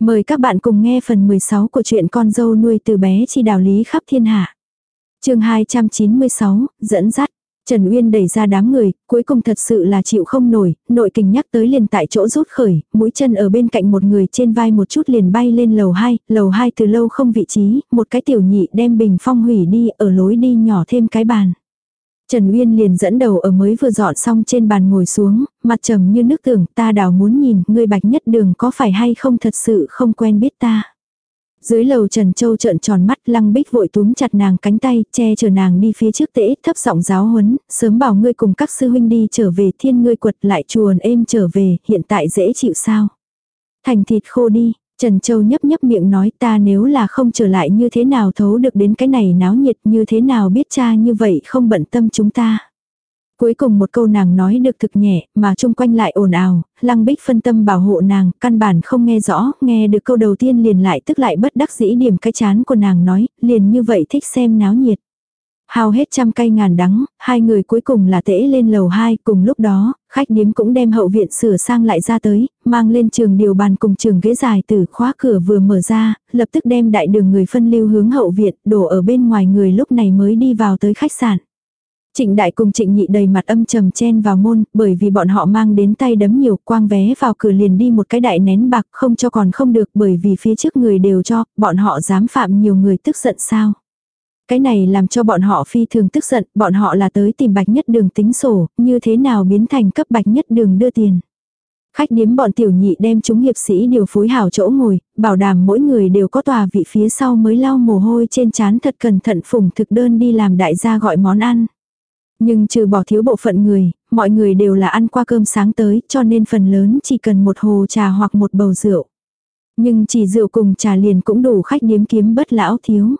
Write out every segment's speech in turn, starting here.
Mời các bạn cùng nghe phần 16 của truyện con dâu nuôi từ bé chi đào lý khắp thiên hạ. chương 296, dẫn dắt. Trần Uyên đẩy ra đám người, cuối cùng thật sự là chịu không nổi, nội kình nhắc tới liền tại chỗ rút khởi, mũi chân ở bên cạnh một người trên vai một chút liền bay lên lầu 2, lầu 2 từ lâu không vị trí, một cái tiểu nhị đem bình phong hủy đi, ở lối đi nhỏ thêm cái bàn. Trần Uyên liền dẫn đầu ở mới vừa dọn xong trên bàn ngồi xuống, mặt trầm như nước tưởng ta đào muốn nhìn, người bạch nhất đường có phải hay không thật sự không quen biết ta. Dưới lầu Trần Châu trợn tròn mắt lăng bích vội túm chặt nàng cánh tay, che chở nàng đi phía trước tễ, thấp giọng giáo huấn, sớm bảo ngươi cùng các sư huynh đi trở về thiên ngươi quật lại chuồn êm trở về, hiện tại dễ chịu sao. Thành thịt khô đi, Trần Châu nhấp nhấp miệng nói ta nếu là không trở lại như thế nào thấu được đến cái này náo nhiệt như thế nào biết cha như vậy không bận tâm chúng ta. Cuối cùng một câu nàng nói được thực nhẹ, mà chung quanh lại ồn ào, lăng bích phân tâm bảo hộ nàng, căn bản không nghe rõ, nghe được câu đầu tiên liền lại tức lại bất đắc dĩ điểm cái chán của nàng nói, liền như vậy thích xem náo nhiệt. Hao hết trăm cây ngàn đắng, hai người cuối cùng là tễ lên lầu hai cùng lúc đó, khách điếm cũng đem hậu viện sửa sang lại ra tới, mang lên trường điều bàn cùng trường ghế dài từ khóa cửa vừa mở ra, lập tức đem đại đường người phân lưu hướng hậu viện, đổ ở bên ngoài người lúc này mới đi vào tới khách sạn. Trịnh đại cùng trịnh nhị đầy mặt âm trầm chen vào môn, bởi vì bọn họ mang đến tay đấm nhiều quang vé vào cửa liền đi một cái đại nén bạc không cho còn không được bởi vì phía trước người đều cho, bọn họ dám phạm nhiều người tức giận sao. Cái này làm cho bọn họ phi thường tức giận, bọn họ là tới tìm bạch nhất đường tính sổ, như thế nào biến thành cấp bạch nhất đường đưa tiền. Khách điếm bọn tiểu nhị đem chúng hiệp sĩ điều phối hảo chỗ ngồi, bảo đảm mỗi người đều có tòa vị phía sau mới lau mồ hôi trên chán thật cẩn thận phùng thực đơn đi làm đại gia gọi món ăn. Nhưng trừ bỏ thiếu bộ phận người, mọi người đều là ăn qua cơm sáng tới cho nên phần lớn chỉ cần một hồ trà hoặc một bầu rượu. Nhưng chỉ rượu cùng trà liền cũng đủ khách điếm kiếm bất lão thiếu.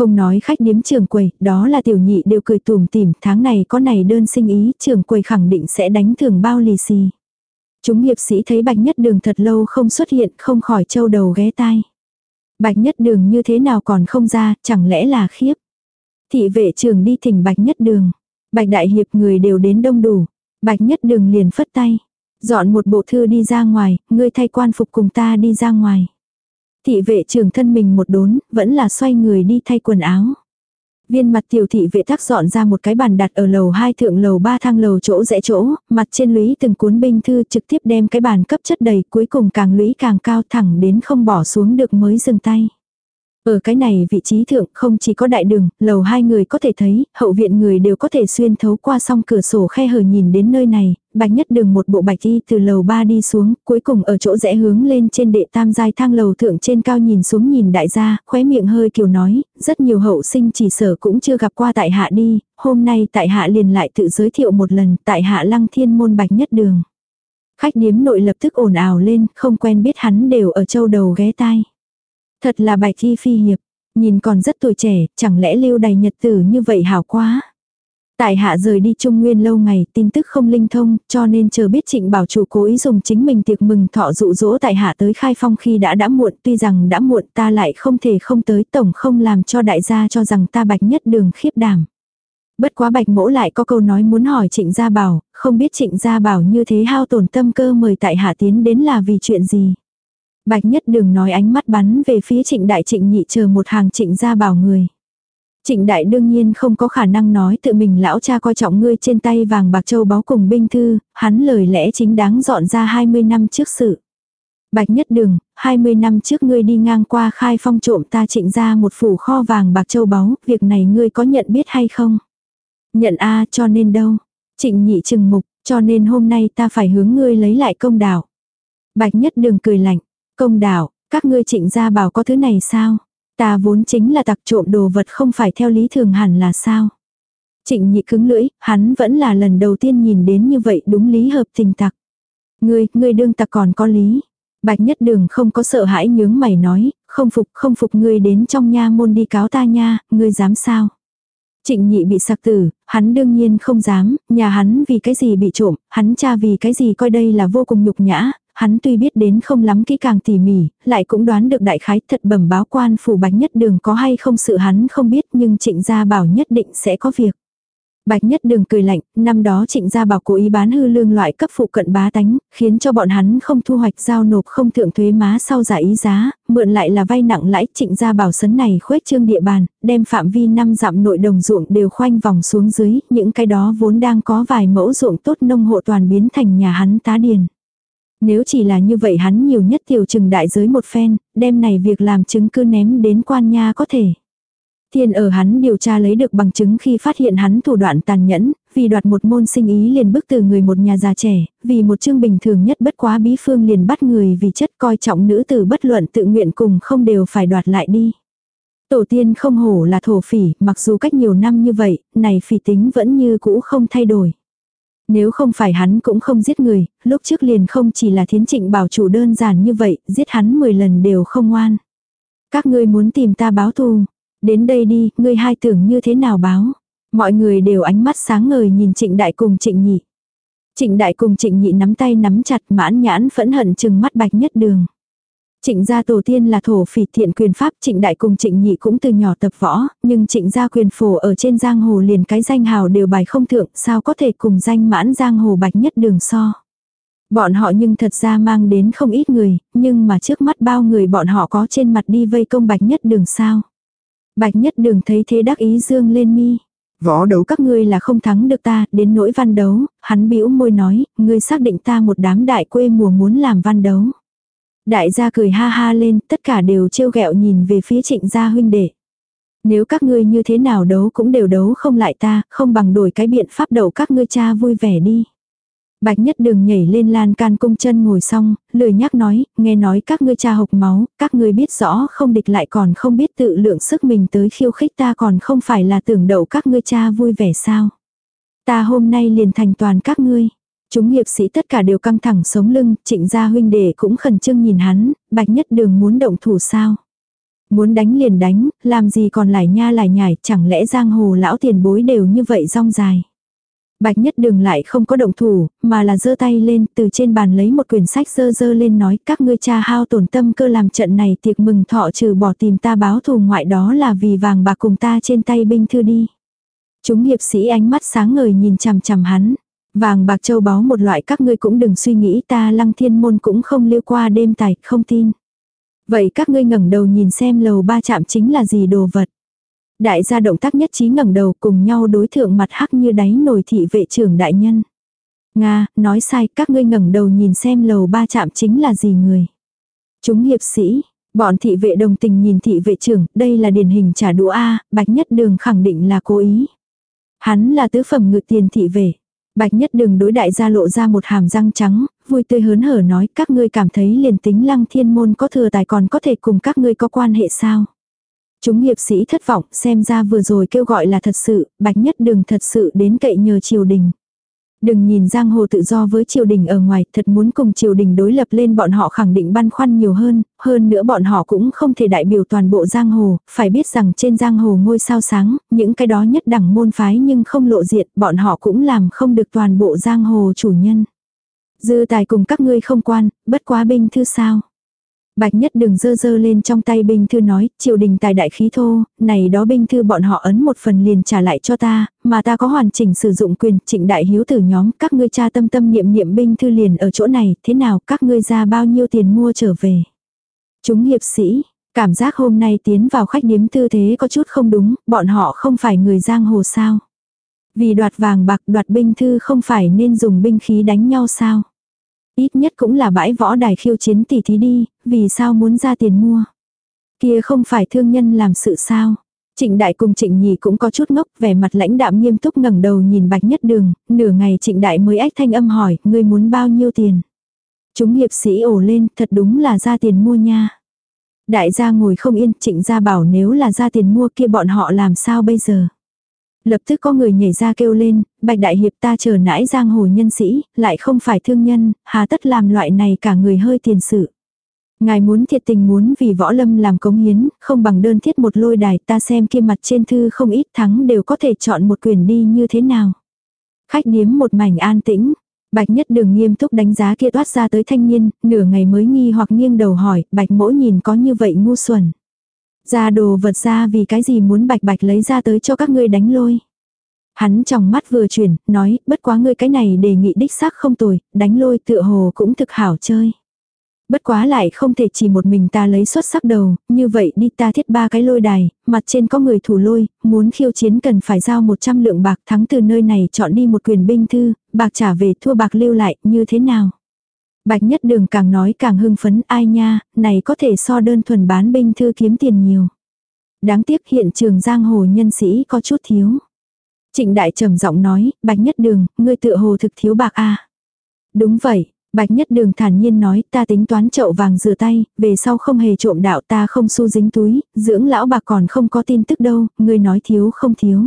Không nói khách điếm trường quầy, đó là tiểu nhị đều cười tùm tìm, tháng này có này đơn sinh ý, trường quầy khẳng định sẽ đánh thưởng bao lì xì. Chúng hiệp sĩ thấy bạch nhất đường thật lâu không xuất hiện, không khỏi châu đầu ghé tai. Bạch nhất đường như thế nào còn không ra, chẳng lẽ là khiếp. Thị vệ trường đi thỉnh bạch nhất đường. Bạch đại hiệp người đều đến đông đủ. Bạch nhất đường liền phất tay. Dọn một bộ thư đi ra ngoài, ngươi thay quan phục cùng ta đi ra ngoài. Thị vệ trường thân mình một đốn, vẫn là xoay người đi thay quần áo. Viên mặt tiểu thị vệ tác dọn ra một cái bàn đặt ở lầu 2 thượng lầu 3 thang lầu chỗ rẽ chỗ, mặt trên lũy từng cuốn binh thư trực tiếp đem cái bàn cấp chất đầy cuối cùng càng lũy càng cao thẳng đến không bỏ xuống được mới dừng tay. Ở cái này vị trí thượng không chỉ có đại đường, lầu hai người có thể thấy, hậu viện người đều có thể xuyên thấu qua song cửa sổ khe hở nhìn đến nơi này, bạch nhất đường một bộ bạch y từ lầu ba đi xuống, cuối cùng ở chỗ rẽ hướng lên trên đệ tam giai thang lầu thượng trên cao nhìn xuống nhìn đại gia, khóe miệng hơi kiều nói, rất nhiều hậu sinh chỉ sở cũng chưa gặp qua tại hạ đi, hôm nay tại hạ liền lại tự giới thiệu một lần, tại hạ lăng thiên môn bạch nhất đường. Khách điếm nội lập tức ồn ào lên, không quen biết hắn đều ở châu đầu ghé tai. Thật là bạch y phi hiệp, nhìn còn rất tuổi trẻ, chẳng lẽ lưu đầy nhật tử như vậy hảo quá. Tại hạ rời đi Trung Nguyên lâu ngày, tin tức không linh thông, cho nên chờ biết trịnh bảo chủ cố ý dùng chính mình tiệc mừng thọ dụ dỗ tại hạ tới khai phong khi đã đã muộn, tuy rằng đã muộn ta lại không thể không tới tổng không làm cho đại gia cho rằng ta bạch nhất đường khiếp đảm. Bất quá bạch mỗ lại có câu nói muốn hỏi trịnh gia bảo, không biết trịnh gia bảo như thế hao tổn tâm cơ mời tại hạ tiến đến là vì chuyện gì. Bạch nhất đường nói ánh mắt bắn về phía trịnh đại trịnh nhị chờ một hàng trịnh gia bảo người. Trịnh đại đương nhiên không có khả năng nói tự mình lão cha coi trọng ngươi trên tay vàng bạc châu báu cùng binh thư, hắn lời lẽ chính đáng dọn ra 20 năm trước sự. Bạch nhất đường, 20 năm trước ngươi đi ngang qua khai phong trộm ta trịnh ra một phủ kho vàng bạc châu báu, việc này ngươi có nhận biết hay không? Nhận a cho nên đâu? Trịnh nhị trừng mục, cho nên hôm nay ta phải hướng ngươi lấy lại công đảo. Bạch nhất đường cười lạnh, Công đảo, các ngươi trịnh gia bảo có thứ này sao? Ta vốn chính là tặc trộm đồ vật không phải theo lý thường hẳn là sao? Trịnh nhị cứng lưỡi, hắn vẫn là lần đầu tiên nhìn đến như vậy đúng lý hợp tình tặc. Ngươi, ngươi đương tặc còn có lý. Bạch nhất đường không có sợ hãi nhướng mày nói, không phục không phục ngươi đến trong nha môn đi cáo ta nha, ngươi dám sao? Trịnh nhị bị sặc tử, hắn đương nhiên không dám, nhà hắn vì cái gì bị trộm, hắn cha vì cái gì coi đây là vô cùng nhục nhã, hắn tuy biết đến không lắm kỹ càng tỉ mỉ, lại cũng đoán được đại khái thật bẩm báo quan phủ bạch nhất đường có hay không sự hắn không biết nhưng trịnh gia bảo nhất định sẽ có việc. Bạch Nhất Đường cười lạnh, năm đó Trịnh Gia Bảo cố ý bán hư lương loại cấp phụ cận bá tánh, khiến cho bọn hắn không thu hoạch giao nộp không thượng thuế má sau giả ý giá, mượn lại là vay nặng lãi Trịnh Gia Bảo sấn này khuếch trương địa bàn, đem phạm vi năm dặm nội đồng ruộng đều khoanh vòng xuống dưới, những cái đó vốn đang có vài mẫu ruộng tốt nông hộ toàn biến thành nhà hắn tá điền. Nếu chỉ là như vậy hắn nhiều nhất tiểu trừng đại giới một phen, đem này việc làm chứng cứ ném đến quan nha có thể. Thiên ở hắn điều tra lấy được bằng chứng khi phát hiện hắn thủ đoạn tàn nhẫn, vì đoạt một môn sinh ý liền bức từ người một nhà già trẻ, vì một chương bình thường nhất bất quá bí phương liền bắt người vì chất coi trọng nữ tử bất luận tự nguyện cùng không đều phải đoạt lại đi. Tổ tiên không hổ là thổ phỉ, mặc dù cách nhiều năm như vậy, này phỉ tính vẫn như cũ không thay đổi. Nếu không phải hắn cũng không giết người, lúc trước liền không chỉ là thiến trịnh bảo chủ đơn giản như vậy, giết hắn 10 lần đều không ngoan. Các ngươi muốn tìm ta báo thù, Đến đây đi, ngươi hai tưởng như thế nào báo. Mọi người đều ánh mắt sáng ngời nhìn trịnh đại cùng trịnh nhị. Trịnh đại cùng trịnh nhị nắm tay nắm chặt mãn nhãn phẫn hận chừng mắt bạch nhất đường. Trịnh gia tổ tiên là thổ phỉ thiện quyền pháp, trịnh đại cùng trịnh nhị cũng từ nhỏ tập võ, nhưng trịnh gia quyền phổ ở trên giang hồ liền cái danh hào đều bài không thượng, sao có thể cùng danh mãn giang hồ bạch nhất đường so. Bọn họ nhưng thật ra mang đến không ít người, nhưng mà trước mắt bao người bọn họ có trên mặt đi vây công bạch nhất đường sao. Bạch nhất đường thấy thế đắc ý dương lên mi. Võ đấu các ngươi là không thắng được ta, đến nỗi văn đấu, hắn bĩu môi nói, ngươi xác định ta một đám đại quê mùa muốn làm văn đấu. Đại gia cười ha ha lên, tất cả đều trêu ghẹo nhìn về phía trịnh gia huynh đệ. Nếu các ngươi như thế nào đấu cũng đều đấu không lại ta, không bằng đổi cái biện pháp đầu các ngươi cha vui vẻ đi. Bạch nhất đường nhảy lên lan can cung chân ngồi xong, lười nhắc nói, nghe nói các ngươi cha hộc máu, các ngươi biết rõ không địch lại còn không biết tự lượng sức mình tới khiêu khích ta còn không phải là tưởng đậu các ngươi cha vui vẻ sao. Ta hôm nay liền thành toàn các ngươi. Chúng hiệp sĩ tất cả đều căng thẳng sống lưng, trịnh gia huynh đệ cũng khẩn trương nhìn hắn, bạch nhất đường muốn động thủ sao. Muốn đánh liền đánh, làm gì còn lại nha lại nhải, chẳng lẽ giang hồ lão tiền bối đều như vậy rong dài. Bạch nhất đường lại không có động thủ, mà là giơ tay lên từ trên bàn lấy một quyển sách dơ dơ lên nói các ngươi cha hao tổn tâm cơ làm trận này tiệc mừng thọ trừ bỏ tìm ta báo thù ngoại đó là vì vàng bạc cùng ta trên tay binh thư đi. Chúng hiệp sĩ ánh mắt sáng ngời nhìn chằm chằm hắn. Vàng bạc châu báu một loại các ngươi cũng đừng suy nghĩ ta lăng thiên môn cũng không liêu qua đêm tài, không tin. Vậy các ngươi ngẩng đầu nhìn xem lầu ba chạm chính là gì đồ vật. Đại gia động tác nhất trí ngẩng đầu cùng nhau đối thượng mặt hắc như đáy nổi thị vệ trưởng đại nhân. Nga, nói sai, các ngươi ngẩng đầu nhìn xem lầu ba chạm chính là gì người. Chúng hiệp sĩ, bọn thị vệ đồng tình nhìn thị vệ trưởng, đây là điển hình trả đũa A, bạch nhất đường khẳng định là cố ý. Hắn là tứ phẩm ngự tiền thị vệ. Bạch nhất đường đối đại gia lộ ra một hàm răng trắng, vui tươi hớn hở nói các ngươi cảm thấy liền tính lăng thiên môn có thừa tài còn có thể cùng các ngươi có quan hệ sao. Chúng nghiệp sĩ thất vọng, xem ra vừa rồi kêu gọi là thật sự, bạch nhất đừng thật sự đến cậy nhờ triều đình. Đừng nhìn giang hồ tự do với triều đình ở ngoài, thật muốn cùng triều đình đối lập lên bọn họ khẳng định băn khoăn nhiều hơn, hơn nữa bọn họ cũng không thể đại biểu toàn bộ giang hồ, phải biết rằng trên giang hồ ngôi sao sáng, những cái đó nhất đẳng môn phái nhưng không lộ diện, bọn họ cũng làm không được toàn bộ giang hồ chủ nhân. Dư tài cùng các ngươi không quan, bất quá binh thư sao. Bạch nhất đường dơ dơ lên trong tay binh thư nói, triều đình tài đại khí thô, này đó binh thư bọn họ ấn một phần liền trả lại cho ta, mà ta có hoàn chỉnh sử dụng quyền trịnh đại hiếu tử nhóm, các ngươi cha tâm tâm niệm niệm binh thư liền ở chỗ này, thế nào các ngươi ra bao nhiêu tiền mua trở về. Chúng hiệp sĩ, cảm giác hôm nay tiến vào khách điếm tư thế có chút không đúng, bọn họ không phải người giang hồ sao. Vì đoạt vàng bạc đoạt binh thư không phải nên dùng binh khí đánh nhau sao. Ít nhất cũng là bãi võ đài khiêu chiến tỷ thí đi, vì sao muốn ra tiền mua. Kia không phải thương nhân làm sự sao. Trịnh đại cùng trịnh nhì cũng có chút ngốc, vẻ mặt lãnh đạm nghiêm túc ngẩng đầu nhìn bạch nhất đường, nửa ngày trịnh đại mới ách thanh âm hỏi, ngươi muốn bao nhiêu tiền. Chúng hiệp sĩ ổ lên, thật đúng là ra tiền mua nha. Đại gia ngồi không yên, trịnh gia bảo nếu là ra tiền mua kia bọn họ làm sao bây giờ. Lập tức có người nhảy ra kêu lên, bạch đại hiệp ta chờ nãi giang hồ nhân sĩ, lại không phải thương nhân, hà tất làm loại này cả người hơi tiền sự. Ngài muốn thiệt tình muốn vì võ lâm làm cống hiến, không bằng đơn thiết một lôi đài ta xem kia mặt trên thư không ít thắng đều có thể chọn một quyền đi như thế nào. Khách điếm một mảnh an tĩnh, bạch nhất đường nghiêm túc đánh giá kia toát ra tới thanh niên, nửa ngày mới nghi hoặc nghiêng đầu hỏi, bạch mỗi nhìn có như vậy ngu xuẩn. Ra đồ vật ra vì cái gì muốn bạch bạch lấy ra tới cho các ngươi đánh lôi. Hắn trong mắt vừa chuyển, nói, bất quá ngươi cái này đề nghị đích xác không tồi, đánh lôi tựa hồ cũng thực hảo chơi. Bất quá lại không thể chỉ một mình ta lấy xuất sắc đầu, như vậy đi ta thiết ba cái lôi đài, mặt trên có người thủ lôi, muốn khiêu chiến cần phải giao 100 lượng bạc thắng từ nơi này chọn đi một quyền binh thư, bạc trả về thua bạc lưu lại, như thế nào? Bạch nhất đường càng nói càng hưng phấn ai nha, này có thể so đơn thuần bán binh thư kiếm tiền nhiều. Đáng tiếc hiện trường giang hồ nhân sĩ có chút thiếu. Trịnh đại trầm giọng nói, bạch nhất đường, ngươi tựa hồ thực thiếu bạc a Đúng vậy, Bạch Nhất Đường thản nhiên nói ta tính toán chậu vàng rửa tay, về sau không hề trộm đạo ta không xu dính túi, dưỡng lão bạc còn không có tin tức đâu, ngươi nói thiếu không thiếu.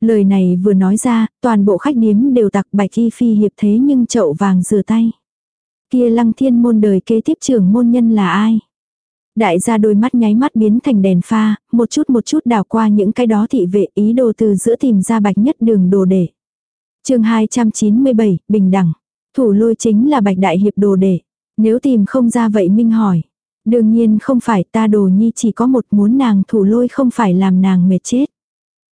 Lời này vừa nói ra, toàn bộ khách điếm đều tặc bạch y phi hiệp thế nhưng chậu vàng rửa tay. Kia lăng thiên môn đời kế tiếp trưởng môn nhân là ai? Đại gia đôi mắt nháy mắt biến thành đèn pha, một chút một chút đảo qua những cái đó thị vệ ý đồ từ giữa tìm ra bạch nhất đường đồ để. chương 297, Bình đẳng. Thủ lôi chính là bạch đại hiệp đồ để. Nếu tìm không ra vậy Minh hỏi. Đương nhiên không phải ta đồ nhi chỉ có một muốn nàng thủ lôi không phải làm nàng mệt chết.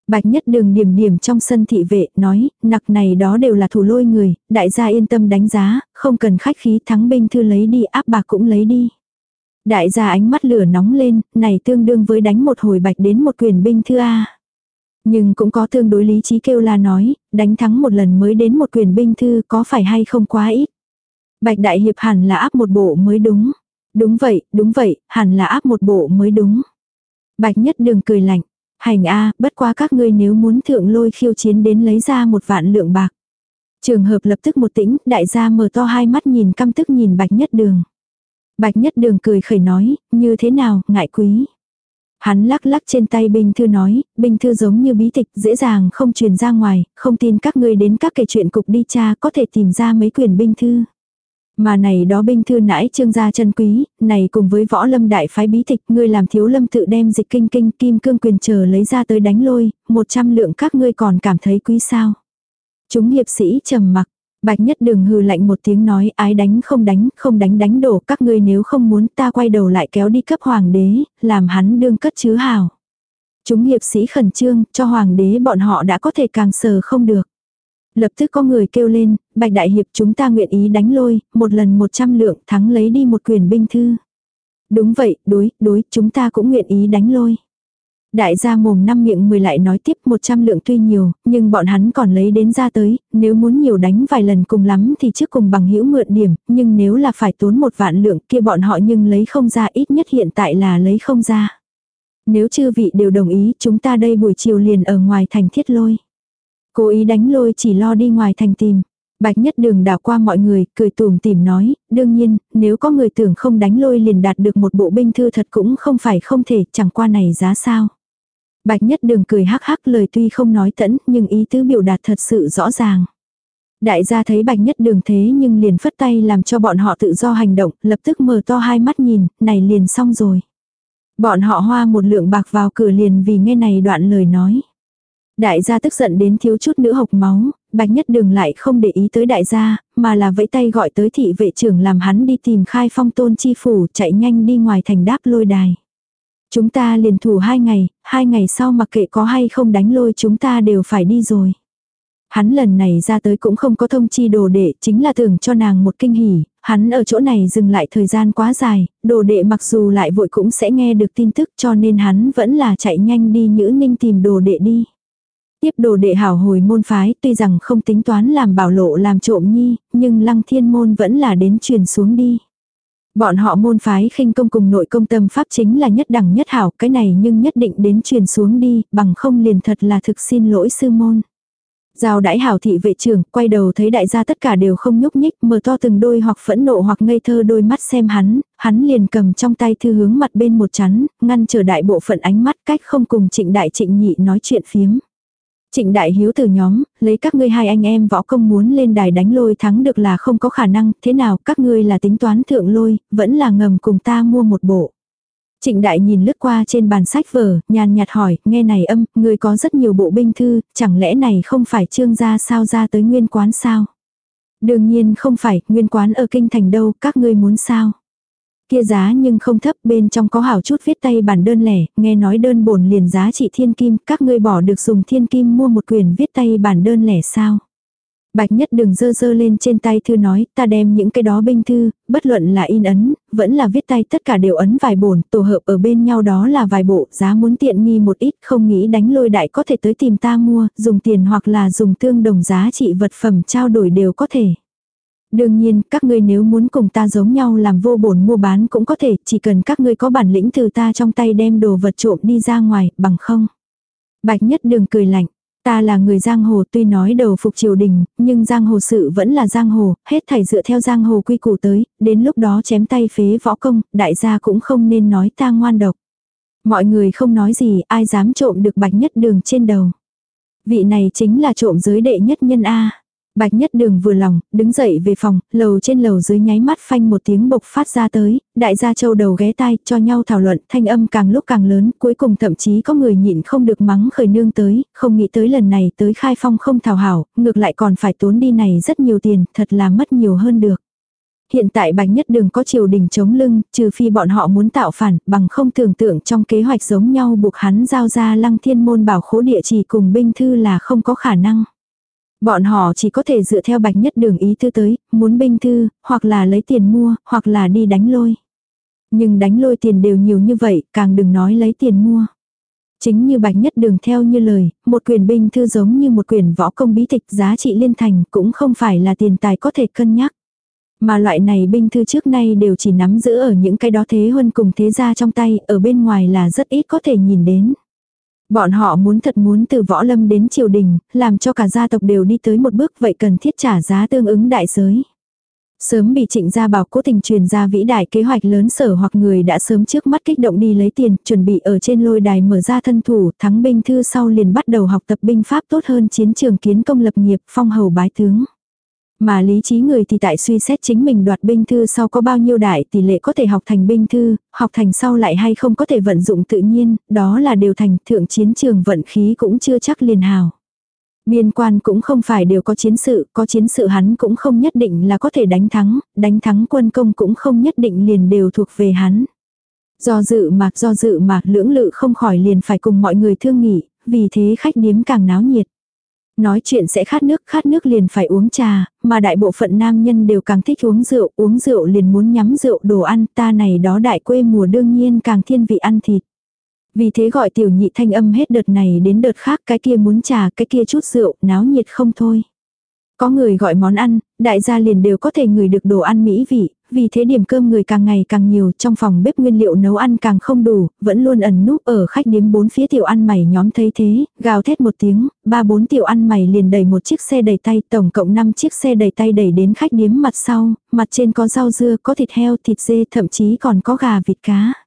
Bạch nhất đường điểm điểm trong sân thị vệ, nói, nặc này đó đều là thủ lôi người, đại gia yên tâm đánh giá, không cần khách khí thắng binh thư lấy đi áp bạc cũng lấy đi. Đại gia ánh mắt lửa nóng lên, này tương đương với đánh một hồi bạch đến một quyền binh thư A. Nhưng cũng có tương đối lý trí kêu là nói, đánh thắng một lần mới đến một quyền binh thư có phải hay không quá ít. Bạch Đại Hiệp hẳn là áp một bộ mới đúng. Đúng vậy, đúng vậy, hẳn là áp một bộ mới đúng. Bạch Nhất Đường cười lạnh. Hành a bất quá các ngươi nếu muốn thượng lôi khiêu chiến đến lấy ra một vạn lượng bạc. Trường hợp lập tức một tĩnh, đại gia mở to hai mắt nhìn căm tức nhìn Bạch Nhất Đường. Bạch Nhất Đường cười khẩy nói, như thế nào, ngại quý. Hắn lắc lắc trên tay binh thư nói, binh thư giống như bí tịch, dễ dàng không truyền ra ngoài, không tin các ngươi đến các kể chuyện cục đi cha có thể tìm ra mấy quyền binh thư. Mà này đó binh thư nãi trương gia chân quý, này cùng với võ lâm đại phái bí tịch, ngươi làm thiếu lâm tự đem dịch kinh kinh kim cương quyền chờ lấy ra tới đánh lôi, một trăm lượng các ngươi còn cảm thấy quý sao. Chúng hiệp sĩ trầm mặc, Bạch nhất đường hừ lạnh một tiếng nói ái đánh không đánh, không đánh đánh đổ các ngươi nếu không muốn ta quay đầu lại kéo đi cấp hoàng đế, làm hắn đương cất chứ hào. Chúng hiệp sĩ khẩn trương, cho hoàng đế bọn họ đã có thể càng sờ không được. Lập tức có người kêu lên, bạch đại hiệp chúng ta nguyện ý đánh lôi, một lần một trăm lượng thắng lấy đi một quyền binh thư. Đúng vậy, đối, đối, chúng ta cũng nguyện ý đánh lôi. Đại gia mồm năm miệng mười lại nói tiếp 100 lượng tuy nhiều, nhưng bọn hắn còn lấy đến ra tới, nếu muốn nhiều đánh vài lần cùng lắm thì trước cùng bằng hữu mượn điểm, nhưng nếu là phải tốn một vạn lượng kia bọn họ nhưng lấy không ra ít nhất hiện tại là lấy không ra. Nếu chư vị đều đồng ý chúng ta đây buổi chiều liền ở ngoài thành thiết lôi. Cố ý đánh lôi chỉ lo đi ngoài thành tìm. Bạch nhất đường đảo qua mọi người, cười tùm tìm nói, đương nhiên, nếu có người tưởng không đánh lôi liền đạt được một bộ binh thư thật cũng không phải không thể, chẳng qua này giá sao. Bạch nhất đường cười hắc hắc lời tuy không nói tẫn nhưng ý tứ biểu đạt thật sự rõ ràng. Đại gia thấy bạch nhất đường thế nhưng liền phất tay làm cho bọn họ tự do hành động, lập tức mở to hai mắt nhìn, này liền xong rồi. Bọn họ hoa một lượng bạc vào cửa liền vì nghe này đoạn lời nói. Đại gia tức giận đến thiếu chút nữa hộc máu, bạch nhất đường lại không để ý tới đại gia, mà là vẫy tay gọi tới thị vệ trưởng làm hắn đi tìm khai phong tôn chi phủ chạy nhanh đi ngoài thành đáp lôi đài. Chúng ta liền thủ hai ngày, hai ngày sau mặc kệ có hay không đánh lôi chúng ta đều phải đi rồi. Hắn lần này ra tới cũng không có thông chi đồ đệ, chính là tưởng cho nàng một kinh hỉ, hắn ở chỗ này dừng lại thời gian quá dài, đồ đệ mặc dù lại vội cũng sẽ nghe được tin tức cho nên hắn vẫn là chạy nhanh đi nhữ ninh tìm đồ đệ đi. Tiếp đồ đệ hảo hồi môn phái tuy rằng không tính toán làm bảo lộ làm trộm nhi, nhưng lăng thiên môn vẫn là đến truyền xuống đi. Bọn họ môn phái khinh công cùng nội công tâm pháp chính là nhất đẳng nhất hảo, cái này nhưng nhất định đến truyền xuống đi, bằng không liền thật là thực xin lỗi sư môn. Giao đãi hảo thị vệ trưởng, quay đầu thấy đại gia tất cả đều không nhúc nhích, mở to từng đôi hoặc phẫn nộ hoặc ngây thơ đôi mắt xem hắn, hắn liền cầm trong tay thư hướng mặt bên một chắn, ngăn trở đại bộ phận ánh mắt cách không cùng trịnh đại trịnh nhị nói chuyện phiếm. Trịnh đại hiếu từ nhóm, lấy các ngươi hai anh em võ công muốn lên đài đánh lôi thắng được là không có khả năng, thế nào các ngươi là tính toán thượng lôi, vẫn là ngầm cùng ta mua một bộ. Trịnh đại nhìn lướt qua trên bàn sách vở, nhàn nhạt hỏi, nghe này âm, người có rất nhiều bộ binh thư, chẳng lẽ này không phải trương gia sao ra tới nguyên quán sao? Đương nhiên không phải, nguyên quán ở kinh thành đâu, các ngươi muốn sao? Kia giá nhưng không thấp bên trong có hảo chút viết tay bản đơn lẻ, nghe nói đơn bổn liền giá trị thiên kim, các ngươi bỏ được dùng thiên kim mua một quyển viết tay bản đơn lẻ sao. Bạch nhất đừng dơ dơ lên trên tay thư nói, ta đem những cái đó binh thư, bất luận là in ấn, vẫn là viết tay tất cả đều ấn vài bổn, tổ hợp ở bên nhau đó là vài bộ, giá muốn tiện nghi một ít, không nghĩ đánh lôi đại có thể tới tìm ta mua, dùng tiền hoặc là dùng tương đồng giá trị vật phẩm trao đổi đều có thể. Đương nhiên, các ngươi nếu muốn cùng ta giống nhau làm vô bổn mua bán cũng có thể, chỉ cần các ngươi có bản lĩnh từ ta trong tay đem đồ vật trộm đi ra ngoài, bằng không. Bạch nhất đường cười lạnh. Ta là người giang hồ tuy nói đầu phục triều đình, nhưng giang hồ sự vẫn là giang hồ, hết thảy dựa theo giang hồ quy củ tới, đến lúc đó chém tay phế võ công, đại gia cũng không nên nói ta ngoan độc. Mọi người không nói gì, ai dám trộm được bạch nhất đường trên đầu. Vị này chính là trộm giới đệ nhất nhân A. Bạch nhất đường vừa lòng, đứng dậy về phòng, lầu trên lầu dưới nháy mắt phanh một tiếng bộc phát ra tới, đại gia châu đầu ghé tai, cho nhau thảo luận, thanh âm càng lúc càng lớn, cuối cùng thậm chí có người nhịn không được mắng khởi nương tới, không nghĩ tới lần này tới khai phong không thảo hảo, ngược lại còn phải tốn đi này rất nhiều tiền, thật là mất nhiều hơn được. Hiện tại bạch nhất đường có triều đình chống lưng, trừ phi bọn họ muốn tạo phản, bằng không tưởng tượng trong kế hoạch giống nhau buộc hắn giao ra lăng thiên môn bảo khố địa chỉ cùng binh thư là không có khả năng. Bọn họ chỉ có thể dựa theo bạch nhất đường ý thư tới, muốn binh thư, hoặc là lấy tiền mua, hoặc là đi đánh lôi. Nhưng đánh lôi tiền đều nhiều như vậy, càng đừng nói lấy tiền mua. Chính như bạch nhất đường theo như lời, một quyền binh thư giống như một quyền võ công bí tịch giá trị liên thành cũng không phải là tiền tài có thể cân nhắc. Mà loại này binh thư trước nay đều chỉ nắm giữ ở những cái đó thế huân cùng thế gia trong tay, ở bên ngoài là rất ít có thể nhìn đến. Bọn họ muốn thật muốn từ võ lâm đến triều đình, làm cho cả gia tộc đều đi tới một bước vậy cần thiết trả giá tương ứng đại giới. Sớm bị trịnh gia bảo cố tình truyền ra vĩ đại kế hoạch lớn sở hoặc người đã sớm trước mắt kích động đi lấy tiền, chuẩn bị ở trên lôi đài mở ra thân thủ, thắng binh thư sau liền bắt đầu học tập binh pháp tốt hơn chiến trường kiến công lập nghiệp, phong hầu bái tướng. Mà lý trí người thì tại suy xét chính mình đoạt binh thư sau có bao nhiêu đại tỷ lệ có thể học thành binh thư, học thành sau lại hay không có thể vận dụng tự nhiên, đó là đều thành thượng chiến trường vận khí cũng chưa chắc liền hào. Biên quan cũng không phải đều có chiến sự, có chiến sự hắn cũng không nhất định là có thể đánh thắng, đánh thắng quân công cũng không nhất định liền đều thuộc về hắn. Do dự mạc do dự mạc lưỡng lự không khỏi liền phải cùng mọi người thương nghị, vì thế khách điếm càng náo nhiệt. Nói chuyện sẽ khát nước, khát nước liền phải uống trà, mà đại bộ phận nam nhân đều càng thích uống rượu, uống rượu liền muốn nhắm rượu đồ ăn, ta này đó đại quê mùa đương nhiên càng thiên vị ăn thịt. Vì thế gọi tiểu nhị thanh âm hết đợt này đến đợt khác cái kia muốn trà, cái kia chút rượu, náo nhiệt không thôi. Có người gọi món ăn, đại gia liền đều có thể ngửi được đồ ăn mỹ vị, vì thế điểm cơm người càng ngày càng nhiều, trong phòng bếp nguyên liệu nấu ăn càng không đủ, vẫn luôn ẩn núp ở khách điếm bốn phía tiểu ăn mày nhóm thấy thế, gào thét một tiếng, ba bốn tiểu ăn mày liền đẩy một chiếc xe đầy tay, tổng cộng 5 chiếc xe đầy tay đẩy đến khách điếm mặt sau, mặt trên có rau dưa, có thịt heo, thịt dê, thậm chí còn có gà vịt cá.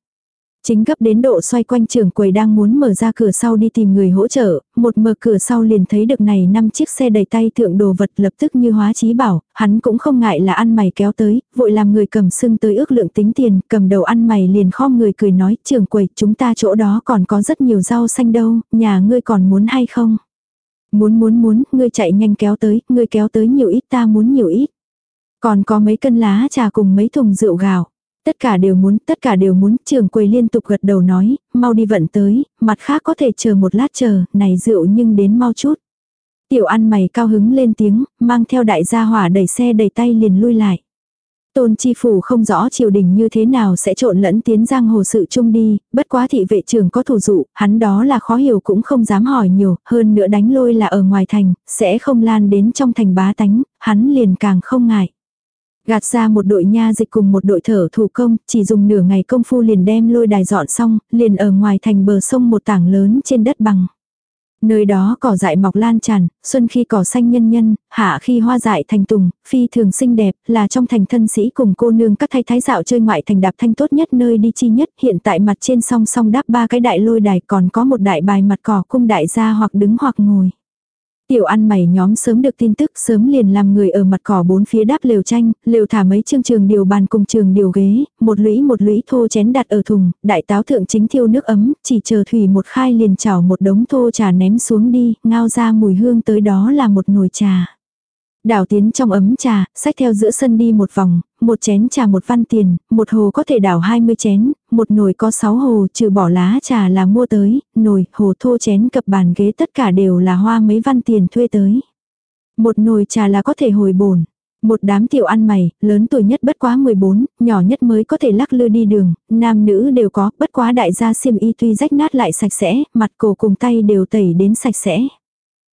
Chính gấp đến độ xoay quanh trường quầy đang muốn mở ra cửa sau đi tìm người hỗ trợ, một mở cửa sau liền thấy được này năm chiếc xe đầy tay thượng đồ vật lập tức như hóa trí bảo, hắn cũng không ngại là ăn mày kéo tới, vội làm người cầm sưng tới ước lượng tính tiền, cầm đầu ăn mày liền khom người cười nói, trường quầy, chúng ta chỗ đó còn có rất nhiều rau xanh đâu, nhà ngươi còn muốn hay không? Muốn muốn muốn, ngươi chạy nhanh kéo tới, ngươi kéo tới nhiều ít ta muốn nhiều ít. Còn có mấy cân lá trà cùng mấy thùng rượu gạo. Tất cả đều muốn, tất cả đều muốn, trường quầy liên tục gật đầu nói, mau đi vận tới, mặt khác có thể chờ một lát chờ, này rượu nhưng đến mau chút. Tiểu ăn mày cao hứng lên tiếng, mang theo đại gia hỏa đẩy xe đẩy tay liền lui lại. Tôn chi phủ không rõ triều đình như thế nào sẽ trộn lẫn tiến giang hồ sự chung đi, bất quá thị vệ trưởng có thủ dụ, hắn đó là khó hiểu cũng không dám hỏi nhiều, hơn nữa đánh lôi là ở ngoài thành, sẽ không lan đến trong thành bá tánh, hắn liền càng không ngại. Gạt ra một đội nha dịch cùng một đội thở thủ công, chỉ dùng nửa ngày công phu liền đem lôi đài dọn xong, liền ở ngoài thành bờ sông một tảng lớn trên đất bằng. Nơi đó cỏ dại mọc lan tràn, xuân khi cỏ xanh nhân nhân, hạ khi hoa dại thành tùng, phi thường xinh đẹp, là trong thành thân sĩ cùng cô nương các thay thái dạo chơi ngoại thành đạp thanh tốt nhất nơi đi chi nhất. Hiện tại mặt trên song song đáp ba cái đại lôi đài còn có một đại bài mặt cỏ cung đại gia hoặc đứng hoặc ngồi. Tiểu ăn mày nhóm sớm được tin tức sớm liền làm người ở mặt cỏ bốn phía đáp lều tranh, lều thả mấy chương trường điều bàn cùng trường điều ghế, một lũy một lũy thô chén đặt ở thùng, đại táo thượng chính thiêu nước ấm, chỉ chờ thủy một khai liền chảo một đống thô trà ném xuống đi, ngao ra mùi hương tới đó là một nồi trà. Đảo tiến trong ấm trà, sách theo giữa sân đi một vòng, một chén trà một văn tiền, một hồ có thể đảo 20 chén, một nồi có 6 hồ trừ bỏ lá trà là mua tới, nồi, hồ thô chén cập bàn ghế tất cả đều là hoa mấy văn tiền thuê tới. Một nồi trà là có thể hồi bổn. Một đám tiểu ăn mày, lớn tuổi nhất bất quá 14, nhỏ nhất mới có thể lắc lư đi đường, nam nữ đều có, bất quá đại gia xiêm y tuy rách nát lại sạch sẽ, mặt cổ cùng tay đều tẩy đến sạch sẽ.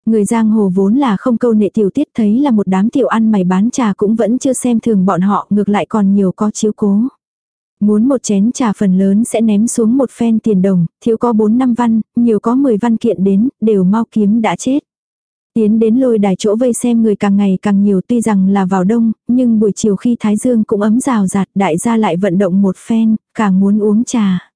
Người giang hồ vốn là không câu nệ tiểu tiết thấy là một đám tiểu ăn mày bán trà cũng vẫn chưa xem thường bọn họ ngược lại còn nhiều có chiếu cố. Muốn một chén trà phần lớn sẽ ném xuống một phen tiền đồng, thiếu có 4 năm văn, nhiều có 10 văn kiện đến, đều mau kiếm đã chết. Tiến đến lôi đài chỗ vây xem người càng ngày càng nhiều tuy rằng là vào đông, nhưng buổi chiều khi Thái Dương cũng ấm rào rạt đại gia lại vận động một phen, càng muốn uống trà.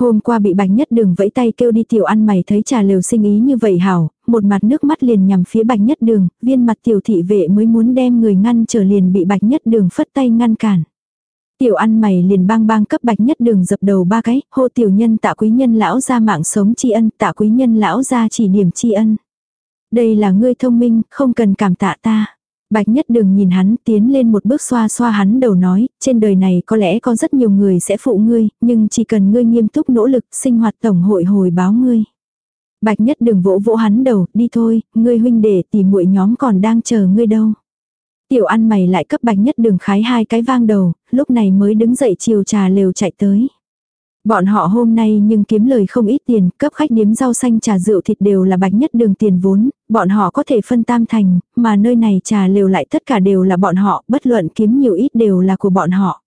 Hôm qua bị bạch nhất đường vẫy tay kêu đi tiểu ăn mày thấy trà lều sinh ý như vậy hảo, một mặt nước mắt liền nhằm phía bạch nhất đường, viên mặt tiểu thị vệ mới muốn đem người ngăn trở liền bị bạch nhất đường phất tay ngăn cản. Tiểu ăn mày liền bang bang cấp bạch nhất đường dập đầu ba cái, hô tiểu nhân tạ quý nhân lão ra mạng sống tri ân, tạ quý nhân lão ra chỉ điểm tri ân. Đây là ngươi thông minh, không cần cảm tạ ta. Bạch nhất đường nhìn hắn tiến lên một bước xoa xoa hắn đầu nói, trên đời này có lẽ có rất nhiều người sẽ phụ ngươi, nhưng chỉ cần ngươi nghiêm túc nỗ lực sinh hoạt tổng hội hồi báo ngươi. Bạch nhất đường vỗ vỗ hắn đầu, đi thôi, ngươi huynh đệ tìm muội nhóm còn đang chờ ngươi đâu. Tiểu ăn mày lại cấp bạch nhất đường khái hai cái vang đầu, lúc này mới đứng dậy chiều trà lều chạy tới. Bọn họ hôm nay nhưng kiếm lời không ít tiền, cấp khách điếm rau xanh trà rượu thịt đều là bạch nhất đường tiền vốn, bọn họ có thể phân tam thành, mà nơi này trà lều lại tất cả đều là bọn họ, bất luận kiếm nhiều ít đều là của bọn họ.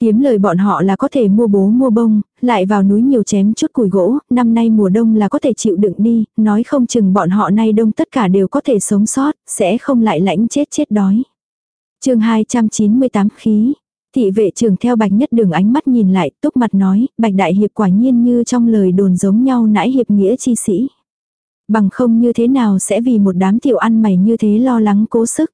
Kiếm lời bọn họ là có thể mua bố mua bông, lại vào núi nhiều chém chút củi gỗ, năm nay mùa đông là có thể chịu đựng đi, nói không chừng bọn họ nay đông tất cả đều có thể sống sót, sẽ không lại lãnh chết chết đói. chương 298 khí, Thị vệ trưởng theo bạch nhất đường ánh mắt nhìn lại, túc mặt nói, bạch đại hiệp quả nhiên như trong lời đồn giống nhau nãi hiệp nghĩa chi sĩ. Bằng không như thế nào sẽ vì một đám tiểu ăn mày như thế lo lắng cố sức.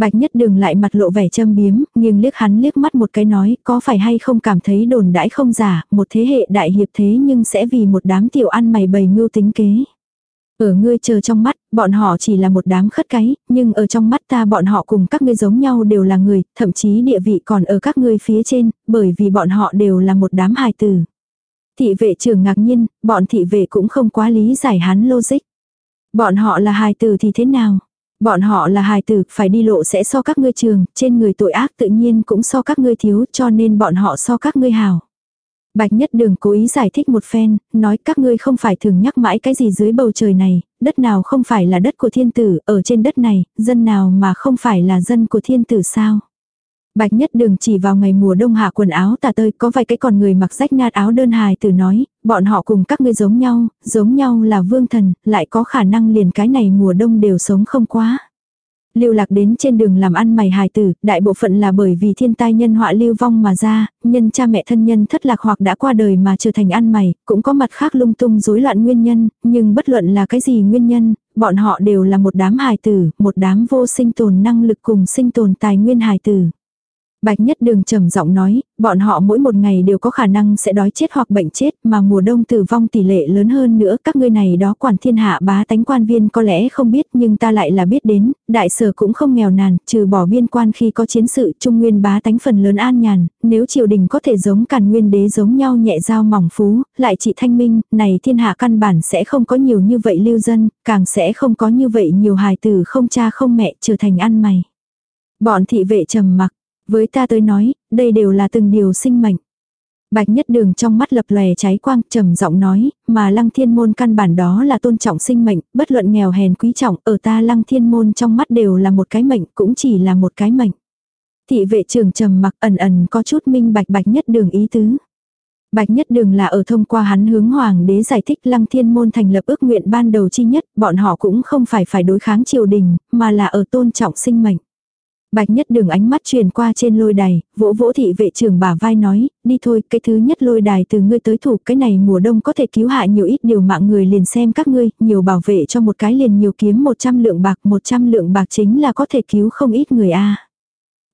Bạch nhất đường lại mặt lộ vẻ châm biếm, nghiêng liếc hắn liếc mắt một cái nói, có phải hay không cảm thấy đồn đãi không giả, một thế hệ đại hiệp thế nhưng sẽ vì một đám tiểu ăn mày bày mưu tính kế. Ở ngươi chờ trong mắt, bọn họ chỉ là một đám khất cái, nhưng ở trong mắt ta bọn họ cùng các ngươi giống nhau đều là người, thậm chí địa vị còn ở các ngươi phía trên, bởi vì bọn họ đều là một đám hài tử. Thị vệ trưởng ngạc nhiên, bọn thị vệ cũng không quá lý giải hắn logic. Bọn họ là hài tử thì thế nào? Bọn họ là hài tử, phải đi lộ sẽ so các ngươi trường, trên người tội ác tự nhiên cũng so các ngươi thiếu, cho nên bọn họ so các ngươi hào. Bạch Nhất Đường cố ý giải thích một phen, nói các ngươi không phải thường nhắc mãi cái gì dưới bầu trời này, đất nào không phải là đất của thiên tử, ở trên đất này, dân nào mà không phải là dân của thiên tử sao. Bạch Nhất Đường chỉ vào ngày mùa đông hạ quần áo tà tơi có vài cái còn người mặc rách nát áo đơn hài từ nói, bọn họ cùng các ngươi giống nhau, giống nhau là vương thần, lại có khả năng liền cái này mùa đông đều sống không quá lưu lạc đến trên đường làm ăn mày hài tử, đại bộ phận là bởi vì thiên tai nhân họa lưu vong mà ra, nhân cha mẹ thân nhân thất lạc hoặc đã qua đời mà trở thành ăn mày, cũng có mặt khác lung tung rối loạn nguyên nhân, nhưng bất luận là cái gì nguyên nhân, bọn họ đều là một đám hài tử, một đám vô sinh tồn năng lực cùng sinh tồn tài nguyên hài tử. Bạch Nhất Đường trầm giọng nói, bọn họ mỗi một ngày đều có khả năng sẽ đói chết hoặc bệnh chết, mà mùa đông tử vong tỷ lệ lớn hơn nữa, các ngươi này đó quản thiên hạ bá tánh quan viên có lẽ không biết nhưng ta lại là biết đến, đại sở cũng không nghèo nàn, trừ bỏ biên quan khi có chiến sự, trung nguyên bá tánh phần lớn an nhàn, nếu triều đình có thể giống càn nguyên đế giống nhau nhẹ dao mỏng phú, lại trị thanh minh, này thiên hạ căn bản sẽ không có nhiều như vậy lưu dân, càng sẽ không có như vậy nhiều hài tử không cha không mẹ trở thành ăn mày. Bọn thị vệ trầm mặc, với ta tới nói, đây đều là từng điều sinh mệnh. Bạch nhất đường trong mắt lập lòe cháy quang trầm giọng nói, mà lăng thiên môn căn bản đó là tôn trọng sinh mệnh, bất luận nghèo hèn quý trọng, ở ta lăng thiên môn trong mắt đều là một cái mệnh, cũng chỉ là một cái mệnh. Thị vệ trường trầm mặc ẩn ẩn có chút minh bạch bạch nhất đường ý tứ. Bạch nhất đường là ở thông qua hắn hướng hoàng đế giải thích lăng thiên môn thành lập ước nguyện ban đầu chi nhất, bọn họ cũng không phải phải đối kháng triều đình, mà là ở tôn trọng sinh mệnh. Bạch nhất đường ánh mắt truyền qua trên lôi đài, vỗ vỗ thị vệ trưởng bả vai nói, đi thôi, cái thứ nhất lôi đài từ ngươi tới thủ, cái này mùa đông có thể cứu hạ nhiều ít điều mạng người liền xem các ngươi, nhiều bảo vệ cho một cái liền nhiều kiếm 100 lượng bạc, 100 lượng bạc chính là có thể cứu không ít người a.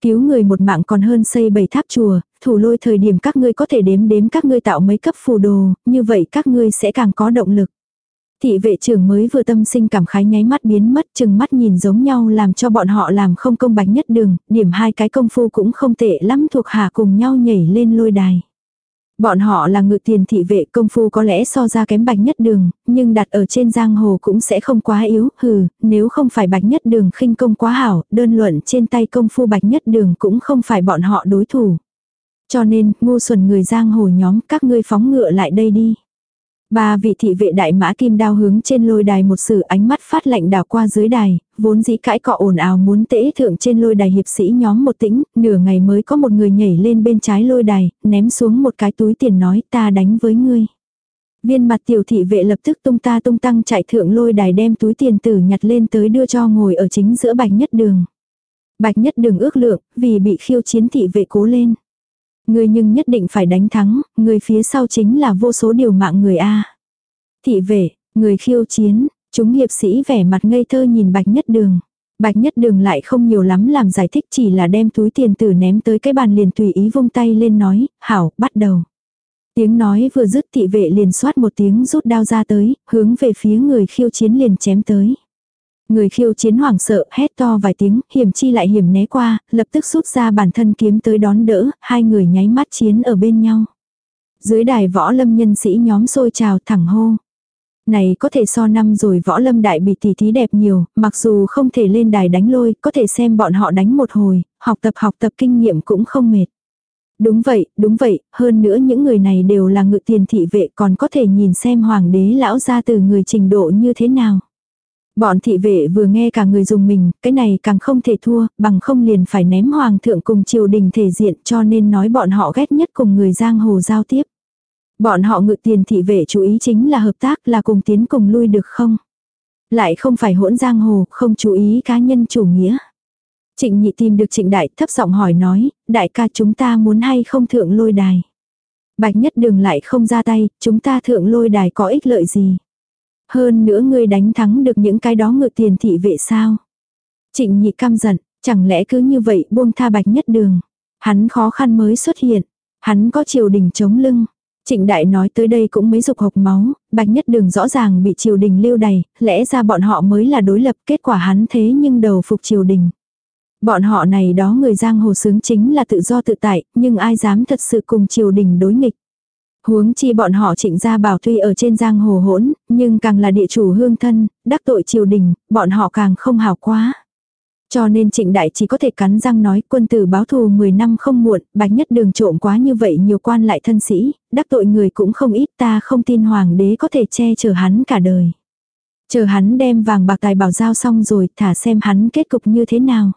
Cứu người một mạng còn hơn xây bảy tháp chùa, thủ lôi thời điểm các ngươi có thể đếm đếm các ngươi tạo mấy cấp phù đồ, như vậy các ngươi sẽ càng có động lực. Thị vệ trưởng mới vừa tâm sinh cảm khái nháy mắt biến mất chừng mắt nhìn giống nhau làm cho bọn họ làm không công bạch nhất đường, điểm hai cái công phu cũng không tệ lắm thuộc hạ cùng nhau nhảy lên lôi đài. Bọn họ là ngự tiền thị vệ công phu có lẽ so ra kém bạch nhất đường, nhưng đặt ở trên giang hồ cũng sẽ không quá yếu, hừ, nếu không phải bạch nhất đường khinh công quá hảo, đơn luận trên tay công phu bạch nhất đường cũng không phải bọn họ đối thủ. Cho nên, ngu xuẩn người giang hồ nhóm các ngươi phóng ngựa lại đây đi. Ba vị thị vệ đại mã kim đao hướng trên lôi đài một sử ánh mắt phát lạnh đảo qua dưới đài, vốn dĩ cãi cọ ồn ào muốn tễ thượng trên lôi đài hiệp sĩ nhóm một tĩnh, nửa ngày mới có một người nhảy lên bên trái lôi đài, ném xuống một cái túi tiền nói ta đánh với ngươi. Viên mặt tiểu thị vệ lập tức tung ta tung tăng chạy thượng lôi đài đem túi tiền tử nhặt lên tới đưa cho ngồi ở chính giữa bạch nhất đường. Bạch nhất đường ước lượng, vì bị khiêu chiến thị vệ cố lên. Người nhưng nhất định phải đánh thắng, người phía sau chính là vô số điều mạng người A. Thị vệ, người khiêu chiến, chúng hiệp sĩ vẻ mặt ngây thơ nhìn bạch nhất đường. Bạch nhất đường lại không nhiều lắm làm giải thích chỉ là đem túi tiền tử ném tới cái bàn liền tùy ý vung tay lên nói, hảo, bắt đầu. Tiếng nói vừa dứt thị vệ liền xoát một tiếng rút đao ra tới, hướng về phía người khiêu chiến liền chém tới. Người khiêu chiến hoảng sợ, hét to vài tiếng, hiểm chi lại hiểm né qua, lập tức rút ra bản thân kiếm tới đón đỡ, hai người nháy mắt chiến ở bên nhau. Dưới đài võ lâm nhân sĩ nhóm xôi trào thẳng hô. Này có thể so năm rồi võ lâm đại bị tỷ thí đẹp nhiều, mặc dù không thể lên đài đánh lôi, có thể xem bọn họ đánh một hồi, học tập học tập kinh nghiệm cũng không mệt. Đúng vậy, đúng vậy, hơn nữa những người này đều là ngự tiền thị vệ còn có thể nhìn xem hoàng đế lão ra từ người trình độ như thế nào. Bọn thị vệ vừa nghe cả người dùng mình, cái này càng không thể thua, bằng không liền phải ném hoàng thượng cùng triều đình thể diện cho nên nói bọn họ ghét nhất cùng người giang hồ giao tiếp. Bọn họ ngự tiền thị vệ chú ý chính là hợp tác là cùng tiến cùng lui được không? Lại không phải hỗn giang hồ, không chú ý cá nhân chủ nghĩa. Trịnh nhị tìm được trịnh đại thấp giọng hỏi nói, đại ca chúng ta muốn hay không thượng lôi đài. Bạch nhất đường lại không ra tay, chúng ta thượng lôi đài có ích lợi gì. Hơn nữa ngươi đánh thắng được những cái đó ngự tiền thị vệ sao. Trịnh nhị căm giận, chẳng lẽ cứ như vậy buông tha bạch nhất đường. Hắn khó khăn mới xuất hiện, hắn có triều đình chống lưng. Trịnh đại nói tới đây cũng mấy dục hộc máu, bạch nhất đường rõ ràng bị triều đình lưu đày, lẽ ra bọn họ mới là đối lập kết quả hắn thế nhưng đầu phục triều đình. Bọn họ này đó người giang hồ sướng chính là tự do tự tại, nhưng ai dám thật sự cùng triều đình đối nghịch. Huống chi bọn họ trịnh gia bảo tuy ở trên giang hồ hỗn, nhưng càng là địa chủ hương thân, đắc tội triều đình, bọn họ càng không hào quá. Cho nên trịnh đại chỉ có thể cắn răng nói quân tử báo thù 10 năm không muộn, bạch nhất đường trộm quá như vậy nhiều quan lại thân sĩ, đắc tội người cũng không ít ta không tin hoàng đế có thể che chở hắn cả đời. Chờ hắn đem vàng bạc tài bảo giao xong rồi thả xem hắn kết cục như thế nào.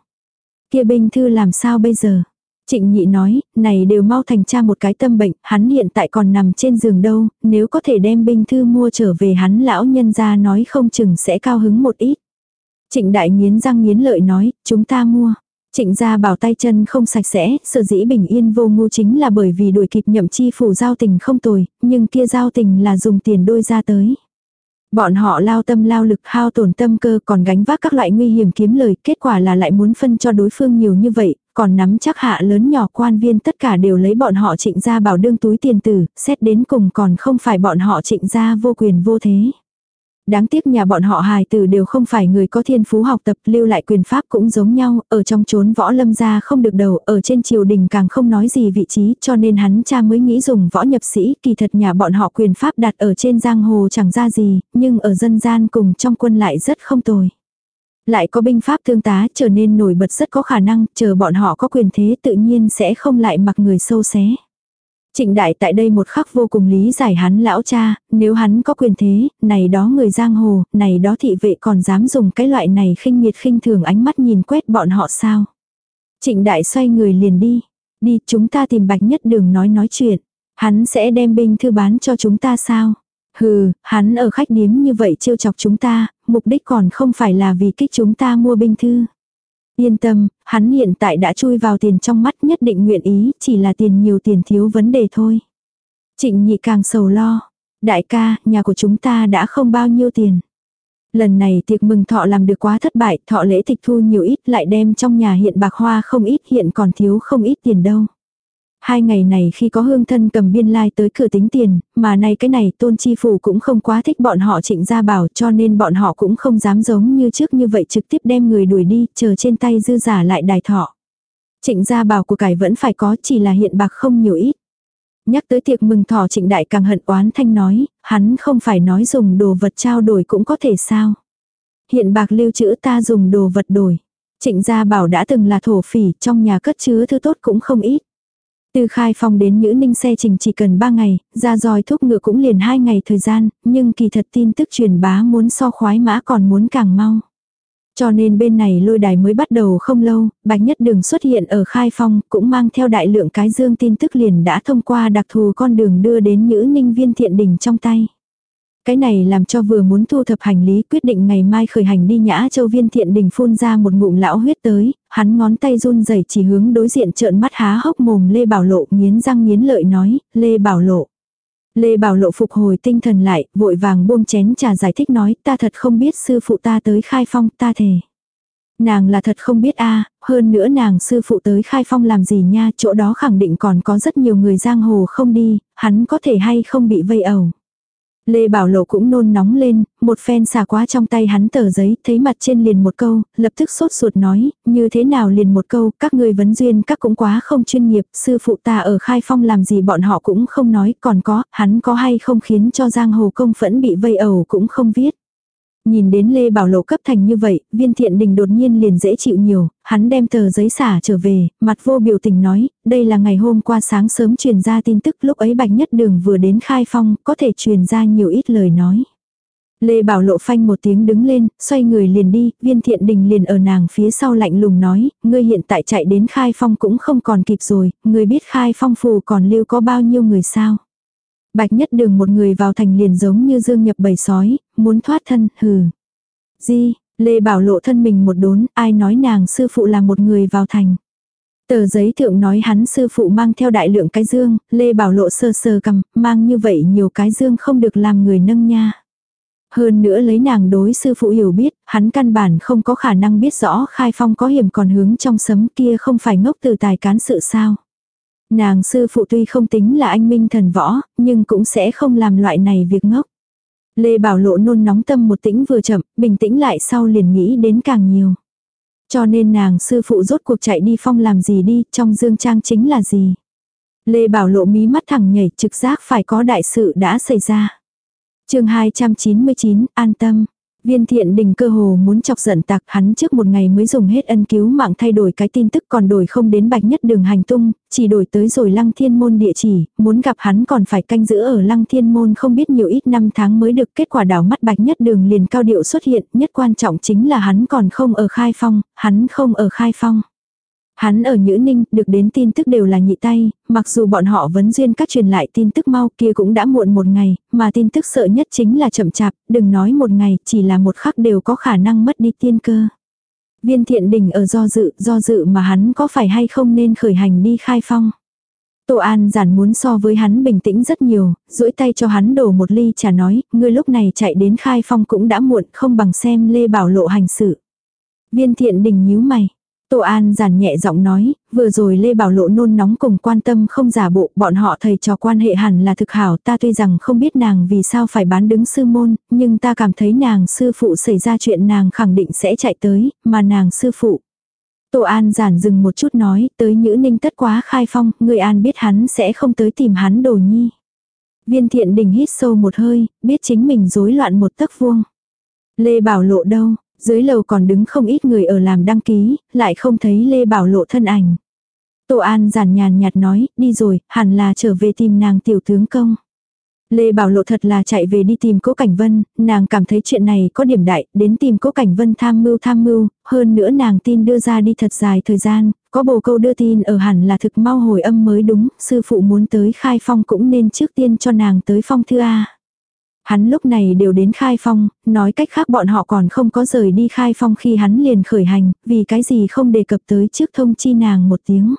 Kia binh thư làm sao bây giờ? Trịnh nhị nói, này đều mau thành cha một cái tâm bệnh, hắn hiện tại còn nằm trên giường đâu, nếu có thể đem binh thư mua trở về hắn lão nhân ra nói không chừng sẽ cao hứng một ít. Trịnh đại nghiến răng nghiến lợi nói, chúng ta mua. Trịnh gia bảo tay chân không sạch sẽ, sở dĩ bình yên vô ngu chính là bởi vì đuổi kịp nhậm chi phủ giao tình không tồi, nhưng kia giao tình là dùng tiền đôi ra tới. Bọn họ lao tâm lao lực hao tổn tâm cơ còn gánh vác các loại nguy hiểm kiếm lời, kết quả là lại muốn phân cho đối phương nhiều như vậy, còn nắm chắc hạ lớn nhỏ quan viên tất cả đều lấy bọn họ trịnh ra bảo đương túi tiền tử, xét đến cùng còn không phải bọn họ trịnh ra vô quyền vô thế. Đáng tiếc nhà bọn họ hài tử đều không phải người có thiên phú học tập lưu lại quyền pháp cũng giống nhau, ở trong chốn võ lâm gia không được đầu, ở trên triều đình càng không nói gì vị trí cho nên hắn cha mới nghĩ dùng võ nhập sĩ, kỳ thật nhà bọn họ quyền pháp đặt ở trên giang hồ chẳng ra gì, nhưng ở dân gian cùng trong quân lại rất không tồi. Lại có binh pháp thương tá trở nên nổi bật rất có khả năng, chờ bọn họ có quyền thế tự nhiên sẽ không lại mặc người sâu xé. Trịnh đại tại đây một khắc vô cùng lý giải hắn lão cha, nếu hắn có quyền thế, này đó người giang hồ, này đó thị vệ còn dám dùng cái loại này khinh miệt khinh thường ánh mắt nhìn quét bọn họ sao. Trịnh đại xoay người liền đi, đi chúng ta tìm bạch nhất đường nói nói chuyện, hắn sẽ đem binh thư bán cho chúng ta sao. Hừ, hắn ở khách điếm như vậy trêu chọc chúng ta, mục đích còn không phải là vì kích chúng ta mua binh thư. Yên tâm, hắn hiện tại đã chui vào tiền trong mắt nhất định nguyện ý, chỉ là tiền nhiều tiền thiếu vấn đề thôi. Trịnh nhị càng sầu lo. Đại ca, nhà của chúng ta đã không bao nhiêu tiền. Lần này tiệc mừng thọ làm được quá thất bại, thọ lễ tịch thu nhiều ít lại đem trong nhà hiện bạc hoa không ít hiện còn thiếu không ít tiền đâu. Hai ngày này khi có hương thân cầm biên lai tới cửa tính tiền, mà nay cái này tôn chi phủ cũng không quá thích bọn họ trịnh gia bảo cho nên bọn họ cũng không dám giống như trước như vậy trực tiếp đem người đuổi đi, chờ trên tay dư giả lại đài thọ. Trịnh gia bảo của cải vẫn phải có chỉ là hiện bạc không nhiều ít. Nhắc tới tiệc mừng thọ trịnh đại càng hận oán thanh nói, hắn không phải nói dùng đồ vật trao đổi cũng có thể sao. Hiện bạc lưu trữ ta dùng đồ vật đổi. Trịnh gia bảo đã từng là thổ phỉ trong nhà cất chứa thứ tốt cũng không ít. Từ khai phong đến Nhữ Ninh xe trình chỉ cần 3 ngày, ra dòi thuốc ngựa cũng liền 2 ngày thời gian, nhưng kỳ thật tin tức truyền bá muốn so khoái mã còn muốn càng mau. Cho nên bên này lôi đài mới bắt đầu không lâu, Bạch Nhất Đường xuất hiện ở Khai Phong, cũng mang theo đại lượng cái dương tin tức liền đã thông qua đặc thù con đường đưa đến Nhữ Ninh Viên Thiện Đình trong tay. Cái này làm cho vừa muốn thu thập hành lý quyết định ngày mai khởi hành đi nhã châu viên thiện đình phun ra một ngụm lão huyết tới, hắn ngón tay run rẩy chỉ hướng đối diện trợn mắt há hốc mồm Lê Bảo Lộ nghiến răng nghiến lợi nói, Lê Bảo Lộ. Lê Bảo Lộ phục hồi tinh thần lại, vội vàng buông chén trà giải thích nói, ta thật không biết sư phụ ta tới khai phong, ta thề. Nàng là thật không biết a hơn nữa nàng sư phụ tới khai phong làm gì nha, chỗ đó khẳng định còn có rất nhiều người giang hồ không đi, hắn có thể hay không bị vây ẩu. Lê Bảo Lộ cũng nôn nóng lên, một phen xả quá trong tay hắn tờ giấy, thấy mặt trên liền một câu, lập tức sốt ruột nói, như thế nào liền một câu, các người vấn duyên các cũng quá không chuyên nghiệp, sư phụ ta ở khai phong làm gì bọn họ cũng không nói, còn có, hắn có hay không khiến cho giang hồ công phẫn bị vây ẩu cũng không viết. Nhìn đến Lê Bảo Lộ cấp thành như vậy, viên thiện đình đột nhiên liền dễ chịu nhiều, hắn đem tờ giấy xả trở về, mặt vô biểu tình nói, đây là ngày hôm qua sáng sớm truyền ra tin tức lúc ấy Bạch Nhất Đường vừa đến khai phong, có thể truyền ra nhiều ít lời nói. Lê Bảo Lộ phanh một tiếng đứng lên, xoay người liền đi, viên thiện đình liền ở nàng phía sau lạnh lùng nói, ngươi hiện tại chạy đến khai phong cũng không còn kịp rồi, ngươi biết khai phong phù còn lưu có bao nhiêu người sao. Bạch nhất đường một người vào thành liền giống như dương nhập bầy sói, muốn thoát thân, hừ. Di, Lê Bảo lộ thân mình một đốn, ai nói nàng sư phụ là một người vào thành. Tờ giấy thượng nói hắn sư phụ mang theo đại lượng cái dương, Lê Bảo lộ sơ sơ cầm, mang như vậy nhiều cái dương không được làm người nâng nha. Hơn nữa lấy nàng đối sư phụ hiểu biết, hắn căn bản không có khả năng biết rõ khai phong có hiểm còn hướng trong sấm kia không phải ngốc từ tài cán sự sao. Nàng sư phụ tuy không tính là anh minh thần võ, nhưng cũng sẽ không làm loại này việc ngốc. Lê Bảo Lộ nôn nóng tâm một tĩnh vừa chậm, bình tĩnh lại sau liền nghĩ đến càng nhiều. Cho nên nàng sư phụ rốt cuộc chạy đi phong làm gì đi, trong dương trang chính là gì. Lê Bảo Lộ mí mắt thẳng nhảy trực giác phải có đại sự đã xảy ra. chương 299, an tâm. Viên thiện đình cơ hồ muốn chọc giận tạc hắn trước một ngày mới dùng hết ân cứu mạng thay đổi cái tin tức còn đổi không đến bạch nhất đường hành tung, chỉ đổi tới rồi lăng thiên môn địa chỉ, muốn gặp hắn còn phải canh giữ ở lăng thiên môn không biết nhiều ít năm tháng mới được kết quả đảo mắt bạch nhất đường liền cao điệu xuất hiện, nhất quan trọng chính là hắn còn không ở khai phong, hắn không ở khai phong. Hắn ở Nhữ Ninh, được đến tin tức đều là nhị tay, mặc dù bọn họ vấn duyên các truyền lại tin tức mau kia cũng đã muộn một ngày, mà tin tức sợ nhất chính là chậm chạp, đừng nói một ngày, chỉ là một khắc đều có khả năng mất đi tiên cơ. Viên thiện đình ở do dự, do dự mà hắn có phải hay không nên khởi hành đi khai phong. Tô An giản muốn so với hắn bình tĩnh rất nhiều, duỗi tay cho hắn đổ một ly trà nói, ngươi lúc này chạy đến khai phong cũng đã muộn không bằng xem Lê Bảo Lộ hành sự. Viên thiện đình nhíu mày, Tô An giản nhẹ giọng nói, vừa rồi Lê Bảo Lộ nôn nóng cùng quan tâm không giả bộ, bọn họ thầy trò quan hệ hẳn là thực hảo, ta tuy rằng không biết nàng vì sao phải bán đứng sư môn, nhưng ta cảm thấy nàng sư phụ xảy ra chuyện nàng khẳng định sẽ chạy tới, mà nàng sư phụ. Tô An giản dừng một chút nói, tới Nhữ Ninh tất quá khai phong, người An biết hắn sẽ không tới tìm hắn đồ nhi. Viên thiện đình hít sâu một hơi, biết chính mình rối loạn một tấc vuông. Lê Bảo Lộ đâu, dưới lầu còn đứng không ít người ở làm đăng ký, lại không thấy Lê Bảo lộ thân ảnh. Tô An giản nhàn nhạt nói, đi rồi, hẳn là trở về tìm nàng tiểu tướng công. Lê Bảo Lộ thật là chạy về đi tìm Cố Cảnh Vân, nàng cảm thấy chuyện này có điểm đại, đến tìm Cố Cảnh Vân tham mưu tham mưu, hơn nữa nàng tin đưa ra đi thật dài thời gian, có bồ câu đưa tin ở hẳn là thực mau hồi âm mới đúng, sư phụ muốn tới khai phong cũng nên trước tiên cho nàng tới phong thư A. Hắn lúc này đều đến khai phong, nói cách khác bọn họ còn không có rời đi khai phong khi hắn liền khởi hành, vì cái gì không đề cập tới trước thông chi nàng một tiếng.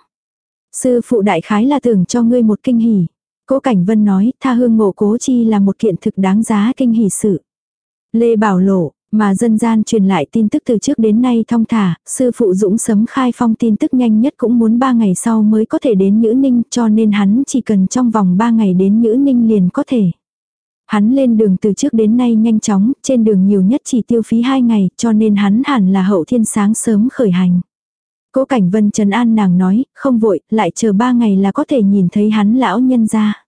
Sư phụ đại khái là tưởng cho ngươi một kinh hỉ. Cố Cảnh Vân nói, tha hương ngộ cố chi là một kiện thực đáng giá kinh hỉ sự. Lê Bảo Lộ, Mà dân gian truyền lại tin tức từ trước đến nay thong thả, sư phụ Dũng sấm khai phong tin tức nhanh nhất cũng muốn 3 ngày sau mới có thể đến Nhữ Ninh cho nên hắn chỉ cần trong vòng 3 ngày đến Nhữ Ninh liền có thể. Hắn lên đường từ trước đến nay nhanh chóng, trên đường nhiều nhất chỉ tiêu phí 2 ngày cho nên hắn hẳn là hậu thiên sáng sớm khởi hành. Cố Cảnh Vân Trần An nàng nói, không vội, lại chờ 3 ngày là có thể nhìn thấy hắn lão nhân ra.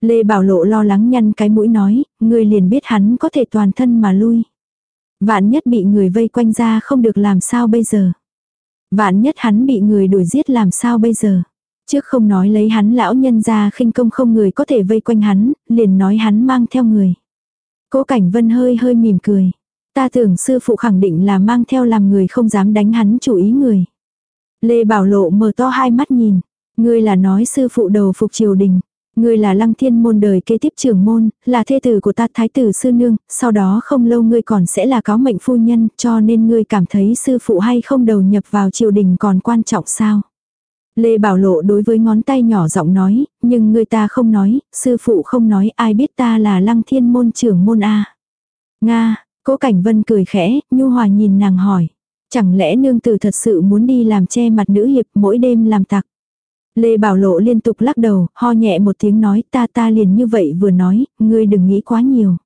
Lê Bảo Lộ lo lắng nhăn cái mũi nói, người liền biết hắn có thể toàn thân mà lui. Vạn nhất bị người vây quanh ra không được làm sao bây giờ. Vạn nhất hắn bị người đuổi giết làm sao bây giờ. Trước không nói lấy hắn lão nhân ra khinh công không người có thể vây quanh hắn, liền nói hắn mang theo người. Cố Cảnh Vân hơi hơi mỉm cười. Ta tưởng sư phụ khẳng định là mang theo làm người không dám đánh hắn chủ ý người. Lê Bảo Lộ mở to hai mắt nhìn. Ngươi là nói sư phụ đầu phục triều đình. Ngươi là lăng thiên môn đời kế tiếp trưởng môn, là thê tử của ta thái tử sư nương, sau đó không lâu ngươi còn sẽ là cáo mệnh phu nhân, cho nên ngươi cảm thấy sư phụ hay không đầu nhập vào triều đình còn quan trọng sao. Lê Bảo Lộ đối với ngón tay nhỏ giọng nói, nhưng người ta không nói, sư phụ không nói ai biết ta là lăng thiên môn trưởng môn A. Nga, cố cảnh vân cười khẽ, nhu hòa nhìn nàng hỏi. Chẳng lẽ nương tử thật sự muốn đi làm che mặt nữ hiệp mỗi đêm làm tặc. Lê Bảo Lộ liên tục lắc đầu, ho nhẹ một tiếng nói ta ta liền như vậy vừa nói, ngươi đừng nghĩ quá nhiều.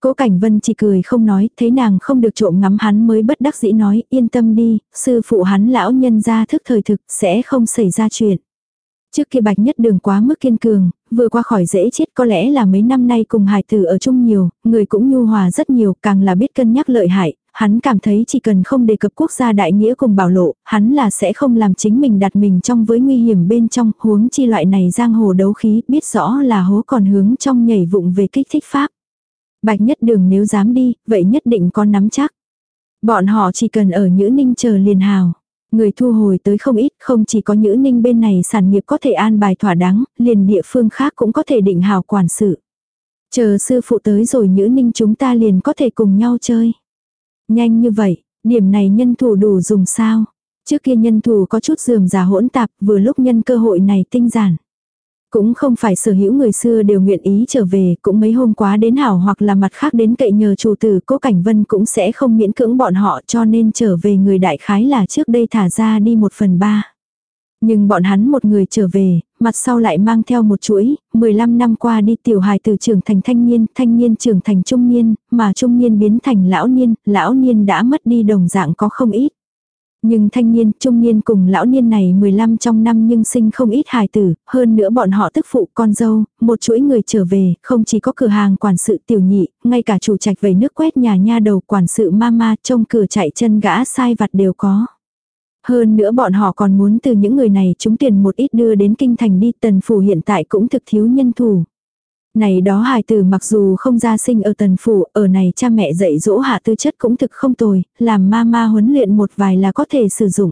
Cố Cảnh Vân chỉ cười không nói, thấy nàng không được trộm ngắm hắn mới bất đắc dĩ nói, yên tâm đi, sư phụ hắn lão nhân ra thức thời thực, sẽ không xảy ra chuyện. Trước kia bạch nhất đường quá mức kiên cường, vừa qua khỏi dễ chết có lẽ là mấy năm nay cùng hài tử ở chung nhiều, người cũng nhu hòa rất nhiều, càng là biết cân nhắc lợi hại, hắn cảm thấy chỉ cần không đề cập quốc gia đại nghĩa cùng bảo lộ, hắn là sẽ không làm chính mình đặt mình trong với nguy hiểm bên trong, huống chi loại này giang hồ đấu khí, biết rõ là hố còn hướng trong nhảy vụng về kích thích pháp. Bạch nhất đường nếu dám đi, vậy nhất định có nắm chắc. Bọn họ chỉ cần ở Nhữ Ninh chờ liền hào. Người thu hồi tới không ít, không chỉ có Nhữ Ninh bên này sản nghiệp có thể an bài thỏa đáng, liền địa phương khác cũng có thể định hào quản sự. Chờ sư phụ tới rồi Nhữ Ninh chúng ta liền có thể cùng nhau chơi. Nhanh như vậy, điểm này nhân thủ đủ dùng sao? Trước kia nhân thủ có chút dườm già hỗn tạp, vừa lúc nhân cơ hội này tinh giản. Cũng không phải sở hữu người xưa đều nguyện ý trở về, cũng mấy hôm quá đến hảo hoặc là mặt khác đến cậy nhờ chủ tử cố cảnh vân cũng sẽ không miễn cưỡng bọn họ cho nên trở về người đại khái là trước đây thả ra đi một phần ba. Nhưng bọn hắn một người trở về, mặt sau lại mang theo một chuỗi, 15 năm qua đi tiểu hài từ trưởng thành thanh niên, thanh niên trưởng thành trung niên, mà trung niên biến thành lão niên, lão niên đã mất đi đồng dạng có không ít. Nhưng thanh niên, trung niên cùng lão niên này 15 trong năm nhưng sinh không ít hài tử, hơn nữa bọn họ tức phụ con dâu, một chuỗi người trở về, không chỉ có cửa hàng quản sự tiểu nhị, ngay cả chủ trạch về nước quét nhà nha đầu quản sự mama trông cửa chạy chân gã sai vặt đều có. Hơn nữa bọn họ còn muốn từ những người này chúng tiền một ít đưa đến kinh thành đi tần phủ hiện tại cũng thực thiếu nhân thủ. Này đó hài tử mặc dù không ra sinh ở tần phủ, ở này cha mẹ dạy dỗ hạ tư chất cũng thực không tồi, làm ma ma huấn luyện một vài là có thể sử dụng.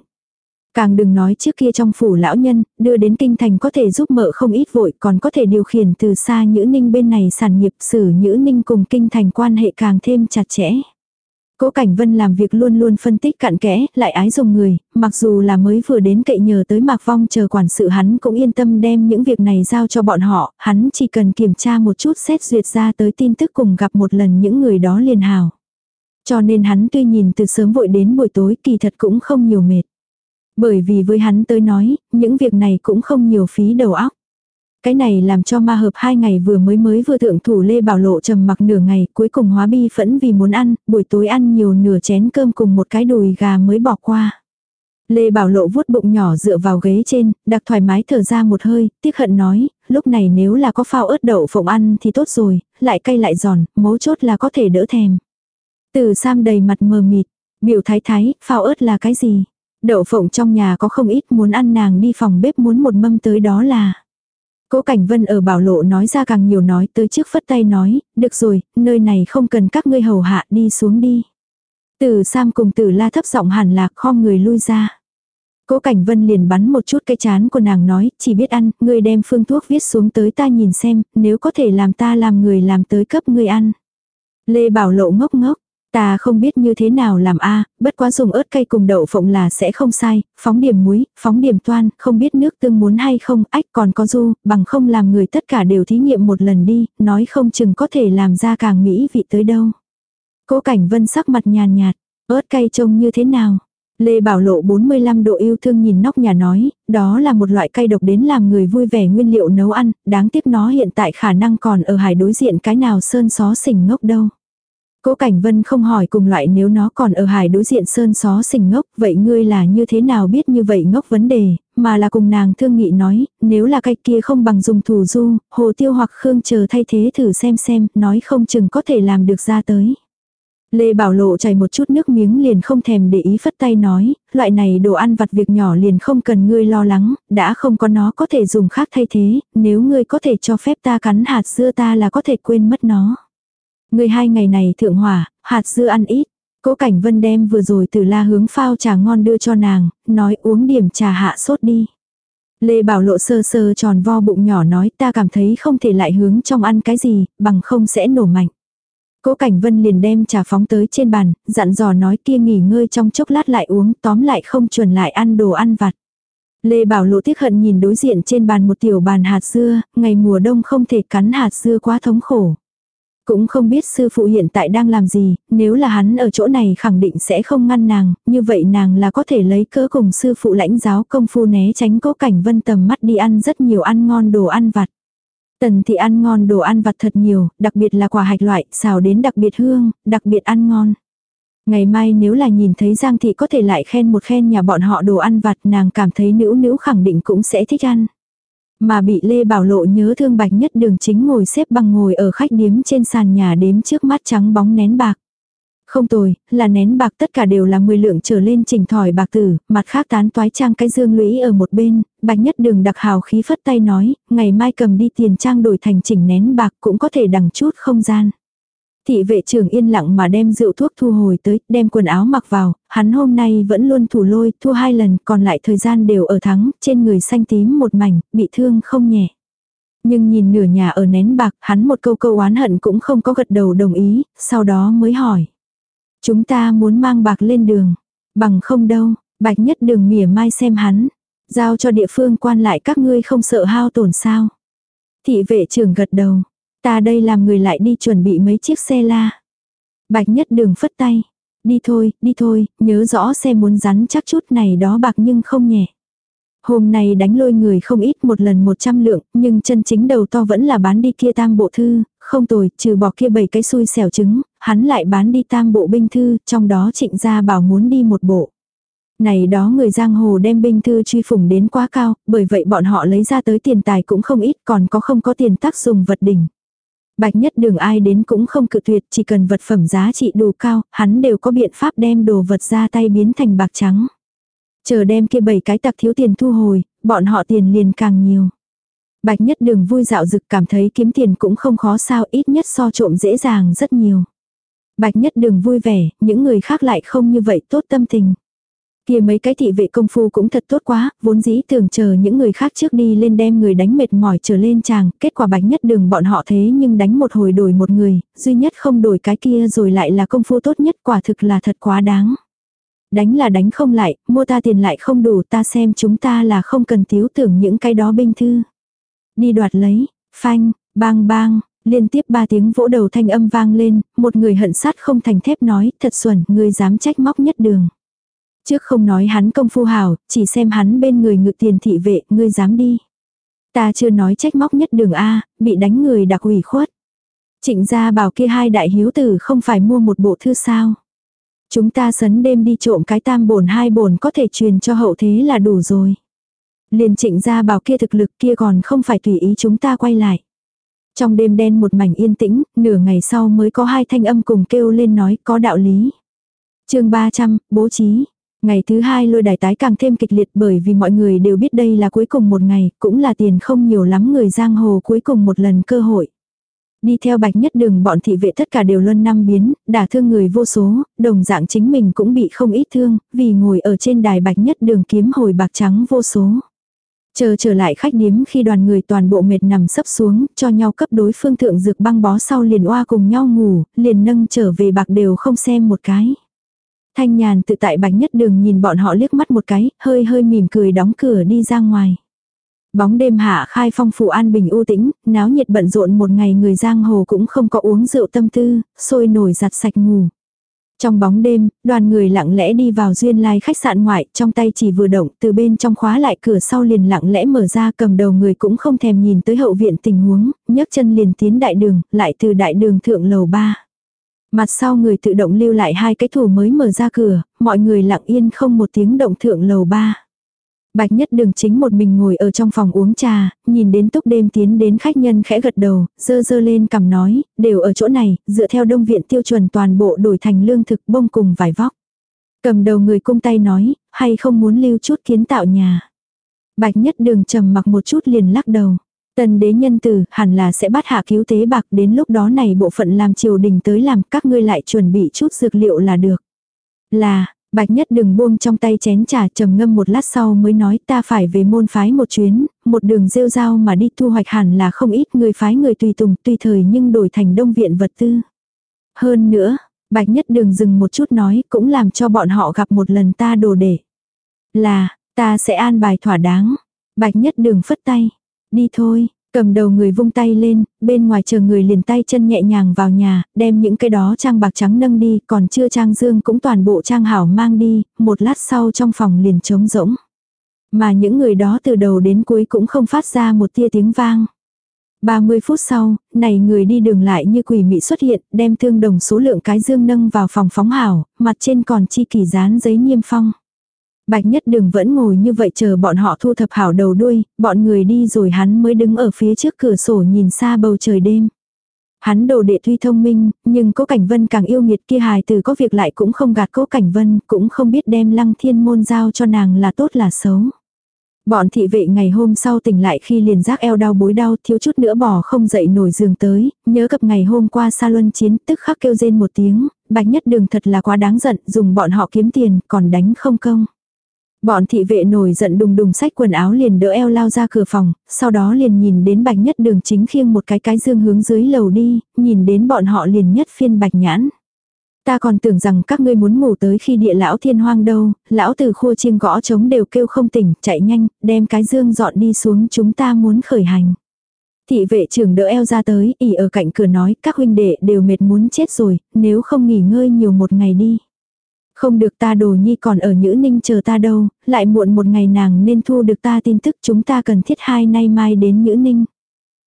Càng đừng nói trước kia trong phủ lão nhân, đưa đến kinh thành có thể giúp mợ không ít vội, còn có thể điều khiển từ xa Nhữ Ninh bên này sản nghiệp xử Nhữ Ninh cùng kinh thành quan hệ càng thêm chặt chẽ. Cố Cảnh Vân làm việc luôn luôn phân tích cặn kẽ, lại ái dùng người, mặc dù là mới vừa đến cậy nhờ tới Mạc Vong chờ quản sự hắn cũng yên tâm đem những việc này giao cho bọn họ, hắn chỉ cần kiểm tra một chút xét duyệt ra tới tin tức cùng gặp một lần những người đó liền hào. Cho nên hắn tuy nhìn từ sớm vội đến buổi tối kỳ thật cũng không nhiều mệt. Bởi vì với hắn tới nói, những việc này cũng không nhiều phí đầu óc. Cái này làm cho ma hợp hai ngày vừa mới mới vừa thượng thủ Lê Bảo Lộ trầm mặc nửa ngày, cuối cùng hóa bi phẫn vì muốn ăn, buổi tối ăn nhiều nửa chén cơm cùng một cái đùi gà mới bỏ qua. Lê Bảo Lộ vuốt bụng nhỏ dựa vào ghế trên, đặc thoải mái thở ra một hơi, tiếc hận nói, lúc này nếu là có phao ớt đậu phộng ăn thì tốt rồi, lại cay lại giòn, mấu chốt là có thể đỡ thèm. Từ Sam đầy mặt mờ mịt, biểu thái thái, phao ớt là cái gì? Đậu phộng trong nhà có không ít muốn ăn nàng đi phòng bếp muốn một mâm tới đó là. Cố Cảnh Vân ở bảo lộ nói ra càng nhiều nói tới trước phất tay nói, được rồi, nơi này không cần các ngươi hầu hạ đi xuống đi. Tử Sam cùng tử la thấp giọng hàn lạc khom người lui ra. Cố Cảnh Vân liền bắn một chút cái chán của nàng nói, chỉ biết ăn, ngươi đem phương thuốc viết xuống tới ta nhìn xem, nếu có thể làm ta làm người làm tới cấp ngươi ăn. Lê Bảo Lộ ngốc ngốc, Ta không biết như thế nào làm a bất quá dùng ớt cay cùng đậu phộng là sẽ không sai, phóng điểm muối, phóng điểm toan, không biết nước tương muốn hay không, ách còn có du, bằng không làm người tất cả đều thí nghiệm một lần đi, nói không chừng có thể làm ra càng mỹ vị tới đâu. Cố Cảnh Vân sắc mặt nhàn nhạt, ớt cay trông như thế nào? Lê Bảo Lộ 45 độ yêu thương nhìn nóc nhà nói, đó là một loại cây độc đến làm người vui vẻ nguyên liệu nấu ăn, đáng tiếc nó hiện tại khả năng còn ở hải đối diện cái nào sơn xó xỉnh ngốc đâu. Cố Cảnh Vân không hỏi cùng loại nếu nó còn ở hải đối diện sơn xó xình ngốc, vậy ngươi là như thế nào biết như vậy ngốc vấn đề, mà là cùng nàng thương nghị nói, nếu là cái kia không bằng dùng thủ du, hồ tiêu hoặc khương chờ thay thế thử xem xem, nói không chừng có thể làm được ra tới. Lê Bảo Lộ chảy một chút nước miếng liền không thèm để ý phất tay nói, loại này đồ ăn vặt việc nhỏ liền không cần ngươi lo lắng, đã không có nó có thể dùng khác thay thế, nếu ngươi có thể cho phép ta cắn hạt dưa ta là có thể quên mất nó người hai ngày này thượng hỏa, hạt dưa ăn ít. Cố Cảnh Vân đem vừa rồi từ la hướng phao trà ngon đưa cho nàng, nói uống điểm trà hạ sốt đi. Lê Bảo Lộ sơ sơ tròn vo bụng nhỏ nói ta cảm thấy không thể lại hướng trong ăn cái gì, bằng không sẽ nổ mạnh. Cố Cảnh Vân liền đem trà phóng tới trên bàn, dặn dò nói kia nghỉ ngơi trong chốc lát lại uống, tóm lại không chuẩn lại ăn đồ ăn vặt. Lê Bảo Lộ tiếc hận nhìn đối diện trên bàn một tiểu bàn hạt dưa, ngày mùa đông không thể cắn hạt dưa quá thống khổ. Cũng không biết sư phụ hiện tại đang làm gì, nếu là hắn ở chỗ này khẳng định sẽ không ngăn nàng, như vậy nàng là có thể lấy cớ cùng sư phụ lãnh giáo công phu né tránh cố cảnh vân tầm mắt đi ăn rất nhiều ăn ngon đồ ăn vặt. Tần thị ăn ngon đồ ăn vặt thật nhiều, đặc biệt là quả hạch loại, xào đến đặc biệt hương, đặc biệt ăn ngon. Ngày mai nếu là nhìn thấy Giang thị có thể lại khen một khen nhà bọn họ đồ ăn vặt nàng cảm thấy nữ nữ khẳng định cũng sẽ thích ăn. Mà bị Lê Bảo Lộ nhớ thương bạch nhất đường chính ngồi xếp bằng ngồi ở khách điếm trên sàn nhà đếm trước mắt trắng bóng nén bạc. Không tồi, là nén bạc tất cả đều là 10 lượng trở lên chỉnh thỏi bạc tử, mặt khác tán toái trang cái dương lũy ở một bên, bạch nhất đường đặc hào khí phất tay nói, ngày mai cầm đi tiền trang đổi thành chỉnh nén bạc cũng có thể đằng chút không gian. Thị vệ trưởng yên lặng mà đem rượu thuốc thu hồi tới, đem quần áo mặc vào, hắn hôm nay vẫn luôn thủ lôi, thua hai lần, còn lại thời gian đều ở thắng, trên người xanh tím một mảnh, bị thương không nhẹ. Nhưng nhìn nửa nhà ở nén bạc, hắn một câu câu oán hận cũng không có gật đầu đồng ý, sau đó mới hỏi. Chúng ta muốn mang bạc lên đường. Bằng không đâu, bạch nhất đường mỉa mai xem hắn. Giao cho địa phương quan lại các ngươi không sợ hao tổn sao. Thị vệ trưởng gật đầu. Ta đây làm người lại đi chuẩn bị mấy chiếc xe la. Bạch nhất đường phất tay. Đi thôi, đi thôi, nhớ rõ xe muốn rắn chắc chút này đó bạc nhưng không nhẹ. Hôm nay đánh lôi người không ít một lần 100 lượng, nhưng chân chính đầu to vẫn là bán đi kia tam bộ thư, không tồi, trừ bỏ kia bảy cái xui xẻo trứng, hắn lại bán đi tam bộ binh thư, trong đó trịnh gia bảo muốn đi một bộ. Này đó người giang hồ đem binh thư truy phủng đến quá cao, bởi vậy bọn họ lấy ra tới tiền tài cũng không ít còn có không có tiền tác dùng vật đỉnh. Bạch nhất đường ai đến cũng không cự tuyệt, chỉ cần vật phẩm giá trị đủ cao, hắn đều có biện pháp đem đồ vật ra tay biến thành bạc trắng. Chờ đem kia bảy cái tặc thiếu tiền thu hồi, bọn họ tiền liền càng nhiều. Bạch nhất đường vui dạo dực cảm thấy kiếm tiền cũng không khó sao ít nhất so trộm dễ dàng rất nhiều. Bạch nhất đường vui vẻ, những người khác lại không như vậy tốt tâm tình. Kia mấy cái thị vệ công phu cũng thật tốt quá, vốn dĩ tưởng chờ những người khác trước đi lên đem người đánh mệt mỏi trở lên chàng, kết quả bánh nhất đường bọn họ thế nhưng đánh một hồi đổi một người, duy nhất không đổi cái kia rồi lại là công phu tốt nhất quả thực là thật quá đáng. Đánh là đánh không lại, mua ta tiền lại không đủ ta xem chúng ta là không cần thiếu tưởng những cái đó binh thư. Đi đoạt lấy, phanh, bang bang, liên tiếp ba tiếng vỗ đầu thanh âm vang lên, một người hận sát không thành thép nói, thật xuẩn, người dám trách móc nhất đường. Trước không nói hắn công phu hào, chỉ xem hắn bên người ngự tiền thị vệ, ngươi dám đi. Ta chưa nói trách móc nhất đường A, bị đánh người đặc ủy khuất. Trịnh gia bảo kia hai đại hiếu tử không phải mua một bộ thư sao. Chúng ta sấn đêm đi trộm cái tam bổn hai bổn có thể truyền cho hậu thế là đủ rồi. Liền trịnh gia bảo kia thực lực kia còn không phải tùy ý chúng ta quay lại. Trong đêm đen một mảnh yên tĩnh, nửa ngày sau mới có hai thanh âm cùng kêu lên nói có đạo lý. chương 300, bố trí. Ngày thứ hai lôi đài tái càng thêm kịch liệt bởi vì mọi người đều biết đây là cuối cùng một ngày, cũng là tiền không nhiều lắm người giang hồ cuối cùng một lần cơ hội. Đi theo bạch nhất đường bọn thị vệ tất cả đều luân năm biến, đả thương người vô số, đồng dạng chính mình cũng bị không ít thương, vì ngồi ở trên đài bạch nhất đường kiếm hồi bạc trắng vô số. Chờ trở lại khách điếm khi đoàn người toàn bộ mệt nằm sấp xuống, cho nhau cấp đối phương thượng dược băng bó sau liền oa cùng nhau ngủ, liền nâng trở về bạc đều không xem một cái. Thanh nhàn tự tại bạch nhất đường nhìn bọn họ liếc mắt một cái, hơi hơi mỉm cười đóng cửa đi ra ngoài. Bóng đêm hạ khai phong phủ an bình u tĩnh, náo nhiệt bận rộn một ngày người giang hồ cũng không có uống rượu tâm tư, sôi nổi giặt sạch ngủ. Trong bóng đêm, đoàn người lặng lẽ đi vào duyên lai khách sạn ngoại, trong tay chỉ vừa động, từ bên trong khóa lại cửa sau liền lặng lẽ mở ra cầm đầu người cũng không thèm nhìn tới hậu viện tình huống, nhấc chân liền tiến đại đường, lại từ đại đường thượng lầu ba. Mặt sau người tự động lưu lại hai cái thủ mới mở ra cửa, mọi người lặng yên không một tiếng động thượng lầu ba. Bạch Nhất Đường chính một mình ngồi ở trong phòng uống trà, nhìn đến túc đêm tiến đến khách nhân khẽ gật đầu, dơ dơ lên cầm nói, đều ở chỗ này, dựa theo đông viện tiêu chuẩn toàn bộ đổi thành lương thực bông cùng vải vóc. Cầm đầu người cung tay nói, hay không muốn lưu chút kiến tạo nhà. Bạch Nhất Đường trầm mặc một chút liền lắc đầu. Tần đế nhân tử hẳn là sẽ bắt hạ cứu tế bạc đến lúc đó này bộ phận làm triều đình tới làm các ngươi lại chuẩn bị chút dược liệu là được. Là, Bạch nhất đừng buông trong tay chén trà trầm ngâm một lát sau mới nói ta phải về môn phái một chuyến, một đường rêu rao mà đi thu hoạch hẳn là không ít người phái người tùy tùng tùy thời nhưng đổi thành đông viện vật tư. Hơn nữa, bạch nhất đường dừng một chút nói cũng làm cho bọn họ gặp một lần ta đồ để. Là, ta sẽ an bài thỏa đáng. Bạch nhất đường phất tay. Đi thôi, Cầm đầu người vung tay lên, bên ngoài chờ người liền tay chân nhẹ nhàng vào nhà, đem những cái đó trang bạc trắng nâng đi, còn chưa trang dương cũng toàn bộ trang hảo mang đi, một lát sau trong phòng liền trống rỗng. Mà những người đó từ đầu đến cuối cũng không phát ra một tia tiếng vang. 30 phút sau, này người đi đường lại như quỷ mị xuất hiện, đem thương đồng số lượng cái dương nâng vào phòng phóng hảo, mặt trên còn chi kỳ dán giấy niêm phong. Bạch nhất đường vẫn ngồi như vậy chờ bọn họ thu thập hảo đầu đuôi, bọn người đi rồi hắn mới đứng ở phía trước cửa sổ nhìn xa bầu trời đêm. Hắn đồ đệ tuy thông minh, nhưng cố cảnh vân càng yêu nghiệt kia hài từ có việc lại cũng không gạt cố cảnh vân, cũng không biết đem lăng thiên môn giao cho nàng là tốt là xấu. Bọn thị vệ ngày hôm sau tỉnh lại khi liền giác eo đau bối đau thiếu chút nữa bỏ không dậy nổi giường tới, nhớ cập ngày hôm qua sa luân chiến tức khắc kêu rên một tiếng, bạch nhất đường thật là quá đáng giận dùng bọn họ kiếm tiền còn đánh không công. Bọn thị vệ nổi giận đùng đùng sách quần áo liền đỡ eo lao ra cửa phòng, sau đó liền nhìn đến bạch nhất đường chính khiêng một cái cái dương hướng dưới lầu đi, nhìn đến bọn họ liền nhất phiên bạch nhãn. Ta còn tưởng rằng các ngươi muốn ngủ tới khi địa lão thiên hoang đâu, lão từ khua chiêng gõ trống đều kêu không tỉnh, chạy nhanh, đem cái dương dọn đi xuống chúng ta muốn khởi hành. Thị vệ trưởng đỡ eo ra tới, ỉ ở cạnh cửa nói, các huynh đệ đều mệt muốn chết rồi, nếu không nghỉ ngơi nhiều một ngày đi. Không được ta đồ nhi còn ở Nhữ Ninh chờ ta đâu, lại muộn một ngày nàng nên thu được ta tin tức chúng ta cần thiết hai nay mai đến Nhữ Ninh.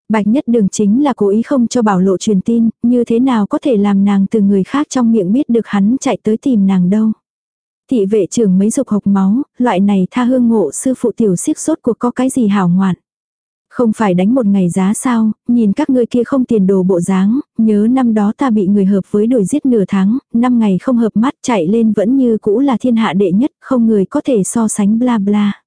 Bạch nhất đường chính là cố ý không cho bảo lộ truyền tin, như thế nào có thể làm nàng từ người khác trong miệng biết được hắn chạy tới tìm nàng đâu. Thị vệ trưởng mấy dục hộc máu, loại này tha hương ngộ sư phụ tiểu siếc sốt cuộc có cái gì hảo ngoạn. Không phải đánh một ngày giá sao, nhìn các ngươi kia không tiền đồ bộ dáng, nhớ năm đó ta bị người hợp với đuổi giết nửa tháng, năm ngày không hợp mắt chạy lên vẫn như cũ là thiên hạ đệ nhất, không người có thể so sánh bla bla.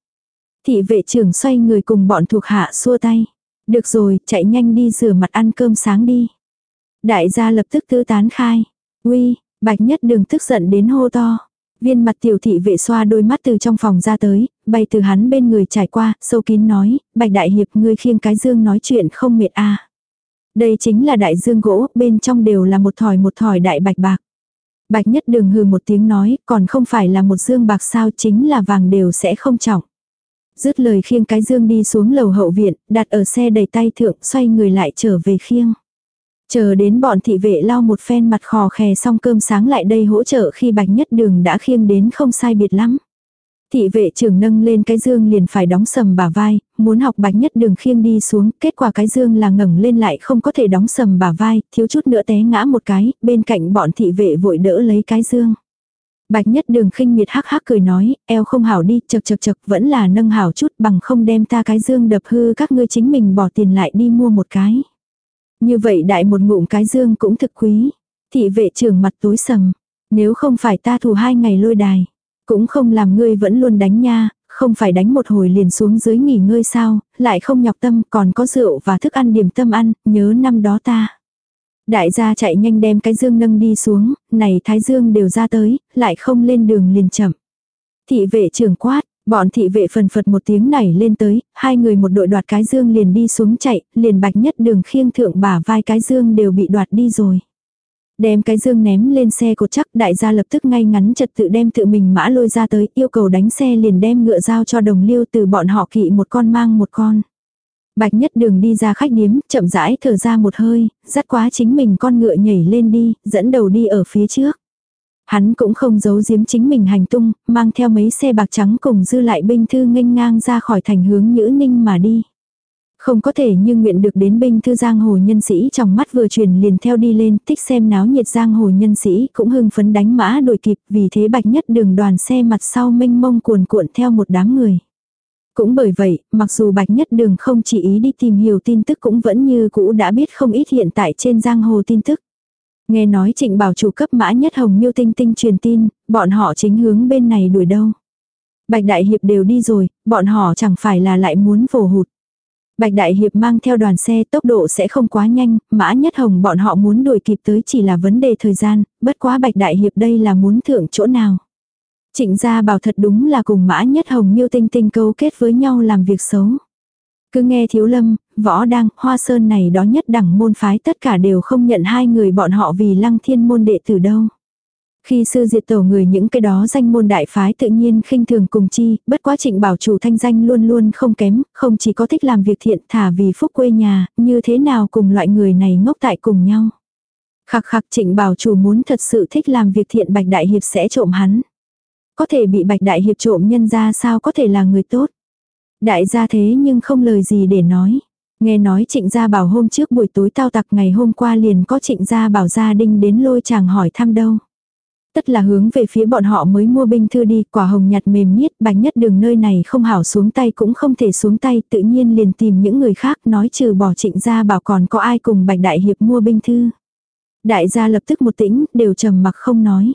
Thị vệ trưởng xoay người cùng bọn thuộc hạ xua tay. Được rồi, chạy nhanh đi rửa mặt ăn cơm sáng đi. Đại gia lập tức tư tán khai. Uy, bạch nhất đừng tức giận đến hô to. Viên mặt tiểu thị vệ xoa đôi mắt từ trong phòng ra tới, bay từ hắn bên người trải qua, sâu kín nói, bạch đại hiệp ngươi khiêng cái dương nói chuyện không mệt a Đây chính là đại dương gỗ, bên trong đều là một thỏi một thỏi đại bạch bạc. Bạch nhất đường hừ một tiếng nói, còn không phải là một dương bạc sao chính là vàng đều sẽ không trọng. Dứt lời khiêng cái dương đi xuống lầu hậu viện, đặt ở xe đầy tay thượng, xoay người lại trở về khiêng. Chờ đến bọn thị vệ lau một phen mặt khò khè xong cơm sáng lại đây hỗ trợ khi bạch nhất đường đã khiêng đến không sai biệt lắm. Thị vệ trưởng nâng lên cái dương liền phải đóng sầm bả vai, muốn học bạch nhất đường khiêng đi xuống, kết quả cái dương là ngẩng lên lại không có thể đóng sầm bả vai, thiếu chút nữa té ngã một cái, bên cạnh bọn thị vệ vội đỡ lấy cái dương. Bạch nhất đường khinh miệt hắc hắc cười nói, eo không hảo đi, chật chật chật vẫn là nâng hảo chút bằng không đem ta cái dương đập hư các ngươi chính mình bỏ tiền lại đi mua một cái. Như vậy đại một ngụm cái dương cũng thực quý. Thị vệ trưởng mặt tối sầm. Nếu không phải ta thù hai ngày lôi đài. Cũng không làm ngươi vẫn luôn đánh nha. Không phải đánh một hồi liền xuống dưới nghỉ ngơi sao. Lại không nhọc tâm, còn có rượu và thức ăn điểm tâm ăn. Nhớ năm đó ta. Đại gia chạy nhanh đem cái dương nâng đi xuống. Này thái dương đều ra tới. Lại không lên đường liền chậm. Thị vệ trưởng quát. Bọn thị vệ phần phật một tiếng nảy lên tới, hai người một đội đoạt cái dương liền đi xuống chạy, liền bạch nhất đường khiêng thượng bả vai cái dương đều bị đoạt đi rồi. Đem cái dương ném lên xe cột chắc đại gia lập tức ngay ngắn trật tự đem tự mình mã lôi ra tới yêu cầu đánh xe liền đem ngựa giao cho đồng liêu từ bọn họ kỵ một con mang một con. Bạch nhất đường đi ra khách điếm, chậm rãi thở ra một hơi, dắt quá chính mình con ngựa nhảy lên đi, dẫn đầu đi ở phía trước. Hắn cũng không giấu giếm chính mình hành tung, mang theo mấy xe bạc trắng cùng dư lại binh thư nghênh ngang ra khỏi thành hướng Nhữ Ninh mà đi. Không có thể như nguyện được đến binh thư giang hồ nhân sĩ trong mắt vừa truyền liền theo đi lên, thích xem náo nhiệt giang hồ nhân sĩ cũng hưng phấn đánh mã đuổi kịp, vì thế bạch nhất đường đoàn xe mặt sau mênh mông cuồn cuộn theo một đám người. Cũng bởi vậy, mặc dù bạch nhất đường không chỉ ý đi tìm hiểu tin tức cũng vẫn như cũ đã biết không ít hiện tại trên giang hồ tin tức. Nghe nói trịnh bảo chủ cấp mã nhất hồng miêu tinh tinh truyền tin, bọn họ chính hướng bên này đuổi đâu. Bạch đại hiệp đều đi rồi, bọn họ chẳng phải là lại muốn vồ hụt. Bạch Đại Hiệp mang theo đoàn xe tốc độ sẽ không quá nhanh, Mã Nhất Hồng bọn họ muốn đuổi kịp tới chỉ là vấn đề thời gian, bất quá Bạch Đại Hiệp đây là muốn thưởng chỗ nào. Trịnh gia bảo thật đúng là cùng Mã Nhất Hồng miêu tinh tinh câu kết với nhau làm việc xấu. Cứ nghe thiếu lâm, võ đăng, hoa sơn này đó nhất đẳng môn phái tất cả đều không nhận hai người bọn họ vì lăng thiên môn đệ tử đâu. Khi sư diệt tổ người những cái đó danh môn đại phái tự nhiên khinh thường cùng chi, bất quá trịnh bảo chủ thanh danh luôn luôn không kém, không chỉ có thích làm việc thiện thả vì phúc quê nhà, như thế nào cùng loại người này ngốc tại cùng nhau. Khắc khắc trịnh bảo chủ muốn thật sự thích làm việc thiện bạch đại hiệp sẽ trộm hắn. Có thể bị bạch đại hiệp trộm nhân ra sao có thể là người tốt. Đại gia thế nhưng không lời gì để nói. Nghe nói trịnh gia bảo hôm trước buổi tối tao tặc ngày hôm qua liền có trịnh gia bảo gia đinh đến lôi chàng hỏi thăm đâu. Tất là hướng về phía bọn họ mới mua binh thư đi, quả hồng nhạt mềm miết, bạch nhất đường nơi này không hảo xuống tay cũng không thể xuống tay, tự nhiên liền tìm những người khác nói trừ bỏ trịnh gia bảo còn có ai cùng bạch đại hiệp mua binh thư. Đại gia lập tức một tĩnh, đều trầm mặc không nói.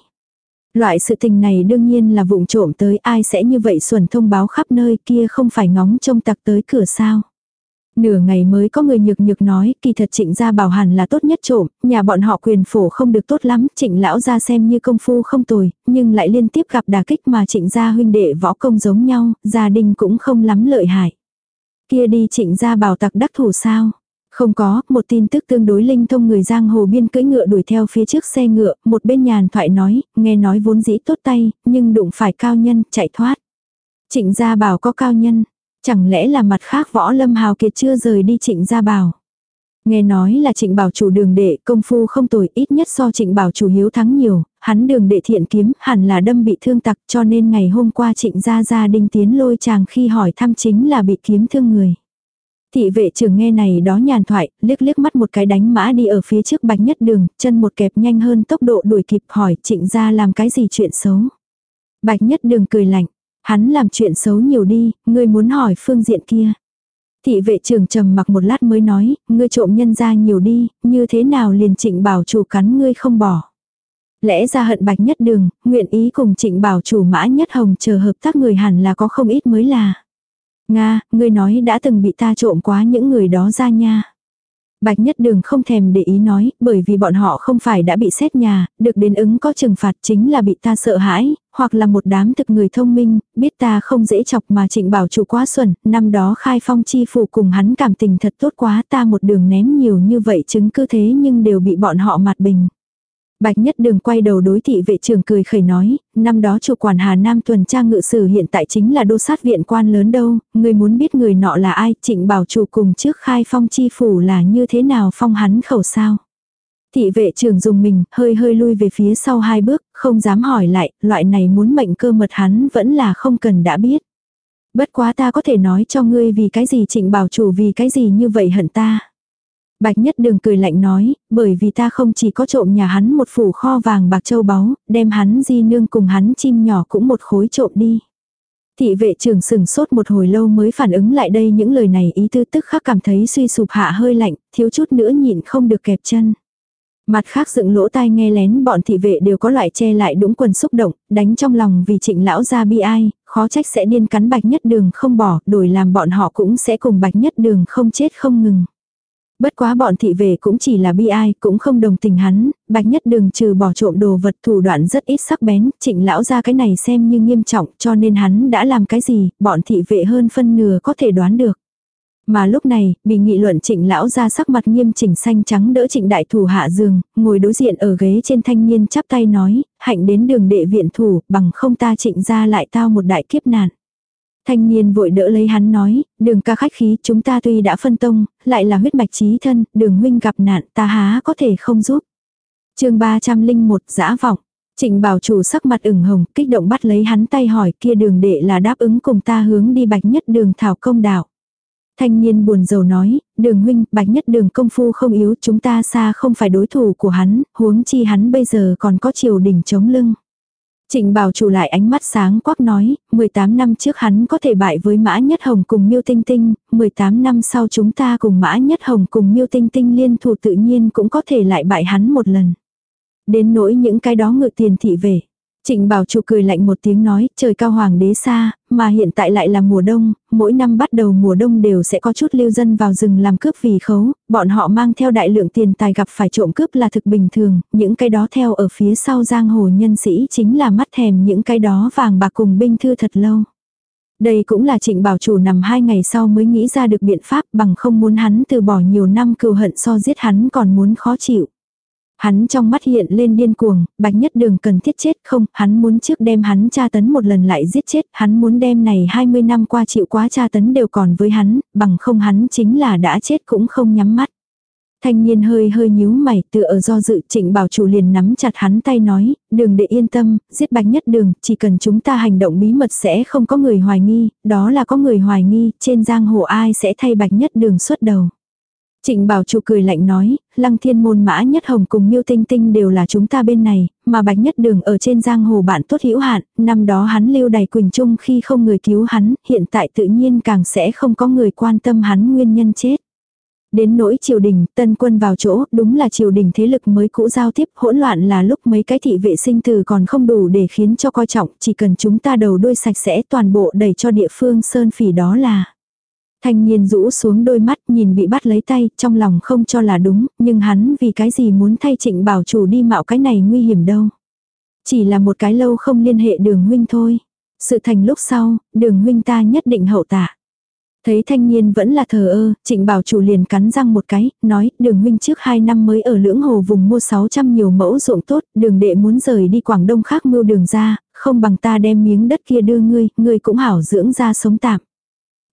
Loại sự tình này đương nhiên là vụng trộm tới ai sẽ như vậy xuẩn thông báo khắp nơi kia không phải ngóng trông tặc tới cửa sao. Nửa ngày mới có người nhược nhược nói, kỳ thật trịnh gia bảo hẳn là tốt nhất trộm, nhà bọn họ quyền phổ không được tốt lắm, trịnh lão gia xem như công phu không tồi, nhưng lại liên tiếp gặp đà kích mà trịnh gia huynh đệ võ công giống nhau, gia đình cũng không lắm lợi hại. Kia đi trịnh gia bảo tặc đắc thủ sao? Không có, một tin tức tương đối linh thông người giang hồ biên cưỡi ngựa đuổi theo phía trước xe ngựa, một bên nhàn thoại nói, nghe nói vốn dĩ tốt tay, nhưng đụng phải cao nhân, chạy thoát. Trịnh gia bảo có cao nhân, Chẳng lẽ là mặt khác võ lâm hào kiệt chưa rời đi trịnh gia bảo. Nghe nói là trịnh bảo chủ đường đệ công phu không tồi ít nhất so trịnh bảo chủ hiếu thắng nhiều, hắn đường đệ thiện kiếm hẳn là đâm bị thương tặc cho nên ngày hôm qua trịnh gia gia đinh tiến lôi chàng khi hỏi thăm chính là bị kiếm thương người. Thị vệ trưởng nghe này đó nhàn thoại, liếc liếc mắt một cái đánh mã đi ở phía trước bạch nhất đường, chân một kẹp nhanh hơn tốc độ đuổi kịp hỏi trịnh gia làm cái gì chuyện xấu. Bạch nhất đường cười lạnh, Hắn làm chuyện xấu nhiều đi, ngươi muốn hỏi phương diện kia. Thị vệ trưởng trầm mặc một lát mới nói, ngươi trộm nhân ra nhiều đi, như thế nào liền trịnh bảo chủ cắn ngươi không bỏ. Lẽ ra hận bạch nhất đường, nguyện ý cùng trịnh bảo chủ mã nhất hồng chờ hợp tác người hẳn là có không ít mới là. Nga, ngươi nói đã từng bị ta trộm quá những người đó ra nha. Bạch Nhất Đường không thèm để ý nói, bởi vì bọn họ không phải đã bị xét nhà, được đến ứng có trừng phạt chính là bị ta sợ hãi, hoặc là một đám thực người thông minh, biết ta không dễ chọc mà trịnh bảo chủ quá xuẩn, năm đó khai phong chi phủ cùng hắn cảm tình thật tốt quá ta một đường ném nhiều như vậy chứng cứ thế nhưng đều bị bọn họ mặt bình. Bạch Nhất Đường quay đầu đối thị vệ trưởng cười khẩy nói, năm đó chủ quản Hà Nam tuần tra ngự sử hiện tại chính là đô sát viện quan lớn đâu, người muốn biết người nọ là ai, trịnh bảo chủ cùng trước khai phong chi phủ là như thế nào phong hắn khẩu sao. Thị vệ trưởng dùng mình, hơi hơi lui về phía sau hai bước, không dám hỏi lại, loại này muốn mệnh cơ mật hắn vẫn là không cần đã biết. Bất quá ta có thể nói cho ngươi vì cái gì trịnh bảo chủ vì cái gì như vậy hận ta. Bạch nhất đường cười lạnh nói, bởi vì ta không chỉ có trộm nhà hắn một phủ kho vàng bạc châu báu, đem hắn di nương cùng hắn chim nhỏ cũng một khối trộm đi. Thị vệ trưởng sừng sốt một hồi lâu mới phản ứng lại đây những lời này ý tư tức khắc cảm thấy suy sụp hạ hơi lạnh, thiếu chút nữa nhịn không được kẹp chân. Mặt khác dựng lỗ tai nghe lén bọn thị vệ đều có loại che lại đũng quần xúc động, đánh trong lòng vì trịnh lão ra bi ai, khó trách sẽ điên cắn bạch nhất đường không bỏ, đổi làm bọn họ cũng sẽ cùng bạch nhất đường không chết không ngừng. Bất quá bọn thị vệ cũng chỉ là bi ai, cũng không đồng tình hắn, bạch nhất đường trừ bỏ trộm đồ vật thủ đoạn rất ít sắc bén, trịnh lão ra cái này xem như nghiêm trọng cho nên hắn đã làm cái gì, bọn thị vệ hơn phân nửa có thể đoán được. Mà lúc này, bị nghị luận trịnh lão ra sắc mặt nghiêm chỉnh xanh trắng đỡ trịnh đại thủ hạ giường, ngồi đối diện ở ghế trên thanh niên chắp tay nói, hạnh đến đường đệ viện thủ, bằng không ta trịnh ra lại tao một đại kiếp nạn. Thanh niên vội đỡ lấy hắn nói, đường ca khách khí chúng ta tuy đã phân tông, lại là huyết mạch trí thân, đường huynh gặp nạn ta há có thể không giúp. chương 301 giã vọng. Trịnh bảo chủ sắc mặt ửng hồng, kích động bắt lấy hắn tay hỏi kia đường đệ là đáp ứng cùng ta hướng đi bạch nhất đường thảo công đạo. Thanh niên buồn rầu nói, đường huynh, bạch nhất đường công phu không yếu, chúng ta xa không phải đối thủ của hắn, huống chi hắn bây giờ còn có triều đỉnh chống lưng. Trịnh bảo chủ lại ánh mắt sáng quắc nói, 18 năm trước hắn có thể bại với Mã Nhất Hồng cùng Miêu Tinh Tinh, 18 năm sau chúng ta cùng Mã Nhất Hồng cùng Miêu Tinh Tinh liên thủ tự nhiên cũng có thể lại bại hắn một lần. Đến nỗi những cái đó ngự tiền thị về. Trịnh Bảo Chủ cười lạnh một tiếng nói, trời cao hoàng đế xa, mà hiện tại lại là mùa đông, mỗi năm bắt đầu mùa đông đều sẽ có chút lưu dân vào rừng làm cướp vì khấu, bọn họ mang theo đại lượng tiền tài gặp phải trộm cướp là thực bình thường, những cái đó theo ở phía sau giang hồ nhân sĩ chính là mắt thèm những cái đó vàng bạc cùng binh thư thật lâu. Đây cũng là trịnh bảo chủ nằm hai ngày sau mới nghĩ ra được biện pháp bằng không muốn hắn từ bỏ nhiều năm cừu hận so giết hắn còn muốn khó chịu. Hắn trong mắt hiện lên điên cuồng, bạch nhất đường cần thiết chết không, hắn muốn trước đem hắn tra tấn một lần lại giết chết, hắn muốn đem này 20 năm qua chịu quá tra tấn đều còn với hắn, bằng không hắn chính là đã chết cũng không nhắm mắt. Thanh niên hơi hơi nhíu mày tựa ở do dự trịnh bảo chủ liền nắm chặt hắn tay nói, đường để yên tâm, giết bạch nhất đường, chỉ cần chúng ta hành động bí mật sẽ không có người hoài nghi, đó là có người hoài nghi, trên giang hồ ai sẽ thay bạch nhất đường xuất đầu. Trịnh Bảo Chủ cười lạnh nói, Lăng Thiên Môn Mã Nhất Hồng cùng Miêu Tinh Tinh đều là chúng ta bên này, mà Bạch Nhất Đường ở trên giang hồ bạn tốt hữu hạn, năm đó hắn lưu đày Quỳnh Trung khi không người cứu hắn, hiện tại tự nhiên càng sẽ không có người quan tâm hắn nguyên nhân chết. Đến nỗi triều đình, tân quân vào chỗ, đúng là triều đình thế lực mới cũ giao tiếp, hỗn loạn là lúc mấy cái thị vệ sinh từ còn không đủ để khiến cho coi trọng, chỉ cần chúng ta đầu đuôi sạch sẽ toàn bộ đẩy cho địa phương sơn phỉ đó là. Thanh niên rũ xuống đôi mắt nhìn bị bắt lấy tay, trong lòng không cho là đúng, nhưng hắn vì cái gì muốn thay trịnh bảo chủ đi mạo cái này nguy hiểm đâu. Chỉ là một cái lâu không liên hệ đường huynh thôi. Sự thành lúc sau, đường huynh ta nhất định hậu tạ. Thấy thanh niên vẫn là thờ ơ, trịnh bảo chủ liền cắn răng một cái, nói, đường huynh trước 2 năm mới ở lưỡng hồ vùng mua 600 nhiều mẫu ruộng tốt, đường đệ muốn rời đi Quảng Đông khác mưu đường ra, không bằng ta đem miếng đất kia đưa ngươi, ngươi cũng hảo dưỡng ra sống tạm.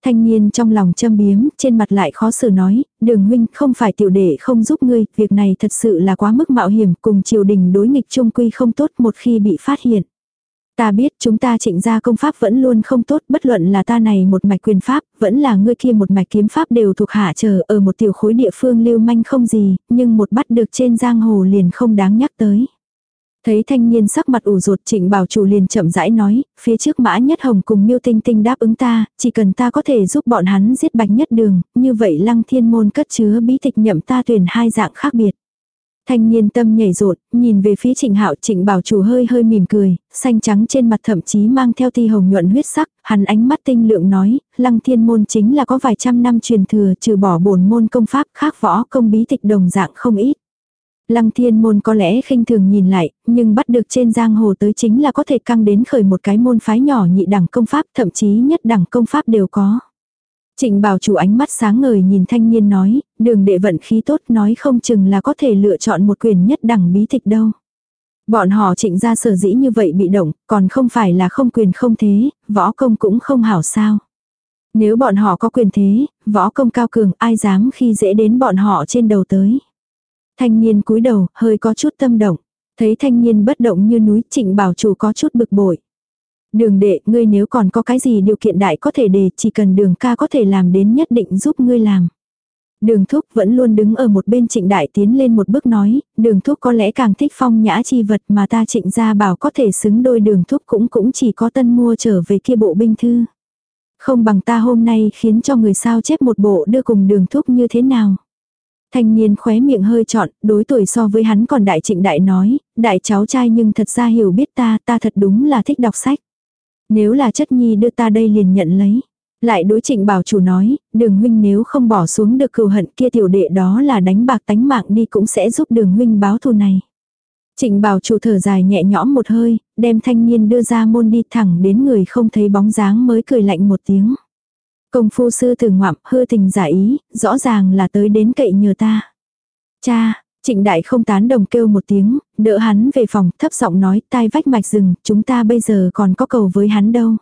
Thanh niên trong lòng châm biếm, trên mặt lại khó xử nói, đường huynh không phải tiểu đệ không giúp ngươi, việc này thật sự là quá mức mạo hiểm, cùng triều đình đối nghịch trung quy không tốt một khi bị phát hiện. Ta biết chúng ta trịnh gia công pháp vẫn luôn không tốt, bất luận là ta này một mạch quyền pháp, vẫn là ngươi kia một mạch kiếm pháp đều thuộc hạ chờ ở một tiểu khối địa phương lưu manh không gì, nhưng một bắt được trên giang hồ liền không đáng nhắc tới. Thấy thanh niên sắc mặt ủ rột trịnh bảo chủ liền chậm rãi nói, phía trước mã nhất hồng cùng miêu tinh tinh đáp ứng ta, chỉ cần ta có thể giúp bọn hắn giết bạch nhất đường, như vậy lăng thiên môn cất chứa bí tịch nhậm ta tuyển hai dạng khác biệt. Thanh niên tâm nhảy rột, nhìn về phía trịnh hạo trịnh bảo chủ hơi hơi mỉm cười, xanh trắng trên mặt thậm chí mang theo thi hồng nhuận huyết sắc, hắn ánh mắt tinh lượng nói, lăng thiên môn chính là có vài trăm năm truyền thừa trừ bỏ bổn môn công pháp khác võ công bí tịch đồng dạng không ít. Lăng thiên môn có lẽ khinh thường nhìn lại, nhưng bắt được trên giang hồ tới chính là có thể căng đến khởi một cái môn phái nhỏ nhị đẳng công pháp, thậm chí nhất đẳng công pháp đều có. Trịnh bảo chủ ánh mắt sáng ngời nhìn thanh niên nói, đường đệ vận khí tốt nói không chừng là có thể lựa chọn một quyền nhất đẳng bí tịch đâu. Bọn họ trịnh ra sở dĩ như vậy bị động, còn không phải là không quyền không thế, võ công cũng không hảo sao. Nếu bọn họ có quyền thế, võ công cao cường ai dám khi dễ đến bọn họ trên đầu tới. Thanh niên cúi đầu, hơi có chút tâm động. Thấy thanh niên bất động như núi trịnh bảo chủ có chút bực bội. Đường đệ, ngươi nếu còn có cái gì điều kiện đại có thể đề, chỉ cần đường ca có thể làm đến nhất định giúp ngươi làm. Đường thúc vẫn luôn đứng ở một bên trịnh đại tiến lên một bước nói, đường thúc có lẽ càng thích phong nhã chi vật mà ta trịnh ra bảo có thể xứng đôi đường thúc cũng cũng chỉ có tân mua trở về kia bộ binh thư. Không bằng ta hôm nay khiến cho người sao chép một bộ đưa cùng đường thúc như thế nào. Thanh niên khóe miệng hơi trọn, đối tuổi so với hắn còn đại trịnh đại nói, đại cháu trai nhưng thật ra hiểu biết ta, ta thật đúng là thích đọc sách. Nếu là chất nhi đưa ta đây liền nhận lấy. Lại đối trịnh bảo chủ nói, đường huynh nếu không bỏ xuống được cừu hận kia tiểu đệ đó là đánh bạc tánh mạng đi cũng sẽ giúp đường huynh báo thù này. Trịnh bảo chủ thở dài nhẹ nhõm một hơi, đem thanh niên đưa ra môn đi thẳng đến người không thấy bóng dáng mới cười lạnh một tiếng. Công phu sư từ ngoạm hư tình giả ý, rõ ràng là tới đến cậy nhờ ta. Cha, trịnh đại không tán đồng kêu một tiếng, đỡ hắn về phòng thấp giọng nói tai vách mạch rừng, chúng ta bây giờ còn có cầu với hắn đâu.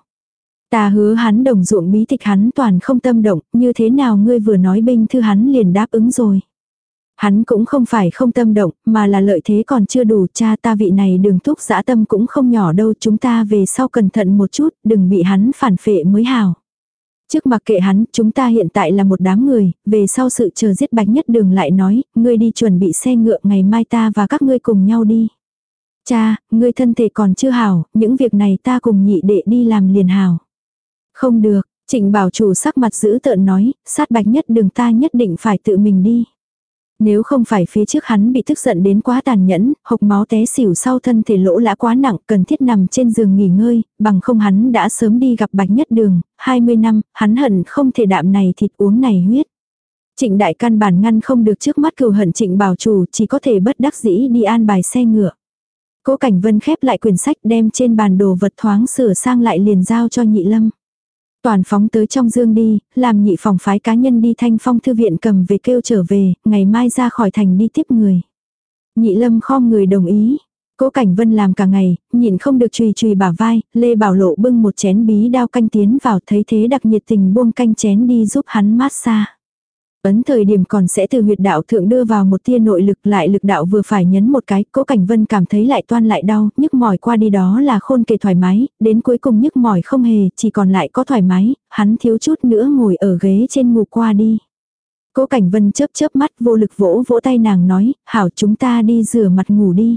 Ta hứa hắn đồng ruộng bí tịch hắn toàn không tâm động, như thế nào ngươi vừa nói binh thư hắn liền đáp ứng rồi. Hắn cũng không phải không tâm động, mà là lợi thế còn chưa đủ, cha ta vị này đường thúc dã tâm cũng không nhỏ đâu, chúng ta về sau cẩn thận một chút, đừng bị hắn phản phệ mới hào. Trước mặc kệ hắn, chúng ta hiện tại là một đám người, về sau sự chờ giết bạch nhất đường lại nói, ngươi đi chuẩn bị xe ngựa ngày mai ta và các ngươi cùng nhau đi. Cha, ngươi thân thể còn chưa hảo, những việc này ta cùng nhị đệ đi làm liền hảo. Không được, trịnh bảo chủ sắc mặt giữ tợn nói, sát bạch nhất đường ta nhất định phải tự mình đi. Nếu không phải phía trước hắn bị tức giận đến quá tàn nhẫn, hộc máu té xỉu sau thân thể lỗ lã quá nặng, cần thiết nằm trên giường nghỉ ngơi, bằng không hắn đã sớm đi gặp bạch nhất đường, 20 năm, hắn hận không thể đạm này thịt uống này huyết. Trịnh đại căn bản ngăn không được trước mắt cừu hận trịnh bảo chủ, chỉ có thể bất đắc dĩ đi an bài xe ngựa. Cố Cảnh Vân khép lại quyển sách đem trên bàn đồ vật thoáng sửa sang lại liền giao cho nhị lâm. Toàn phóng tới trong dương đi, làm nhị phòng phái cá nhân đi thanh phong thư viện cầm về kêu trở về, ngày mai ra khỏi thành đi tiếp người. Nhị lâm khom người đồng ý. Cố Cảnh Vân làm cả ngày, nhịn không được chùy chùy bả vai, Lê Bảo Lộ bưng một chén bí đao canh tiến vào thấy thế đặc nhiệt tình buông canh chén đi giúp hắn mát xa. Ấn thời điểm còn sẽ từ huyệt đạo thượng đưa vào một tia nội lực lại lực đạo vừa phải nhấn một cái, cố cảnh vân cảm thấy lại toan lại đau, nhức mỏi qua đi đó là khôn kề thoải mái, đến cuối cùng nhức mỏi không hề, chỉ còn lại có thoải mái, hắn thiếu chút nữa ngồi ở ghế trên ngủ qua đi. Cố cảnh vân chớp chớp mắt vô lực vỗ vỗ tay nàng nói, hảo chúng ta đi rửa mặt ngủ đi.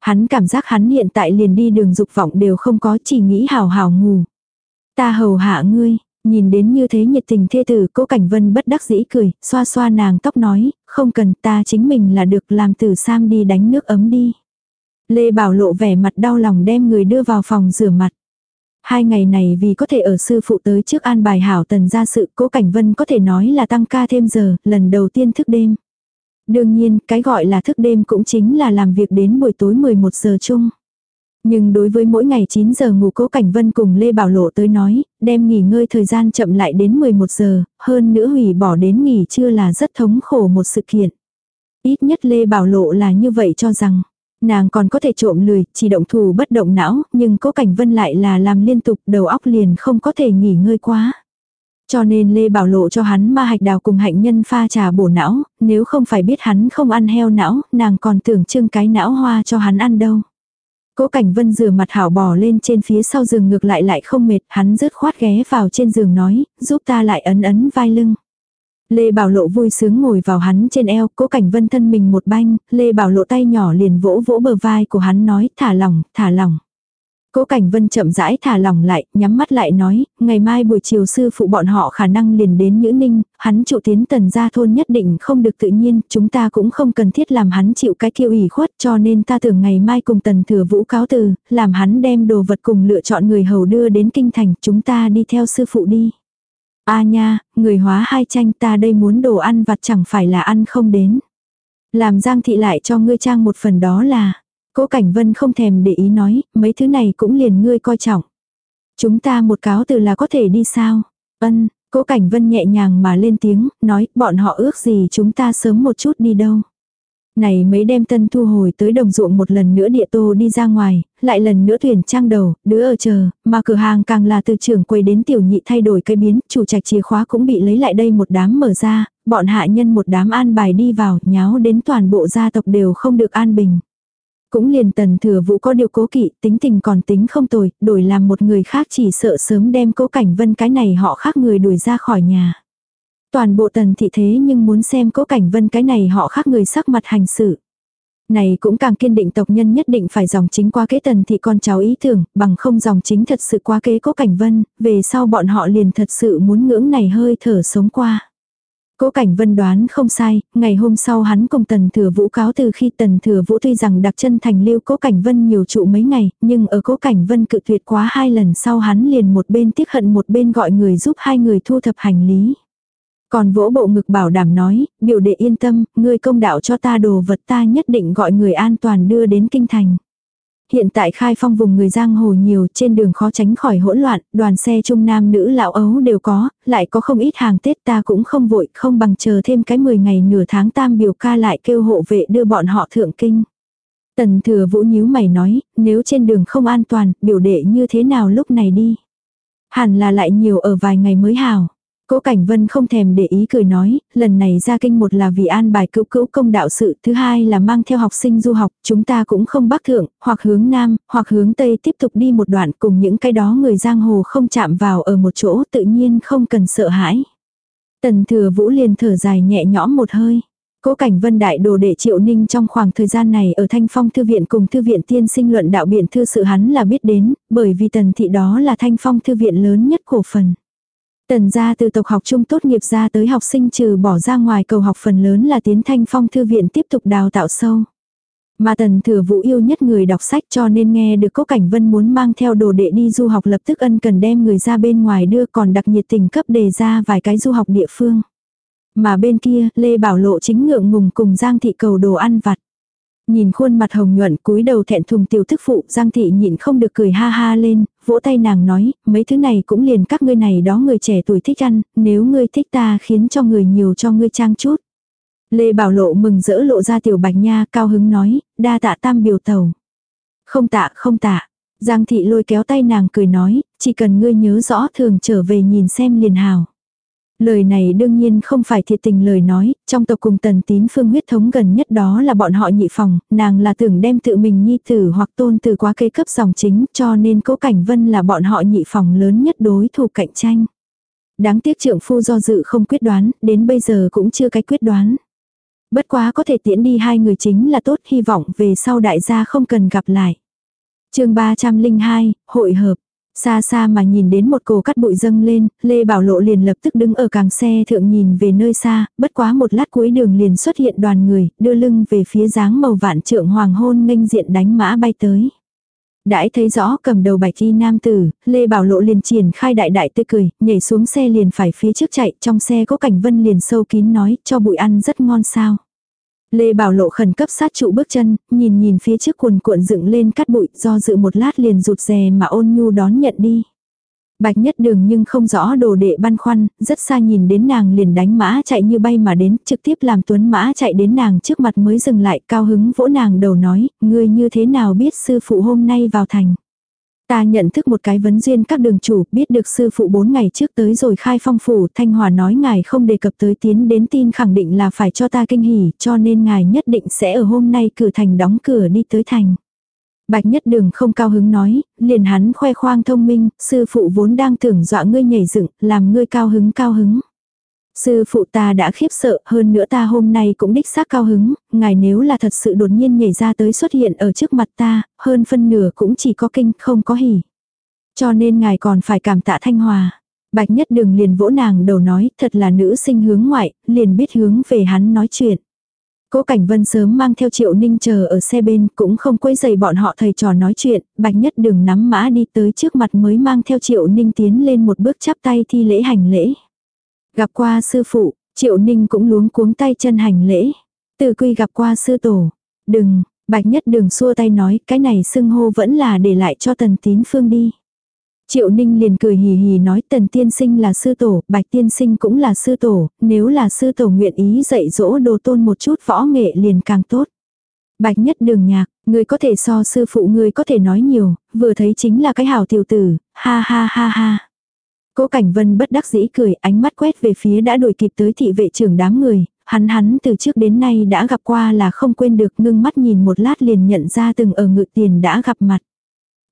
Hắn cảm giác hắn hiện tại liền đi đường dục vọng đều không có chỉ nghĩ hảo hảo ngủ. Ta hầu hạ ngươi, Nhìn đến như thế nhiệt tình thê tử cố cảnh vân bất đắc dĩ cười, xoa xoa nàng tóc nói, không cần ta chính mình là được làm tử Sam đi đánh nước ấm đi. Lê Bảo lộ vẻ mặt đau lòng đem người đưa vào phòng rửa mặt. Hai ngày này vì có thể ở sư phụ tới trước an bài hảo tần ra sự cố cảnh vân có thể nói là tăng ca thêm giờ, lần đầu tiên thức đêm. Đương nhiên, cái gọi là thức đêm cũng chính là làm việc đến buổi tối 11 giờ chung. Nhưng đối với mỗi ngày 9 giờ ngủ cố Cảnh Vân cùng Lê Bảo Lộ tới nói, đem nghỉ ngơi thời gian chậm lại đến 11 giờ, hơn nữa hủy bỏ đến nghỉ trưa là rất thống khổ một sự kiện. Ít nhất Lê Bảo Lộ là như vậy cho rằng, nàng còn có thể trộm lười, chỉ động thủ bất động não, nhưng cố Cảnh Vân lại là làm liên tục đầu óc liền không có thể nghỉ ngơi quá. Cho nên Lê Bảo Lộ cho hắn ma hạch đào cùng hạnh nhân pha trà bổ não, nếu không phải biết hắn không ăn heo não, nàng còn tưởng trưng cái não hoa cho hắn ăn đâu. Cố Cảnh Vân rửa mặt hảo bò lên trên phía sau giường ngược lại lại không mệt, hắn rớt khoát ghé vào trên giường nói, giúp ta lại ấn ấn vai lưng. Lê Bảo Lộ vui sướng ngồi vào hắn trên eo, Cố Cảnh Vân thân mình một banh, Lê Bảo Lộ tay nhỏ liền vỗ vỗ bờ vai của hắn nói, thả lỏng, thả lỏng. Cố Cảnh Vân chậm rãi thả lỏng lại, nhắm mắt lại nói, ngày mai buổi chiều sư phụ bọn họ khả năng liền đến Nhữ Ninh, hắn trụ tiến tần gia thôn nhất định không được tự nhiên, chúng ta cũng không cần thiết làm hắn chịu cái kiêu ủy khuất cho nên ta tưởng ngày mai cùng tần thừa vũ cáo từ, làm hắn đem đồ vật cùng lựa chọn người hầu đưa đến kinh thành, chúng ta đi theo sư phụ đi. A nha, người hóa hai tranh ta đây muốn đồ ăn vặt chẳng phải là ăn không đến. Làm giang thị lại cho ngươi trang một phần đó là, Cố Cảnh Vân không thèm để ý nói, mấy thứ này cũng liền ngươi coi trọng. Chúng ta một cáo từ là có thể đi sao? Ân, Cố Cảnh Vân nhẹ nhàng mà lên tiếng, nói, bọn họ ước gì chúng ta sớm một chút đi đâu. Này mấy đem tân thu hồi tới đồng ruộng một lần nữa địa tô đi ra ngoài, lại lần nữa thuyền trang đầu, đứa ở chờ, mà cửa hàng càng là từ trưởng quầy đến tiểu nhị thay đổi cây biến, chủ trạch chìa khóa cũng bị lấy lại đây một đám mở ra, bọn hạ nhân một đám an bài đi vào, nháo đến toàn bộ gia tộc đều không được an bình. Cũng liền tần thừa vũ có điều cố kỵ, tính tình còn tính không tồi, đổi làm một người khác chỉ sợ sớm đem cố cảnh vân cái này họ khác người đuổi ra khỏi nhà. Toàn bộ tần thị thế nhưng muốn xem cố cảnh vân cái này họ khác người sắc mặt hành xử. Này cũng càng kiên định tộc nhân nhất định phải dòng chính qua kế tần thị con cháu ý tưởng, bằng không dòng chính thật sự qua kế cố cảnh vân, về sau bọn họ liền thật sự muốn ngưỡng này hơi thở sống qua. Cố Cảnh Vân đoán không sai, ngày hôm sau hắn cùng Tần Thừa Vũ cáo từ khi Tần Thừa Vũ tuy rằng đặc chân thành lưu Cố Cảnh Vân nhiều trụ mấy ngày, nhưng ở Cố Cảnh Vân cự tuyệt quá hai lần sau hắn liền một bên tiếc hận một bên gọi người giúp hai người thu thập hành lý. Còn vỗ bộ ngực bảo đảm nói, biểu đệ yên tâm, ngươi công đạo cho ta đồ vật ta nhất định gọi người an toàn đưa đến kinh thành. Hiện tại khai phong vùng người giang hồ nhiều, trên đường khó tránh khỏi hỗn loạn, đoàn xe trung nam nữ lão ấu đều có, lại có không ít hàng Tết ta cũng không vội, không bằng chờ thêm cái 10 ngày nửa tháng tam biểu ca lại kêu hộ vệ đưa bọn họ thượng kinh. Tần thừa vũ nhíu mày nói, nếu trên đường không an toàn, biểu đệ như thế nào lúc này đi. Hẳn là lại nhiều ở vài ngày mới hào. Cố Cảnh Vân không thèm để ý cười nói, lần này ra kinh một là vì an bài cữu cữu công đạo sự, thứ hai là mang theo học sinh du học, chúng ta cũng không bắc thượng, hoặc hướng nam, hoặc hướng tây tiếp tục đi một đoạn cùng những cái đó người giang hồ không chạm vào ở một chỗ tự nhiên không cần sợ hãi. Tần thừa vũ liền thở dài nhẹ nhõm một hơi. Cố Cảnh Vân đại đồ đệ Triệu Ninh trong khoảng thời gian này ở Thanh Phong Thư viện cùng Thư viện Tiên sinh luận đạo biện thư sự hắn là biết đến, bởi vì tần thị đó là Thanh Phong Thư viện lớn nhất cổ phần. Tần gia từ tộc học trung tốt nghiệp ra tới học sinh trừ bỏ ra ngoài cầu học phần lớn là tiến Thanh Phong Thư viện tiếp tục đào tạo sâu. Mà tần thừa vũ yêu nhất người đọc sách cho nên nghe được Cố Cảnh Vân muốn mang theo đồ đệ đi du học lập tức ân cần đem người ra bên ngoài đưa còn đặc nhiệt tình cấp đề ra vài cái du học địa phương. Mà bên kia, Lê Bảo Lộ chính ngượng ngùng cùng Giang Thị cầu đồ ăn vặt. Nhìn khuôn mặt hồng nhuận cúi đầu thẹn thùng tiểu thức phụ, Giang Thị nhịn không được cười ha ha lên, vỗ tay nàng nói, mấy thứ này cũng liền các ngươi này đó người trẻ tuổi thích ăn, nếu ngươi thích ta khiến cho người nhiều cho ngươi trang chút. Lê Bảo Lộ mừng rỡ lộ ra tiểu bạch nha, cao hứng nói, đa tạ tam biểu tàu. Không tạ, không tạ. Giang Thị lôi kéo tay nàng cười nói, chỉ cần ngươi nhớ rõ thường trở về nhìn xem liền hào. Lời này đương nhiên không phải thiệt tình lời nói, trong tộc cùng tần tín phương huyết thống gần nhất đó là bọn họ nhị phòng, nàng là tưởng đem tự mình nhi tử hoặc tôn tử quá kế cấp dòng chính cho nên cố cảnh vân là bọn họ nhị phòng lớn nhất đối thủ cạnh tranh. Đáng tiếc trưởng phu do dự không quyết đoán, đến bây giờ cũng chưa cái quyết đoán. Bất quá có thể tiễn đi hai người chính là tốt hy vọng về sau đại gia không cần gặp lại. chương 302, hội hợp. Xa xa mà nhìn đến một cổ cắt bụi dâng lên, Lê Bảo Lộ liền lập tức đứng ở càng xe thượng nhìn về nơi xa, bất quá một lát cuối đường liền xuất hiện đoàn người, đưa lưng về phía dáng màu vạn trượng hoàng hôn nghênh diện đánh mã bay tới. Đãi thấy rõ cầm đầu bạch y nam tử, Lê Bảo Lộ liền triển khai đại đại tươi cười, nhảy xuống xe liền phải phía trước chạy, trong xe có cảnh vân liền sâu kín nói, cho bụi ăn rất ngon sao. Lê Bảo Lộ khẩn cấp sát trụ bước chân, nhìn nhìn phía trước cuồn cuộn dựng lên cắt bụi, do dự một lát liền rụt rè mà ôn nhu đón nhận đi. Bạch nhất đường nhưng không rõ đồ đệ băn khoăn, rất xa nhìn đến nàng liền đánh mã chạy như bay mà đến, trực tiếp làm tuấn mã chạy đến nàng trước mặt mới dừng lại cao hứng vỗ nàng đầu nói, ngươi như thế nào biết sư phụ hôm nay vào thành. Ta nhận thức một cái vấn duyên các đường chủ, biết được sư phụ bốn ngày trước tới rồi khai phong phủ, Thanh Hòa nói ngài không đề cập tới tiến đến tin khẳng định là phải cho ta kinh hỉ, cho nên ngài nhất định sẽ ở hôm nay cử thành đóng cửa đi tới thành. Bạch nhất đường không cao hứng nói, liền hắn khoe khoang thông minh, sư phụ vốn đang tưởng dọa ngươi nhảy dựng, làm ngươi cao hứng cao hứng. Sư phụ ta đã khiếp sợ, hơn nữa ta hôm nay cũng đích xác cao hứng, ngài nếu là thật sự đột nhiên nhảy ra tới xuất hiện ở trước mặt ta, hơn phân nửa cũng chỉ có kinh không có hỉ. Cho nên ngài còn phải cảm tạ thanh hòa. Bạch nhất đường liền vỗ nàng đầu nói, thật là nữ sinh hướng ngoại, liền biết hướng về hắn nói chuyện. Cố Cảnh Vân sớm mang theo Triệu Ninh chờ ở xe bên, cũng không quấy giày bọn họ thầy trò nói chuyện, Bạch Nhất Đường nắm mã đi tới trước mặt mới mang theo Triệu Ninh tiến lên một bước chắp tay thi lễ hành lễ. Gặp qua sư phụ, triệu ninh cũng luống cuống tay chân hành lễ. Từ quy gặp qua sư tổ. Đừng, bạch nhất đường xua tay nói cái này xưng hô vẫn là để lại cho tần tín phương đi. Triệu ninh liền cười hì hì nói tần tiên sinh là sư tổ, bạch tiên sinh cũng là sư tổ, nếu là sư tổ nguyện ý dạy dỗ đồ tôn một chút võ nghệ liền càng tốt. Bạch nhất đường nhạc, người có thể so sư phụ người có thể nói nhiều, vừa thấy chính là cái hảo tiểu tử, ha ha ha ha. Cố Cảnh Vân bất đắc dĩ cười, ánh mắt quét về phía đã đuổi kịp tới thị vệ trưởng đám người, hắn hắn từ trước đến nay đã gặp qua là không quên được ngưng mắt nhìn một lát liền nhận ra từng ở ngự tiền đã gặp mặt.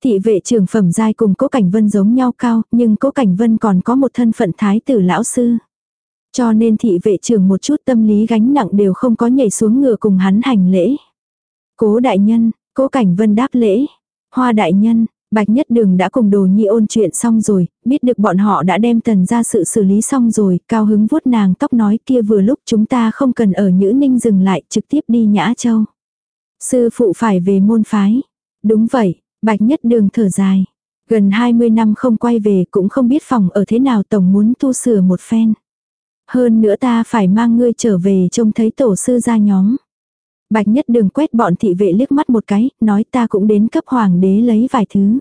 Thị vệ trưởng phẩm giai cùng Cố Cảnh Vân giống nhau cao, nhưng Cố Cảnh Vân còn có một thân phận thái tử lão sư. Cho nên thị vệ trưởng một chút tâm lý gánh nặng đều không có nhảy xuống ngựa cùng hắn hành lễ. Cố đại nhân, Cố Cảnh Vân đáp lễ. Hoa đại nhân, Bạch Nhất Đường đã cùng đồ nhi ôn chuyện xong rồi, biết được bọn họ đã đem tần ra sự xử lý xong rồi, cao hứng vuốt nàng tóc nói kia vừa lúc chúng ta không cần ở Nhữ Ninh dừng lại, trực tiếp đi Nhã Châu. Sư phụ phải về môn phái. Đúng vậy, Bạch Nhất Đường thở dài. Gần 20 năm không quay về cũng không biết phòng ở thế nào tổng muốn tu sửa một phen. Hơn nữa ta phải mang ngươi trở về trông thấy tổ sư ra nhóm. Bạch nhất đường quét bọn thị vệ liếc mắt một cái, nói ta cũng đến cấp hoàng đế lấy vài thứ.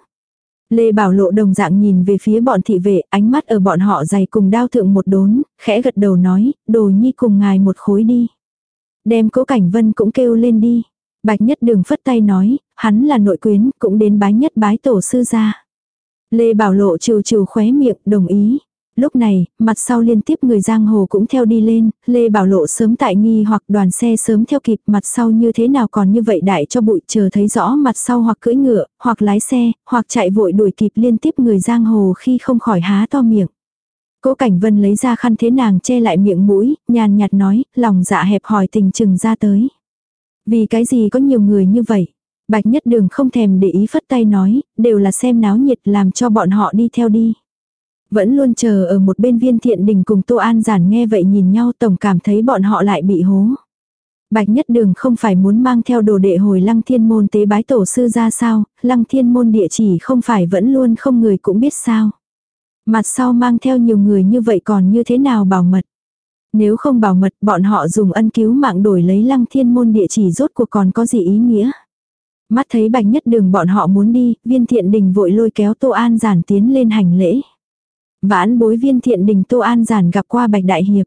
Lê Bảo Lộ đồng dạng nhìn về phía bọn thị vệ, ánh mắt ở bọn họ dày cùng đao thượng một đốn, khẽ gật đầu nói, đồ nhi cùng ngài một khối đi. Đem cố cảnh vân cũng kêu lên đi. Bạch nhất đường phất tay nói, hắn là nội quyến, cũng đến bái nhất bái tổ sư ra. Lê Bảo Lộ trừ trừ khóe miệng, đồng ý. Lúc này, mặt sau liên tiếp người giang hồ cũng theo đi lên, Lê Bảo Lộ sớm tại nghi hoặc đoàn xe sớm theo kịp mặt sau như thế nào còn như vậy đại cho bụi chờ thấy rõ mặt sau hoặc cưỡi ngựa, hoặc lái xe, hoặc chạy vội đuổi kịp liên tiếp người giang hồ khi không khỏi há to miệng. Cố Cảnh Vân lấy ra khăn thế nàng che lại miệng mũi, nhàn nhạt nói, lòng dạ hẹp hỏi tình chừng ra tới. Vì cái gì có nhiều người như vậy? Bạch Nhất Đường không thèm để ý phất tay nói, đều là xem náo nhiệt làm cho bọn họ đi theo đi. Vẫn luôn chờ ở một bên viên thiện đình cùng Tô An giản nghe vậy nhìn nhau tổng cảm thấy bọn họ lại bị hố. Bạch Nhất Đường không phải muốn mang theo đồ đệ hồi lăng thiên môn tế bái tổ sư ra sao, lăng thiên môn địa chỉ không phải vẫn luôn không người cũng biết sao. Mặt sau mang theo nhiều người như vậy còn như thế nào bảo mật. Nếu không bảo mật bọn họ dùng ân cứu mạng đổi lấy lăng thiên môn địa chỉ rốt cuộc còn có gì ý nghĩa. Mắt thấy bạch nhất đường bọn họ muốn đi, viên thiện đình vội lôi kéo Tô An giản tiến lên hành lễ. Vãn bối viên thiện đình Tô An giản gặp qua bạch đại hiệp.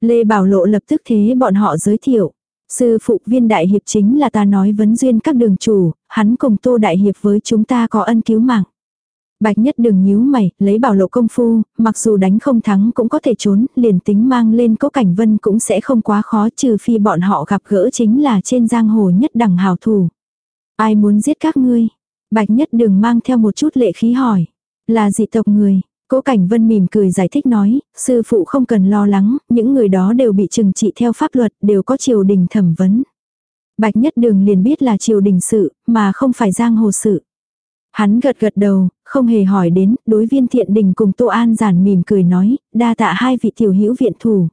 Lê Bảo Lộ lập tức thế bọn họ giới thiệu. Sư phụ viên đại hiệp chính là ta nói vấn duyên các đường chủ, hắn cùng Tô đại hiệp với chúng ta có ân cứu mạng. Bạch nhất đừng nhíu mày, lấy bảo lộ công phu, mặc dù đánh không thắng cũng có thể trốn, liền tính mang lên cố cảnh vân cũng sẽ không quá khó trừ phi bọn họ gặp gỡ chính là trên giang hồ nhất đẳng hào thủ. Ai muốn giết các ngươi? Bạch nhất đừng mang theo một chút lệ khí hỏi. Là dị tộc người. Cố Cảnh Vân mỉm cười giải thích nói, sư phụ không cần lo lắng, những người đó đều bị trừng trị theo pháp luật, đều có triều đình thẩm vấn. Bạch Nhất Đường liền biết là triều đình sự, mà không phải giang hồ sự. Hắn gật gật đầu, không hề hỏi đến, đối viên thiện đình cùng Tô An giản mỉm cười nói, đa tạ hai vị tiểu hữu viện thủ.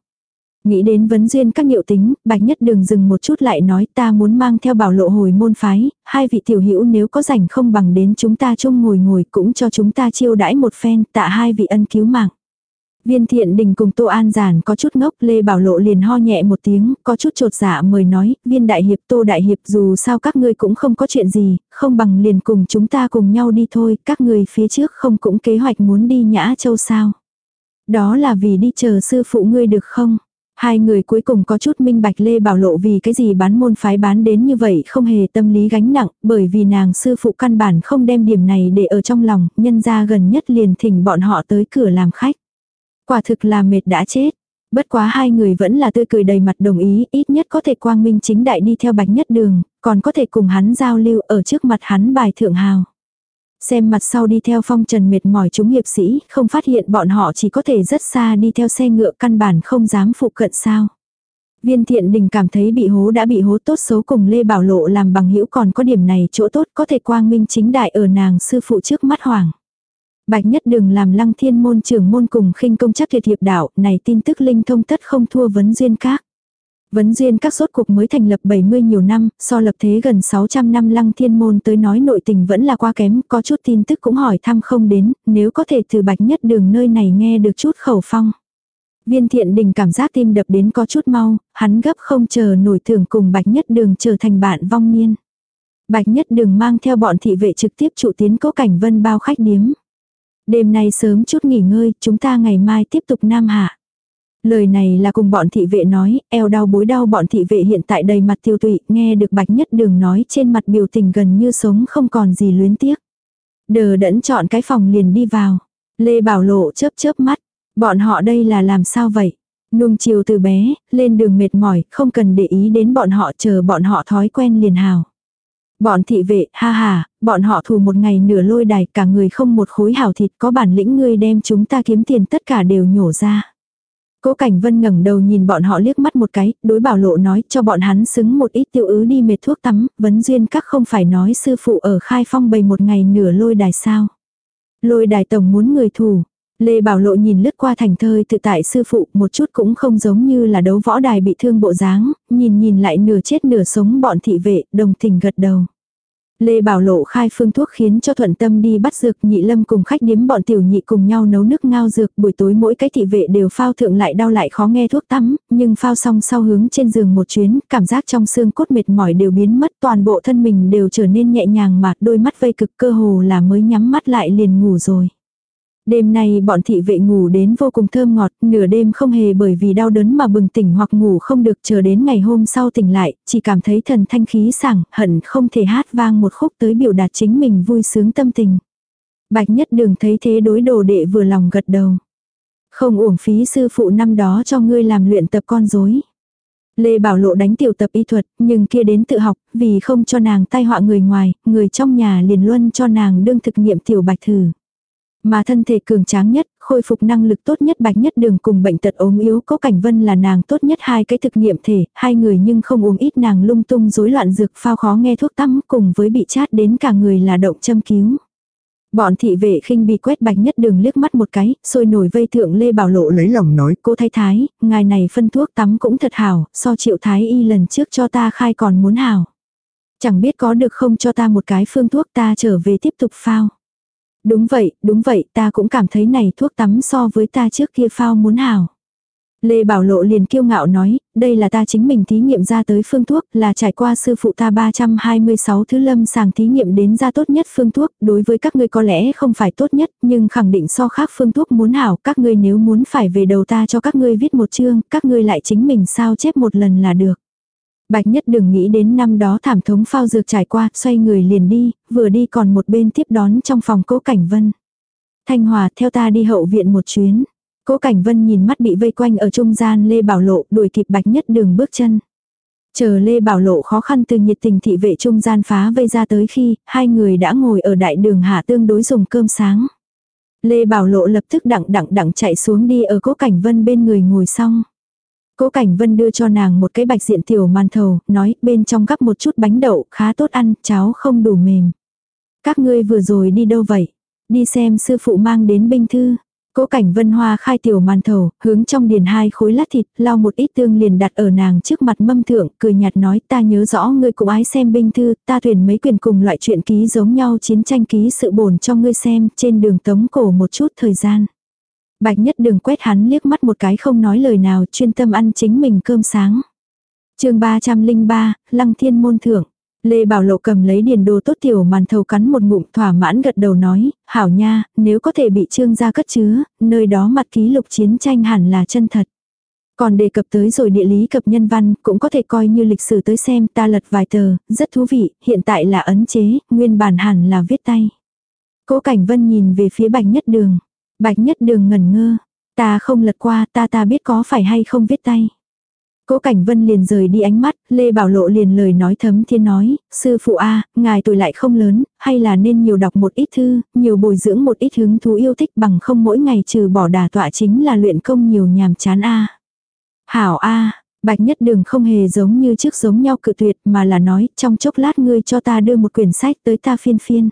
Nghĩ đến vấn duyên các nhiệu tính, bạch nhất đường dừng một chút lại nói ta muốn mang theo bảo lộ hồi môn phái, hai vị tiểu hữu nếu có rảnh không bằng đến chúng ta chung ngồi ngồi cũng cho chúng ta chiêu đãi một phen tạ hai vị ân cứu mạng. Viên thiện đình cùng Tô An Giản có chút ngốc, Lê Bảo Lộ liền ho nhẹ một tiếng, có chút trột dạ mời nói, viên đại hiệp Tô đại hiệp dù sao các ngươi cũng không có chuyện gì, không bằng liền cùng chúng ta cùng nhau đi thôi, các người phía trước không cũng kế hoạch muốn đi Nhã Châu sao. Đó là vì đi chờ sư phụ ngươi được không? Hai người cuối cùng có chút minh bạch Lê Bảo Lộ vì cái gì bán môn phái bán đến như vậy không hề tâm lý gánh nặng, bởi vì nàng sư phụ căn bản không đem điểm này để ở trong lòng, nhân ra gần nhất liền thỉnh bọn họ tới cửa làm khách. Quả thực là mệt đã chết. Bất quá hai người vẫn là tươi cười đầy mặt đồng ý, ít nhất có thể quang minh chính đại đi theo bạch nhất đường, còn có thể cùng hắn giao lưu ở trước mặt hắn bài thượng hào. Xem mặt sau đi theo phong trần mệt mỏi chúng hiệp sĩ, không phát hiện bọn họ chỉ có thể rất xa đi theo xe ngựa căn bản không dám phụ cận sao. Viên thiện đình cảm thấy bị hố đã bị hố tốt xấu cùng Lê Bảo Lộ làm bằng hữu còn có điểm này chỗ tốt có thể quang minh chính đại ở nàng sư phụ trước mắt hoàng. Bạch nhất đừng làm lăng thiên môn trưởng môn cùng khinh công chắc tuyệt hiệp đạo, này tin tức linh thông tất không thua vấn duyên các. Vấn duyên các sốt cuộc mới thành lập 70 nhiều năm, so lập thế gần 600 năm lăng thiên môn tới nói nội tình vẫn là quá kém, có chút tin tức cũng hỏi thăm không đến, nếu có thể từ bạch nhất đường nơi này nghe được chút khẩu phong. Viên thiện đình cảm giác tim đập đến có chút mau, hắn gấp không chờ nổi thưởng cùng bạch nhất đường trở thành bạn vong niên. Bạch nhất đường mang theo bọn thị vệ trực tiếp trụ tiến cố cảnh vân bao khách điếm. Đêm nay sớm chút nghỉ ngơi, chúng ta ngày mai tiếp tục nam hạ. Lời này là cùng bọn thị vệ nói, eo đau bối đau bọn thị vệ hiện tại đầy mặt tiêu tụy, nghe được bạch nhất đường nói trên mặt biểu tình gần như sống không còn gì luyến tiếc. Đờ đẫn chọn cái phòng liền đi vào. Lê Bảo Lộ chớp chớp mắt. Bọn họ đây là làm sao vậy? Nung chiều từ bé, lên đường mệt mỏi, không cần để ý đến bọn họ chờ bọn họ thói quen liền hào. Bọn thị vệ, ha ha, bọn họ thù một ngày nửa lôi đài cả người không một khối hảo thịt có bản lĩnh ngươi đem chúng ta kiếm tiền tất cả đều nhổ ra. Cố Cảnh Vân ngẩng đầu nhìn bọn họ liếc mắt một cái, đối bảo lộ nói cho bọn hắn xứng một ít tiêu ứ đi mệt thuốc tắm, vấn duyên các không phải nói sư phụ ở khai phong bày một ngày nửa lôi đài sao. Lôi đài tổng muốn người thủ. Lê Bảo Lộ nhìn lướt qua thành thơi tự tại sư phụ một chút cũng không giống như là đấu võ đài bị thương bộ dáng, nhìn nhìn lại nửa chết nửa sống bọn thị vệ, đồng tình gật đầu. Lê Bảo Lộ khai phương thuốc khiến cho thuận tâm đi bắt dược nhị lâm cùng khách điếm bọn tiểu nhị cùng nhau nấu nước ngao dược buổi tối mỗi cái thị vệ đều phao thượng lại đau lại khó nghe thuốc tắm, nhưng phao xong sau hướng trên giường một chuyến, cảm giác trong xương cốt mệt mỏi đều biến mất toàn bộ thân mình đều trở nên nhẹ nhàng mà đôi mắt vây cực cơ hồ là mới nhắm mắt lại liền ngủ rồi. Đêm nay bọn thị vệ ngủ đến vô cùng thơm ngọt, nửa đêm không hề bởi vì đau đớn mà bừng tỉnh hoặc ngủ không được chờ đến ngày hôm sau tỉnh lại, chỉ cảm thấy thần thanh khí sảng, hận không thể hát vang một khúc tới biểu đạt chính mình vui sướng tâm tình. Bạch nhất đường thấy thế đối đồ đệ vừa lòng gật đầu. Không uổng phí sư phụ năm đó cho ngươi làm luyện tập con dối. Lê Bảo Lộ đánh tiểu tập y thuật, nhưng kia đến tự học, vì không cho nàng tai họa người ngoài, người trong nhà liền luân cho nàng đương thực nghiệm tiểu bạch thử. Mà thân thể cường tráng nhất, khôi phục năng lực tốt nhất bạch nhất đường cùng bệnh tật ốm yếu có cảnh vân là nàng tốt nhất hai cái thực nghiệm thể, hai người nhưng không uống ít nàng lung tung rối loạn dược phao khó nghe thuốc tắm cùng với bị chát đến cả người là động châm cứu. Bọn thị vệ khinh bị quét bạch nhất đường liếc mắt một cái, sôi nổi vây thượng Lê Bảo Lộ lấy lòng nói, cô thái thái, ngài này phân thuốc tắm cũng thật hảo, so triệu thái y lần trước cho ta khai còn muốn hảo. Chẳng biết có được không cho ta một cái phương thuốc ta trở về tiếp tục phao. Đúng vậy, đúng vậy, ta cũng cảm thấy này thuốc tắm so với ta trước kia phao muốn hảo. Lê Bảo Lộ liền kiêu ngạo nói, đây là ta chính mình thí nghiệm ra tới phương thuốc, là trải qua sư phụ ta 326 thứ lâm sàng thí nghiệm đến ra tốt nhất phương thuốc, đối với các ngươi có lẽ không phải tốt nhất, nhưng khẳng định so khác phương thuốc muốn hảo, các ngươi nếu muốn phải về đầu ta cho các ngươi viết một chương, các ngươi lại chính mình sao chép một lần là được. Bạch nhất đừng nghĩ đến năm đó thảm thống phao dược trải qua, xoay người liền đi, vừa đi còn một bên tiếp đón trong phòng cố cảnh vân. Thanh Hòa theo ta đi hậu viện một chuyến. Cố Cảnh Vân nhìn mắt bị vây quanh ở trung gian Lê Bảo Lộ đuổi kịp bạch nhất đường bước chân. Chờ Lê Bảo Lộ khó khăn từ nhiệt tình thị vệ trung gian phá vây ra tới khi hai người đã ngồi ở đại đường hạ tương đối dùng cơm sáng. Lê Bảo Lộ lập tức đặng đặng đặng chạy xuống đi ở cố Cảnh Vân bên người ngồi xong. Cố Cảnh Vân đưa cho nàng một cái bạch diện tiểu màn thầu, nói bên trong gắp một chút bánh đậu khá tốt ăn, cháo không đủ mềm. Các ngươi vừa rồi đi đâu vậy? Đi xem sư phụ mang đến binh thư. Cố cảnh vân hoa khai tiểu màn thầu, hướng trong điền hai khối lát thịt, lau một ít tương liền đặt ở nàng trước mặt mâm thượng, cười nhạt nói ta nhớ rõ ngươi cũng ái xem binh thư, ta thuyền mấy quyền cùng loại chuyện ký giống nhau chiến tranh ký sự bổn cho ngươi xem, trên đường tống cổ một chút thời gian. Bạch nhất đường quét hắn liếc mắt một cái không nói lời nào, chuyên tâm ăn chính mình cơm sáng. chương 303, Lăng Thiên Môn Thưởng. Lê Bảo Lộ cầm lấy điền đồ tốt tiểu màn thầu cắn một ngụm thỏa mãn gật đầu nói, hảo nha, nếu có thể bị trương gia cất chứa, nơi đó mặt ký lục chiến tranh hẳn là chân thật. Còn đề cập tới rồi địa lý cập nhân văn, cũng có thể coi như lịch sử tới xem ta lật vài tờ, rất thú vị, hiện tại là ấn chế, nguyên bản hẳn là viết tay. Cố Cảnh Vân nhìn về phía Bạch Nhất Đường. Bạch Nhất Đường ngẩn ngơ, ta không lật qua, ta ta biết có phải hay không viết tay. Cố Cảnh Vân liền rời đi ánh mắt, Lê Bảo Lộ liền lời nói thấm thiên nói, sư phụ a, ngài tuổi lại không lớn, hay là nên nhiều đọc một ít thư, nhiều bồi dưỡng một ít hứng thú yêu thích bằng không mỗi ngày trừ bỏ đà tọa chính là luyện công nhiều nhàm chán a. Hảo a, Bạch Nhất Đường không hề giống như trước giống nhau cự tuyệt mà là nói, trong chốc lát ngươi cho ta đưa một quyển sách tới ta phiên phiên.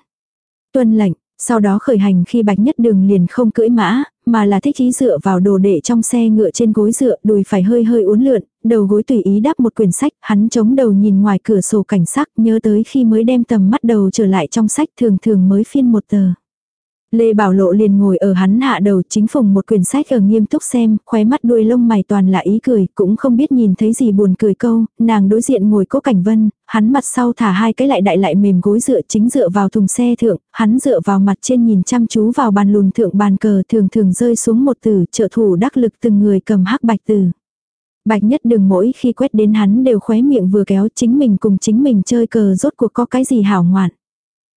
Tuân lệnh, sau đó khởi hành khi bạch nhất đường liền không cưỡi mã, mà là thích ý dựa vào đồ đệ trong xe ngựa trên gối dựa, đùi phải hơi hơi uốn lượn, đầu gối tùy ý đắp một quyển sách, hắn chống đầu nhìn ngoài cửa sổ cảnh sắc, nhớ tới khi mới đem tầm mắt đầu trở lại trong sách thường thường mới phiên một tờ. Lê Bảo Lộ liền ngồi ở hắn hạ đầu chính phùng một quyển sách ở nghiêm túc xem, khóe mắt đuôi lông mày toàn là ý cười, cũng không biết nhìn thấy gì buồn cười câu, nàng đối diện ngồi cố cảnh vân, hắn mặt sau thả hai cái lại đại lại mềm gối dựa chính dựa vào thùng xe thượng, hắn dựa vào mặt trên nhìn chăm chú vào bàn lùn thượng bàn cờ thường thường rơi xuống một từ trợ thủ đắc lực từng người cầm hắc bạch từ. Bạch nhất đừng mỗi khi quét đến hắn đều khóe miệng vừa kéo chính mình cùng chính mình chơi cờ rốt cuộc có cái gì hảo ngoạn.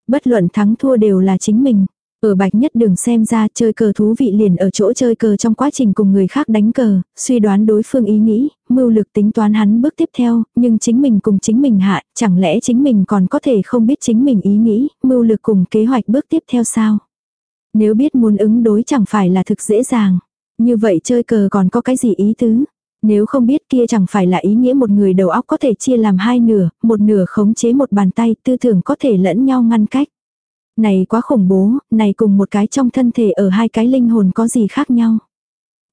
Bất luận thắng thua đều là chính mình. Ở bạch nhất đường xem ra chơi cờ thú vị liền ở chỗ chơi cờ trong quá trình cùng người khác đánh cờ, suy đoán đối phương ý nghĩ, mưu lực tính toán hắn bước tiếp theo, nhưng chính mình cùng chính mình hạ, chẳng lẽ chính mình còn có thể không biết chính mình ý nghĩ, mưu lực cùng kế hoạch bước tiếp theo sao? Nếu biết muốn ứng đối chẳng phải là thực dễ dàng. Như vậy chơi cờ còn có cái gì ý tứ? Nếu không biết kia chẳng phải là ý nghĩa một người đầu óc có thể chia làm hai nửa, một nửa khống chế một bàn tay, tư tưởng có thể lẫn nhau ngăn cách. Này quá khủng bố, này cùng một cái trong thân thể ở hai cái linh hồn có gì khác nhau.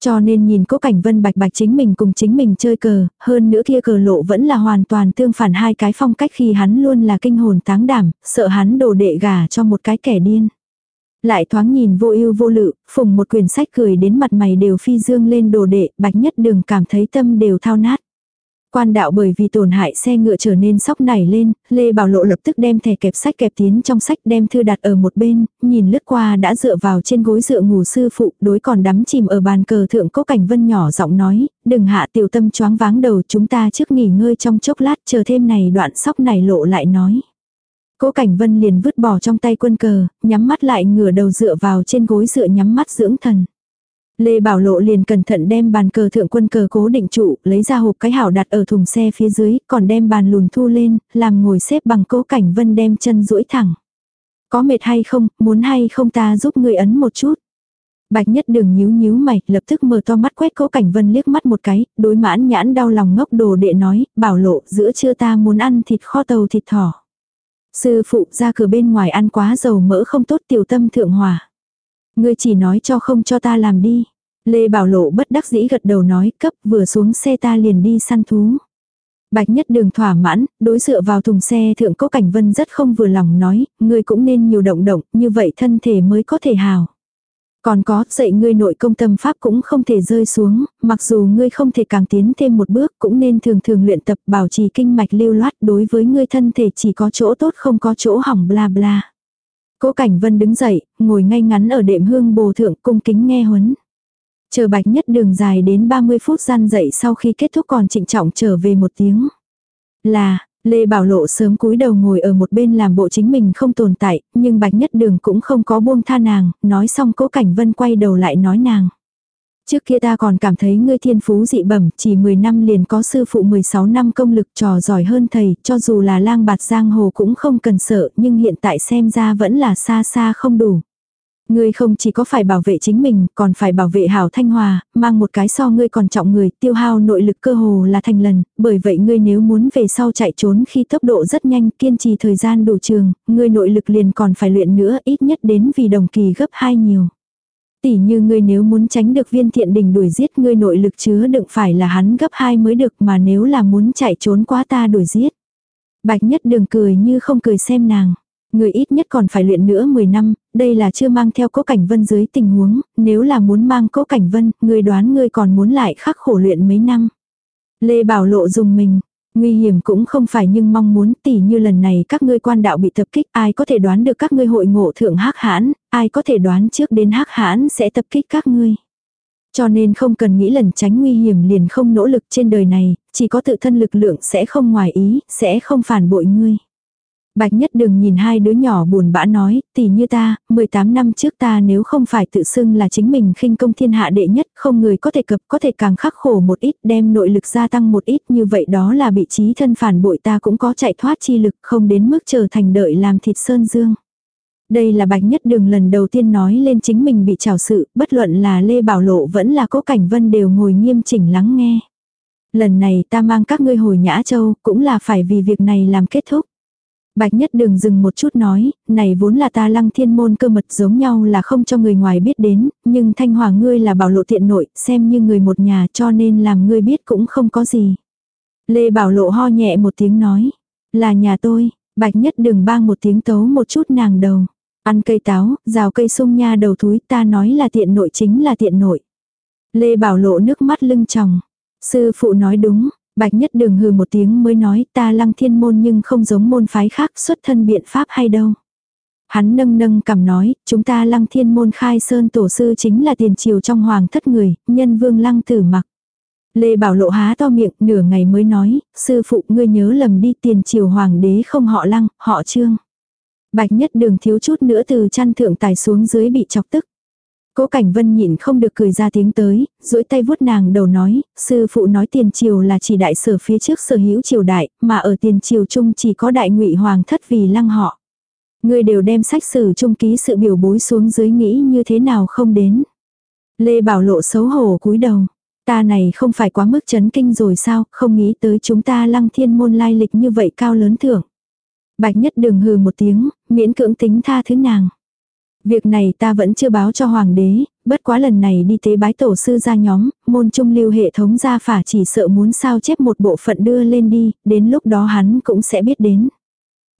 Cho nên nhìn cố cảnh vân bạch bạch chính mình cùng chính mình chơi cờ, hơn nữa kia cờ lộ vẫn là hoàn toàn tương phản hai cái phong cách khi hắn luôn là kinh hồn táng đảm, sợ hắn đổ đệ gà cho một cái kẻ điên. Lại thoáng nhìn vô ưu vô lự, phùng một quyển sách cười đến mặt mày đều phi dương lên đồ đệ, bạch nhất đường cảm thấy tâm đều thao nát. Quan đạo bởi vì tổn hại xe ngựa trở nên sóc nảy lên, Lê Bảo Lộ lập tức đem thẻ kẹp sách kẹp tiến trong sách đem thư đặt ở một bên, nhìn lướt qua đã dựa vào trên gối dựa ngủ sư phụ, đối còn đắm chìm ở bàn cờ thượng cố cảnh vân nhỏ giọng nói, đừng hạ tiểu tâm choáng váng đầu chúng ta trước nghỉ ngơi trong chốc lát chờ thêm này đoạn sóc nảy lộ lại nói. Cố Cảnh Vân liền vứt bỏ trong tay quân cờ, nhắm mắt lại ngửa đầu dựa vào trên gối dựa nhắm mắt dưỡng thần. Lê Bảo Lộ liền cẩn thận đem bàn cờ thượng quân cờ cố định trụ, lấy ra hộp cái hảo đặt ở thùng xe phía dưới, còn đem bàn lùn thu lên, làm ngồi xếp bằng cố cảnh vân đem chân duỗi thẳng. Có mệt hay không, muốn hay không ta giúp người ấn một chút. Bạch nhất đường nhíu nhíu mày, lập tức mở to mắt quét cố cảnh vân liếc mắt một cái, đối mãn nhãn đau lòng ngốc đồ đệ nói, bảo lộ giữa trưa ta muốn ăn thịt kho tàu thịt thỏ. Sư phụ ra cửa bên ngoài ăn quá dầu mỡ không tốt tiểu tâm thượng hòa. Ngươi chỉ nói cho không cho ta làm đi. Lê Bảo Lộ bất đắc dĩ gật đầu nói cấp vừa xuống xe ta liền đi săn thú. Bạch nhất đường thỏa mãn, đối dựa vào thùng xe thượng cố cảnh vân rất không vừa lòng nói, ngươi cũng nên nhiều động động, như vậy thân thể mới có thể hào. Còn có, dạy ngươi nội công tâm pháp cũng không thể rơi xuống, mặc dù ngươi không thể càng tiến thêm một bước cũng nên thường thường luyện tập bảo trì kinh mạch lưu loát đối với ngươi thân thể chỉ có chỗ tốt không có chỗ hỏng bla bla. Cố Cảnh Vân đứng dậy, ngồi ngay ngắn ở đệm hương bồ thượng cung kính nghe huấn. Chờ bạch nhất đường dài đến 30 phút gian dậy sau khi kết thúc còn trịnh trọng trở về một tiếng. Là, Lê Bảo Lộ sớm cúi đầu ngồi ở một bên làm bộ chính mình không tồn tại, nhưng bạch nhất đường cũng không có buông tha nàng, nói xong cố cảnh vân quay đầu lại nói nàng. Trước kia ta còn cảm thấy ngươi thiên phú dị bẩm, chỉ 10 năm liền có sư phụ 16 năm công lực trò giỏi hơn thầy, cho dù là lang bạt giang hồ cũng không cần sợ, nhưng hiện tại xem ra vẫn là xa xa không đủ. Ngươi không chỉ có phải bảo vệ chính mình, còn phải bảo vệ hảo thanh hòa, mang một cái so ngươi còn trọng người, tiêu hao nội lực cơ hồ là thành lần, bởi vậy ngươi nếu muốn về sau chạy trốn khi tốc độ rất nhanh, kiên trì thời gian đủ trường, ngươi nội lực liền còn phải luyện nữa, ít nhất đến vì đồng kỳ gấp hai nhiều. Tỷ như ngươi nếu muốn tránh được viên thiện đình đuổi giết ngươi nội lực chứa đựng phải là hắn gấp hai mới được mà nếu là muốn chạy trốn quá ta đuổi giết. Bạch nhất đường cười như không cười xem nàng. Người ít nhất còn phải luyện nữa 10 năm, đây là chưa mang theo cố cảnh vân dưới tình huống, nếu là muốn mang cố cảnh vân, người đoán người còn muốn lại khắc khổ luyện mấy năm. Lê Bảo Lộ dùng mình, nguy hiểm cũng không phải nhưng mong muốn tỉ như lần này các ngươi quan đạo bị tập kích ai có thể đoán được các ngươi hội ngộ thượng hắc hãn, ai có thể đoán trước đến hắc hãn sẽ tập kích các ngươi. Cho nên không cần nghĩ lần tránh nguy hiểm liền không nỗ lực trên đời này, chỉ có tự thân lực lượng sẽ không ngoài ý, sẽ không phản bội ngươi. Bạch nhất Đường nhìn hai đứa nhỏ buồn bã nói, tỷ như ta, 18 năm trước ta nếu không phải tự xưng là chính mình khinh công thiên hạ đệ nhất, không người có thể cập có thể càng khắc khổ một ít, đem nội lực gia tăng một ít như vậy đó là bị trí thân phản bội ta cũng có chạy thoát chi lực không đến mức trở thành đợi làm thịt sơn dương. Đây là bạch nhất đường lần đầu tiên nói lên chính mình bị trào sự, bất luận là Lê Bảo Lộ vẫn là cố cảnh vân đều ngồi nghiêm chỉnh lắng nghe. Lần này ta mang các ngươi hồi Nhã Châu cũng là phải vì việc này làm kết thúc. Bạch nhất đường dừng một chút nói, này vốn là ta lăng thiên môn cơ mật giống nhau là không cho người ngoài biết đến, nhưng thanh hòa ngươi là bảo lộ tiện nội, xem như người một nhà cho nên làm ngươi biết cũng không có gì. Lê bảo lộ ho nhẹ một tiếng nói, là nhà tôi, bạch nhất đường bang một tiếng tấu một chút nàng đầu. Ăn cây táo, rào cây sung nha đầu thúi ta nói là tiện nội chính là tiện nội. Lê bảo lộ nước mắt lưng tròng. Sư phụ nói đúng, Bạch nhất đường hừ một tiếng mới nói ta lăng thiên môn nhưng không giống môn phái khác xuất thân biện pháp hay đâu. Hắn nâng nâng cầm nói, chúng ta lăng thiên môn khai sơn tổ sư chính là tiền triều trong hoàng thất người, nhân vương lăng tử mặc. Lê Bảo Lộ há to miệng, nửa ngày mới nói, sư phụ ngươi nhớ lầm đi tiền triều hoàng đế không họ lăng, họ trương. Bạch nhất đường thiếu chút nữa từ chăn thượng tài xuống dưới bị chọc tức. Cố Cảnh Vân nhịn không được cười ra tiếng tới, duỗi tay vuốt nàng đầu nói, sư phụ nói tiền triều là chỉ đại sở phía trước sở hữu triều đại, mà ở tiền triều chung chỉ có đại ngụy hoàng thất vì lăng họ. Người đều đem sách sử trung ký sự biểu bối xuống dưới nghĩ như thế nào không đến. Lê Bảo Lộ xấu hổ cúi đầu. Ta này không phải quá mức chấn kinh rồi sao, không nghĩ tới chúng ta lăng thiên môn lai lịch như vậy cao lớn thưởng. Bạch nhất đừng hừ một tiếng, miễn cưỡng tính tha thứ nàng. Việc này ta vẫn chưa báo cho hoàng đế, bất quá lần này đi tế bái tổ sư ra nhóm, môn trung lưu hệ thống gia phả chỉ sợ muốn sao chép một bộ phận đưa lên đi, đến lúc đó hắn cũng sẽ biết đến.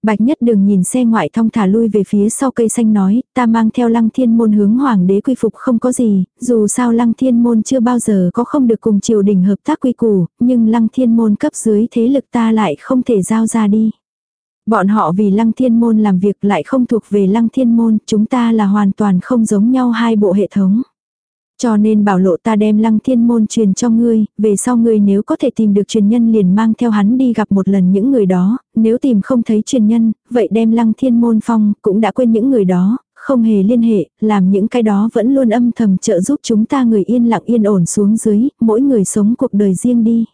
Bạch nhất đừng nhìn xe ngoại thong thả lui về phía sau cây xanh nói, ta mang theo lăng thiên môn hướng hoàng đế quy phục không có gì, dù sao lăng thiên môn chưa bao giờ có không được cùng triều đình hợp tác quy củ, nhưng lăng thiên môn cấp dưới thế lực ta lại không thể giao ra đi. Bọn họ vì lăng thiên môn làm việc lại không thuộc về lăng thiên môn, chúng ta là hoàn toàn không giống nhau hai bộ hệ thống. Cho nên bảo lộ ta đem lăng thiên môn truyền cho ngươi, về sau ngươi nếu có thể tìm được truyền nhân liền mang theo hắn đi gặp một lần những người đó, nếu tìm không thấy truyền nhân, vậy đem lăng thiên môn phong, cũng đã quên những người đó, không hề liên hệ, làm những cái đó vẫn luôn âm thầm trợ giúp chúng ta người yên lặng yên ổn xuống dưới, mỗi người sống cuộc đời riêng đi.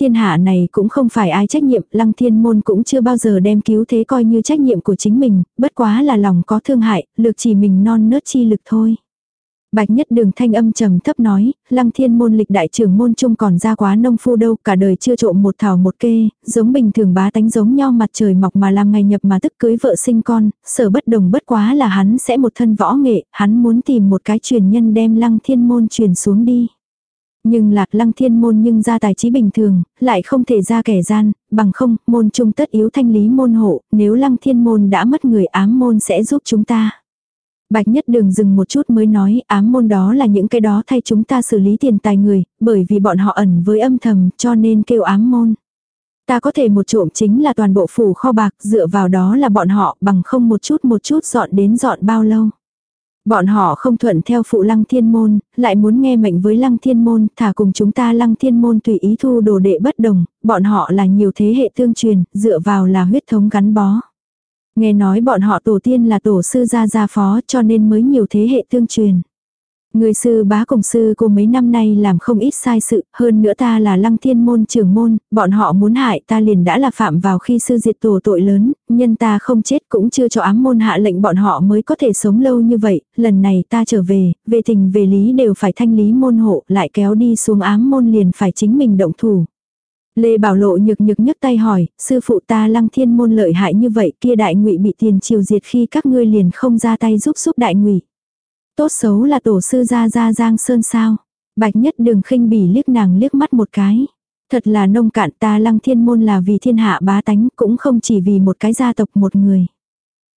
Thiên hạ này cũng không phải ai trách nhiệm, lăng thiên môn cũng chưa bao giờ đem cứu thế coi như trách nhiệm của chính mình, bất quá là lòng có thương hại, lược chỉ mình non nớt chi lực thôi. Bạch nhất đường thanh âm trầm thấp nói, lăng thiên môn lịch đại trưởng môn trung còn ra quá nông phu đâu, cả đời chưa trộm một thảo một kê, giống bình thường bá tánh giống nhau mặt trời mọc mà làm ngày nhập mà tức cưới vợ sinh con, sở bất đồng bất quá là hắn sẽ một thân võ nghệ, hắn muốn tìm một cái truyền nhân đem lăng thiên môn truyền xuống đi. Nhưng lạc lăng thiên môn nhưng ra tài trí bình thường, lại không thể ra kẻ gian, bằng không, môn trung tất yếu thanh lý môn hộ, nếu lăng thiên môn đã mất người ám môn sẽ giúp chúng ta. Bạch nhất đường dừng một chút mới nói ám môn đó là những cái đó thay chúng ta xử lý tiền tài người, bởi vì bọn họ ẩn với âm thầm cho nên kêu ám môn. Ta có thể một trộm chính là toàn bộ phủ kho bạc, dựa vào đó là bọn họ bằng không một chút một chút dọn đến dọn bao lâu. Bọn họ không thuận theo phụ lăng thiên môn, lại muốn nghe mệnh với lăng thiên môn, thả cùng chúng ta lăng thiên môn tùy ý thu đồ đệ bất đồng, bọn họ là nhiều thế hệ tương truyền, dựa vào là huyết thống gắn bó. Nghe nói bọn họ tổ tiên là tổ sư gia gia phó cho nên mới nhiều thế hệ tương truyền. Người sư bá cùng sư cô mấy năm nay làm không ít sai sự, hơn nữa ta là lăng thiên môn trưởng môn, bọn họ muốn hại ta liền đã là phạm vào khi sư diệt tổ tội lớn, nhân ta không chết cũng chưa cho ám môn hạ lệnh bọn họ mới có thể sống lâu như vậy, lần này ta trở về, về tình về lý đều phải thanh lý môn hộ, lại kéo đi xuống ám môn liền phải chính mình động thủ. Lê Bảo Lộ nhược nhược nhấc tay hỏi, sư phụ ta lăng thiên môn lợi hại như vậy kia đại ngụy bị tiền triều diệt khi các ngươi liền không ra tay giúp giúp đại ngụy. Tốt xấu là tổ sư gia gia giang sơn sao. Bạch nhất đường khinh bỉ liếc nàng liếc mắt một cái. Thật là nông cạn ta lăng thiên môn là vì thiên hạ bá tánh cũng không chỉ vì một cái gia tộc một người.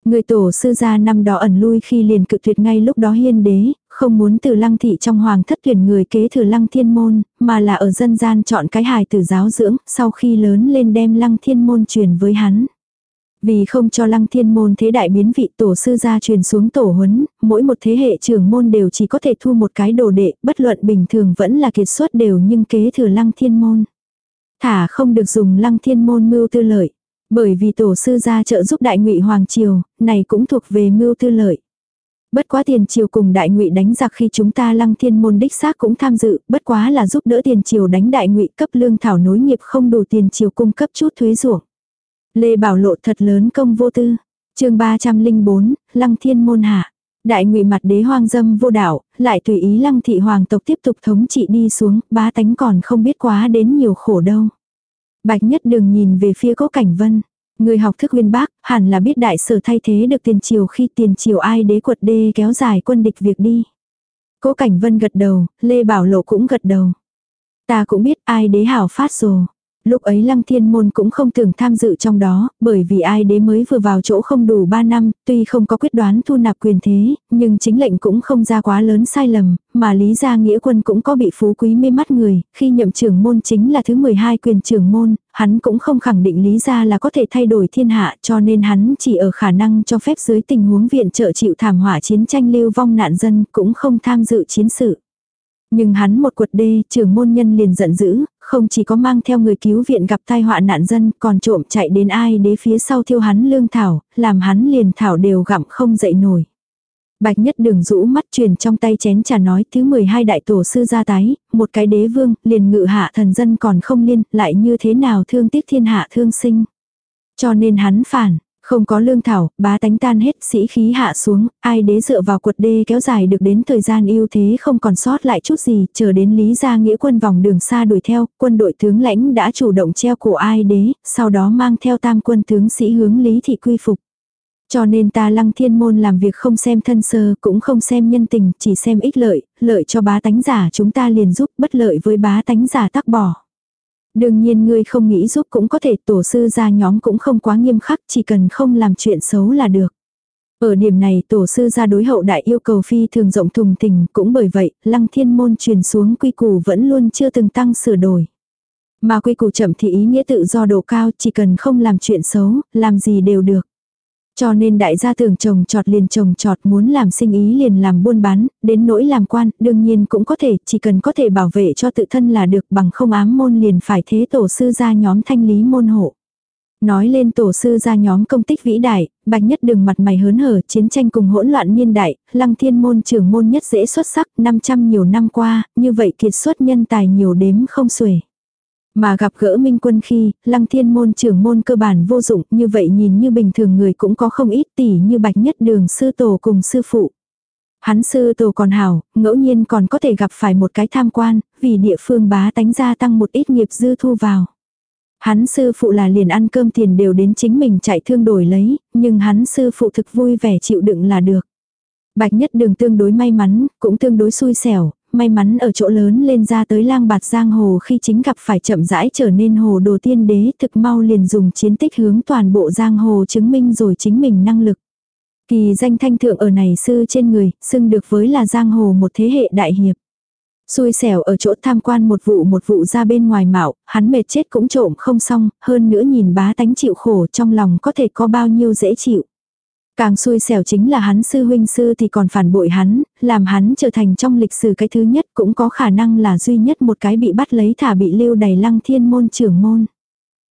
Người tổ sư gia năm đó ẩn lui khi liền cự tuyệt ngay lúc đó hiên đế, không muốn từ lăng thị trong hoàng thất tuyển người kế thừa lăng thiên môn, mà là ở dân gian chọn cái hài tử giáo dưỡng, sau khi lớn lên đem lăng thiên môn truyền với hắn. Vì không cho lăng thiên môn thế đại biến vị tổ sư gia truyền xuống tổ huấn, mỗi một thế hệ trưởng môn đều chỉ có thể thu một cái đồ đệ, bất luận bình thường vẫn là kiệt xuất đều nhưng kế thừa lăng thiên môn. Thả không được dùng lăng thiên môn mưu tư lợi. Bởi vì tổ sư gia trợ giúp đại ngụy Hoàng Triều, này cũng thuộc về mưu tư lợi. Bất quá tiền triều cùng đại ngụy đánh giặc khi chúng ta lăng thiên môn đích xác cũng tham dự, bất quá là giúp đỡ tiền triều đánh đại ngụy cấp lương thảo nối nghiệp không đủ tiền triều cung cấp chút thuế ruộng. Lê Bảo Lộ thật lớn công vô tư. chương 304, Lăng Thiên Môn Hạ. Đại ngụy mặt đế hoang dâm vô đạo, lại tùy ý lăng thị hoàng tộc tiếp tục thống trị đi xuống, bá tánh còn không biết quá đến nhiều khổ đâu. Bạch nhất Đường nhìn về phía cố cảnh vân. Người học thức uyên bác, hẳn là biết đại sở thay thế được tiền triều khi tiền triều ai đế quật đê kéo dài quân địch việc đi. Cố cảnh vân gật đầu, Lê Bảo Lộ cũng gật đầu. Ta cũng biết ai đế hảo phát rồi. Lúc ấy lăng thiên môn cũng không tưởng tham dự trong đó, bởi vì ai đế mới vừa vào chỗ không đủ 3 năm, tuy không có quyết đoán thu nạp quyền thế, nhưng chính lệnh cũng không ra quá lớn sai lầm, mà lý gia nghĩa quân cũng có bị phú quý mê mắt người, khi nhậm trưởng môn chính là thứ 12 quyền trưởng môn, hắn cũng không khẳng định lý gia là có thể thay đổi thiên hạ cho nên hắn chỉ ở khả năng cho phép dưới tình huống viện trợ chịu thảm họa chiến tranh lưu vong nạn dân cũng không tham dự chiến sự. Nhưng hắn một quật đê, trưởng môn nhân liền giận dữ, không chỉ có mang theo người cứu viện gặp tai họa nạn dân, còn trộm chạy đến ai đế phía sau thiêu hắn lương thảo, làm hắn liền thảo đều gặm không dậy nổi. Bạch nhất đường rũ mắt truyền trong tay chén trà nói thứ 12 đại tổ sư ra tái, một cái đế vương, liền ngự hạ thần dân còn không liên, lại như thế nào thương tiếc thiên hạ thương sinh. Cho nên hắn phản, không có lương thảo, bá tánh tan hết, sĩ khí hạ xuống, ai đế dựa vào quật đê kéo dài được đến thời gian ưu thế không còn sót lại chút gì, chờ đến Lý gia nghĩa quân vòng đường xa đuổi theo, quân đội tướng lãnh đã chủ động treo cổ ai đế, sau đó mang theo tam quân tướng sĩ hướng Lý thị quy phục. Cho nên ta lăng thiên môn làm việc không xem thân sơ, cũng không xem nhân tình, chỉ xem ích lợi, lợi cho bá tánh giả chúng ta liền giúp, bất lợi với bá tánh giả tắc bỏ. Đương nhiên ngươi không nghĩ giúp cũng có thể tổ sư gia nhóm cũng không quá nghiêm khắc chỉ cần không làm chuyện xấu là được. Ở điểm này tổ sư gia đối hậu đại yêu cầu phi thường rộng thùng tình cũng bởi vậy lăng thiên môn truyền xuống quy củ vẫn luôn chưa từng tăng sửa đổi. Mà quy củ chậm thì ý nghĩa tự do độ cao chỉ cần không làm chuyện xấu, làm gì đều được. Cho nên đại gia tưởng trồng trọt liền trồng trọt muốn làm sinh ý liền làm buôn bán, đến nỗi làm quan, đương nhiên cũng có thể, chỉ cần có thể bảo vệ cho tự thân là được bằng không ám môn liền phải thế tổ sư ra nhóm thanh lý môn hộ. Nói lên tổ sư ra nhóm công tích vĩ đại, bạch nhất đường mặt mày hớn hở, chiến tranh cùng hỗn loạn niên đại, lăng thiên môn trưởng môn nhất dễ xuất sắc, 500 nhiều năm qua, như vậy kiệt xuất nhân tài nhiều đếm không xuể. Mà gặp gỡ minh quân khi, lăng thiên môn trưởng môn cơ bản vô dụng, như vậy nhìn như bình thường người cũng có không ít tỷ như bạch nhất đường sư tổ cùng sư phụ. Hắn sư tổ còn hảo, ngẫu nhiên còn có thể gặp phải một cái tham quan, vì địa phương bá tánh gia tăng một ít nghiệp dư thu vào. Hắn sư phụ là liền ăn cơm tiền đều đến chính mình chạy thương đổi lấy, nhưng hắn sư phụ thực vui vẻ chịu đựng là được. Bạch nhất đường tương đối may mắn, cũng tương đối xui xẻo, may mắn ở chỗ lớn lên ra tới lang bạt giang hồ khi chính gặp phải chậm rãi trở nên hồ đồ tiên đế thực mau liền dùng chiến tích hướng toàn bộ giang hồ chứng minh rồi chính mình năng lực. Kỳ danh thanh thượng ở này sư trên người, xưng được với là giang hồ một thế hệ đại hiệp. Xui xẻo ở chỗ tham quan một vụ một vụ ra bên ngoài mạo, hắn mệt chết cũng trộm không xong, hơn nữa nhìn bá tánh chịu khổ trong lòng có thể có bao nhiêu dễ chịu. Càng xui xẻo chính là hắn sư huynh sư thì còn phản bội hắn, làm hắn trở thành trong lịch sử cái thứ nhất cũng có khả năng là duy nhất một cái bị bắt lấy thả bị lưu đầy lăng thiên môn trưởng môn.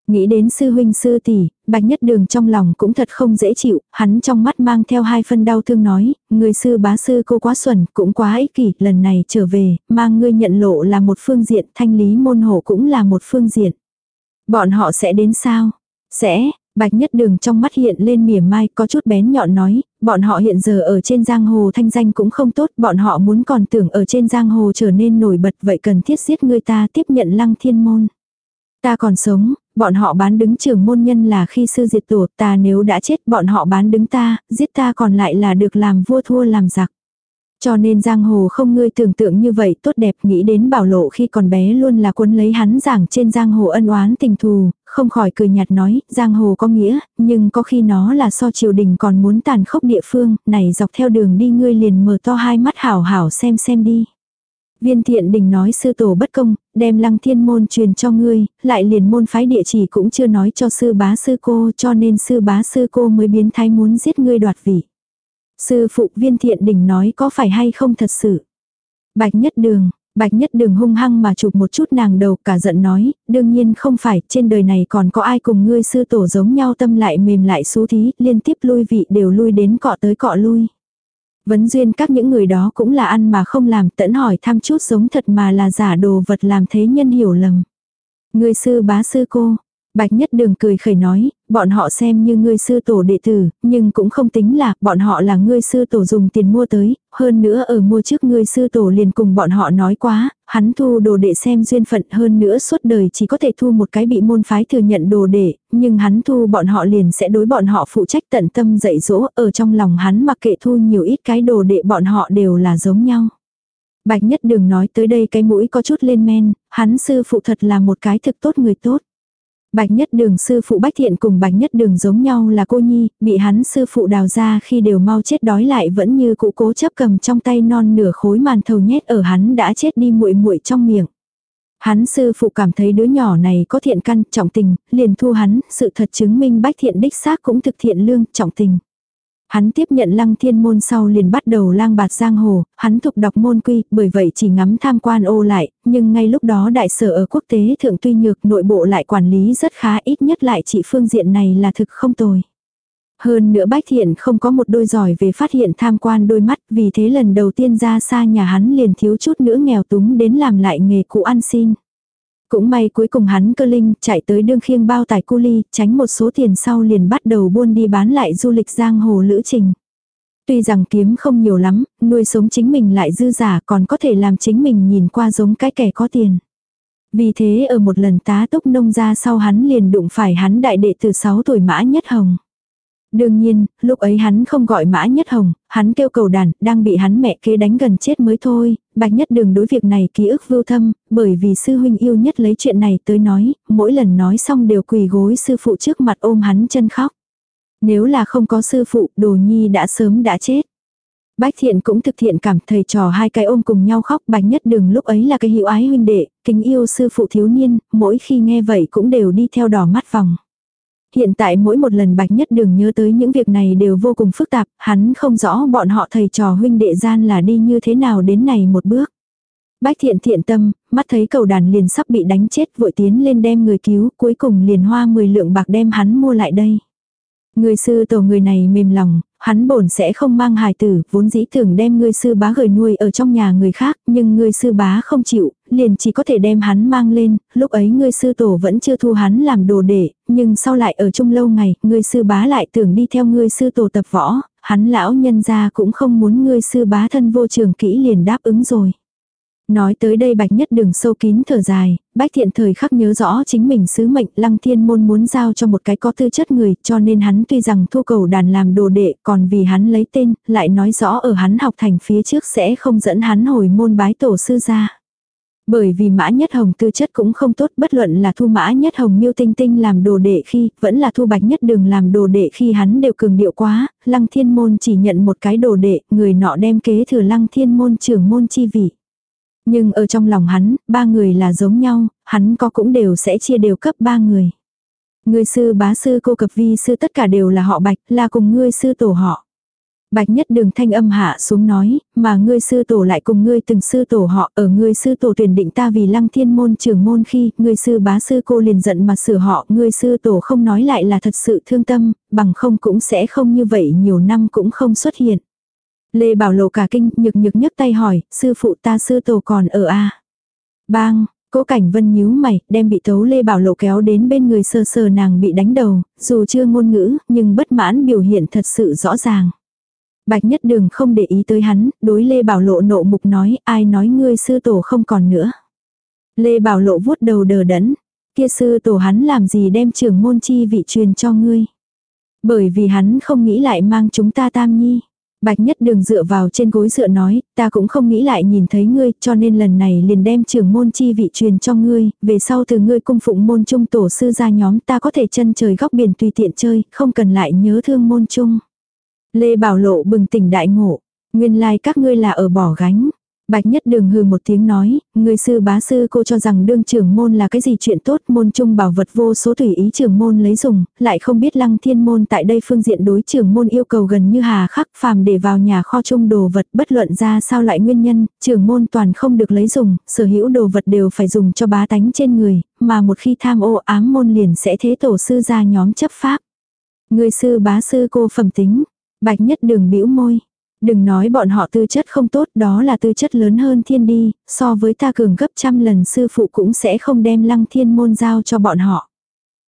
Nghĩ đến sư huynh sư tỷ, bạch nhất đường trong lòng cũng thật không dễ chịu, hắn trong mắt mang theo hai phân đau thương nói, người sư bá sư cô quá xuẩn, cũng quá ích kỷ, lần này trở về, mang ngươi nhận lộ là một phương diện, thanh lý môn hộ cũng là một phương diện. Bọn họ sẽ đến sao? Sẽ, Bạch nhất đường trong mắt hiện lên mỉa mai có chút bén nhọn nói, bọn họ hiện giờ ở trên giang hồ thanh danh cũng không tốt, bọn họ muốn còn tưởng ở trên giang hồ trở nên nổi bật vậy cần thiết giết người ta tiếp nhận lăng thiên môn. Ta còn sống, bọn họ bán đứng trưởng môn nhân là khi sư diệt tổ, ta nếu đã chết bọn họ bán đứng ta, giết ta còn lại là được làm vua thua làm giặc. Cho nên giang hồ không ngươi tưởng tượng như vậy tốt đẹp nghĩ đến bảo lộ khi còn bé luôn là cuốn lấy hắn giảng trên giang hồ ân oán tình thù, không khỏi cười nhạt nói, giang hồ có nghĩa, nhưng có khi nó là so triều đình còn muốn tàn khốc địa phương, này dọc theo đường đi ngươi liền mở to hai mắt hảo hảo xem xem đi. Viên thiện đình nói sư tổ bất công, đem lăng thiên môn truyền cho ngươi, lại liền môn phái địa chỉ cũng chưa nói cho sư bá sư cô cho nên sư bá sư cô mới biến thái muốn giết ngươi đoạt vị. Sư phụ viên thiện đình nói có phải hay không thật sự. Bạch nhất đường, bạch nhất đường hung hăng mà chụp một chút nàng đầu cả giận nói, đương nhiên không phải, trên đời này còn có ai cùng ngươi sư tổ giống nhau tâm lại mềm lại xú thí, liên tiếp lui vị đều lui đến cọ tới cọ lui. Vấn duyên các những người đó cũng là ăn mà không làm tẫn hỏi thăm chút giống thật mà là giả đồ vật làm thế nhân hiểu lầm. Người sư bá sư cô, Bạch Nhất Đường cười khẩy nói, bọn họ xem như ngươi sư tổ đệ tử, nhưng cũng không tính là, bọn họ là ngươi sư tổ dùng tiền mua tới, hơn nữa ở mua trước ngươi sư tổ liền cùng bọn họ nói quá, hắn thu đồ đệ xem duyên phận hơn nữa suốt đời chỉ có thể thu một cái bị môn phái thừa nhận đồ đệ, nhưng hắn thu bọn họ liền sẽ đối bọn họ phụ trách tận tâm dạy dỗ, ở trong lòng hắn mặc kệ thu nhiều ít cái đồ đệ bọn họ đều là giống nhau. Bạch Nhất Đường nói tới đây cái mũi có chút lên men, hắn sư phụ thật là một cái thực tốt người tốt. Bạch nhất đường sư phụ bách thiện cùng bạch nhất đường giống nhau là cô nhi, bị hắn sư phụ đào ra khi đều mau chết đói lại vẫn như cụ cố chấp cầm trong tay non nửa khối màn thầu nhét ở hắn đã chết đi muội muội trong miệng. Hắn sư phụ cảm thấy đứa nhỏ này có thiện căn, trọng tình, liền thu hắn, sự thật chứng minh bách thiện đích xác cũng thực thiện lương, trọng tình. Hắn tiếp nhận lăng thiên môn sau liền bắt đầu lang bạt giang hồ, hắn thục đọc môn quy, bởi vậy chỉ ngắm tham quan ô lại, nhưng ngay lúc đó đại sở ở quốc tế thượng tuy nhược nội bộ lại quản lý rất khá ít nhất lại chỉ phương diện này là thực không tồi. Hơn nữa Bách Thiện không có một đôi giỏi về phát hiện tham quan đôi mắt, vì thế lần đầu tiên ra xa nhà hắn liền thiếu chút nữa nghèo túng đến làm lại nghề cũ ăn xin. Cũng may cuối cùng hắn cơ linh chạy tới đương khiêng bao tải cu ly, tránh một số tiền sau liền bắt đầu buôn đi bán lại du lịch giang hồ lữ trình. Tuy rằng kiếm không nhiều lắm, nuôi sống chính mình lại dư giả còn có thể làm chính mình nhìn qua giống cái kẻ có tiền. Vì thế ở một lần tá túc nông ra sau hắn liền đụng phải hắn đại đệ từ 6 tuổi mã nhất hồng. Đương nhiên, lúc ấy hắn không gọi mã nhất hồng, hắn kêu cầu đàn, đang bị hắn mẹ kế đánh gần chết mới thôi, bạch nhất đường đối việc này ký ức vưu thâm, bởi vì sư huynh yêu nhất lấy chuyện này tới nói, mỗi lần nói xong đều quỳ gối sư phụ trước mặt ôm hắn chân khóc. Nếu là không có sư phụ, đồ nhi đã sớm đã chết. Bách thiện cũng thực thiện cảm thầy trò hai cái ôm cùng nhau khóc bạch nhất đường lúc ấy là cái hữu ái huynh đệ, kính yêu sư phụ thiếu niên, mỗi khi nghe vậy cũng đều đi theo đỏ mắt vòng. Hiện tại mỗi một lần bạch nhất đường nhớ tới những việc này đều vô cùng phức tạp, hắn không rõ bọn họ thầy trò huynh đệ gian là đi như thế nào đến này một bước. Bách thiện thiện tâm, mắt thấy cầu đàn liền sắp bị đánh chết vội tiến lên đem người cứu, cuối cùng liền hoa 10 lượng bạc đem hắn mua lại đây. Người sư tổ người này mềm lòng, hắn bổn sẽ không mang hài tử, vốn dĩ tưởng đem người sư bá gửi nuôi ở trong nhà người khác, nhưng người sư bá không chịu, liền chỉ có thể đem hắn mang lên, lúc ấy người sư tổ vẫn chưa thu hắn làm đồ đệ, nhưng sau lại ở chung lâu ngày, người sư bá lại tưởng đi theo người sư tổ tập võ, hắn lão nhân gia cũng không muốn người sư bá thân vô trường kỹ liền đáp ứng rồi. Nói tới đây bạch nhất đường sâu kín thở dài, bách thiện thời khắc nhớ rõ chính mình sứ mệnh lăng thiên môn muốn giao cho một cái có tư chất người cho nên hắn tuy rằng thu cầu đàn làm đồ đệ còn vì hắn lấy tên lại nói rõ ở hắn học thành phía trước sẽ không dẫn hắn hồi môn bái tổ sư ra. Bởi vì mã nhất hồng tư chất cũng không tốt bất luận là thu mã nhất hồng miêu tinh tinh làm đồ đệ khi, vẫn là thu bạch nhất đường làm đồ đệ khi hắn đều cường điệu quá, lăng thiên môn chỉ nhận một cái đồ đệ, người nọ đem kế thừa lăng thiên môn trưởng môn chi vị. Nhưng ở trong lòng hắn, ba người là giống nhau, hắn có cũng đều sẽ chia đều cấp ba người. Người sư bá sư cô cập vi sư tất cả đều là họ bạch, là cùng ngươi sư tổ họ. Bạch nhất đường thanh âm hạ xuống nói, mà ngươi sư tổ lại cùng ngươi từng sư tổ họ, ở ngươi sư tổ tuyển định ta vì lăng thiên môn trưởng môn khi, ngươi sư bá sư cô liền giận mà sửa họ, ngươi sư tổ không nói lại là thật sự thương tâm, bằng không cũng sẽ không như vậy nhiều năm cũng không xuất hiện. Lê Bảo Lộ cả kinh, nhực nhực nhấc tay hỏi, sư phụ ta sư tổ còn ở a Bang, Cố Cảnh Vân nhíu mày, đem bị tấu Lê Bảo Lộ kéo đến bên người sờ sờ nàng bị đánh đầu, dù chưa ngôn ngữ, nhưng bất mãn biểu hiện thật sự rõ ràng. Bạch Nhất Đường không để ý tới hắn, đối Lê Bảo Lộ nộ mục nói, ai nói ngươi sư tổ không còn nữa. Lê Bảo Lộ vuốt đầu đờ đẫn, kia sư tổ hắn làm gì đem trưởng môn chi vị truyền cho ngươi. Bởi vì hắn không nghĩ lại mang chúng ta tam nhi. Bạch nhất đường dựa vào trên gối dựa nói, ta cũng không nghĩ lại nhìn thấy ngươi, cho nên lần này liền đem trưởng môn chi vị truyền cho ngươi, về sau từ ngươi cung phụng môn trung tổ sư ra nhóm ta có thể chân trời góc biển tùy tiện chơi, không cần lại nhớ thương môn trung. Lê Bảo Lộ bừng tỉnh đại ngộ, nguyên lai like các ngươi là ở bỏ gánh. Bạch nhất đường hừ một tiếng nói, người sư bá sư cô cho rằng đương trưởng môn là cái gì chuyện tốt môn trung bảo vật vô số tùy ý trưởng môn lấy dùng, lại không biết lăng thiên môn tại đây phương diện đối trưởng môn yêu cầu gần như hà khắc phàm để vào nhà kho trung đồ vật bất luận ra sao lại nguyên nhân, trưởng môn toàn không được lấy dùng, sở hữu đồ vật đều phải dùng cho bá tánh trên người, mà một khi tham ô ám môn liền sẽ thế tổ sư ra nhóm chấp pháp. Người sư bá sư cô phẩm tính, bạch nhất đường bĩu môi. Đừng nói bọn họ tư chất không tốt đó là tư chất lớn hơn thiên đi, so với ta cường gấp trăm lần sư phụ cũng sẽ không đem lăng thiên môn giao cho bọn họ.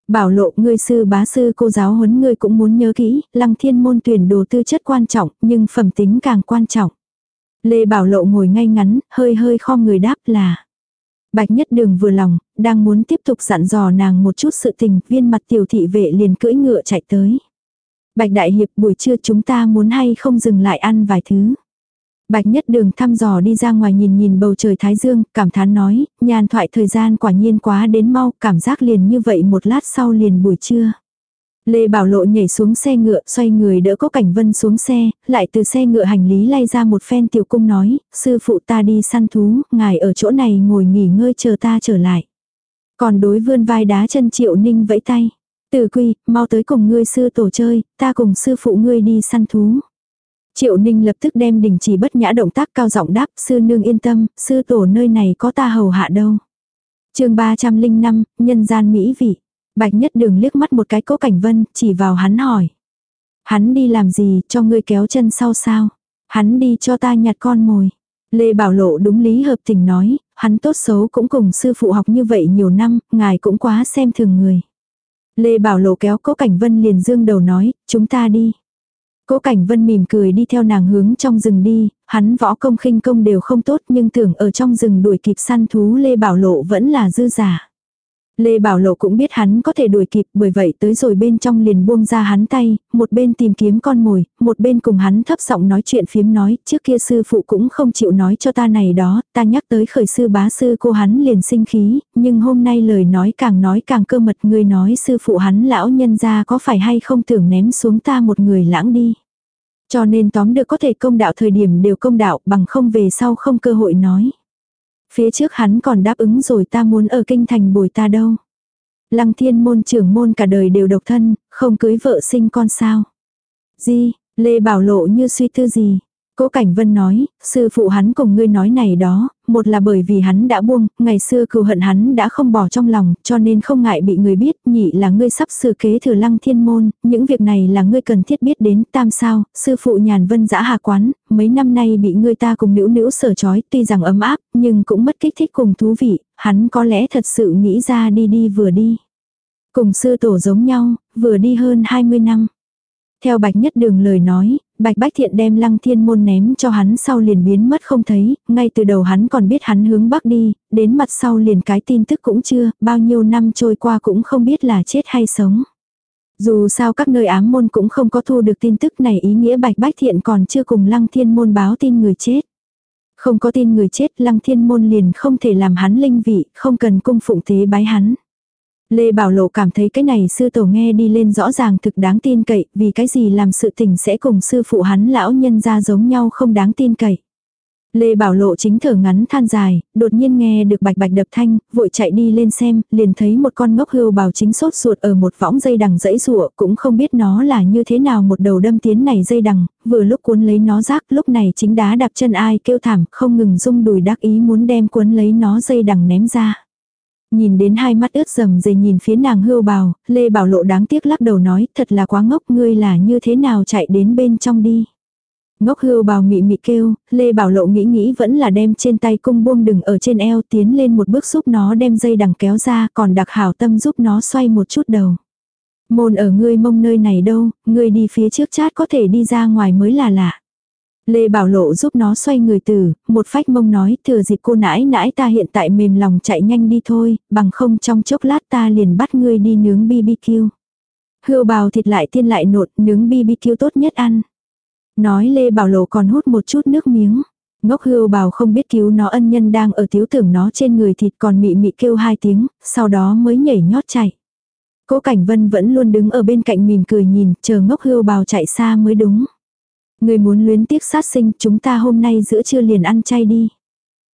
Bảo lộ ngươi sư bá sư cô giáo huấn ngươi cũng muốn nhớ kỹ, lăng thiên môn tuyển đồ tư chất quan trọng, nhưng phẩm tính càng quan trọng. Lê Bảo lộ ngồi ngay ngắn, hơi hơi khom người đáp là. Bạch nhất đường vừa lòng, đang muốn tiếp tục dặn dò nàng một chút sự tình, viên mặt tiểu thị vệ liền cưỡi ngựa chạy tới. Bạch Đại Hiệp buổi trưa chúng ta muốn hay không dừng lại ăn vài thứ. Bạch Nhất Đường thăm dò đi ra ngoài nhìn nhìn bầu trời Thái Dương, cảm thán nói, nhàn thoại thời gian quả nhiên quá đến mau, cảm giác liền như vậy một lát sau liền buổi trưa. Lê Bảo Lộ nhảy xuống xe ngựa, xoay người đỡ Cố Cảnh Vân xuống xe, lại từ xe ngựa hành lý lay ra một phen tiểu cung nói, sư phụ ta đi săn thú, ngài ở chỗ này ngồi nghỉ ngơi chờ ta trở lại. Còn đối vươn vai đá chân Triệu Ninh vẫy tay. Từ quy, mau tới cùng ngươi sư tổ chơi, ta cùng sư phụ ngươi đi săn thú. Triệu Ninh lập tức đem đình chỉ bất nhã động tác cao giọng đáp, sư nương yên tâm, sư tổ nơi này có ta hầu hạ đâu. chương 305, nhân gian mỹ vị. Bạch nhất đường liếc mắt một cái cố cảnh vân, chỉ vào hắn hỏi. Hắn đi làm gì, cho ngươi kéo chân sau sao? Hắn đi cho ta nhặt con mồi. Lê Bảo Lộ đúng lý hợp tình nói, hắn tốt xấu cũng cùng sư phụ học như vậy nhiều năm, ngài cũng quá xem thường người. Lê Bảo Lộ kéo Cố Cảnh Vân liền dương đầu nói, chúng ta đi. Cố Cảnh Vân mỉm cười đi theo nàng hướng trong rừng đi, hắn võ công khinh công đều không tốt nhưng tưởng ở trong rừng đuổi kịp săn thú Lê Bảo Lộ vẫn là dư giả. Lê Bảo Lộ cũng biết hắn có thể đuổi kịp bởi vậy tới rồi bên trong liền buông ra hắn tay, một bên tìm kiếm con mồi, một bên cùng hắn thấp giọng nói chuyện phiếm nói, trước kia sư phụ cũng không chịu nói cho ta này đó, ta nhắc tới khởi sư bá sư cô hắn liền sinh khí, nhưng hôm nay lời nói càng nói càng cơ mật người nói sư phụ hắn lão nhân ra có phải hay không tưởng ném xuống ta một người lãng đi. Cho nên tóm được có thể công đạo thời điểm đều công đạo bằng không về sau không cơ hội nói. Phía trước hắn còn đáp ứng rồi ta muốn ở kinh thành bồi ta đâu. Lăng thiên môn trưởng môn cả đời đều độc thân, không cưới vợ sinh con sao. Di, Lê Bảo Lộ như suy tư gì. Cố Cảnh Vân nói, sư phụ hắn cùng ngươi nói này đó, một là bởi vì hắn đã buông, ngày xưa cừu hận hắn đã không bỏ trong lòng, cho nên không ngại bị người biết, nhị là ngươi sắp sư kế thừa lăng thiên môn, những việc này là ngươi cần thiết biết đến, tam sao, sư phụ nhàn vân giã hà quán, mấy năm nay bị ngươi ta cùng nữ nữ sở trói tuy rằng ấm áp, nhưng cũng mất kích thích cùng thú vị, hắn có lẽ thật sự nghĩ ra đi đi vừa đi. Cùng sư tổ giống nhau, vừa đi hơn 20 năm. Theo Bạch Nhất Đường lời nói, Bạch Bách Thiện đem lăng thiên môn ném cho hắn sau liền biến mất không thấy, ngay từ đầu hắn còn biết hắn hướng bắc đi, đến mặt sau liền cái tin tức cũng chưa, bao nhiêu năm trôi qua cũng không biết là chết hay sống. Dù sao các nơi ám môn cũng không có thu được tin tức này ý nghĩa Bạch Bách Thiện còn chưa cùng lăng thiên môn báo tin người chết. Không có tin người chết lăng thiên môn liền không thể làm hắn linh vị, không cần cung phụng tế bái hắn. Lê Bảo Lộ cảm thấy cái này sư tổ nghe đi lên rõ ràng thực đáng tin cậy, vì cái gì làm sự tình sẽ cùng sư phụ hắn lão nhân ra giống nhau không đáng tin cậy. Lê Bảo Lộ chính thở ngắn than dài, đột nhiên nghe được bạch bạch đập thanh, vội chạy đi lên xem, liền thấy một con ngốc hưu bào chính sốt ruột ở một võng dây đằng dãy rụa, cũng không biết nó là như thế nào một đầu đâm tiến này dây đằng, vừa lúc cuốn lấy nó rác, lúc này chính đá đạp chân ai kêu thảm, không ngừng rung đùi đắc ý muốn đem cuốn lấy nó dây đằng ném ra. Nhìn đến hai mắt ướt rầm dày nhìn phía nàng hưu bào, Lê Bảo Lộ đáng tiếc lắc đầu nói, thật là quá ngốc ngươi là như thế nào chạy đến bên trong đi. Ngốc hưu bào mị mị kêu, Lê Bảo Lộ nghĩ nghĩ vẫn là đem trên tay cung buông đừng ở trên eo tiến lên một bước giúp nó đem dây đằng kéo ra còn đặc hảo tâm giúp nó xoay một chút đầu. Môn ở ngươi mông nơi này đâu, ngươi đi phía trước chát có thể đi ra ngoài mới là lạ. Lê Bảo Lộ giúp nó xoay người từ, một phách mông nói thừa dịp cô nãi nãi ta hiện tại mềm lòng chạy nhanh đi thôi, bằng không trong chốc lát ta liền bắt ngươi đi nướng BBQ. Hưu bào thịt lại tiên lại nột, nướng BBQ tốt nhất ăn. Nói Lê Bảo Lộ còn hút một chút nước miếng. Ngốc hưu bào không biết cứu nó ân nhân đang ở thiếu tưởng nó trên người thịt còn mị mị kêu hai tiếng, sau đó mới nhảy nhót chạy. Cố Cảnh Vân vẫn luôn đứng ở bên cạnh mỉm cười nhìn, chờ ngốc hưu bào chạy xa mới đúng. Người muốn luyến tiếc sát sinh, chúng ta hôm nay giữa trưa liền ăn chay đi.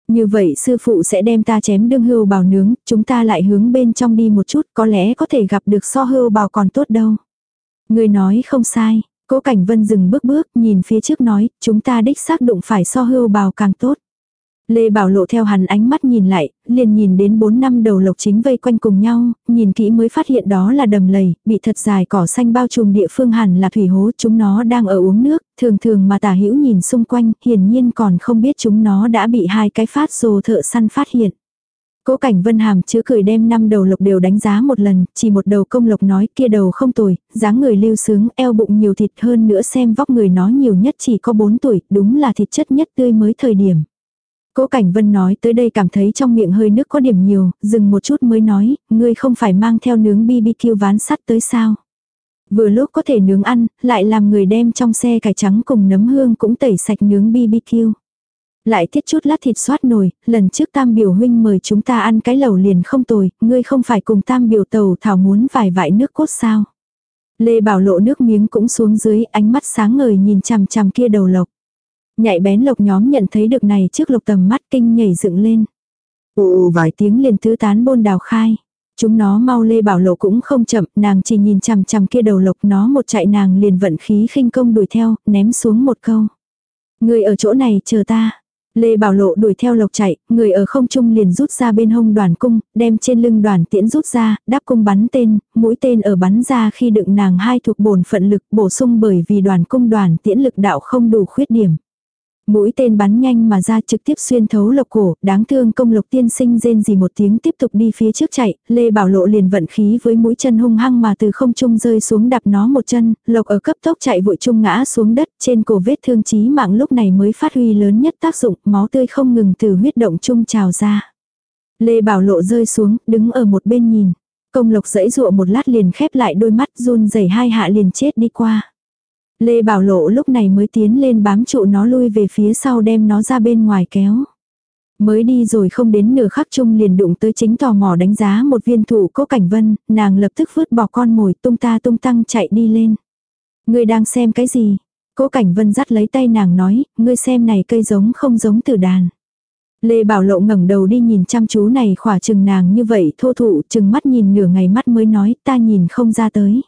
Như vậy sư phụ sẽ đem ta chém đương hưu bào nướng, chúng ta lại hướng bên trong đi một chút, có lẽ có thể gặp được so hưu bào còn tốt đâu. Người nói không sai, cố cảnh vân dừng bước bước, nhìn phía trước nói, chúng ta đích xác đụng phải so hưu bào càng tốt. Lê Bảo Lộ theo hắn ánh mắt nhìn lại, liền nhìn đến bốn năm đầu lộc chính vây quanh cùng nhau, nhìn kỹ mới phát hiện đó là đầm lầy, bị thật dài cỏ xanh bao trùm địa phương hẳn là thủy hố, chúng nó đang ở uống nước, thường thường mà tả hữu nhìn xung quanh, hiển nhiên còn không biết chúng nó đã bị hai cái phát rồ thợ săn phát hiện. Cố cảnh vân hàm chứa cười đem năm đầu lộc đều đánh giá một lần, chỉ một đầu công lộc nói kia đầu không tồi, dáng người lưu sướng, eo bụng nhiều thịt hơn nữa xem vóc người nó nhiều nhất chỉ có 4 tuổi, đúng là thịt chất nhất tươi mới thời điểm. Cố Cảnh Vân nói tới đây cảm thấy trong miệng hơi nước có điểm nhiều, dừng một chút mới nói, ngươi không phải mang theo nướng BBQ ván sắt tới sao. Vừa lúc có thể nướng ăn, lại làm người đem trong xe cải trắng cùng nấm hương cũng tẩy sạch nướng BBQ. Lại thiết chút lát thịt xoát nồi, lần trước tam biểu huynh mời chúng ta ăn cái lẩu liền không tồi, ngươi không phải cùng tam biểu tàu thảo muốn vài vại nước cốt sao. Lê Bảo lộ nước miếng cũng xuống dưới, ánh mắt sáng ngời nhìn chằm chằm kia đầu lộc. Nhạy bén lộc nhóm nhận thấy được này trước lộc tầm mắt kinh nhảy dựng lên. Ồ vài tiếng liền tứ tán bôn đào khai. Chúng nó mau lê bảo lộ cũng không chậm, nàng chỉ nhìn chằm chằm kia đầu lộc nó một chạy nàng liền vận khí khinh công đuổi theo, ném xuống một câu. Người ở chỗ này chờ ta. Lê Bảo Lộ đuổi theo lộc chạy, người ở không trung liền rút ra bên hông đoàn cung, đem trên lưng đoàn tiễn rút ra, đáp cung bắn tên, mũi tên ở bắn ra khi đựng nàng hai thuộc bổn phận lực bổ sung bởi vì đoàn cung đoàn tiễn lực đạo không đủ khuyết điểm. Mũi tên bắn nhanh mà ra trực tiếp xuyên thấu lộc cổ, đáng thương công lộc tiên sinh rên gì một tiếng tiếp tục đi phía trước chạy, Lê Bảo Lộ liền vận khí với mũi chân hung hăng mà từ không trung rơi xuống đạp nó một chân, lộc ở cấp tốc chạy vội trung ngã xuống đất, trên cổ vết thương chí mạng lúc này mới phát huy lớn nhất tác dụng, máu tươi không ngừng từ huyết động trung trào ra. Lê Bảo Lộ rơi xuống, đứng ở một bên nhìn. Công lộc dãy dụa một lát liền khép lại đôi mắt run rẩy hai hạ liền chết đi qua. Lê Bảo Lộ lúc này mới tiến lên bám trụ nó lui về phía sau đem nó ra bên ngoài kéo. Mới đi rồi không đến nửa khắc chung liền đụng tới chính tò mò đánh giá một viên thủ cố cảnh vân, nàng lập tức vứt bỏ con mồi tung ta tung tăng chạy đi lên. Ngươi đang xem cái gì? Cố cảnh vân dắt lấy tay nàng nói, ngươi xem này cây giống không giống từ đàn. Lê Bảo Lộ ngẩng đầu đi nhìn chăm chú này khỏa chừng nàng như vậy thô thụ chừng mắt nhìn nửa ngày mắt mới nói ta nhìn không ra tới.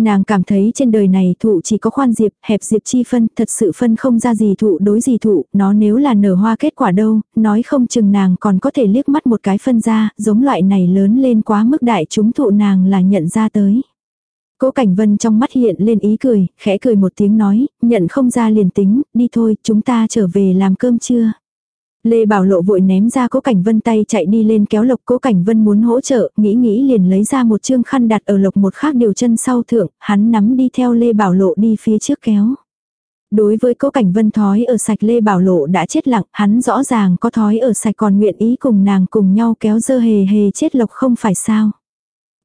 Nàng cảm thấy trên đời này thụ chỉ có khoan diệp, hẹp diệp chi phân, thật sự phân không ra gì thụ đối gì thụ, nó nếu là nở hoa kết quả đâu, nói không chừng nàng còn có thể liếc mắt một cái phân ra, giống loại này lớn lên quá mức đại chúng thụ nàng là nhận ra tới. Cố Cảnh Vân trong mắt hiện lên ý cười, khẽ cười một tiếng nói, nhận không ra liền tính, đi thôi, chúng ta trở về làm cơm trưa. Lê Bảo Lộ vội ném ra Cố Cảnh Vân tay chạy đi lên kéo Lộc Cố Cảnh Vân muốn hỗ trợ, nghĩ nghĩ liền lấy ra một chương khăn đặt ở Lộc một khác điều chân sau thượng, hắn nắm đi theo Lê Bảo Lộ đi phía trước kéo. Đối với Cố Cảnh Vân thói ở sạch Lê Bảo Lộ đã chết lặng, hắn rõ ràng có thói ở sạch còn nguyện ý cùng nàng cùng nhau kéo dơ hề hề chết Lộc không phải sao.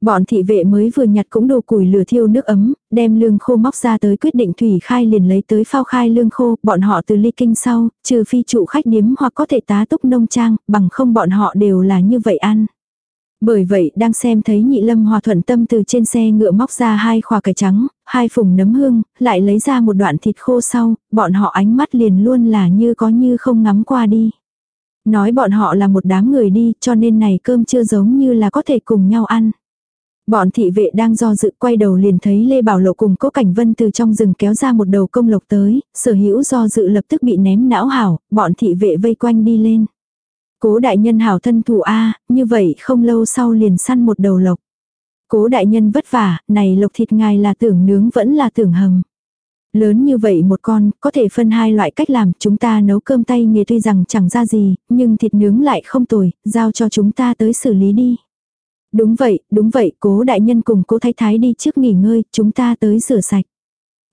Bọn thị vệ mới vừa nhặt cũng đồ củi lửa thiêu nước ấm, đem lương khô móc ra tới quyết định thủy khai liền lấy tới phao khai lương khô, bọn họ từ ly kinh sau, trừ phi trụ khách điếm hoặc có thể tá túc nông trang, bằng không bọn họ đều là như vậy ăn. Bởi vậy đang xem thấy nhị lâm hòa thuận tâm từ trên xe ngựa móc ra hai khoa cải trắng, hai phùng nấm hương, lại lấy ra một đoạn thịt khô sau, bọn họ ánh mắt liền luôn là như có như không ngắm qua đi. Nói bọn họ là một đám người đi cho nên này cơm chưa giống như là có thể cùng nhau ăn. Bọn thị vệ đang do dự quay đầu liền thấy Lê Bảo Lộ cùng Cố Cảnh Vân từ trong rừng kéo ra một đầu công lộc tới, sở hữu do dự lập tức bị ném não hảo, bọn thị vệ vây quanh đi lên. Cố đại nhân hảo thân thủ A, như vậy không lâu sau liền săn một đầu lộc. Cố đại nhân vất vả, này lộc thịt ngài là tưởng nướng vẫn là tưởng hầm. Lớn như vậy một con, có thể phân hai loại cách làm, chúng ta nấu cơm tay nghề tuy rằng chẳng ra gì, nhưng thịt nướng lại không tồi, giao cho chúng ta tới xử lý đi. Đúng vậy, đúng vậy, cố đại nhân cùng cố thái thái đi trước nghỉ ngơi, chúng ta tới rửa sạch.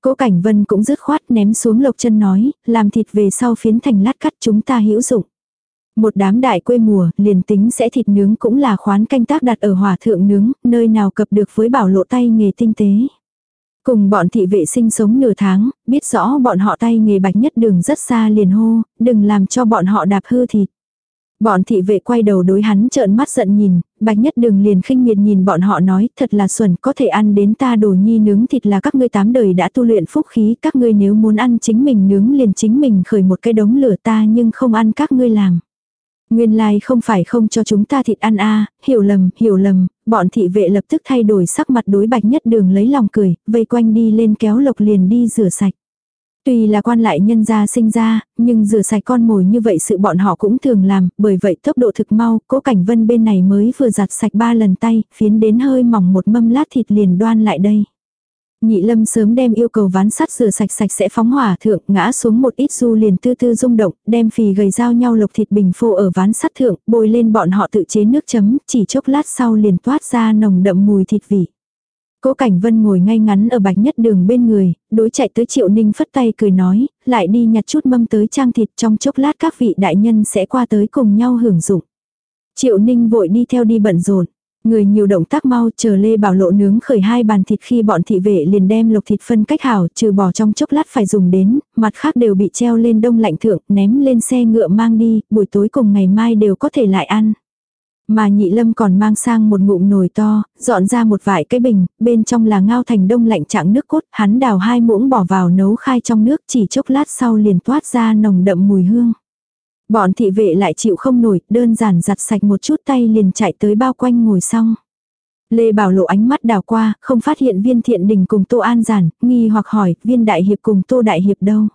Cố Cảnh Vân cũng dứt khoát ném xuống lộc chân nói, làm thịt về sau phiến thành lát cắt chúng ta hữu dụng. Một đám đại quê mùa, liền tính sẽ thịt nướng cũng là khoán canh tác đặt ở hỏa thượng nướng, nơi nào cập được với bảo lộ tay nghề tinh tế. Cùng bọn thị vệ sinh sống nửa tháng, biết rõ bọn họ tay nghề bạch nhất đường rất xa liền hô, đừng làm cho bọn họ đạp hư thịt. Bọn thị vệ quay đầu đối hắn trợn mắt giận nhìn, bạch nhất đường liền khinh miệt nhìn bọn họ nói, thật là xuẩn, có thể ăn đến ta đồ nhi nướng thịt là các ngươi tám đời đã tu luyện phúc khí, các ngươi nếu muốn ăn chính mình nướng liền chính mình khởi một cái đống lửa ta nhưng không ăn các ngươi làm. Nguyên lai like không phải không cho chúng ta thịt ăn a hiểu lầm, hiểu lầm, bọn thị vệ lập tức thay đổi sắc mặt đối bạch nhất đường lấy lòng cười, vây quanh đi lên kéo lộc liền đi rửa sạch. Tuy là quan lại nhân gia sinh ra, nhưng rửa sạch con mồi như vậy sự bọn họ cũng thường làm, bởi vậy tốc độ thực mau, cố cảnh vân bên này mới vừa giặt sạch ba lần tay, phiến đến hơi mỏng một mâm lát thịt liền đoan lại đây. Nhị lâm sớm đem yêu cầu ván sắt rửa sạch sạch sẽ phóng hỏa thượng, ngã xuống một ít du liền tư tư rung động, đem phì gầy dao nhau lộc thịt bình phô ở ván sắt thượng, bôi lên bọn họ tự chế nước chấm, chỉ chốc lát sau liền toát ra nồng đậm mùi thịt vị. Cố Cảnh Vân ngồi ngay ngắn ở bạch nhất đường bên người, đối chạy tới Triệu Ninh phất tay cười nói, lại đi nhặt chút mâm tới trang thịt trong chốc lát các vị đại nhân sẽ qua tới cùng nhau hưởng dụng. Triệu Ninh vội đi theo đi bận rộn. Người nhiều động tác mau chờ Lê Bảo Lộ nướng khởi hai bàn thịt khi bọn thị vệ liền đem lục thịt phân cách hảo trừ bỏ trong chốc lát phải dùng đến, mặt khác đều bị treo lên đông lạnh thượng ném lên xe ngựa mang đi, buổi tối cùng ngày mai đều có thể lại ăn. Mà nhị lâm còn mang sang một ngụm nồi to, dọn ra một vài cái bình, bên trong là ngao thành đông lạnh trạng nước cốt, hắn đào hai muỗng bỏ vào nấu khai trong nước chỉ chốc lát sau liền toát ra nồng đậm mùi hương. Bọn thị vệ lại chịu không nổi, đơn giản giặt sạch một chút tay liền chạy tới bao quanh ngồi xong. Lê Bảo Lộ ánh mắt đào qua, không phát hiện viên thiện đình cùng Tô An Giản, nghi hoặc hỏi, viên đại hiệp cùng Tô Đại Hiệp đâu.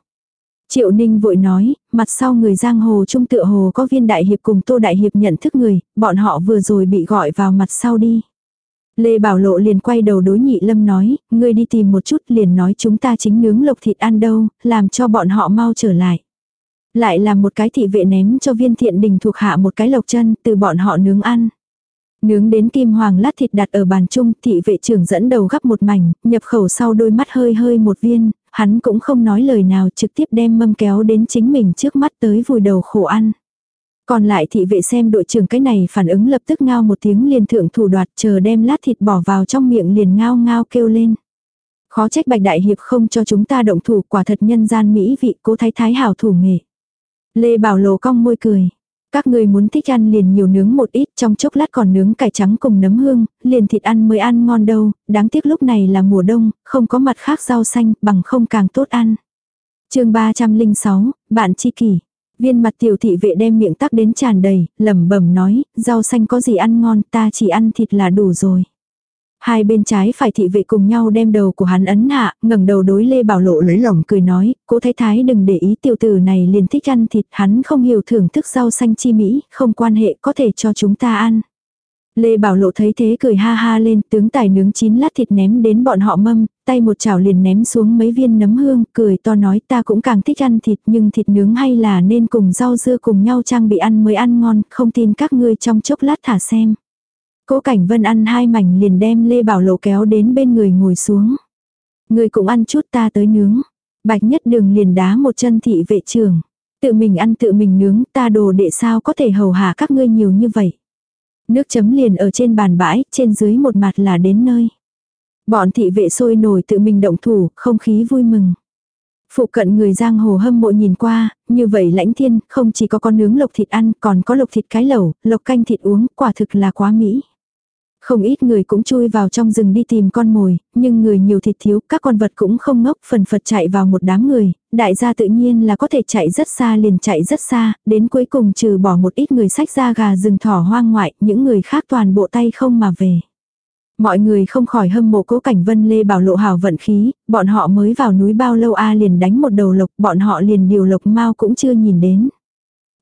Triệu Ninh vội nói, mặt sau người giang hồ trung tựa hồ có viên đại hiệp cùng tô đại hiệp nhận thức người, bọn họ vừa rồi bị gọi vào mặt sau đi. Lê Bảo Lộ liền quay đầu đối nhị lâm nói, ngươi đi tìm một chút liền nói chúng ta chính nướng lộc thịt ăn đâu, làm cho bọn họ mau trở lại. Lại làm một cái thị vệ ném cho viên thiện đình thuộc hạ một cái lộc chân từ bọn họ nướng ăn. Nướng đến kim hoàng lát thịt đặt ở bàn chung, thị vệ trưởng dẫn đầu gắp một mảnh, nhập khẩu sau đôi mắt hơi hơi một viên, hắn cũng không nói lời nào trực tiếp đem mâm kéo đến chính mình trước mắt tới vùi đầu khổ ăn. Còn lại thị vệ xem đội trưởng cái này phản ứng lập tức ngao một tiếng liền thượng thủ đoạt, chờ đem lát thịt bỏ vào trong miệng liền ngao ngao kêu lên. Khó trách bạch đại hiệp không cho chúng ta động thủ, quả thật nhân gian mỹ vị, cố thái thái hảo thủ nghệ. Lê Bảo Lộ cong môi cười. Các người muốn thích ăn liền nhiều nướng một ít trong chốc lát còn nướng cải trắng cùng nấm hương, liền thịt ăn mới ăn ngon đâu, đáng tiếc lúc này là mùa đông, không có mặt khác rau xanh, bằng không càng tốt ăn. chương 306, bạn chi kỷ. Viên mặt tiểu thị vệ đem miệng tắc đến tràn đầy, lẩm bẩm nói, rau xanh có gì ăn ngon, ta chỉ ăn thịt là đủ rồi. Hai bên trái phải thị vệ cùng nhau đem đầu của hắn ấn hạ, ngẩng đầu đối Lê Bảo Lộ lấy lòng cười nói, cố thái thái đừng để ý tiểu tử này liền thích ăn thịt, hắn không hiểu thưởng thức rau xanh chi mỹ, không quan hệ có thể cho chúng ta ăn. Lê Bảo Lộ thấy thế cười ha ha lên, tướng tài nướng chín lát thịt ném đến bọn họ mâm, tay một chảo liền ném xuống mấy viên nấm hương, cười to nói ta cũng càng thích ăn thịt nhưng thịt nướng hay là nên cùng rau dưa cùng nhau trang bị ăn mới ăn ngon, không tin các ngươi trong chốc lát thả xem. Cố Cảnh Vân ăn hai mảnh liền đem Lê Bảo Lộ kéo đến bên người ngồi xuống. Người cũng ăn chút ta tới nướng. Bạch nhất đường liền đá một chân thị vệ trưởng. Tự mình ăn tự mình nướng ta đồ đệ sao có thể hầu hạ các ngươi nhiều như vậy. Nước chấm liền ở trên bàn bãi, trên dưới một mặt là đến nơi. Bọn thị vệ sôi nổi tự mình động thủ, không khí vui mừng. Phụ cận người giang hồ hâm mộ nhìn qua, như vậy lãnh thiên, không chỉ có con nướng lộc thịt ăn, còn có lộc thịt cái lẩu, lộc canh thịt uống, quả thực là quá mỹ. Không ít người cũng chui vào trong rừng đi tìm con mồi, nhưng người nhiều thịt thiếu, các con vật cũng không ngốc, phần phật chạy vào một đám người, đại gia tự nhiên là có thể chạy rất xa liền chạy rất xa, đến cuối cùng trừ bỏ một ít người sách ra gà rừng thỏ hoang ngoại, những người khác toàn bộ tay không mà về. Mọi người không khỏi hâm mộ cố cảnh vân lê bảo lộ hào vận khí, bọn họ mới vào núi bao lâu a à liền đánh một đầu lộc, bọn họ liền điều lộc mau cũng chưa nhìn đến.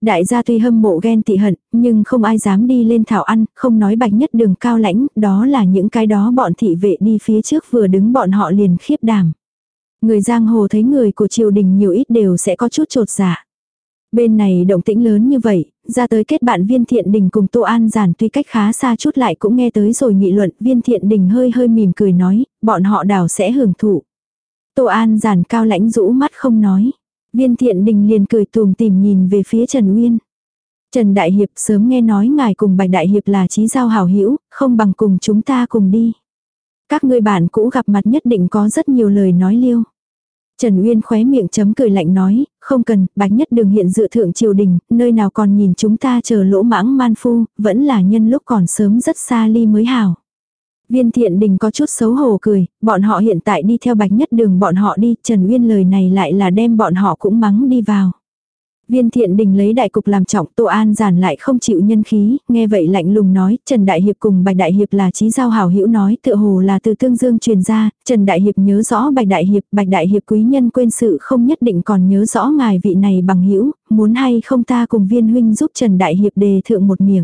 Đại gia tuy hâm mộ ghen tị hận, nhưng không ai dám đi lên thảo ăn, không nói bạch nhất đường cao lãnh, đó là những cái đó bọn thị vệ đi phía trước vừa đứng bọn họ liền khiếp đảm. Người giang hồ thấy người của triều đình nhiều ít đều sẽ có chút trột dạ. Bên này động tĩnh lớn như vậy, ra tới kết bạn viên thiện đình cùng Tô An giản tuy cách khá xa chút lại cũng nghe tới rồi nghị luận viên thiện đình hơi hơi mỉm cười nói, bọn họ đảo sẽ hưởng thụ. Tô An giản cao lãnh rũ mắt không nói. Viên thiện đình liền cười tùm tìm nhìn về phía Trần Uyên. Trần Đại Hiệp sớm nghe nói ngài cùng Bạch Đại Hiệp là trí giao hảo hữu không bằng cùng chúng ta cùng đi. Các ngươi bạn cũ gặp mặt nhất định có rất nhiều lời nói liêu. Trần Uyên khóe miệng chấm cười lạnh nói, không cần, bạch nhất đường hiện dự thượng triều đình, nơi nào còn nhìn chúng ta chờ lỗ mãng man phu, vẫn là nhân lúc còn sớm rất xa ly mới hảo. Viên thiện đình có chút xấu hổ cười, bọn họ hiện tại đi theo bạch nhất đường bọn họ đi, Trần Uyên lời này lại là đem bọn họ cũng mắng đi vào. Viên thiện đình lấy đại cục làm trọng, Tô An giản lại không chịu nhân khí, nghe vậy lạnh lùng nói, Trần Đại Hiệp cùng Bạch Đại Hiệp là trí giao hảo hữu nói tựa hồ là từ tương dương truyền ra, Trần Đại Hiệp nhớ rõ Bạch Đại Hiệp, Bạch Đại Hiệp quý nhân quên sự không nhất định còn nhớ rõ ngài vị này bằng hữu muốn hay không ta cùng viên huynh giúp Trần Đại Hiệp đề thượng một miệng.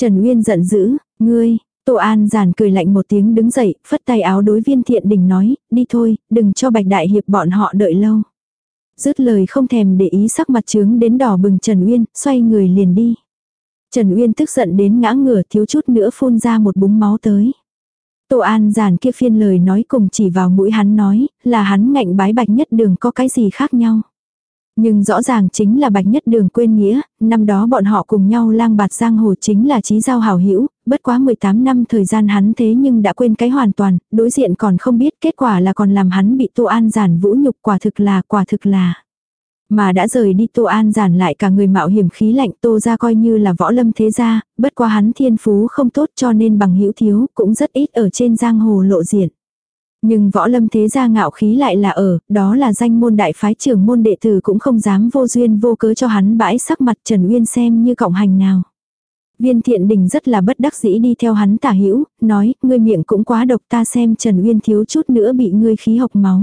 Trần Uyên giận dữ, ngươi, Tô An giản cười lạnh một tiếng đứng dậy, phất tay áo đối viên thiện đình nói, đi thôi, đừng cho Bạch Đại Hiệp bọn họ đợi lâu. Dứt lời không thèm để ý sắc mặt trướng đến đỏ bừng Trần Uyên, xoay người liền đi. Trần Uyên tức giận đến ngã ngửa thiếu chút nữa phun ra một búng máu tới. Tô An giản kia phiên lời nói cùng chỉ vào mũi hắn nói, là hắn ngạnh bái bạch nhất đường có cái gì khác nhau. Nhưng rõ ràng chính là bạch nhất đường quên nghĩa, năm đó bọn họ cùng nhau lang bạt giang hồ chính là trí giao hảo hữu bất quá 18 năm thời gian hắn thế nhưng đã quên cái hoàn toàn, đối diện còn không biết kết quả là còn làm hắn bị Tô An giản vũ nhục quả thực là quả thực là. Mà đã rời đi Tô An giản lại cả người mạo hiểm khí lạnh Tô ra coi như là võ lâm thế gia, bất quá hắn thiên phú không tốt cho nên bằng hữu thiếu cũng rất ít ở trên giang hồ lộ diện. Nhưng võ lâm thế gia ngạo khí lại là ở, đó là danh môn đại phái trưởng môn đệ tử cũng không dám vô duyên vô cớ cho hắn bãi sắc mặt Trần Uyên xem như cộng hành nào. Viên thiện đình rất là bất đắc dĩ đi theo hắn tả hữu nói, ngươi miệng cũng quá độc ta xem Trần Uyên thiếu chút nữa bị ngươi khí hộc máu.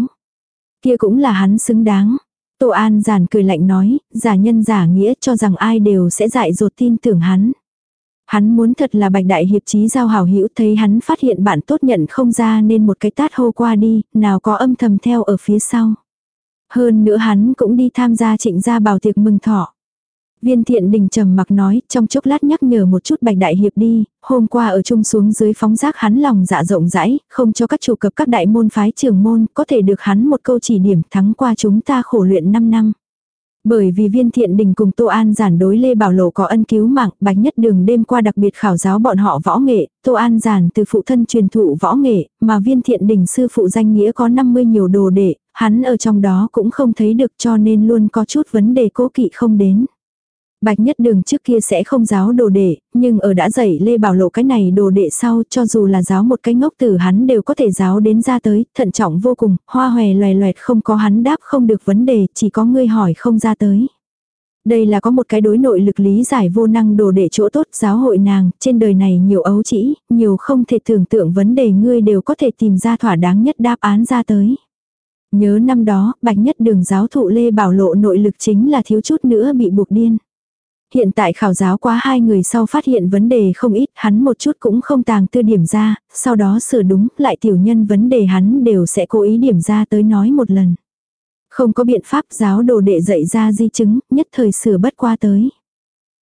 Kia cũng là hắn xứng đáng. Tô An giản cười lạnh nói, giả nhân giả nghĩa cho rằng ai đều sẽ dại dột tin tưởng hắn. Hắn muốn thật là bạch đại hiệp chí giao hảo hữu thấy hắn phát hiện bạn tốt nhận không ra nên một cái tát hô qua đi, nào có âm thầm theo ở phía sau. Hơn nữa hắn cũng đi tham gia trịnh gia bảo tiệc mừng thọ. Viên thiện đình trầm mặc nói, trong chốc lát nhắc nhở một chút bạch đại hiệp đi, hôm qua ở chung xuống dưới phóng giác hắn lòng dạ rộng rãi, không cho các chủ cập các đại môn phái trưởng môn, có thể được hắn một câu chỉ điểm thắng qua chúng ta khổ luyện 5 năm. Bởi vì viên thiện đình cùng Tô An giản đối Lê Bảo Lộ có ân cứu mạng, bạch nhất đường đêm qua đặc biệt khảo giáo bọn họ võ nghệ, Tô An giản từ phụ thân truyền thụ võ nghệ, mà viên thiện đình sư phụ danh nghĩa có 50 nhiều đồ đệ, hắn ở trong đó cũng không thấy được cho nên luôn có chút vấn đề cố kỵ không đến. Bạch nhất đường trước kia sẽ không giáo đồ đệ, nhưng ở đã dạy Lê Bảo Lộ cái này đồ đệ sau cho dù là giáo một cái ngốc tử hắn đều có thể giáo đến ra tới, thận trọng vô cùng, hoa hòe loè loẹt không có hắn đáp không được vấn đề, chỉ có ngươi hỏi không ra tới. Đây là có một cái đối nội lực lý giải vô năng đồ đệ chỗ tốt giáo hội nàng, trên đời này nhiều ấu chỉ, nhiều không thể tưởng tượng vấn đề ngươi đều có thể tìm ra thỏa đáng nhất đáp án ra tới. Nhớ năm đó, bạch nhất đường giáo thụ Lê Bảo Lộ nội lực chính là thiếu chút nữa bị buộc điên. Hiện tại khảo giáo quá hai người sau phát hiện vấn đề không ít, hắn một chút cũng không tàng tư điểm ra, sau đó sửa đúng, lại tiểu nhân vấn đề hắn đều sẽ cố ý điểm ra tới nói một lần. Không có biện pháp giáo đồ đệ dạy ra di chứng, nhất thời sửa bất qua tới.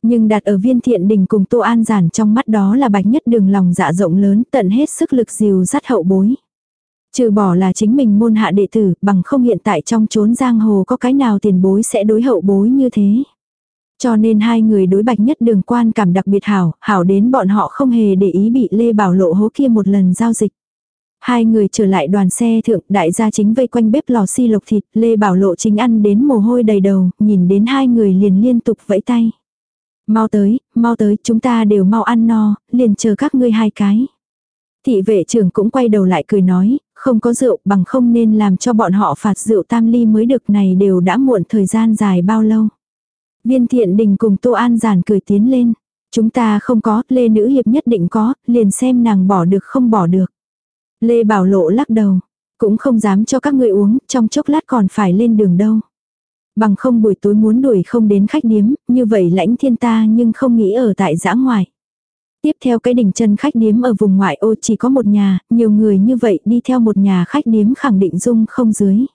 Nhưng đặt ở viên thiện đình cùng Tô An giản trong mắt đó là bạch nhất đường lòng dạ rộng lớn tận hết sức lực dìu dắt hậu bối. Trừ bỏ là chính mình môn hạ đệ tử, bằng không hiện tại trong chốn giang hồ có cái nào tiền bối sẽ đối hậu bối như thế. Cho nên hai người đối bạch nhất đường quan cảm đặc biệt hảo, hảo đến bọn họ không hề để ý bị Lê Bảo Lộ hố kia một lần giao dịch. Hai người trở lại đoàn xe thượng, đại gia chính vây quanh bếp lò xi lộc thịt, Lê Bảo Lộ chính ăn đến mồ hôi đầy đầu, nhìn đến hai người liền liên tục vẫy tay. Mau tới, mau tới, chúng ta đều mau ăn no, liền chờ các ngươi hai cái. Thị vệ trưởng cũng quay đầu lại cười nói, không có rượu bằng không nên làm cho bọn họ phạt rượu tam ly mới được này đều đã muộn thời gian dài bao lâu. Viên thiện đình cùng Tô An giản cười tiến lên. Chúng ta không có, Lê Nữ Hiệp nhất định có, liền xem nàng bỏ được không bỏ được. Lê Bảo Lộ lắc đầu, cũng không dám cho các người uống, trong chốc lát còn phải lên đường đâu. Bằng không buổi tối muốn đuổi không đến khách điếm, như vậy lãnh thiên ta nhưng không nghĩ ở tại giã ngoài. Tiếp theo cái đỉnh chân khách điếm ở vùng ngoại ô chỉ có một nhà, nhiều người như vậy đi theo một nhà khách điếm khẳng định dung không dưới.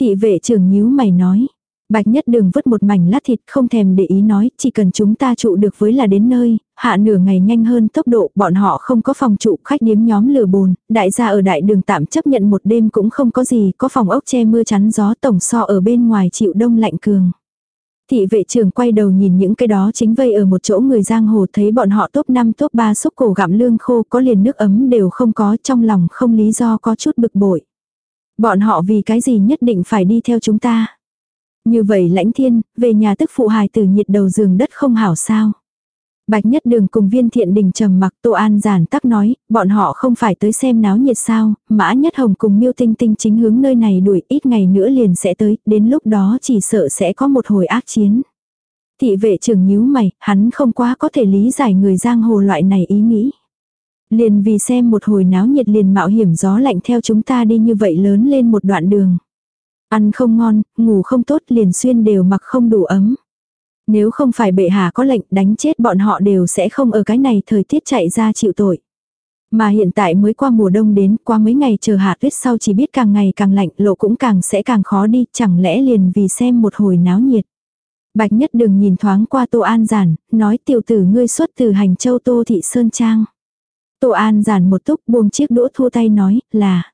Thị vệ trưởng nhíu mày nói, Bạch nhất đường vứt một mảnh lát thịt không thèm để ý nói, chỉ cần chúng ta trụ được với là đến nơi, hạ nửa ngày nhanh hơn tốc độ, bọn họ không có phòng trụ, khách điếm nhóm lửa bồn, đại gia ở đại đường tạm chấp nhận một đêm cũng không có gì, có phòng ốc che mưa chắn gió tổng so ở bên ngoài chịu đông lạnh cường. Thị vệ trưởng quay đầu nhìn những cái đó chính vây ở một chỗ người giang hồ thấy bọn họ top 5 top 3 xúc cổ gặm lương khô có liền nước ấm đều không có trong lòng không lý do có chút bực bội. Bọn họ vì cái gì nhất định phải đi theo chúng ta. Như vậy lãnh thiên, về nhà tức phụ hài tử nhiệt đầu giường đất không hảo sao. Bạch nhất đường cùng viên thiện đình trầm mặc Tô An giản tắc nói, bọn họ không phải tới xem náo nhiệt sao, mã nhất hồng cùng miêu tinh tinh chính hướng nơi này đuổi ít ngày nữa liền sẽ tới, đến lúc đó chỉ sợ sẽ có một hồi ác chiến. Thị vệ trưởng nhíu mày, hắn không quá có thể lý giải người giang hồ loại này ý nghĩ. Liền vì xem một hồi náo nhiệt liền mạo hiểm gió lạnh theo chúng ta đi như vậy lớn lên một đoạn đường. Ăn không ngon, ngủ không tốt liền xuyên đều mặc không đủ ấm. Nếu không phải bệ hạ có lệnh đánh chết bọn họ đều sẽ không ở cái này thời tiết chạy ra chịu tội. Mà hiện tại mới qua mùa đông đến, qua mấy ngày chờ hạ tuyết sau chỉ biết càng ngày càng lạnh, lộ cũng càng sẽ càng khó đi, chẳng lẽ liền vì xem một hồi náo nhiệt. Bạch nhất đừng nhìn thoáng qua Tô An Giản, nói tiểu tử ngươi xuất từ hành châu Tô Thị Sơn Trang. Tô An Giản một túc buông chiếc đũa thua tay nói là.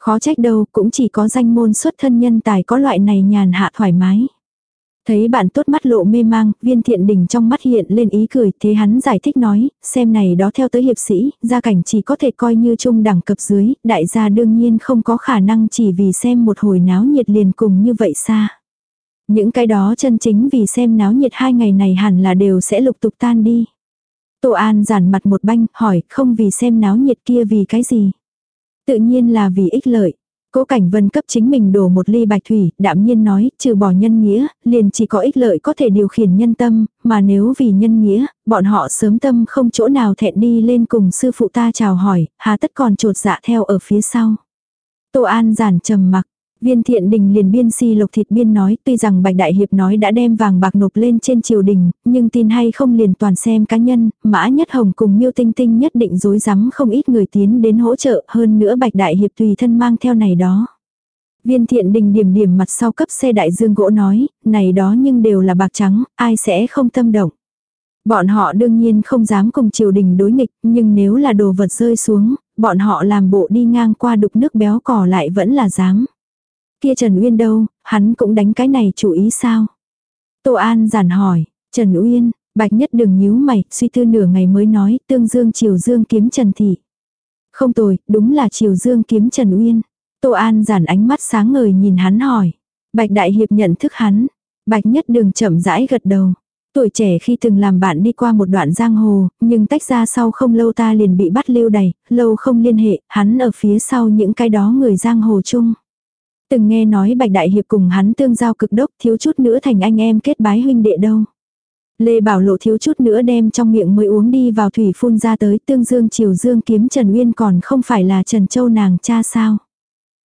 Khó trách đâu, cũng chỉ có danh môn xuất thân nhân tài có loại này nhàn hạ thoải mái. Thấy bạn tốt mắt lộ mê mang, viên thiện đình trong mắt hiện lên ý cười, thế hắn giải thích nói, xem này đó theo tới hiệp sĩ, gia cảnh chỉ có thể coi như trung đẳng cấp dưới, đại gia đương nhiên không có khả năng chỉ vì xem một hồi náo nhiệt liền cùng như vậy xa. Những cái đó chân chính vì xem náo nhiệt hai ngày này hẳn là đều sẽ lục tục tan đi. Tô An giản mặt một banh, hỏi, không vì xem náo nhiệt kia vì cái gì. Tự nhiên là vì ích lợi. Cố Cảnh Vân cấp chính mình đổ một ly bạch thủy, đạm nhiên nói, trừ bỏ nhân nghĩa, liền chỉ có ích lợi có thể điều khiển nhân tâm, mà nếu vì nhân nghĩa, bọn họ sớm tâm không chỗ nào thẹn đi lên cùng sư phụ ta chào hỏi, hà tất còn trột dạ theo ở phía sau. Tô An giản trầm mặc, Viên thiện đình liền biên si lục thịt biên nói tuy rằng Bạch Đại Hiệp nói đã đem vàng bạc nộp lên trên triều đình, nhưng tin hay không liền toàn xem cá nhân, mã nhất hồng cùng miêu tinh tinh nhất định dối rắm không ít người tiến đến hỗ trợ hơn nữa Bạch Đại Hiệp tùy thân mang theo này đó. Viên thiện đình điểm điểm mặt sau cấp xe đại dương gỗ nói, này đó nhưng đều là bạc trắng, ai sẽ không tâm động. Bọn họ đương nhiên không dám cùng triều đình đối nghịch, nhưng nếu là đồ vật rơi xuống, bọn họ làm bộ đi ngang qua đục nước béo cỏ lại vẫn là dám. Kia Trần Uyên đâu, hắn cũng đánh cái này chủ ý sao? Tô An giản hỏi, Trần Uyên, Bạch Nhất đừng nhíu mày, suy tư nửa ngày mới nói, tương dương triều dương kiếm Trần Thị. Không tồi, đúng là triều dương kiếm Trần Uyên. Tô An giản ánh mắt sáng ngời nhìn hắn hỏi. Bạch Đại Hiệp nhận thức hắn. Bạch Nhất đừng chậm rãi gật đầu. Tuổi trẻ khi từng làm bạn đi qua một đoạn giang hồ, nhưng tách ra sau không lâu ta liền bị bắt lưu đày, lâu không liên hệ, hắn ở phía sau những cái đó người giang hồ chung. Từng nghe nói Bạch Đại Hiệp cùng hắn tương giao cực đốc thiếu chút nữa thành anh em kết bái huynh đệ đâu. Lê Bảo Lộ thiếu chút nữa đem trong miệng mới uống đi vào thủy phun ra tới tương dương chiều dương kiếm Trần Uyên còn không phải là Trần Châu nàng cha sao.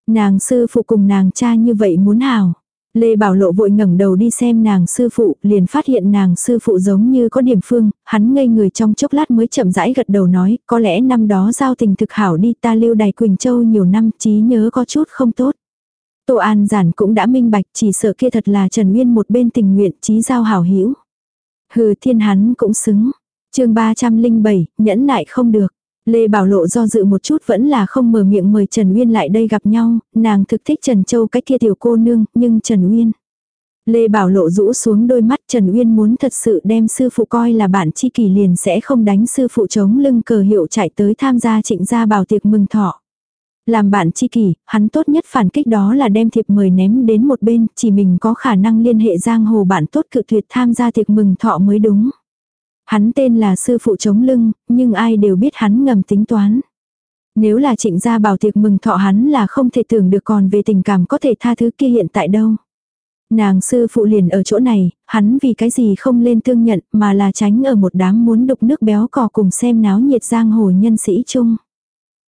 Nàng sư phụ cùng nàng cha như vậy muốn hảo. Lê Bảo Lộ vội ngẩng đầu đi xem nàng sư phụ, liền phát hiện nàng sư phụ giống như có điểm phương, hắn ngây người trong chốc lát mới chậm rãi gật đầu nói, có lẽ năm đó giao tình thực hảo đi ta lưu đài Quỳnh Châu nhiều năm trí nhớ có chút không tốt. Tô An Giản cũng đã minh bạch chỉ sợ kia thật là Trần Nguyên một bên tình nguyện trí giao hảo hữu Hừ thiên hắn cũng xứng. chương 307, nhẫn nại không được. Lê Bảo Lộ do dự một chút vẫn là không mở miệng mời Trần Uyên lại đây gặp nhau, nàng thực thích Trần Châu cái kia tiểu cô nương, nhưng Trần Uyên. Lê Bảo Lộ rũ xuống đôi mắt Trần Uyên muốn thật sự đem sư phụ coi là bạn chi kỳ liền sẽ không đánh sư phụ chống lưng cờ hiệu chạy tới tham gia trịnh gia bảo tiệc mừng thọ. Làm bạn chi kỷ hắn tốt nhất phản kích đó là đem thiệp mời ném đến một bên, chỉ mình có khả năng liên hệ giang hồ bạn tốt cự tuyệt tham gia tiệc mừng thọ mới đúng. Hắn tên là sư phụ chống lưng, nhưng ai đều biết hắn ngầm tính toán. Nếu là trịnh gia bảo tiệc mừng thọ hắn là không thể tưởng được còn về tình cảm có thể tha thứ kia hiện tại đâu. Nàng sư phụ liền ở chỗ này, hắn vì cái gì không lên thương nhận mà là tránh ở một đám muốn đục nước béo cò cùng xem náo nhiệt giang hồ nhân sĩ chung.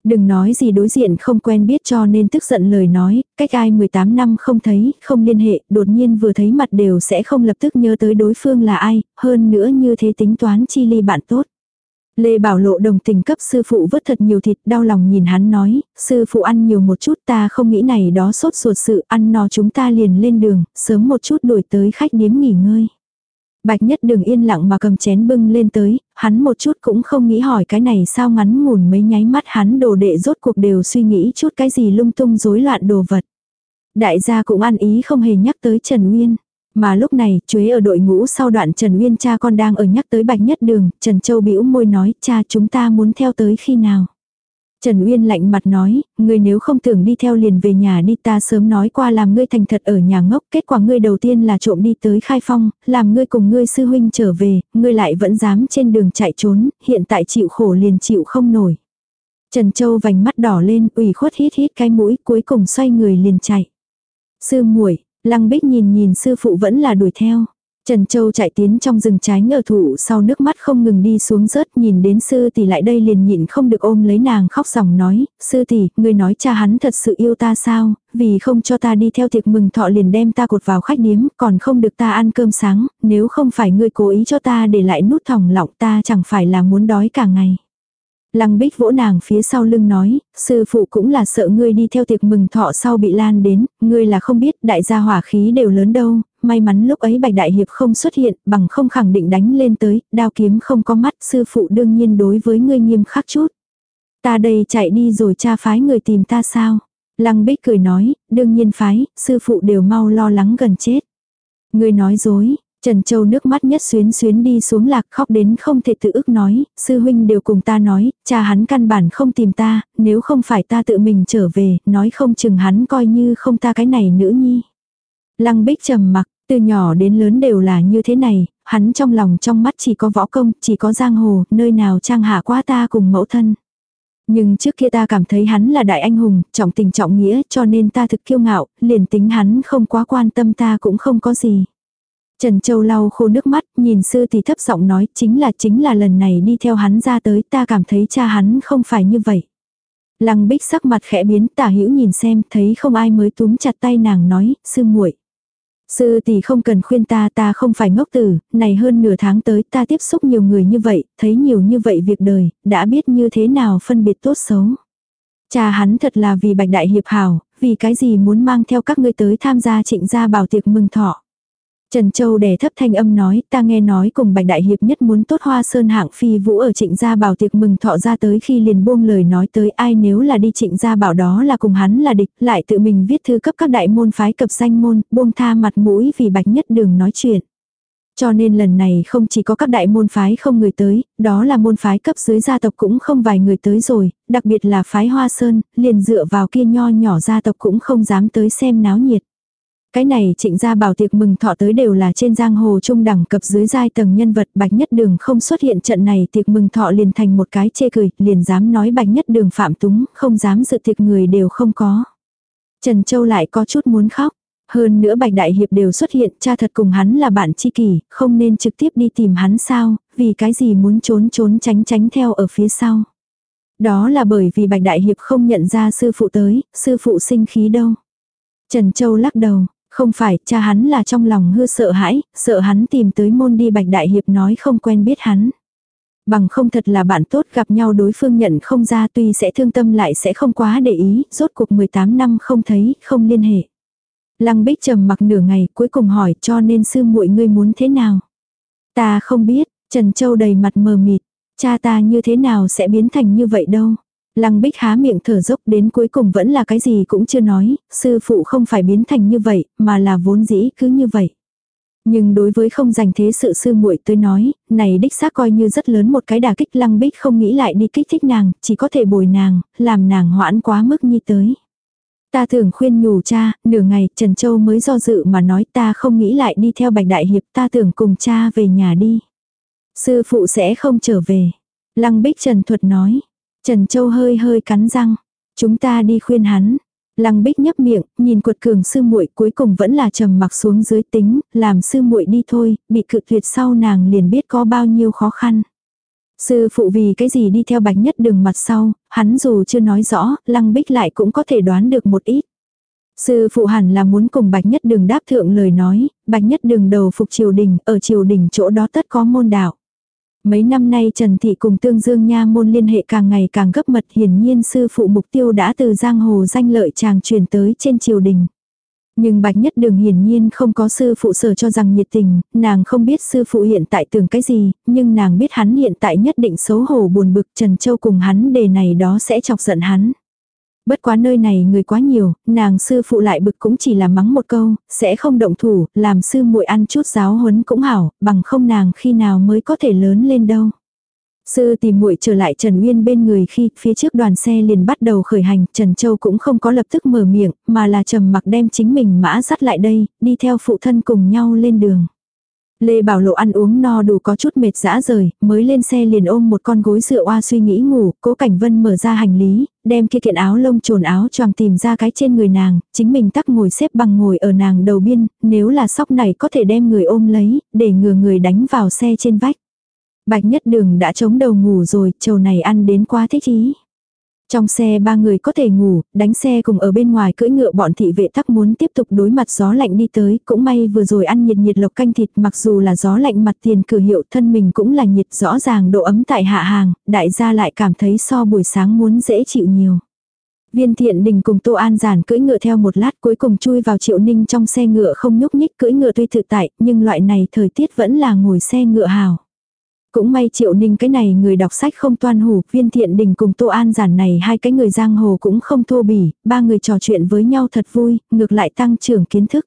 Đừng nói gì đối diện không quen biết cho nên tức giận lời nói, cách ai 18 năm không thấy, không liên hệ, đột nhiên vừa thấy mặt đều sẽ không lập tức nhớ tới đối phương là ai, hơn nữa như thế tính toán chi ly bạn tốt. Lê Bảo Lộ đồng tình cấp sư phụ vớt thật nhiều thịt đau lòng nhìn hắn nói, sư phụ ăn nhiều một chút ta không nghĩ này đó sốt ruột sự ăn no chúng ta liền lên đường, sớm một chút đuổi tới khách điếm nghỉ ngơi. Bạch nhất đường yên lặng mà cầm chén bưng lên tới, hắn một chút cũng không nghĩ hỏi cái này sao ngắn ngủn mấy nháy mắt hắn đồ đệ rốt cuộc đều suy nghĩ chút cái gì lung tung rối loạn đồ vật. Đại gia cũng ăn ý không hề nhắc tới Trần Nguyên. Mà lúc này, chuế ở đội ngũ sau đoạn Trần Nguyên cha con đang ở nhắc tới bạch nhất đường, Trần Châu bĩu môi nói, cha chúng ta muốn theo tới khi nào. Trần Uyên lạnh mặt nói, ngươi nếu không tưởng đi theo liền về nhà đi ta sớm nói qua làm ngươi thành thật ở nhà ngốc, kết quả ngươi đầu tiên là trộm đi tới khai phong, làm ngươi cùng ngươi sư huynh trở về, ngươi lại vẫn dám trên đường chạy trốn, hiện tại chịu khổ liền chịu không nổi. Trần Châu vành mắt đỏ lên, ủy khuất hít hít cái mũi, cuối cùng xoay người liền chạy. Sư muội, Lăng Bích nhìn nhìn sư phụ vẫn là đuổi theo. Trần Châu chạy tiến trong rừng trái ngờ thụ sau nước mắt không ngừng đi xuống rớt nhìn đến sư tỷ lại đây liền nhịn không được ôm lấy nàng khóc ròng nói, sư tỷ, người nói cha hắn thật sự yêu ta sao, vì không cho ta đi theo tiệc mừng thọ liền đem ta cột vào khách điếm, còn không được ta ăn cơm sáng, nếu không phải ngươi cố ý cho ta để lại nút thòng lọng ta chẳng phải là muốn đói cả ngày. Lăng bích vỗ nàng phía sau lưng nói, sư phụ cũng là sợ ngươi đi theo tiệc mừng thọ sau bị lan đến, ngươi là không biết đại gia hỏa khí đều lớn đâu, may mắn lúc ấy bạch đại hiệp không xuất hiện, bằng không khẳng định đánh lên tới, đao kiếm không có mắt, sư phụ đương nhiên đối với ngươi nghiêm khắc chút. Ta đây chạy đi rồi cha phái người tìm ta sao? Lăng bích cười nói, đương nhiên phái, sư phụ đều mau lo lắng gần chết. Ngươi nói dối, Trần Châu nước mắt nhất xuyến xuyến đi xuống lạc khóc đến không thể tự ức nói, sư huynh đều cùng ta nói, cha hắn căn bản không tìm ta, nếu không phải ta tự mình trở về, nói không chừng hắn coi như không ta cái này nữ nhi. Lăng bích trầm mặc, từ nhỏ đến lớn đều là như thế này, hắn trong lòng trong mắt chỉ có võ công, chỉ có giang hồ, nơi nào trang hạ quá ta cùng mẫu thân. Nhưng trước kia ta cảm thấy hắn là đại anh hùng, trọng tình trọng nghĩa cho nên ta thực kiêu ngạo, liền tính hắn không quá quan tâm ta cũng không có gì. Trần Châu lau khô nước mắt, nhìn sư thì thấp giọng nói chính là chính là lần này đi theo hắn ra tới ta cảm thấy cha hắn không phải như vậy. Lăng bích sắc mặt khẽ biến tả hữu nhìn xem thấy không ai mới túm chặt tay nàng nói, sư muội Sư tỷ không cần khuyên ta ta không phải ngốc tử, này hơn nửa tháng tới ta tiếp xúc nhiều người như vậy, thấy nhiều như vậy việc đời, đã biết như thế nào phân biệt tốt xấu. Cha hắn thật là vì bạch đại hiệp hảo, vì cái gì muốn mang theo các ngươi tới tham gia trịnh gia bảo tiệc mừng thọ. Trần Châu đè thấp thanh âm nói, ta nghe nói cùng Bạch Đại Hiệp nhất muốn tốt hoa sơn hạng phi vũ ở trịnh gia bảo tiệc mừng thọ ra tới khi liền buông lời nói tới ai nếu là đi trịnh gia bảo đó là cùng hắn là địch, lại tự mình viết thư cấp các đại môn phái cập danh môn, buông tha mặt mũi vì Bạch nhất đường nói chuyện. Cho nên lần này không chỉ có các đại môn phái không người tới, đó là môn phái cấp dưới gia tộc cũng không vài người tới rồi, đặc biệt là phái hoa sơn, liền dựa vào kia nho nhỏ gia tộc cũng không dám tới xem náo nhiệt. Cái này trịnh gia bảo tiệc mừng thọ tới đều là trên giang hồ trung đẳng cập dưới giai tầng nhân vật bạch nhất đường không xuất hiện trận này tiệc mừng thọ liền thành một cái chê cười, liền dám nói bạch nhất đường phạm túng, không dám dự tiệc người đều không có. Trần Châu lại có chút muốn khóc. Hơn nữa Bạch Đại Hiệp đều xuất hiện, cha thật cùng hắn là bạn tri kỷ, không nên trực tiếp đi tìm hắn sao, vì cái gì muốn trốn trốn tránh tránh theo ở phía sau. Đó là bởi vì Bạch Đại Hiệp không nhận ra sư phụ tới, sư phụ sinh khí đâu. Trần Châu lắc đầu, không phải, cha hắn là trong lòng hư sợ hãi, sợ hắn tìm tới môn đi Bạch Đại Hiệp nói không quen biết hắn. Bằng không thật là bạn tốt gặp nhau đối phương nhận không ra tuy sẽ thương tâm lại sẽ không quá để ý, rốt cuộc 18 năm không thấy, không liên hệ. Lăng Bích trầm mặc nửa ngày cuối cùng hỏi cho nên sư muội ngươi muốn thế nào. Ta không biết, Trần Châu đầy mặt mờ mịt, cha ta như thế nào sẽ biến thành như vậy đâu. Lăng Bích há miệng thở dốc đến cuối cùng vẫn là cái gì cũng chưa nói, sư phụ không phải biến thành như vậy, mà là vốn dĩ cứ như vậy. Nhưng đối với không dành thế sự sư muội tới nói, này đích xác coi như rất lớn một cái đà kích lăng bích không nghĩ lại đi kích thích nàng, chỉ có thể bồi nàng, làm nàng hoãn quá mức nhi tới. Ta thường khuyên nhủ cha, nửa ngày Trần Châu mới do dự mà nói ta không nghĩ lại đi theo Bạch Đại Hiệp ta tưởng cùng cha về nhà đi. Sư phụ sẽ không trở về. Lăng Bích Trần Thuật nói. Trần Châu hơi hơi cắn răng. Chúng ta đi khuyên hắn. Lăng Bích nhấp miệng, nhìn quật cường sư muội cuối cùng vẫn là trầm mặc xuống dưới tính, làm sư muội đi thôi, bị cự tuyệt sau nàng liền biết có bao nhiêu khó khăn. Sư phụ vì cái gì đi theo bạch nhất đường mặt sau, hắn dù chưa nói rõ, lăng bích lại cũng có thể đoán được một ít. Sư phụ hẳn là muốn cùng bạch nhất đường đáp thượng lời nói, bạch nhất đường đầu phục triều đình, ở triều đình chỗ đó tất có môn đạo. Mấy năm nay Trần Thị cùng Tương Dương Nha môn liên hệ càng ngày càng gấp mật hiển nhiên sư phụ mục tiêu đã từ giang hồ danh lợi chàng truyền tới trên triều đình. Nhưng Bạch Nhất Đường hiển nhiên không có sư phụ sở cho rằng nhiệt tình, nàng không biết sư phụ hiện tại tưởng cái gì, nhưng nàng biết hắn hiện tại nhất định xấu hổ buồn bực Trần Châu cùng hắn đề này đó sẽ chọc giận hắn. Bất quá nơi này người quá nhiều, nàng sư phụ lại bực cũng chỉ là mắng một câu, sẽ không động thủ, làm sư muội ăn chút giáo huấn cũng hảo, bằng không nàng khi nào mới có thể lớn lên đâu. Sư tìm muội trở lại Trần Uyên bên người khi phía trước đoàn xe liền bắt đầu khởi hành, Trần Châu cũng không có lập tức mở miệng, mà là trầm mặc đem chính mình mã dắt lại đây, đi theo phụ thân cùng nhau lên đường. Lê Bảo Lộ ăn uống no đủ có chút mệt dã rời, mới lên xe liền ôm một con gối dựa oa suy nghĩ ngủ, cố Cảnh Vân mở ra hành lý, đem kia kiện áo lông trồn áo choàng tìm ra cái trên người nàng, chính mình tắc ngồi xếp bằng ngồi ở nàng đầu biên, nếu là sóc này có thể đem người ôm lấy, để ngừa người đánh vào xe trên vách. Bạch nhất đường đã chống đầu ngủ rồi, trầu này ăn đến quá thích ý. Trong xe ba người có thể ngủ, đánh xe cùng ở bên ngoài cưỡi ngựa bọn thị vệ tắc muốn tiếp tục đối mặt gió lạnh đi tới, cũng may vừa rồi ăn nhiệt nhiệt lộc canh thịt mặc dù là gió lạnh mặt tiền cử hiệu thân mình cũng là nhiệt rõ ràng độ ấm tại hạ hàng, đại gia lại cảm thấy so buổi sáng muốn dễ chịu nhiều. Viên thiện đình cùng Tô An giản cưỡi ngựa theo một lát cuối cùng chui vào triệu ninh trong xe ngựa không nhúc nhích cưỡi ngựa tuy tự tại, nhưng loại này thời tiết vẫn là ngồi xe ngựa hào. Cũng may triệu ninh cái này người đọc sách không toan hủ, viên thiện đình cùng tô an giản này hai cái người giang hồ cũng không thô bỉ, ba người trò chuyện với nhau thật vui, ngược lại tăng trưởng kiến thức.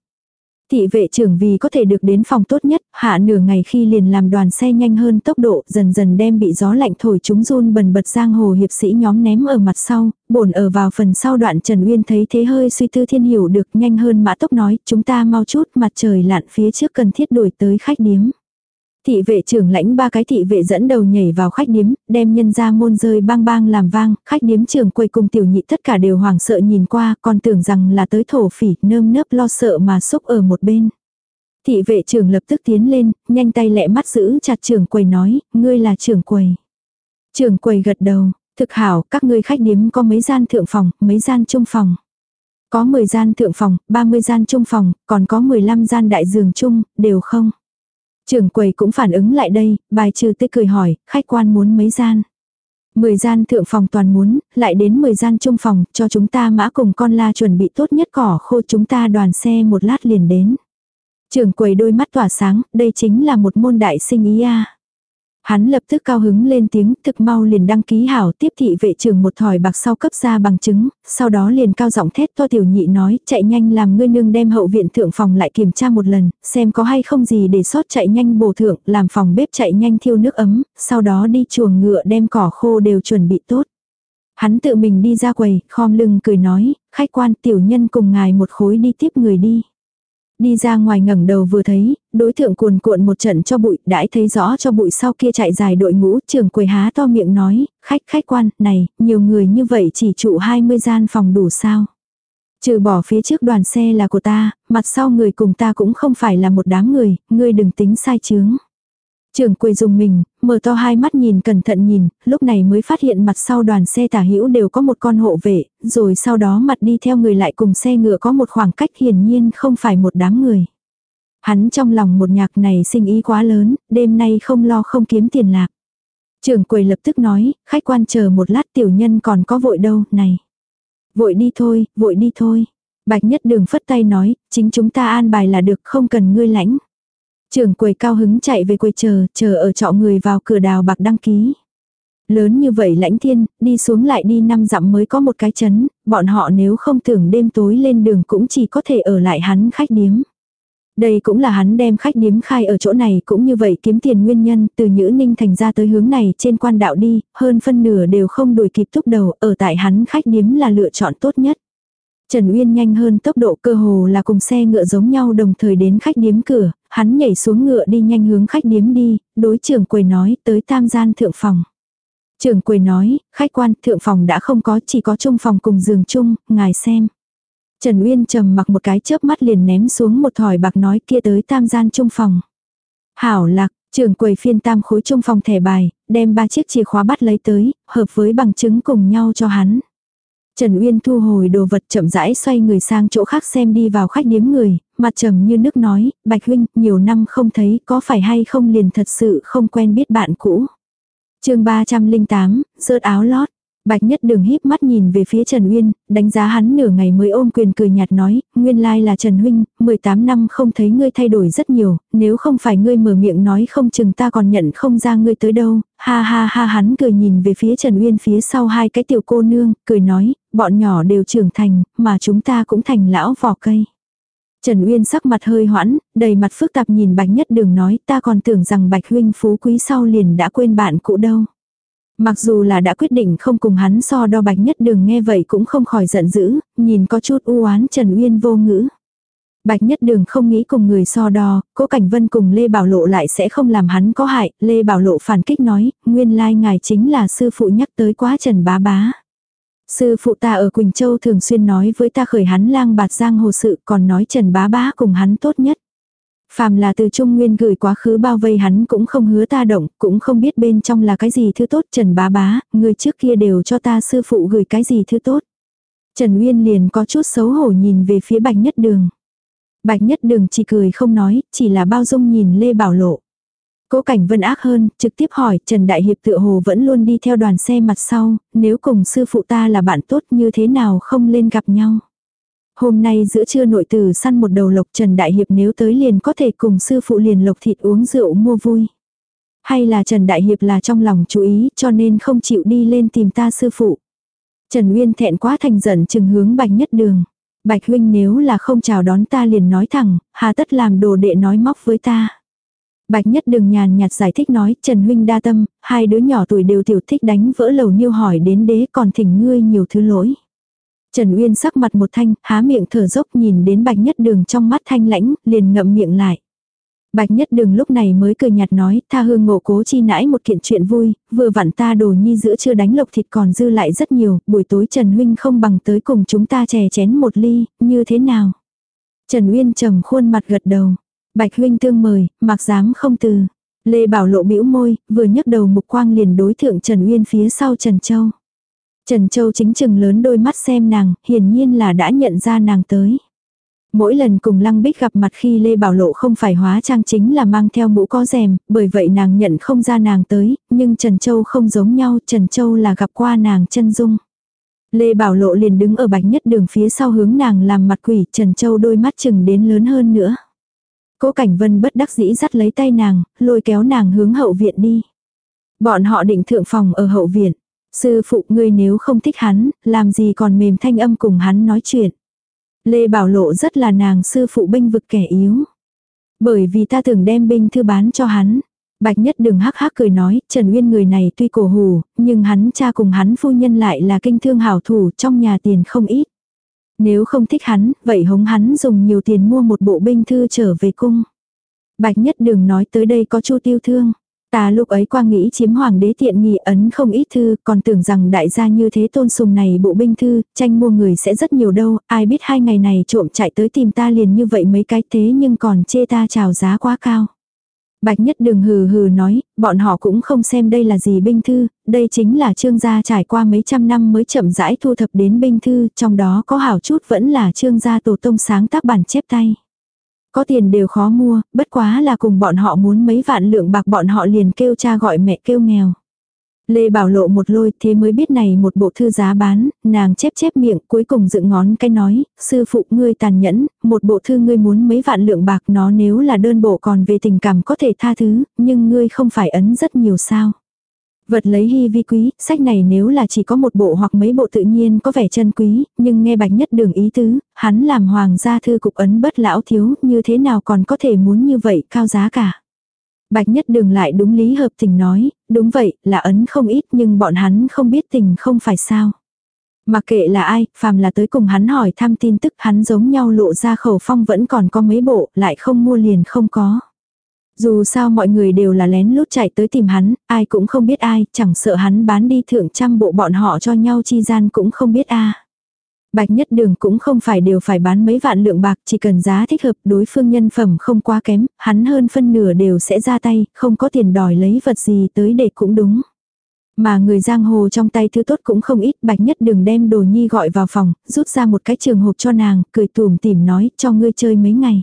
Thị vệ trưởng vì có thể được đến phòng tốt nhất, hạ nửa ngày khi liền làm đoàn xe nhanh hơn tốc độ, dần dần đem bị gió lạnh thổi chúng run bần bật giang hồ hiệp sĩ nhóm ném ở mặt sau, bổn ở vào phần sau đoạn Trần Uyên thấy thế hơi suy tư thiên hiểu được nhanh hơn mã tốc nói, chúng ta mau chút mặt trời lặn phía trước cần thiết đổi tới khách điếm. Thị vệ trưởng lãnh ba cái thị vệ dẫn đầu nhảy vào khách điếm, đem nhân ra môn rơi bang bang làm vang, khách điếm trưởng quầy cùng tiểu nhị tất cả đều hoảng sợ nhìn qua, còn tưởng rằng là tới thổ phỉ, nơm nớp lo sợ mà xúc ở một bên. Thị vệ trưởng lập tức tiến lên, nhanh tay lẹ mắt giữ chặt trưởng quầy nói, ngươi là trưởng quầy. Trưởng quầy gật đầu, thực hảo, các ngươi khách điếm có mấy gian thượng phòng, mấy gian trung phòng. Có 10 gian thượng phòng, 30 gian trung phòng, còn có 15 gian đại giường chung, đều không. Trưởng quầy cũng phản ứng lại đây, bài trừ tê cười hỏi, khách quan muốn mấy gian. Mười gian thượng phòng toàn muốn, lại đến mười gian trung phòng, cho chúng ta mã cùng con la chuẩn bị tốt nhất cỏ khô chúng ta đoàn xe một lát liền đến. Trưởng quầy đôi mắt tỏa sáng, đây chính là một môn đại sinh ý a. Hắn lập tức cao hứng lên tiếng thực mau liền đăng ký hảo tiếp thị vệ trưởng một thỏi bạc sau cấp ra bằng chứng, sau đó liền cao giọng thét to tiểu nhị nói chạy nhanh làm ngươi nương đem hậu viện thượng phòng lại kiểm tra một lần, xem có hay không gì để sót chạy nhanh bổ thượng, làm phòng bếp chạy nhanh thiêu nước ấm, sau đó đi chuồng ngựa đem cỏ khô đều chuẩn bị tốt. Hắn tự mình đi ra quầy, khom lưng cười nói, khách quan tiểu nhân cùng ngài một khối đi tiếp người đi. Đi ra ngoài ngẩng đầu vừa thấy, đối tượng cuồn cuộn một trận cho bụi, đãi thấy rõ cho bụi sau kia chạy dài đội ngũ, trưởng quầy há to miệng nói, khách khách quan, này, nhiều người như vậy chỉ trụ 20 gian phòng đủ sao. Trừ bỏ phía trước đoàn xe là của ta, mặt sau người cùng ta cũng không phải là một đám người, ngươi đừng tính sai chướng. Trường quầy dùng mình, mở to hai mắt nhìn cẩn thận nhìn, lúc này mới phát hiện mặt sau đoàn xe tả hữu đều có một con hộ vệ, rồi sau đó mặt đi theo người lại cùng xe ngựa có một khoảng cách hiển nhiên không phải một đám người. Hắn trong lòng một nhạc này sinh ý quá lớn, đêm nay không lo không kiếm tiền lạc. Trường quầy lập tức nói, khách quan chờ một lát tiểu nhân còn có vội đâu, này. Vội đi thôi, vội đi thôi. Bạch nhất đường phất tay nói, chính chúng ta an bài là được không cần ngươi lãnh. Trường quầy cao hứng chạy về quầy chờ, chờ ở trọ người vào cửa đào bạc đăng ký. Lớn như vậy lãnh thiên, đi xuống lại đi năm dặm mới có một cái chấn, bọn họ nếu không tưởng đêm tối lên đường cũng chỉ có thể ở lại hắn khách điếm. Đây cũng là hắn đem khách điếm khai ở chỗ này cũng như vậy kiếm tiền nguyên nhân từ Nhữ Ninh thành ra tới hướng này trên quan đạo đi, hơn phân nửa đều không đuổi kịp thúc đầu, ở tại hắn khách điếm là lựa chọn tốt nhất. Trần Uyên nhanh hơn tốc độ cơ hồ là cùng xe ngựa giống nhau đồng thời đến khách điếm cửa, hắn nhảy xuống ngựa đi nhanh hướng khách điếm đi, đối trưởng quầy nói tới tam gian thượng phòng. Trưởng quầy nói, khách quan thượng phòng đã không có chỉ có trung phòng cùng giường chung, ngài xem. Trần Uyên trầm mặc một cái chớp mắt liền ném xuống một thỏi bạc nói kia tới tam gian trung phòng. Hảo lạc, trưởng quầy phiên tam khối trung phòng thẻ bài, đem ba chiếc chìa khóa bắt lấy tới, hợp với bằng chứng cùng nhau cho hắn. Trần Uyên thu hồi đồ vật chậm rãi xoay người sang chỗ khác xem đi vào khách điếm người, mặt trầm như nước nói, Bạch Huynh, nhiều năm không thấy, có phải hay không liền thật sự không quen biết bạn cũ. chương 308, rớt áo lót. Bạch nhất đường híp mắt nhìn về phía Trần Uyên, đánh giá hắn nửa ngày mới ôm quyền cười nhạt nói, nguyên lai là Trần Huynh, 18 năm không thấy ngươi thay đổi rất nhiều, nếu không phải ngươi mở miệng nói không chừng ta còn nhận không ra ngươi tới đâu, ha ha ha hắn cười nhìn về phía Trần Uyên phía sau hai cái tiểu cô nương, cười nói, bọn nhỏ đều trưởng thành, mà chúng ta cũng thành lão vỏ cây. Trần Uyên sắc mặt hơi hoãn, đầy mặt phức tạp nhìn Bạch Nhất Đường nói ta còn tưởng rằng Bạch Huynh phú quý sau liền đã quên bạn cũ đâu. Mặc dù là đã quyết định không cùng hắn so đo Bạch Nhất Đường nghe vậy cũng không khỏi giận dữ, nhìn có chút u oán Trần Uyên vô ngữ. Bạch Nhất Đường không nghĩ cùng người so đo, Cố Cảnh Vân cùng Lê Bảo Lộ lại sẽ không làm hắn có hại, Lê Bảo Lộ phản kích nói, nguyên lai ngài chính là sư phụ nhắc tới quá Trần Bá Bá. Sư phụ ta ở Quỳnh Châu thường xuyên nói với ta khởi hắn lang bạt giang hồ sự còn nói Trần Bá Bá cùng hắn tốt nhất. Phàm là từ Trung Nguyên gửi quá khứ bao vây hắn cũng không hứa ta động, cũng không biết bên trong là cái gì thứ tốt Trần Bá Bá, người trước kia đều cho ta sư phụ gửi cái gì thứ tốt. Trần Nguyên liền có chút xấu hổ nhìn về phía Bạch Nhất Đường. Bạch Nhất Đường chỉ cười không nói, chỉ là bao dung nhìn Lê Bảo Lộ. Cố cảnh vân ác hơn, trực tiếp hỏi Trần Đại Hiệp tựa hồ vẫn luôn đi theo đoàn xe mặt sau, nếu cùng sư phụ ta là bạn tốt như thế nào không lên gặp nhau. Hôm nay giữa trưa nội tử săn một đầu lộc Trần Đại Hiệp nếu tới liền có thể cùng sư phụ liền lộc thịt uống rượu mua vui. Hay là Trần Đại Hiệp là trong lòng chú ý cho nên không chịu đi lên tìm ta sư phụ. Trần Nguyên thẹn quá thành giận chừng hướng bạch nhất đường. Bạch huynh nếu là không chào đón ta liền nói thẳng, hà tất làm đồ đệ nói móc với ta. Bạch nhất đường nhàn nhạt giải thích nói, Trần huynh đa tâm, hai đứa nhỏ tuổi đều tiểu thích đánh vỡ lầu niêu hỏi đến đế còn thỉnh ngươi nhiều thứ lỗi. Trần Uyên sắc mặt một thanh, há miệng thở dốc nhìn đến bạch nhất đường trong mắt thanh lãnh, liền ngậm miệng lại. Bạch nhất đường lúc này mới cười nhạt nói, tha hương ngộ cố chi nãi một kiện chuyện vui, vừa vặn ta đồ nhi giữa chưa đánh lộc thịt còn dư lại rất nhiều, buổi tối Trần Huynh không bằng tới cùng chúng ta chè chén một ly, như thế nào? Trần Uyên trầm khuôn mặt gật đầu. Bạch Huynh thương mời, mặc dám không từ. Lê Bảo lộ bĩu môi, vừa nhấc đầu mục quang liền đối thượng Trần Uyên phía sau Trần Châu. Trần Châu chính chừng lớn đôi mắt xem nàng, hiển nhiên là đã nhận ra nàng tới. Mỗi lần cùng Lăng Bích gặp mặt khi Lê Bảo Lộ không phải hóa trang chính là mang theo mũ có rèm, bởi vậy nàng nhận không ra nàng tới, nhưng Trần Châu không giống nhau, Trần Châu là gặp qua nàng chân dung. Lê Bảo Lộ liền đứng ở bạch nhất đường phía sau hướng nàng làm mặt quỷ, Trần Châu đôi mắt chừng đến lớn hơn nữa. Cố Cảnh Vân bất đắc dĩ dắt lấy tay nàng, lôi kéo nàng hướng hậu viện đi. Bọn họ định thượng phòng ở hậu viện. Sư phụ ngươi nếu không thích hắn, làm gì còn mềm thanh âm cùng hắn nói chuyện. Lê Bảo Lộ rất là nàng sư phụ binh vực kẻ yếu. Bởi vì ta tưởng đem binh thư bán cho hắn. Bạch Nhất đừng hắc hắc cười nói, Trần Uyên người này tuy cổ hù, nhưng hắn cha cùng hắn phu nhân lại là kinh thương hảo thủ trong nhà tiền không ít. Nếu không thích hắn, vậy hống hắn dùng nhiều tiền mua một bộ binh thư trở về cung. Bạch Nhất đừng nói tới đây có chu tiêu thương. Ta lúc ấy qua nghĩ chiếm hoàng đế tiện nghi ấn không ít thư, còn tưởng rằng đại gia như thế tôn sùng này bộ binh thư, tranh mua người sẽ rất nhiều đâu, ai biết hai ngày này trộm chạy tới tìm ta liền như vậy mấy cái thế nhưng còn chê ta chào giá quá cao. Bạch nhất đường hừ hừ nói, bọn họ cũng không xem đây là gì binh thư, đây chính là trương gia trải qua mấy trăm năm mới chậm rãi thu thập đến binh thư, trong đó có hảo chút vẫn là trương gia tổ tông sáng tác bản chép tay. Có tiền đều khó mua, bất quá là cùng bọn họ muốn mấy vạn lượng bạc bọn họ liền kêu cha gọi mẹ kêu nghèo. Lê Bảo lộ một lôi thế mới biết này một bộ thư giá bán, nàng chép chép miệng cuối cùng dựng ngón cái nói, sư phụ ngươi tàn nhẫn, một bộ thư ngươi muốn mấy vạn lượng bạc nó nếu là đơn bộ còn về tình cảm có thể tha thứ, nhưng ngươi không phải ấn rất nhiều sao. Vật lấy hy vi quý, sách này nếu là chỉ có một bộ hoặc mấy bộ tự nhiên có vẻ chân quý, nhưng nghe bạch nhất đường ý tứ, hắn làm hoàng gia thư cục ấn bất lão thiếu, như thế nào còn có thể muốn như vậy cao giá cả. Bạch nhất đường lại đúng lý hợp tình nói, đúng vậy, là ấn không ít nhưng bọn hắn không biết tình không phải sao. Mà kệ là ai, phàm là tới cùng hắn hỏi thăm tin tức hắn giống nhau lộ ra khẩu phong vẫn còn có mấy bộ, lại không mua liền không có. Dù sao mọi người đều là lén lút chạy tới tìm hắn, ai cũng không biết ai, chẳng sợ hắn bán đi thượng trăm bộ bọn họ cho nhau chi gian cũng không biết a. Bạch nhất đường cũng không phải đều phải bán mấy vạn lượng bạc, chỉ cần giá thích hợp đối phương nhân phẩm không quá kém, hắn hơn phân nửa đều sẽ ra tay, không có tiền đòi lấy vật gì tới để cũng đúng. Mà người giang hồ trong tay thứ tốt cũng không ít, bạch nhất đường đem đồ nhi gọi vào phòng, rút ra một cái trường hộp cho nàng, cười tùm tìm nói cho ngươi chơi mấy ngày.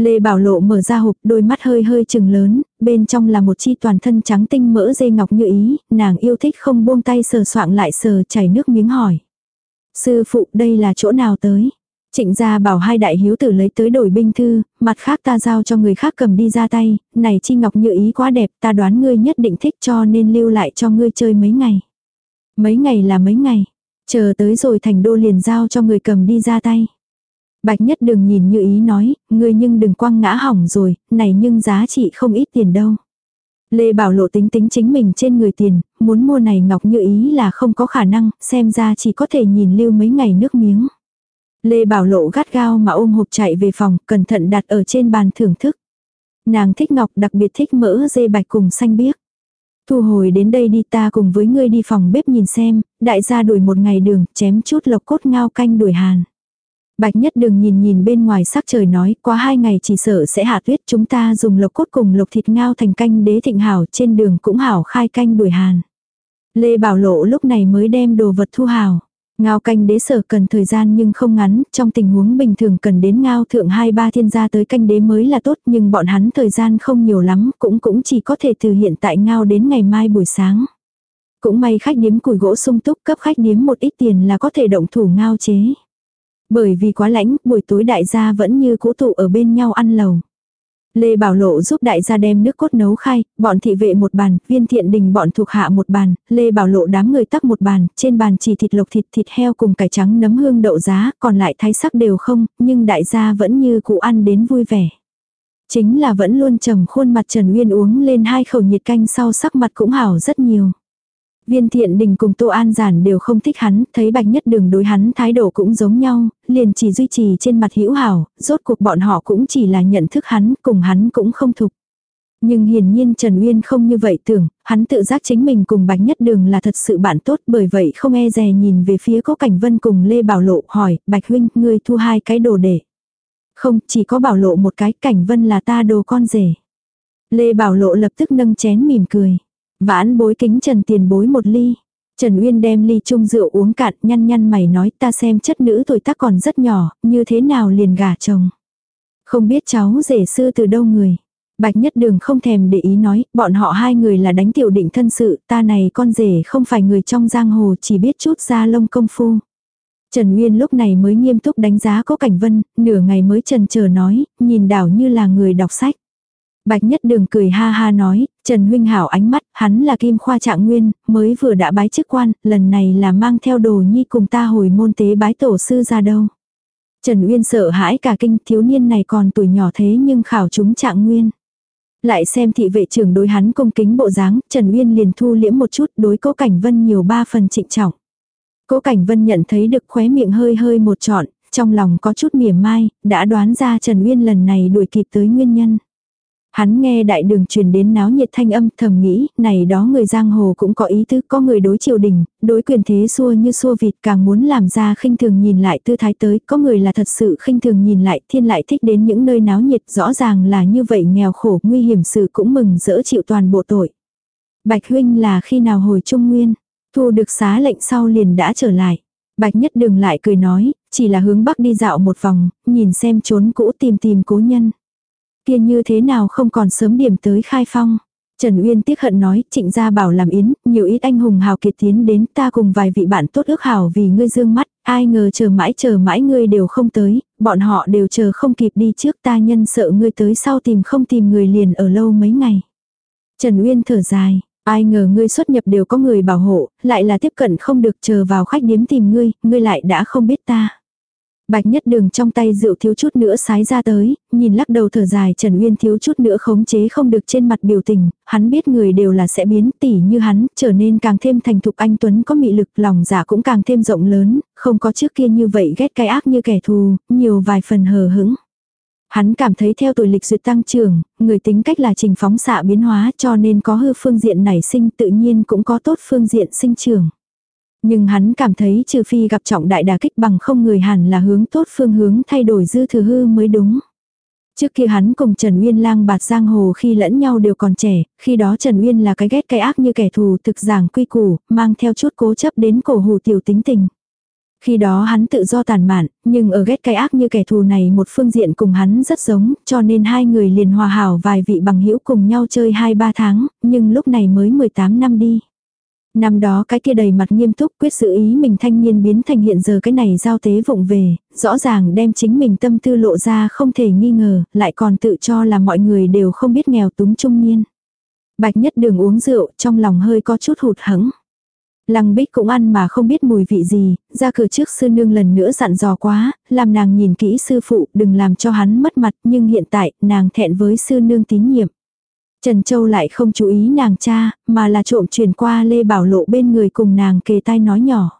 Lê Bảo Lộ mở ra hộp, đôi mắt hơi hơi chừng lớn, bên trong là một chi toàn thân trắng tinh mỡ dây ngọc như ý, nàng yêu thích không buông tay sờ soạng lại sờ chảy nước miếng hỏi. Sư phụ đây là chỗ nào tới? Trịnh gia bảo hai đại hiếu tử lấy tới đổi binh thư, mặt khác ta giao cho người khác cầm đi ra tay, này chi ngọc như ý quá đẹp, ta đoán ngươi nhất định thích cho nên lưu lại cho ngươi chơi mấy ngày. Mấy ngày là mấy ngày, chờ tới rồi thành đô liền giao cho người cầm đi ra tay. Bạch nhất đừng nhìn như ý nói, ngươi nhưng đừng quăng ngã hỏng rồi, này nhưng giá trị không ít tiền đâu. Lê Bảo Lộ tính tính chính mình trên người tiền, muốn mua này ngọc như ý là không có khả năng, xem ra chỉ có thể nhìn lưu mấy ngày nước miếng. Lê Bảo Lộ gắt gao mà ôm hộp chạy về phòng, cẩn thận đặt ở trên bàn thưởng thức. Nàng thích ngọc đặc biệt thích mỡ dê bạch cùng xanh biếc. Thu hồi đến đây đi ta cùng với ngươi đi phòng bếp nhìn xem, đại gia đuổi một ngày đường, chém chút lộc cốt ngao canh đuổi hàn. Bạch nhất đừng nhìn nhìn bên ngoài sắc trời nói, quá hai ngày chỉ sợ sẽ hạ tuyết chúng ta dùng lộc cốt cùng lộc thịt ngao thành canh đế thịnh hảo trên đường cũng hảo khai canh đuổi hàn. Lê Bảo Lộ lúc này mới đem đồ vật thu hào Ngao canh đế sở cần thời gian nhưng không ngắn, trong tình huống bình thường cần đến ngao thượng hai ba thiên gia tới canh đế mới là tốt nhưng bọn hắn thời gian không nhiều lắm, cũng cũng chỉ có thể từ hiện tại ngao đến ngày mai buổi sáng. Cũng may khách điếm củi gỗ sung túc cấp khách điếm một ít tiền là có thể động thủ ngao chế. Bởi vì quá lãnh, buổi tối đại gia vẫn như cũ tụ ở bên nhau ăn lầu. Lê Bảo Lộ giúp đại gia đem nước cốt nấu khai, bọn thị vệ một bàn, viên thiện đình bọn thuộc hạ một bàn, Lê Bảo Lộ đám người tắc một bàn, trên bàn chỉ thịt lộc thịt thịt heo cùng cải trắng nấm hương đậu giá, còn lại thái sắc đều không, nhưng đại gia vẫn như cũ ăn đến vui vẻ. Chính là vẫn luôn trầm khuôn mặt Trần Nguyên uống lên hai khẩu nhiệt canh sau sắc mặt cũng hảo rất nhiều. Viên thiện đình cùng Tô An Giản đều không thích hắn, thấy bạch nhất đường đối hắn thái độ cũng giống nhau, liền chỉ duy trì trên mặt hữu hảo, rốt cuộc bọn họ cũng chỉ là nhận thức hắn, cùng hắn cũng không thục. Nhưng hiển nhiên Trần Uyên không như vậy tưởng, hắn tự giác chính mình cùng Bạch Nhất Đường là thật sự bạn tốt bởi vậy không e dè nhìn về phía có Cảnh Vân cùng Lê Bảo Lộ hỏi, Bạch Huynh, ngươi thu hai cái đồ để. Không, chỉ có Bảo Lộ một cái, Cảnh Vân là ta đồ con rể. Lê Bảo Lộ lập tức nâng chén mỉm cười. Vãn bối kính Trần tiền bối một ly. Trần Uyên đem ly chung rượu uống cạn nhăn nhăn mày nói ta xem chất nữ tuổi tác còn rất nhỏ, như thế nào liền gả chồng. Không biết cháu rể sư từ đâu người. Bạch Nhất Đường không thèm để ý nói, bọn họ hai người là đánh tiểu định thân sự, ta này con rể không phải người trong giang hồ chỉ biết chút ra lông công phu. Trần Uyên lúc này mới nghiêm túc đánh giá có cảnh vân, nửa ngày mới trần chờ nói, nhìn đảo như là người đọc sách. Bạch Nhất Đường cười ha ha nói, Trần Huynh Hảo ánh mắt, hắn là Kim Khoa Trạng Nguyên, mới vừa đã bái chức quan, lần này là mang theo đồ nhi cùng ta hồi môn tế bái tổ sư ra đâu. Trần Uyên sợ hãi cả kinh thiếu niên này còn tuổi nhỏ thế nhưng khảo chúng Trạng Nguyên. Lại xem thị vệ trưởng đối hắn công kính bộ dáng, Trần Uyên liền thu liễm một chút đối cố cảnh vân nhiều ba phần trịnh trọng. Cố cảnh vân nhận thấy được khóe miệng hơi hơi một trọn, trong lòng có chút mỉa mai, đã đoán ra Trần Uyên lần này đuổi kịp tới nguyên nhân. Hắn nghe đại đường truyền đến náo nhiệt thanh âm thầm nghĩ, này đó người giang hồ cũng có ý tứ, có người đối triều đình, đối quyền thế xua như xua vịt càng muốn làm ra khinh thường nhìn lại tư thái tới, có người là thật sự khinh thường nhìn lại, thiên lại thích đến những nơi náo nhiệt, rõ ràng là như vậy nghèo khổ, nguy hiểm sự cũng mừng dỡ chịu toàn bộ tội. Bạch huynh là khi nào hồi trung nguyên, thu được xá lệnh sau liền đã trở lại. Bạch nhất đường lại cười nói, chỉ là hướng bắc đi dạo một vòng, nhìn xem trốn cũ tìm tìm cố nhân. Kia như thế nào không còn sớm điểm tới khai phong. Trần Uyên tiếc hận nói, trịnh gia bảo làm yến, nhiều ít anh hùng hào kiệt tiến đến ta cùng vài vị bạn tốt ước hảo vì ngươi dương mắt, ai ngờ chờ mãi chờ mãi ngươi đều không tới, bọn họ đều chờ không kịp đi trước ta nhân sợ ngươi tới sau tìm không tìm người liền ở lâu mấy ngày. Trần Uyên thở dài, ai ngờ ngươi xuất nhập đều có người bảo hộ, lại là tiếp cận không được chờ vào khách điếm tìm ngươi, ngươi lại đã không biết ta. Bạch nhất đường trong tay rượu thiếu chút nữa sái ra tới, nhìn lắc đầu thở dài Trần Uyên thiếu chút nữa khống chế không được trên mặt biểu tình, hắn biết người đều là sẽ biến tỉ như hắn, trở nên càng thêm thành thục anh Tuấn có mị lực, lòng giả cũng càng thêm rộng lớn, không có trước kia như vậy ghét cái ác như kẻ thù, nhiều vài phần hờ hững. Hắn cảm thấy theo tuổi lịch duyệt tăng trưởng, người tính cách là trình phóng xạ biến hóa cho nên có hư phương diện nảy sinh tự nhiên cũng có tốt phương diện sinh trưởng. Nhưng hắn cảm thấy trừ phi gặp trọng đại đà kích bằng không người hẳn là hướng tốt phương hướng thay đổi dư thừa hư mới đúng. Trước kia hắn cùng Trần Uyên lang bạt giang hồ khi lẫn nhau đều còn trẻ, khi đó Trần Uyên là cái ghét cái ác như kẻ thù thực giảng quy củ, mang theo chút cố chấp đến cổ hù tiểu tính tình. Khi đó hắn tự do tàn mạn, nhưng ở ghét cái ác như kẻ thù này một phương diện cùng hắn rất giống, cho nên hai người liền hòa hảo vài vị bằng hữu cùng nhau chơi 2-3 tháng, nhưng lúc này mới 18 năm đi. Năm đó cái kia đầy mặt nghiêm túc quyết sự ý mình thanh niên biến thành hiện giờ cái này giao tế vụng về, rõ ràng đem chính mình tâm tư lộ ra không thể nghi ngờ, lại còn tự cho là mọi người đều không biết nghèo túng trung niên. Bạch nhất đường uống rượu, trong lòng hơi có chút hụt hẫng. Lăng bích cũng ăn mà không biết mùi vị gì, ra cửa trước sư nương lần nữa dặn dò quá, làm nàng nhìn kỹ sư phụ đừng làm cho hắn mất mặt nhưng hiện tại nàng thẹn với sư nương tín nhiệm. Trần Châu lại không chú ý nàng cha, mà là trộm truyền qua Lê Bảo Lộ bên người cùng nàng kề tai nói nhỏ.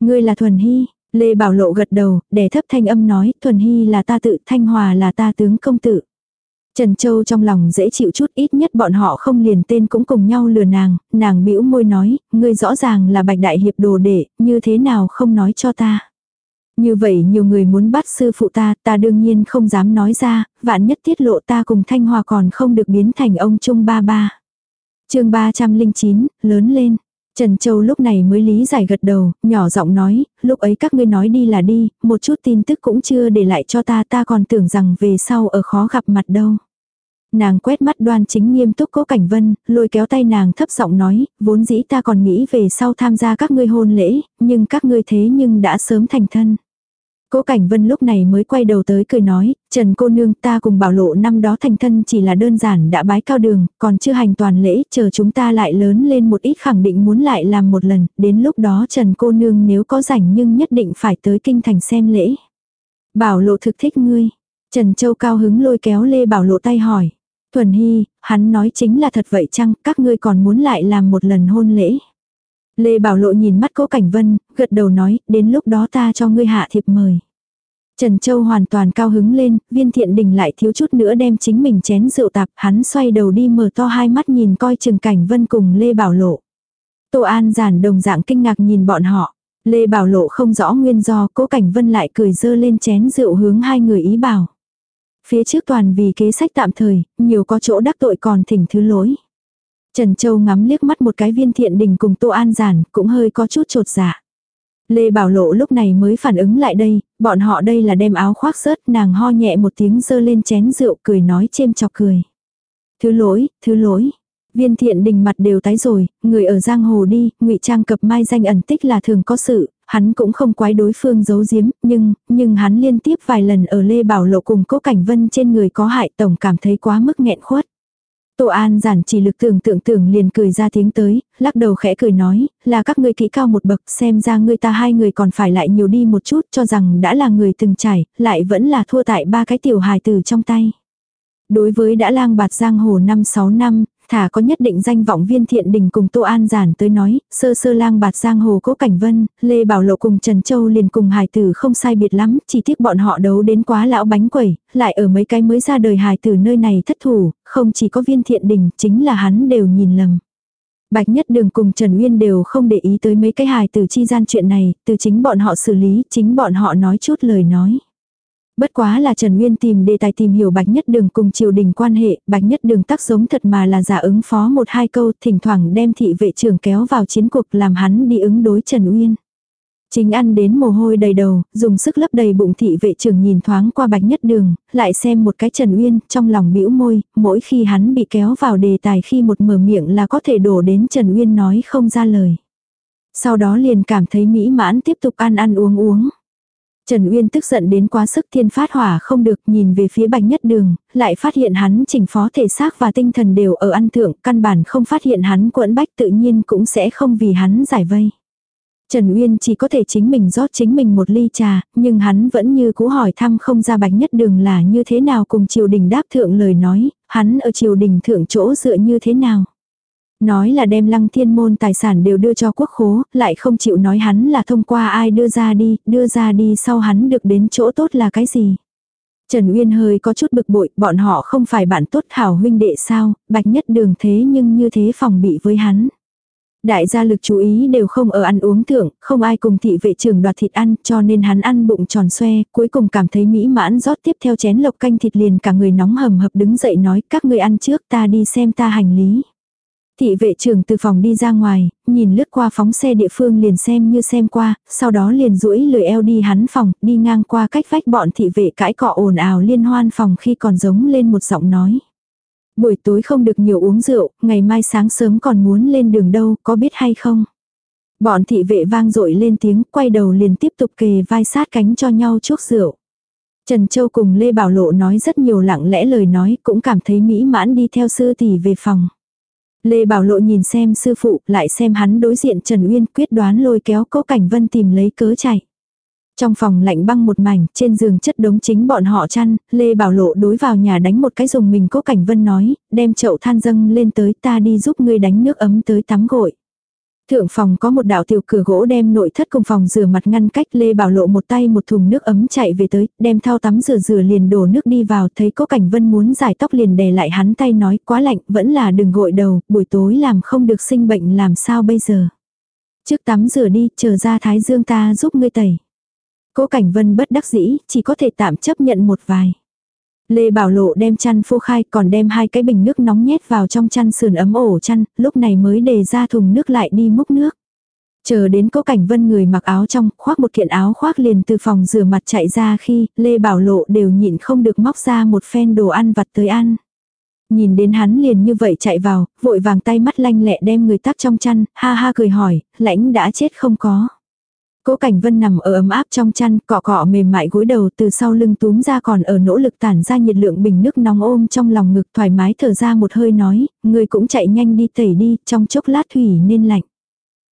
Ngươi là Thuần Hy, Lê Bảo Lộ gật đầu, để thấp thanh âm nói, Thuần Hy là ta tự, Thanh Hòa là ta tướng công tử. Trần Châu trong lòng dễ chịu chút ít nhất bọn họ không liền tên cũng cùng nhau lừa nàng, nàng bĩu môi nói, ngươi rõ ràng là bạch đại hiệp đồ đệ, như thế nào không nói cho ta. Như vậy nhiều người muốn bắt sư phụ ta, ta đương nhiên không dám nói ra, vạn nhất tiết lộ ta cùng Thanh Hòa còn không được biến thành ông Trung ba ba. chương 309, lớn lên. Trần Châu lúc này mới lý giải gật đầu, nhỏ giọng nói, lúc ấy các ngươi nói đi là đi, một chút tin tức cũng chưa để lại cho ta ta còn tưởng rằng về sau ở khó gặp mặt đâu. Nàng quét mắt đoan chính nghiêm túc cố cảnh vân, lôi kéo tay nàng thấp giọng nói, vốn dĩ ta còn nghĩ về sau tham gia các ngươi hôn lễ, nhưng các ngươi thế nhưng đã sớm thành thân. Cố Cảnh Vân lúc này mới quay đầu tới cười nói, Trần cô nương ta cùng bảo lộ năm đó thành thân chỉ là đơn giản đã bái cao đường, còn chưa hành toàn lễ, chờ chúng ta lại lớn lên một ít khẳng định muốn lại làm một lần, đến lúc đó Trần cô nương nếu có rảnh nhưng nhất định phải tới kinh thành xem lễ. Bảo lộ thực thích ngươi. Trần Châu cao hứng lôi kéo Lê Bảo lộ tay hỏi. Thuần Hy, hắn nói chính là thật vậy chăng, các ngươi còn muốn lại làm một lần hôn lễ. Lê Bảo Lộ nhìn mắt Cố Cảnh Vân, gật đầu nói, đến lúc đó ta cho ngươi hạ thiệp mời. Trần Châu hoàn toàn cao hứng lên, viên thiện đình lại thiếu chút nữa đem chính mình chén rượu tạp, hắn xoay đầu đi mở to hai mắt nhìn coi Trừng Cảnh Vân cùng Lê Bảo Lộ. Tô An giản đồng dạng kinh ngạc nhìn bọn họ. Lê Bảo Lộ không rõ nguyên do, Cố Cảnh Vân lại cười dơ lên chén rượu hướng hai người ý bảo. Phía trước toàn vì kế sách tạm thời, nhiều có chỗ đắc tội còn thỉnh thứ lỗi. Trần Châu ngắm liếc mắt một cái viên thiện đình cùng Tô An Giản, cũng hơi có chút trột dạ. Lê Bảo Lộ lúc này mới phản ứng lại đây, bọn họ đây là đem áo khoác sớt, nàng ho nhẹ một tiếng dơ lên chén rượu cười nói chêm chọc cười. Thứ lỗi, thứ lỗi. Viên thiện đình mặt đều tái rồi, người ở giang hồ đi, ngụy trang cập mai danh ẩn tích là thường có sự, hắn cũng không quái đối phương giấu giếm, nhưng, nhưng hắn liên tiếp vài lần ở Lê Bảo Lộ cùng cố cảnh vân trên người có hại tổng cảm thấy quá mức nghẹn khuất. Tô An giản chỉ lực tưởng tượng tưởng liền cười ra tiếng tới, lắc đầu khẽ cười nói, là các ngươi kỹ cao một bậc xem ra ngươi ta hai người còn phải lại nhiều đi một chút cho rằng đã là người từng trải, lại vẫn là thua tại ba cái tiểu hài từ trong tay. Đối với đã lang bạt giang hồ 5-6 năm, thả có nhất định danh vọng viên thiện đình cùng Tô An giản tới nói, sơ sơ lang bạt giang hồ cố cảnh vân, Lê Bảo Lộ cùng Trần Châu liền cùng hài tử không sai biệt lắm, chỉ tiếc bọn họ đấu đến quá lão bánh quẩy, lại ở mấy cái mới ra đời hài tử nơi này thất thủ, không chỉ có viên thiện đình, chính là hắn đều nhìn lầm. Bạch Nhất Đường cùng Trần Uyên đều không để ý tới mấy cái hài tử chi gian chuyện này, từ chính bọn họ xử lý, chính bọn họ nói chút lời nói. Bất quá là Trần Nguyên tìm đề tài tìm hiểu Bạch Nhất Đường cùng triều đình quan hệ, Bạch Nhất Đường tác giống thật mà là giả ứng phó một hai câu, thỉnh thoảng đem thị vệ trưởng kéo vào chiến cuộc làm hắn đi ứng đối Trần Uyên. Chính ăn đến mồ hôi đầy đầu, dùng sức lấp đầy bụng thị vệ trưởng nhìn thoáng qua Bạch Nhất Đường, lại xem một cái Trần Uyên, trong lòng bĩu môi, mỗi khi hắn bị kéo vào đề tài khi một mở miệng là có thể đổ đến Trần Uyên nói không ra lời. Sau đó liền cảm thấy mỹ mãn tiếp tục ăn ăn uống uống. Trần Uyên tức giận đến quá sức thiên phát hỏa không được nhìn về phía bạch nhất đường, lại phát hiện hắn chỉnh phó thể xác và tinh thần đều ở ăn thượng, căn bản không phát hiện hắn quẫn bách tự nhiên cũng sẽ không vì hắn giải vây. Trần Uyên chỉ có thể chính mình rót chính mình một ly trà, nhưng hắn vẫn như cũ hỏi thăm không ra bạch nhất đường là như thế nào cùng triều đình đáp thượng lời nói, hắn ở triều đình thượng chỗ dựa như thế nào. Nói là đem lăng thiên môn tài sản đều đưa cho quốc khố, lại không chịu nói hắn là thông qua ai đưa ra đi, đưa ra đi sau hắn được đến chỗ tốt là cái gì. Trần Uyên hơi có chút bực bội, bọn họ không phải bạn tốt hảo huynh đệ sao, bạch nhất đường thế nhưng như thế phòng bị với hắn. Đại gia lực chú ý đều không ở ăn uống thưởng, không ai cùng thị vệ trưởng đoạt thịt ăn cho nên hắn ăn bụng tròn xoe, cuối cùng cảm thấy mỹ mãn rót tiếp theo chén lộc canh thịt liền cả người nóng hầm hập đứng dậy nói các người ăn trước ta đi xem ta hành lý. Thị vệ trưởng từ phòng đi ra ngoài, nhìn lướt qua phóng xe địa phương liền xem như xem qua, sau đó liền duỗi lười eo đi hắn phòng, đi ngang qua cách vách bọn thị vệ cãi cọ ồn ào liên hoan phòng khi còn giống lên một giọng nói. Buổi tối không được nhiều uống rượu, ngày mai sáng sớm còn muốn lên đường đâu, có biết hay không? Bọn thị vệ vang dội lên tiếng, quay đầu liền tiếp tục kề vai sát cánh cho nhau chuốc rượu. Trần Châu cùng Lê Bảo Lộ nói rất nhiều lặng lẽ lời nói, cũng cảm thấy mỹ mãn đi theo sư tỷ về phòng. Lê Bảo Lộ nhìn xem sư phụ, lại xem hắn đối diện Trần Uyên quyết đoán lôi kéo cố cảnh vân tìm lấy cớ chạy. Trong phòng lạnh băng một mảnh, trên giường chất đống chính bọn họ chăn, Lê Bảo Lộ đối vào nhà đánh một cái dùng mình cố cảnh vân nói, đem chậu than dâng lên tới ta đi giúp ngươi đánh nước ấm tới tắm gội. Thượng phòng có một đạo tiểu cửa gỗ đem nội thất cùng phòng rửa mặt ngăn cách Lê Bảo Lộ một tay một thùng nước ấm chạy về tới, đem thao tắm rửa rửa liền đổ nước đi vào, thấy có cảnh vân muốn giải tóc liền đè lại hắn tay nói quá lạnh, vẫn là đừng gội đầu, buổi tối làm không được sinh bệnh làm sao bây giờ. Trước tắm rửa đi, chờ ra thái dương ta giúp ngươi tẩy. Cố cảnh vân bất đắc dĩ, chỉ có thể tạm chấp nhận một vài. Lê Bảo Lộ đem chăn phô khai còn đem hai cái bình nước nóng nhét vào trong chăn sườn ấm ổ chăn, lúc này mới đề ra thùng nước lại đi múc nước. Chờ đến cố cảnh vân người mặc áo trong, khoác một kiện áo khoác liền từ phòng rửa mặt chạy ra khi Lê Bảo Lộ đều nhịn không được móc ra một phen đồ ăn vặt tới ăn. Nhìn đến hắn liền như vậy chạy vào, vội vàng tay mắt lanh lẹ đem người tắt trong chăn, ha ha cười hỏi, lãnh đã chết không có. Cố Cảnh Vân nằm ở ấm áp trong chăn, cọ cọ mềm mại gối đầu từ sau lưng túm ra còn ở nỗ lực tản ra nhiệt lượng bình nước nóng ôm trong lòng ngực thoải mái thở ra một hơi nói, người cũng chạy nhanh đi tẩy đi, trong chốc lát thủy nên lạnh.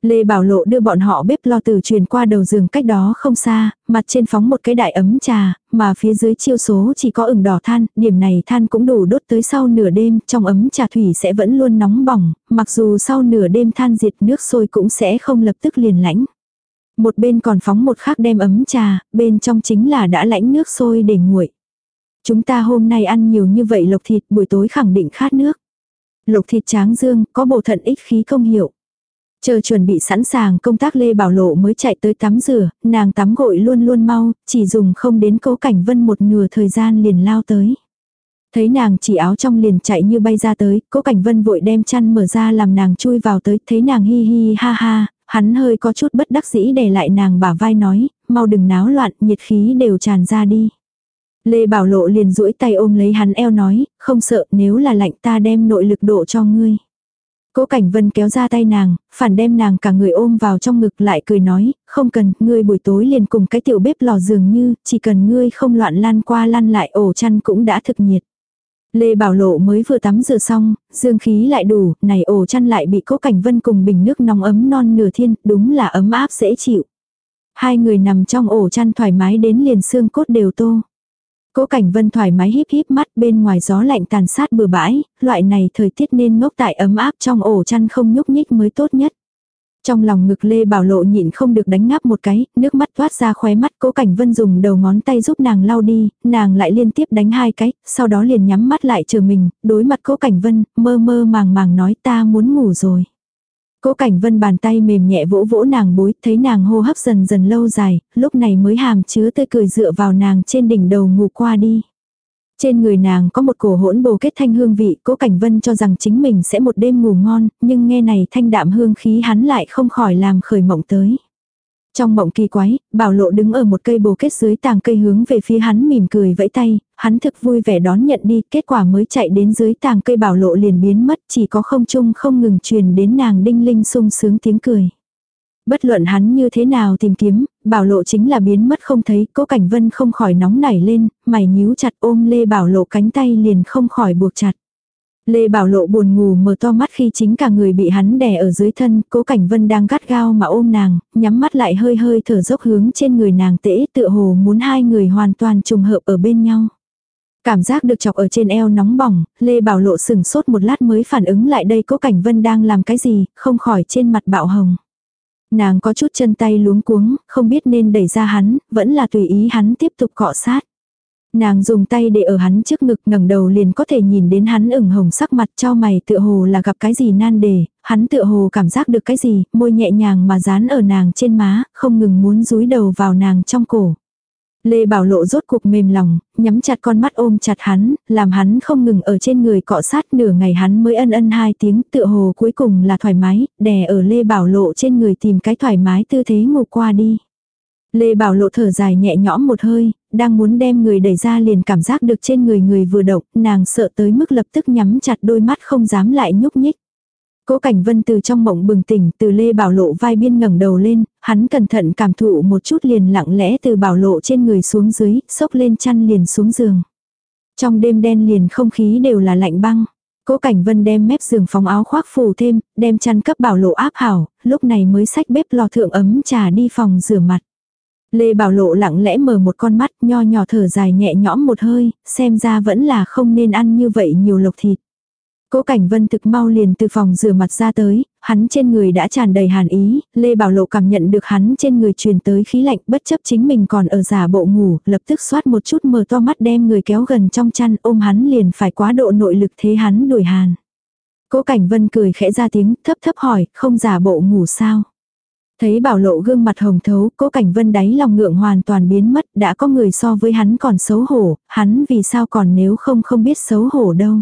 Lê Bảo Lộ đưa bọn họ bếp lo từ truyền qua đầu giường cách đó không xa, mặt trên phóng một cái đại ấm trà, mà phía dưới chiêu số chỉ có ửng đỏ than, điểm này than cũng đủ đốt tới sau nửa đêm, trong ấm trà thủy sẽ vẫn luôn nóng bỏng, mặc dù sau nửa đêm than diệt nước sôi cũng sẽ không lập tức liền lãnh. Một bên còn phóng một khác đem ấm trà, bên trong chính là đã lãnh nước sôi để nguội. Chúng ta hôm nay ăn nhiều như vậy lộc thịt buổi tối khẳng định khát nước. Lộc thịt tráng dương có bộ thận ích khí công hiệu. Chờ chuẩn bị sẵn sàng công tác Lê Bảo Lộ mới chạy tới tắm rửa, nàng tắm gội luôn luôn mau, chỉ dùng không đến cố cảnh vân một nửa thời gian liền lao tới. Thấy nàng chỉ áo trong liền chạy như bay ra tới, cố cảnh vân vội đem chăn mở ra làm nàng chui vào tới, thấy nàng hi hi ha ha, Hắn hơi có chút bất đắc dĩ để lại nàng bả vai nói, mau đừng náo loạn, nhiệt khí đều tràn ra đi. Lê Bảo Lộ liền duỗi tay ôm lấy hắn eo nói, không sợ nếu là lạnh ta đem nội lực độ cho ngươi. Cố Cảnh Vân kéo ra tay nàng, phản đem nàng cả người ôm vào trong ngực lại cười nói, không cần, ngươi buổi tối liền cùng cái tiểu bếp lò dường như, chỉ cần ngươi không loạn lan qua lăn lại ổ chăn cũng đã thực nhiệt. Lê Bảo Lộ mới vừa tắm rửa xong, dương khí lại đủ, này ổ chăn lại bị cố cảnh vân cùng bình nước nóng ấm non nửa thiên, đúng là ấm áp dễ chịu. Hai người nằm trong ổ chăn thoải mái đến liền xương cốt đều tô. Cố Cảnh Vân thoải mái híp híp mắt bên ngoài gió lạnh tàn sát bừa bãi, loại này thời tiết nên ngốc tại ấm áp trong ổ chăn không nhúc nhích mới tốt nhất. Trong lòng ngực Lê Bảo Lộ nhịn không được đánh ngáp một cái, nước mắt thoát ra khóe mắt Cố Cảnh Vân dùng đầu ngón tay giúp nàng lau đi, nàng lại liên tiếp đánh hai cái, sau đó liền nhắm mắt lại chờ mình, đối mặt Cố Cảnh Vân, mơ mơ màng màng nói ta muốn ngủ rồi. Cố Cảnh Vân bàn tay mềm nhẹ vỗ vỗ nàng bối, thấy nàng hô hấp dần dần lâu dài, lúc này mới hàm chứa tươi cười dựa vào nàng trên đỉnh đầu ngủ qua đi. Trên người nàng có một cổ hỗn bồ kết thanh hương vị, cố cảnh vân cho rằng chính mình sẽ một đêm ngủ ngon, nhưng nghe này thanh đạm hương khí hắn lại không khỏi làm khởi mộng tới. Trong mộng kỳ quái, bảo lộ đứng ở một cây bồ kết dưới tàng cây hướng về phía hắn mỉm cười vẫy tay, hắn thực vui vẻ đón nhận đi, kết quả mới chạy đến dưới tàng cây bảo lộ liền biến mất, chỉ có không chung không ngừng truyền đến nàng đinh linh sung sướng tiếng cười. Bất luận hắn như thế nào tìm kiếm, bảo lộ chính là biến mất không thấy, cố cảnh vân không khỏi nóng nảy lên, mày nhíu chặt ôm lê bảo lộ cánh tay liền không khỏi buộc chặt. Lê Bảo Lộ buồn ngủ mở to mắt khi chính cả người bị hắn đè ở dưới thân, cố cảnh vân đang gắt gao mà ôm nàng, nhắm mắt lại hơi hơi thở dốc hướng trên người nàng tễ tựa hồ muốn hai người hoàn toàn trùng hợp ở bên nhau. Cảm giác được chọc ở trên eo nóng bỏng, Lê Bảo Lộ sừng sốt một lát mới phản ứng lại đây cố cảnh vân đang làm cái gì, không khỏi trên mặt bạo hồng. Nàng có chút chân tay luống cuống, không biết nên đẩy ra hắn, vẫn là tùy ý hắn tiếp tục cọ sát. Nàng dùng tay để ở hắn trước ngực ngẩng đầu liền có thể nhìn đến hắn ửng hồng sắc mặt cho mày tựa hồ là gặp cái gì nan đề, hắn tựa hồ cảm giác được cái gì, môi nhẹ nhàng mà dán ở nàng trên má, không ngừng muốn rúi đầu vào nàng trong cổ. Lê Bảo Lộ rốt cuộc mềm lòng, nhắm chặt con mắt ôm chặt hắn, làm hắn không ngừng ở trên người cọ sát nửa ngày hắn mới ân ân hai tiếng tựa hồ cuối cùng là thoải mái, đè ở Lê Bảo Lộ trên người tìm cái thoải mái tư thế ngủ qua đi. Lê Bảo Lộ thở dài nhẹ nhõm một hơi, đang muốn đem người đẩy ra liền cảm giác được trên người người vừa động, nàng sợ tới mức lập tức nhắm chặt đôi mắt không dám lại nhúc nhích. Cố Cảnh Vân từ trong mộng bừng tỉnh, từ Lê Bảo Lộ vai biên ngẩng đầu lên, hắn cẩn thận cảm thụ một chút liền lặng lẽ từ Bảo Lộ trên người xuống dưới, xốc lên chăn liền xuống giường. Trong đêm đen liền không khí đều là lạnh băng. Cố Cảnh Vân đem mép giường phóng áo khoác phủ thêm, đem chăn cấp Bảo Lộ áp hảo, lúc này mới xách bếp lò thượng ấm trà đi phòng rửa mặt. Lê Bảo Lộ lặng lẽ mở một con mắt, nho nhỏ thở dài nhẹ nhõm một hơi, xem ra vẫn là không nên ăn như vậy nhiều lộc thịt. Cố Cảnh Vân thực mau liền từ phòng rửa mặt ra tới, hắn trên người đã tràn đầy hàn ý, Lê Bảo Lộ cảm nhận được hắn trên người truyền tới khí lạnh bất chấp chính mình còn ở giả bộ ngủ, lập tức xoát một chút mở to mắt đem người kéo gần trong chăn ôm hắn liền phải quá độ nội lực thế hắn đuổi hàn. Cố Cảnh Vân cười khẽ ra tiếng thấp thấp hỏi, không giả bộ ngủ sao? Thấy bảo lộ gương mặt hồng thấu, cố cảnh vân đáy lòng ngượng hoàn toàn biến mất, đã có người so với hắn còn xấu hổ, hắn vì sao còn nếu không không biết xấu hổ đâu.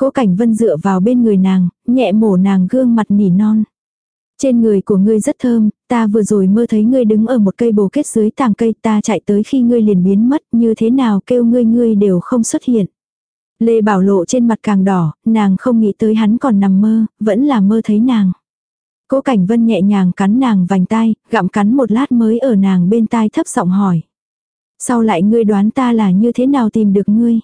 Cố cảnh vân dựa vào bên người nàng, nhẹ mổ nàng gương mặt nỉ non. Trên người của ngươi rất thơm, ta vừa rồi mơ thấy ngươi đứng ở một cây bồ kết dưới tàng cây ta chạy tới khi ngươi liền biến mất như thế nào kêu ngươi ngươi đều không xuất hiện. Lê Bảo Lộ trên mặt càng đỏ, nàng không nghĩ tới hắn còn nằm mơ, vẫn là mơ thấy nàng. Cố Cảnh Vân nhẹ nhàng cắn nàng vành tai, gặm cắn một lát mới ở nàng bên tai thấp giọng hỏi. Sau lại ngươi đoán ta là như thế nào tìm được ngươi?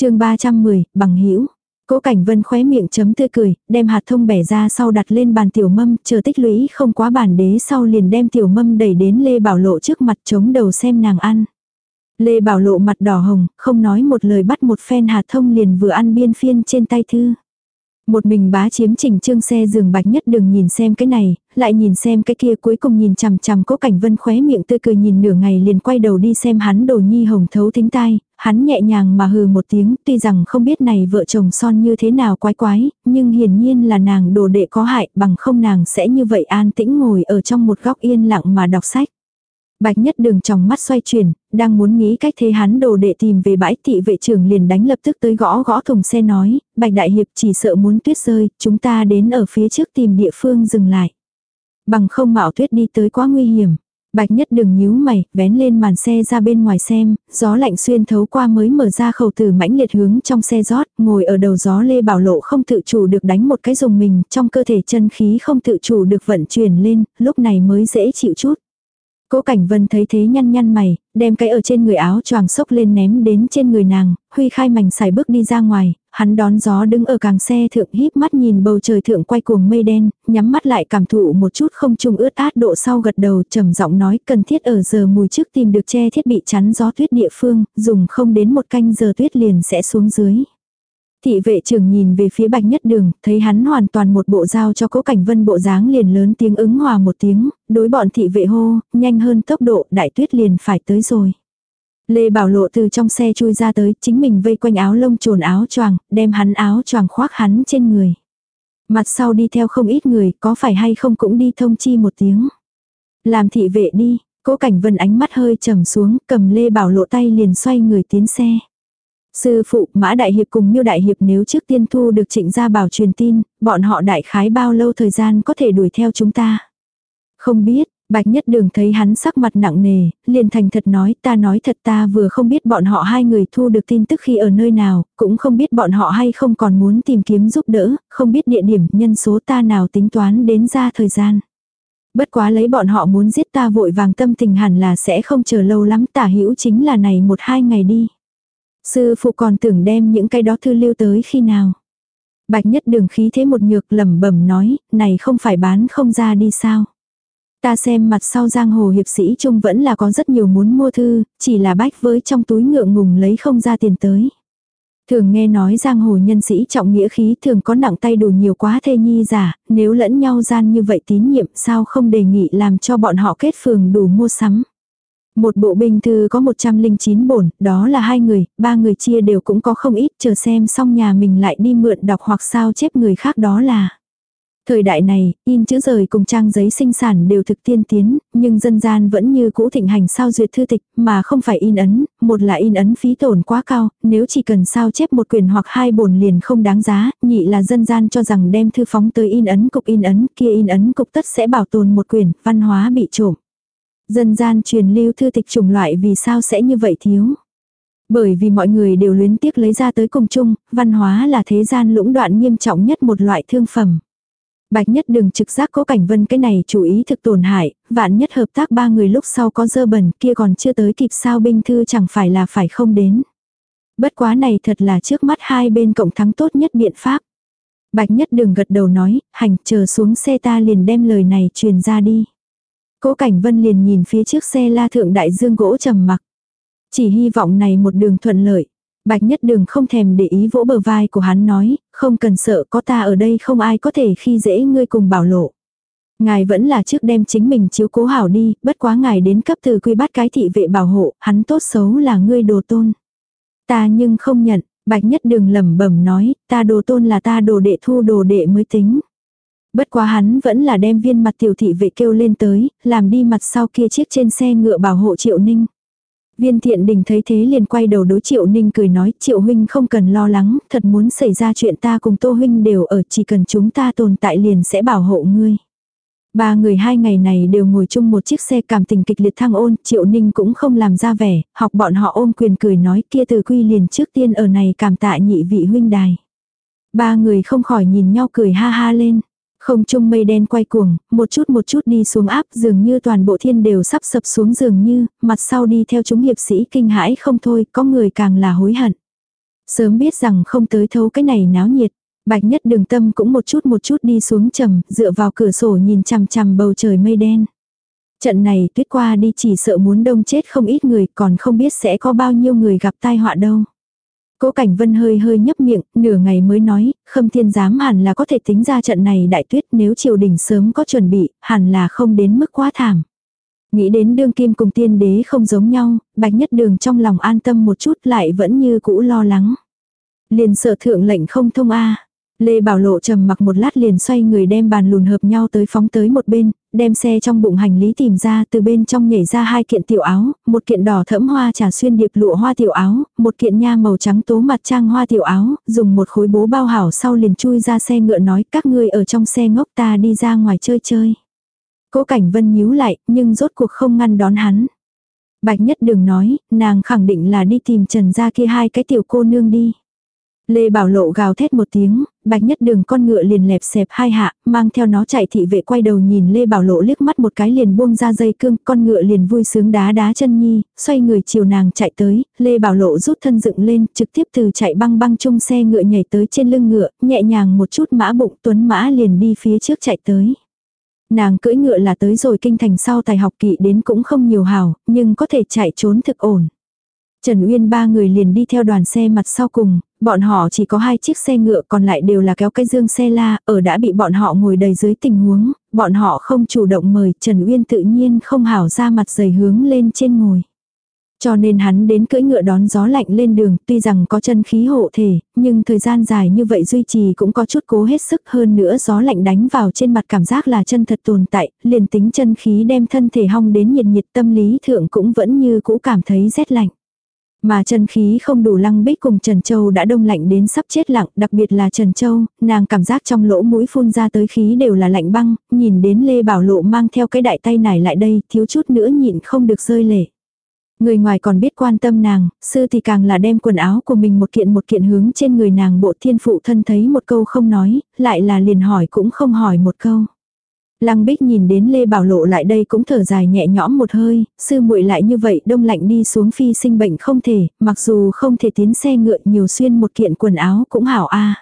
chương 310, bằng hữu Cố Cảnh Vân khóe miệng chấm tươi cười, đem hạt thông bẻ ra sau đặt lên bàn tiểu mâm, chờ tích lũy không quá bản đế sau liền đem tiểu mâm đẩy đến Lê Bảo Lộ trước mặt chống đầu xem nàng ăn. Lê Bảo Lộ mặt đỏ hồng, không nói một lời bắt một phen hạt thông liền vừa ăn biên phiên trên tay thư. Một mình bá chiếm trình trương xe giường bạch nhất đừng nhìn xem cái này, lại nhìn xem cái kia cuối cùng nhìn chằm chằm cố cảnh vân khóe miệng tươi cười nhìn nửa ngày liền quay đầu đi xem hắn đồ nhi hồng thấu thính tai, hắn nhẹ nhàng mà hừ một tiếng tuy rằng không biết này vợ chồng son như thế nào quái quái, nhưng hiển nhiên là nàng đồ đệ có hại bằng không nàng sẽ như vậy an tĩnh ngồi ở trong một góc yên lặng mà đọc sách. Bạch nhất đường trong mắt xoay chuyển, đang muốn nghĩ cách thế hắn đồ đệ tìm về bãi thị vệ trưởng liền đánh lập tức tới gõ gõ thùng xe nói, Bạch đại hiệp chỉ sợ muốn tuyết rơi, chúng ta đến ở phía trước tìm địa phương dừng lại. Bằng không mạo tuyết đi tới quá nguy hiểm. Bạch nhất đừng nhíu mày, vén lên màn xe ra bên ngoài xem, gió lạnh xuyên thấu qua mới mở ra khẩu tử mãnh liệt hướng trong xe rót, ngồi ở đầu gió lê bảo lộ không tự chủ được đánh một cái dùng mình, trong cơ thể chân khí không tự chủ được vận chuyển lên, lúc này mới dễ chịu chút. Cố Cảnh Vân thấy thế nhăn nhăn mày, đem cái ở trên người áo choàng xốc lên ném đến trên người nàng, huy khai mảnh xài bước đi ra ngoài, hắn đón gió đứng ở càng xe thượng híp mắt nhìn bầu trời thượng quay cuồng mây đen, nhắm mắt lại cảm thụ một chút không trung ướt át độ sau gật đầu trầm giọng nói cần thiết ở giờ mùi trước tìm được che thiết bị chắn gió tuyết địa phương, dùng không đến một canh giờ tuyết liền sẽ xuống dưới. Thị vệ trưởng nhìn về phía bạch nhất đường, thấy hắn hoàn toàn một bộ dao cho cố cảnh vân bộ dáng liền lớn tiếng ứng hòa một tiếng, đối bọn thị vệ hô, nhanh hơn tốc độ, đại tuyết liền phải tới rồi. Lê Bảo Lộ từ trong xe chui ra tới, chính mình vây quanh áo lông trồn áo choàng, đem hắn áo choàng khoác hắn trên người. Mặt sau đi theo không ít người, có phải hay không cũng đi thông chi một tiếng. Làm thị vệ đi, cố cảnh vân ánh mắt hơi trầm xuống, cầm Lê Bảo Lộ tay liền xoay người tiến xe. Sư phụ Mã Đại Hiệp cùng Miêu Đại Hiệp nếu trước tiên thu được trịnh gia bảo truyền tin, bọn họ đại khái bao lâu thời gian có thể đuổi theo chúng ta. Không biết, Bạch Nhất Đường thấy hắn sắc mặt nặng nề, liền thành thật nói ta nói thật ta vừa không biết bọn họ hai người thu được tin tức khi ở nơi nào, cũng không biết bọn họ hay không còn muốn tìm kiếm giúp đỡ, không biết địa điểm nhân số ta nào tính toán đến ra thời gian. Bất quá lấy bọn họ muốn giết ta vội vàng tâm tình hẳn là sẽ không chờ lâu lắm tả hữu chính là này một hai ngày đi. Sư phụ còn tưởng đem những cái đó thư lưu tới khi nào. Bạch nhất đường khí thế một nhược lẩm bẩm nói, này không phải bán không ra đi sao. Ta xem mặt sau giang hồ hiệp sĩ trung vẫn là có rất nhiều muốn mua thư, chỉ là bách với trong túi ngượng ngùng lấy không ra tiền tới. Thường nghe nói giang hồ nhân sĩ trọng nghĩa khí thường có nặng tay đủ nhiều quá thê nhi giả, nếu lẫn nhau gian như vậy tín nhiệm sao không đề nghị làm cho bọn họ kết phường đủ mua sắm. Một bộ bình thư có 109 bổn, đó là hai người, ba người chia đều cũng có không ít, chờ xem xong nhà mình lại đi mượn đọc hoặc sao chép người khác đó là. Thời đại này, in chữ rời cùng trang giấy sinh sản đều thực tiên tiến, nhưng dân gian vẫn như cũ thịnh hành sao duyệt thư tịch, mà không phải in ấn, một là in ấn phí tổn quá cao, nếu chỉ cần sao chép một quyển hoặc hai bổn liền không đáng giá, nhị là dân gian cho rằng đem thư phóng tới in ấn cục in ấn, kia in ấn cục tất sẽ bảo tồn một quyển, văn hóa bị trộm. Dân gian truyền lưu thư tịch chủng loại vì sao sẽ như vậy thiếu. Bởi vì mọi người đều luyến tiếc lấy ra tới cùng chung, văn hóa là thế gian lũng đoạn nghiêm trọng nhất một loại thương phẩm. Bạch nhất đừng trực giác cố cảnh vân cái này chủ ý thực tổn hại, vạn nhất hợp tác ba người lúc sau có dơ bẩn kia còn chưa tới kịp sao binh thư chẳng phải là phải không đến. Bất quá này thật là trước mắt hai bên cộng thắng tốt nhất biện pháp. Bạch nhất đừng gật đầu nói, hành chờ xuống xe ta liền đem lời này truyền ra đi. Cố Cảnh Vân liền nhìn phía trước xe la thượng đại dương gỗ trầm mặc. Chỉ hy vọng này một đường thuận lợi. Bạch nhất đường không thèm để ý vỗ bờ vai của hắn nói, không cần sợ có ta ở đây không ai có thể khi dễ ngươi cùng bảo lộ. Ngài vẫn là trước đem chính mình chiếu cố hảo đi, bất quá ngài đến cấp từ quy bắt cái thị vệ bảo hộ, hắn tốt xấu là ngươi đồ tôn. Ta nhưng không nhận, bạch nhất đường lẩm bẩm nói, ta đồ tôn là ta đồ đệ thu đồ đệ mới tính. Bất quá hắn vẫn là đem viên mặt tiểu thị vệ kêu lên tới, làm đi mặt sau kia chiếc trên xe ngựa bảo hộ triệu ninh. Viên thiện đình thấy thế liền quay đầu đối triệu ninh cười nói triệu huynh không cần lo lắng, thật muốn xảy ra chuyện ta cùng tô huynh đều ở chỉ cần chúng ta tồn tại liền sẽ bảo hộ ngươi. Ba người hai ngày này đều ngồi chung một chiếc xe cảm tình kịch liệt thăng ôn, triệu ninh cũng không làm ra vẻ, học bọn họ ôm quyền cười nói kia từ quy liền trước tiên ở này cảm tạ nhị vị huynh đài. Ba người không khỏi nhìn nhau cười ha ha lên. Không trung mây đen quay cuồng, một chút một chút đi xuống áp dường như toàn bộ thiên đều sắp sập xuống dường như, mặt sau đi theo chúng hiệp sĩ kinh hãi không thôi, có người càng là hối hận. Sớm biết rằng không tới thấu cái này náo nhiệt, bạch nhất đường tâm cũng một chút một chút đi xuống trầm, dựa vào cửa sổ nhìn chằm chằm bầu trời mây đen. Trận này tuyết qua đi chỉ sợ muốn đông chết không ít người còn không biết sẽ có bao nhiêu người gặp tai họa đâu. Cố Cảnh Vân hơi hơi nhấp miệng, nửa ngày mới nói, Khâm Thiên giám hẳn là có thể tính ra trận này đại tuyết nếu triều đình sớm có chuẩn bị, hẳn là không đến mức quá thảm. Nghĩ đến đương kim cùng tiên đế không giống nhau, bạch nhất đường trong lòng an tâm một chút lại vẫn như cũ lo lắng. Liền sợ thượng lệnh không thông a Lê Bảo Lộ trầm mặc một lát liền xoay người đem bàn lùn hợp nhau tới phóng tới một bên, đem xe trong bụng hành lý tìm ra từ bên trong nhảy ra hai kiện tiểu áo, một kiện đỏ thẫm hoa trà xuyên điệp lụa hoa tiểu áo, một kiện nha màu trắng tố mặt trang hoa tiểu áo, dùng một khối bố bao hảo sau liền chui ra xe ngựa nói các ngươi ở trong xe ngốc ta đi ra ngoài chơi chơi. Cố cảnh vân nhíu lại, nhưng rốt cuộc không ngăn đón hắn. Bạch nhất đừng nói, nàng khẳng định là đi tìm trần ra kia hai cái tiểu cô nương đi. Lê Bảo Lộ gào thét một tiếng, bạch nhất đường con ngựa liền lẹp xẹp hai hạ, mang theo nó chạy thị vệ quay đầu nhìn Lê Bảo Lộ liếc mắt một cái liền buông ra dây cương, con ngựa liền vui sướng đá đá chân nhi, xoay người chiều nàng chạy tới, Lê Bảo Lộ rút thân dựng lên, trực tiếp từ chạy băng băng chung xe ngựa nhảy tới trên lưng ngựa, nhẹ nhàng một chút mã bụng tuấn mã liền đi phía trước chạy tới. Nàng cưỡi ngựa là tới rồi kinh thành sau tài học kỵ đến cũng không nhiều hào, nhưng có thể chạy trốn thực ổn. Trần Uyên ba người liền đi theo đoàn xe mặt sau cùng, bọn họ chỉ có hai chiếc xe ngựa còn lại đều là kéo cái dương xe la, ở đã bị bọn họ ngồi đầy dưới tình huống, bọn họ không chủ động mời Trần Uyên tự nhiên không hảo ra mặt dày hướng lên trên ngồi. Cho nên hắn đến cưỡi ngựa đón gió lạnh lên đường, tuy rằng có chân khí hộ thể, nhưng thời gian dài như vậy duy trì cũng có chút cố hết sức hơn nữa gió lạnh đánh vào trên mặt cảm giác là chân thật tồn tại, liền tính chân khí đem thân thể hong đến nhiệt nhiệt tâm lý thượng cũng vẫn như cũ cảm thấy rét lạnh. Mà chân khí không đủ lăng bích cùng Trần Châu đã đông lạnh đến sắp chết lặng, đặc biệt là Trần Châu, nàng cảm giác trong lỗ mũi phun ra tới khí đều là lạnh băng, nhìn đến Lê Bảo Lộ mang theo cái đại tay này lại đây, thiếu chút nữa nhịn không được rơi lệ. Người ngoài còn biết quan tâm nàng, sư thì càng là đem quần áo của mình một kiện một kiện hướng trên người nàng bộ thiên phụ thân thấy một câu không nói, lại là liền hỏi cũng không hỏi một câu. Lăng Bích nhìn đến Lê Bảo Lộ lại đây cũng thở dài nhẹ nhõm một hơi, sư muội lại như vậy đông lạnh đi xuống phi sinh bệnh không thể, mặc dù không thể tiến xe ngựa nhiều xuyên một kiện quần áo cũng hảo a.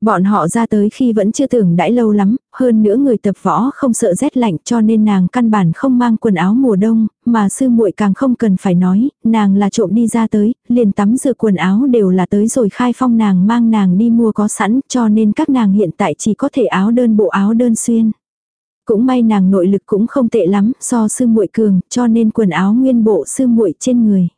Bọn họ ra tới khi vẫn chưa tưởng đãi lâu lắm, hơn nữa người tập võ không sợ rét lạnh cho nên nàng căn bản không mang quần áo mùa đông, mà sư muội càng không cần phải nói, nàng là trộm đi ra tới, liền tắm rửa quần áo đều là tới rồi khai phong nàng mang nàng đi mua có sẵn cho nên các nàng hiện tại chỉ có thể áo đơn bộ áo đơn xuyên. Cũng may nàng nội lực cũng không tệ lắm, so sư muội cường, cho nên quần áo nguyên bộ sư muội trên người.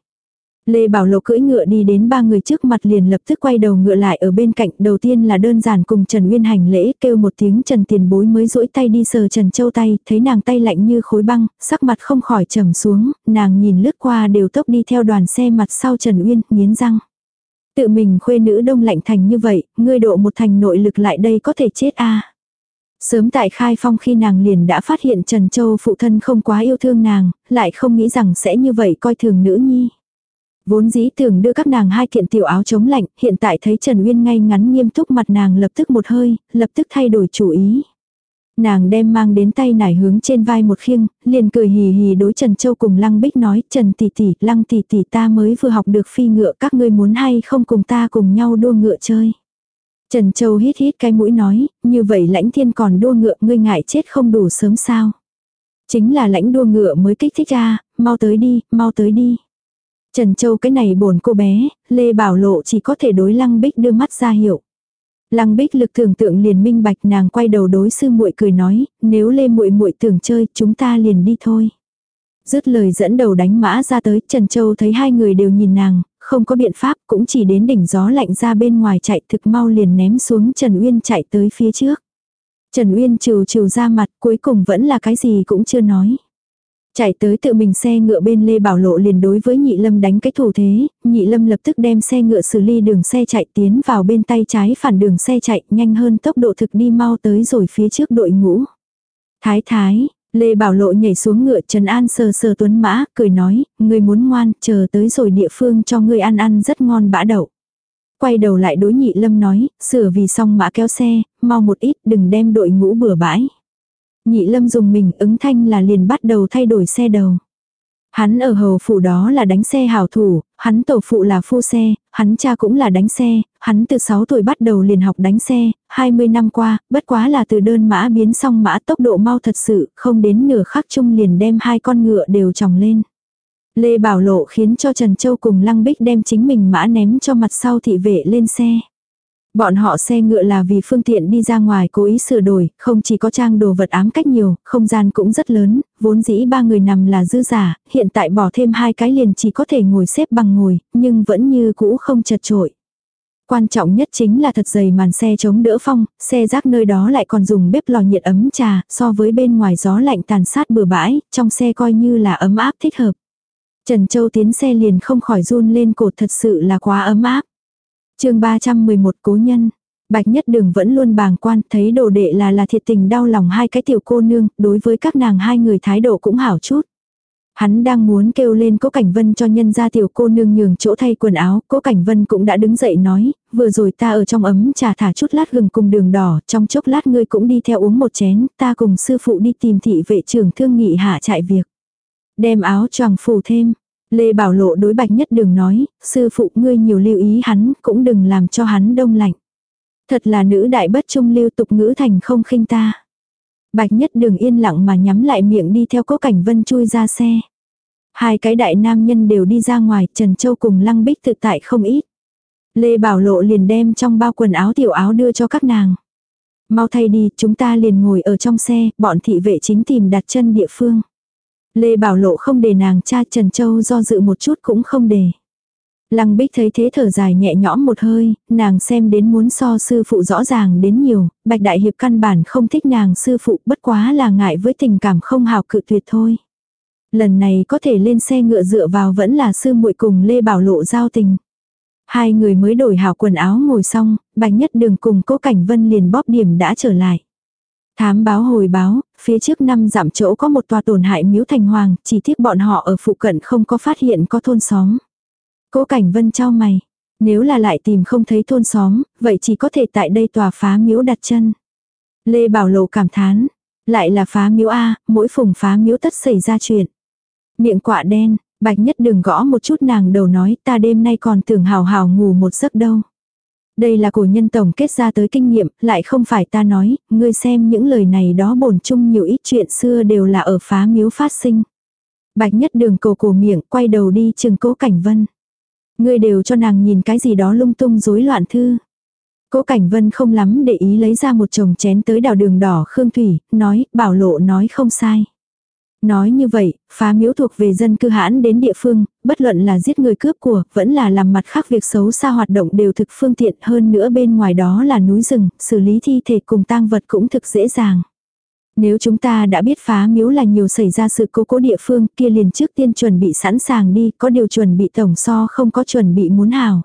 Lê Bảo Lộc cưỡi ngựa đi đến ba người trước mặt liền lập tức quay đầu ngựa lại ở bên cạnh. Đầu tiên là đơn giản cùng Trần Uyên hành lễ kêu một tiếng Trần Tiền Bối mới duỗi tay đi sờ Trần Châu tay, thấy nàng tay lạnh như khối băng, sắc mặt không khỏi trầm xuống, nàng nhìn lướt qua đều tốc đi theo đoàn xe mặt sau Trần Uyên, nghiến răng. Tự mình khuê nữ đông lạnh thành như vậy, ngươi độ một thành nội lực lại đây có thể chết a Sớm tại khai phong khi nàng liền đã phát hiện Trần Châu phụ thân không quá yêu thương nàng, lại không nghĩ rằng sẽ như vậy coi thường nữ nhi. Vốn dĩ tưởng đưa các nàng hai kiện tiểu áo chống lạnh, hiện tại thấy Trần Uyên ngay ngắn nghiêm túc mặt nàng lập tức một hơi, lập tức thay đổi chủ ý. Nàng đem mang đến tay nải hướng trên vai một khiêng, liền cười hì hì đối Trần Châu cùng Lăng Bích nói, Trần tỷ tỷ, Lăng tỷ tỷ ta mới vừa học được phi ngựa các ngươi muốn hay không cùng ta cùng nhau đua ngựa chơi. Trần Châu hít hít cái mũi nói, như vậy lãnh thiên còn đua ngựa ngươi ngại chết không đủ sớm sao. Chính là lãnh đua ngựa mới kích thích ra, mau tới đi, mau tới đi. Trần Châu cái này bổn cô bé, Lê Bảo Lộ chỉ có thể đối Lăng Bích đưa mắt ra hiệu. Lăng Bích lực tưởng tượng liền minh bạch nàng quay đầu đối sư muội cười nói, nếu Lê muội muội tưởng chơi, chúng ta liền đi thôi. Dứt lời dẫn đầu đánh mã ra tới, Trần Châu thấy hai người đều nhìn nàng, không có biện pháp, cũng chỉ đến đỉnh gió lạnh ra bên ngoài chạy thực mau liền ném xuống Trần Uyên chạy tới phía trước. Trần Uyên trừ trừ ra mặt, cuối cùng vẫn là cái gì cũng chưa nói. Chạy tới tự mình xe ngựa bên Lê Bảo Lộ liền đối với Nhị Lâm đánh cái thủ thế, Nhị Lâm lập tức đem xe ngựa xử lý đường xe chạy tiến vào bên tay trái phản đường xe chạy nhanh hơn tốc độ thực đi mau tới rồi phía trước đội ngũ. Thái thái, Lê Bảo Lộ nhảy xuống ngựa Trần An sờ sờ tuấn mã, cười nói, người muốn ngoan, chờ tới rồi địa phương cho ngươi ăn ăn rất ngon bã đậu. Quay đầu lại đối nhị lâm nói, sửa vì xong mã kéo xe, mau một ít đừng đem đội ngũ bừa bãi. Nhị lâm dùng mình ứng thanh là liền bắt đầu thay đổi xe đầu. Hắn ở hầu phủ đó là đánh xe hảo thủ, hắn tổ phụ là phu xe, hắn cha cũng là đánh xe, hắn từ 6 tuổi bắt đầu liền học đánh xe, 20 năm qua, bất quá là từ đơn mã biến xong mã tốc độ mau thật sự, không đến nửa khắc chung liền đem hai con ngựa đều tròng lên. Lê Bảo Lộ khiến cho Trần Châu cùng Lăng Bích đem chính mình mã ném cho mặt sau thị vệ lên xe. Bọn họ xe ngựa là vì phương tiện đi ra ngoài cố ý sửa đổi, không chỉ có trang đồ vật ám cách nhiều, không gian cũng rất lớn, vốn dĩ ba người nằm là dư giả, hiện tại bỏ thêm hai cái liền chỉ có thể ngồi xếp bằng ngồi, nhưng vẫn như cũ không chật trội. Quan trọng nhất chính là thật dày màn xe chống đỡ phong, xe rác nơi đó lại còn dùng bếp lò nhiệt ấm trà, so với bên ngoài gió lạnh tàn sát bừa bãi, trong xe coi như là ấm áp thích hợp. Trần Châu tiến xe liền không khỏi run lên cột thật sự là quá ấm áp chương 311 cố nhân. Bạch nhất đường vẫn luôn bàng quan, thấy đồ đệ là là thiệt tình đau lòng hai cái tiểu cô nương, đối với các nàng hai người thái độ cũng hảo chút. Hắn đang muốn kêu lên cố Cảnh Vân cho nhân ra tiểu cô nương nhường chỗ thay quần áo, cố Cảnh Vân cũng đã đứng dậy nói, vừa rồi ta ở trong ấm trà thả chút lát gừng cùng đường đỏ, trong chốc lát ngươi cũng đi theo uống một chén, ta cùng sư phụ đi tìm thị vệ trưởng thương nghị hạ trại việc. Đem áo choàng phủ thêm. Lê Bảo Lộ đối bạch nhất đường nói, sư phụ ngươi nhiều lưu ý hắn, cũng đừng làm cho hắn đông lạnh. Thật là nữ đại bất trung lưu tục ngữ thành không khinh ta. Bạch nhất đường yên lặng mà nhắm lại miệng đi theo cố cảnh vân chui ra xe. Hai cái đại nam nhân đều đi ra ngoài, Trần Châu cùng Lăng Bích thực tại không ít. Lê Bảo Lộ liền đem trong bao quần áo tiểu áo đưa cho các nàng. Mau thay đi, chúng ta liền ngồi ở trong xe, bọn thị vệ chính tìm đặt chân địa phương. Lê Bảo Lộ không để nàng cha Trần Châu do dự một chút cũng không để. Lăng Bích thấy thế thở dài nhẹ nhõm một hơi, nàng xem đến muốn so sư phụ rõ ràng đến nhiều, Bạch Đại Hiệp căn bản không thích nàng sư phụ bất quá là ngại với tình cảm không hào cự tuyệt thôi. Lần này có thể lên xe ngựa dựa vào vẫn là sư muội cùng Lê Bảo Lộ giao tình. Hai người mới đổi hào quần áo ngồi xong, Bạch Nhất Đường cùng Cố Cảnh Vân liền bóp điểm đã trở lại. Thám báo hồi báo, phía trước năm giảm chỗ có một tòa tổn hại miếu thành hoàng, chỉ tiếc bọn họ ở phụ cận không có phát hiện có thôn xóm. Cố cảnh vân trao mày. Nếu là lại tìm không thấy thôn xóm, vậy chỉ có thể tại đây tòa phá miếu đặt chân. Lê Bảo Lộ cảm thán. Lại là phá miếu A, mỗi phùng phá miếu tất xảy ra chuyện. Miệng quạ đen, bạch nhất đừng gõ một chút nàng đầu nói ta đêm nay còn tưởng hào hào ngủ một giấc đâu. Đây là cổ nhân tổng kết ra tới kinh nghiệm, lại không phải ta nói, ngươi xem những lời này đó bổn chung nhiều ít chuyện xưa đều là ở phá miếu phát sinh. Bạch nhất đường cổ cổ miệng, quay đầu đi chừng cố cảnh vân. Ngươi đều cho nàng nhìn cái gì đó lung tung rối loạn thư. Cố Cảnh Vân không lắm để ý lấy ra một chồng chén tới đào đường đỏ Khương Thủy, nói, bảo lộ nói không sai. Nói như vậy, phá miếu thuộc về dân cư hãn đến địa phương, bất luận là giết người cướp của, vẫn là làm mặt khác việc xấu xa hoạt động đều thực phương tiện hơn nữa bên ngoài đó là núi rừng, xử lý thi thể cùng tang vật cũng thực dễ dàng. Nếu chúng ta đã biết phá miếu là nhiều xảy ra sự cố cố địa phương kia liền trước tiên chuẩn bị sẵn sàng đi, có điều chuẩn bị tổng so không có chuẩn bị muốn hào.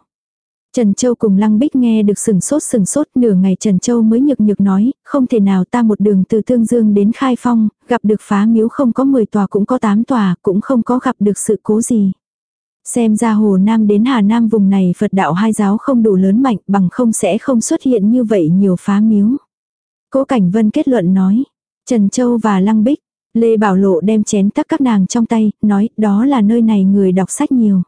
Trần Châu cùng Lăng Bích nghe được sừng sốt sừng sốt nửa ngày Trần Châu mới nhược nhược nói, không thể nào ta một đường từ Tương Dương đến Khai Phong, gặp được phá miếu không có 10 tòa cũng có 8 tòa, cũng không có gặp được sự cố gì. Xem ra Hồ Nam đến Hà Nam vùng này Phật đạo hai giáo không đủ lớn mạnh bằng không sẽ không xuất hiện như vậy nhiều phá miếu. Cố Cảnh Vân kết luận nói, Trần Châu và Lăng Bích, Lê Bảo Lộ đem chén tắc các nàng trong tay, nói đó là nơi này người đọc sách nhiều.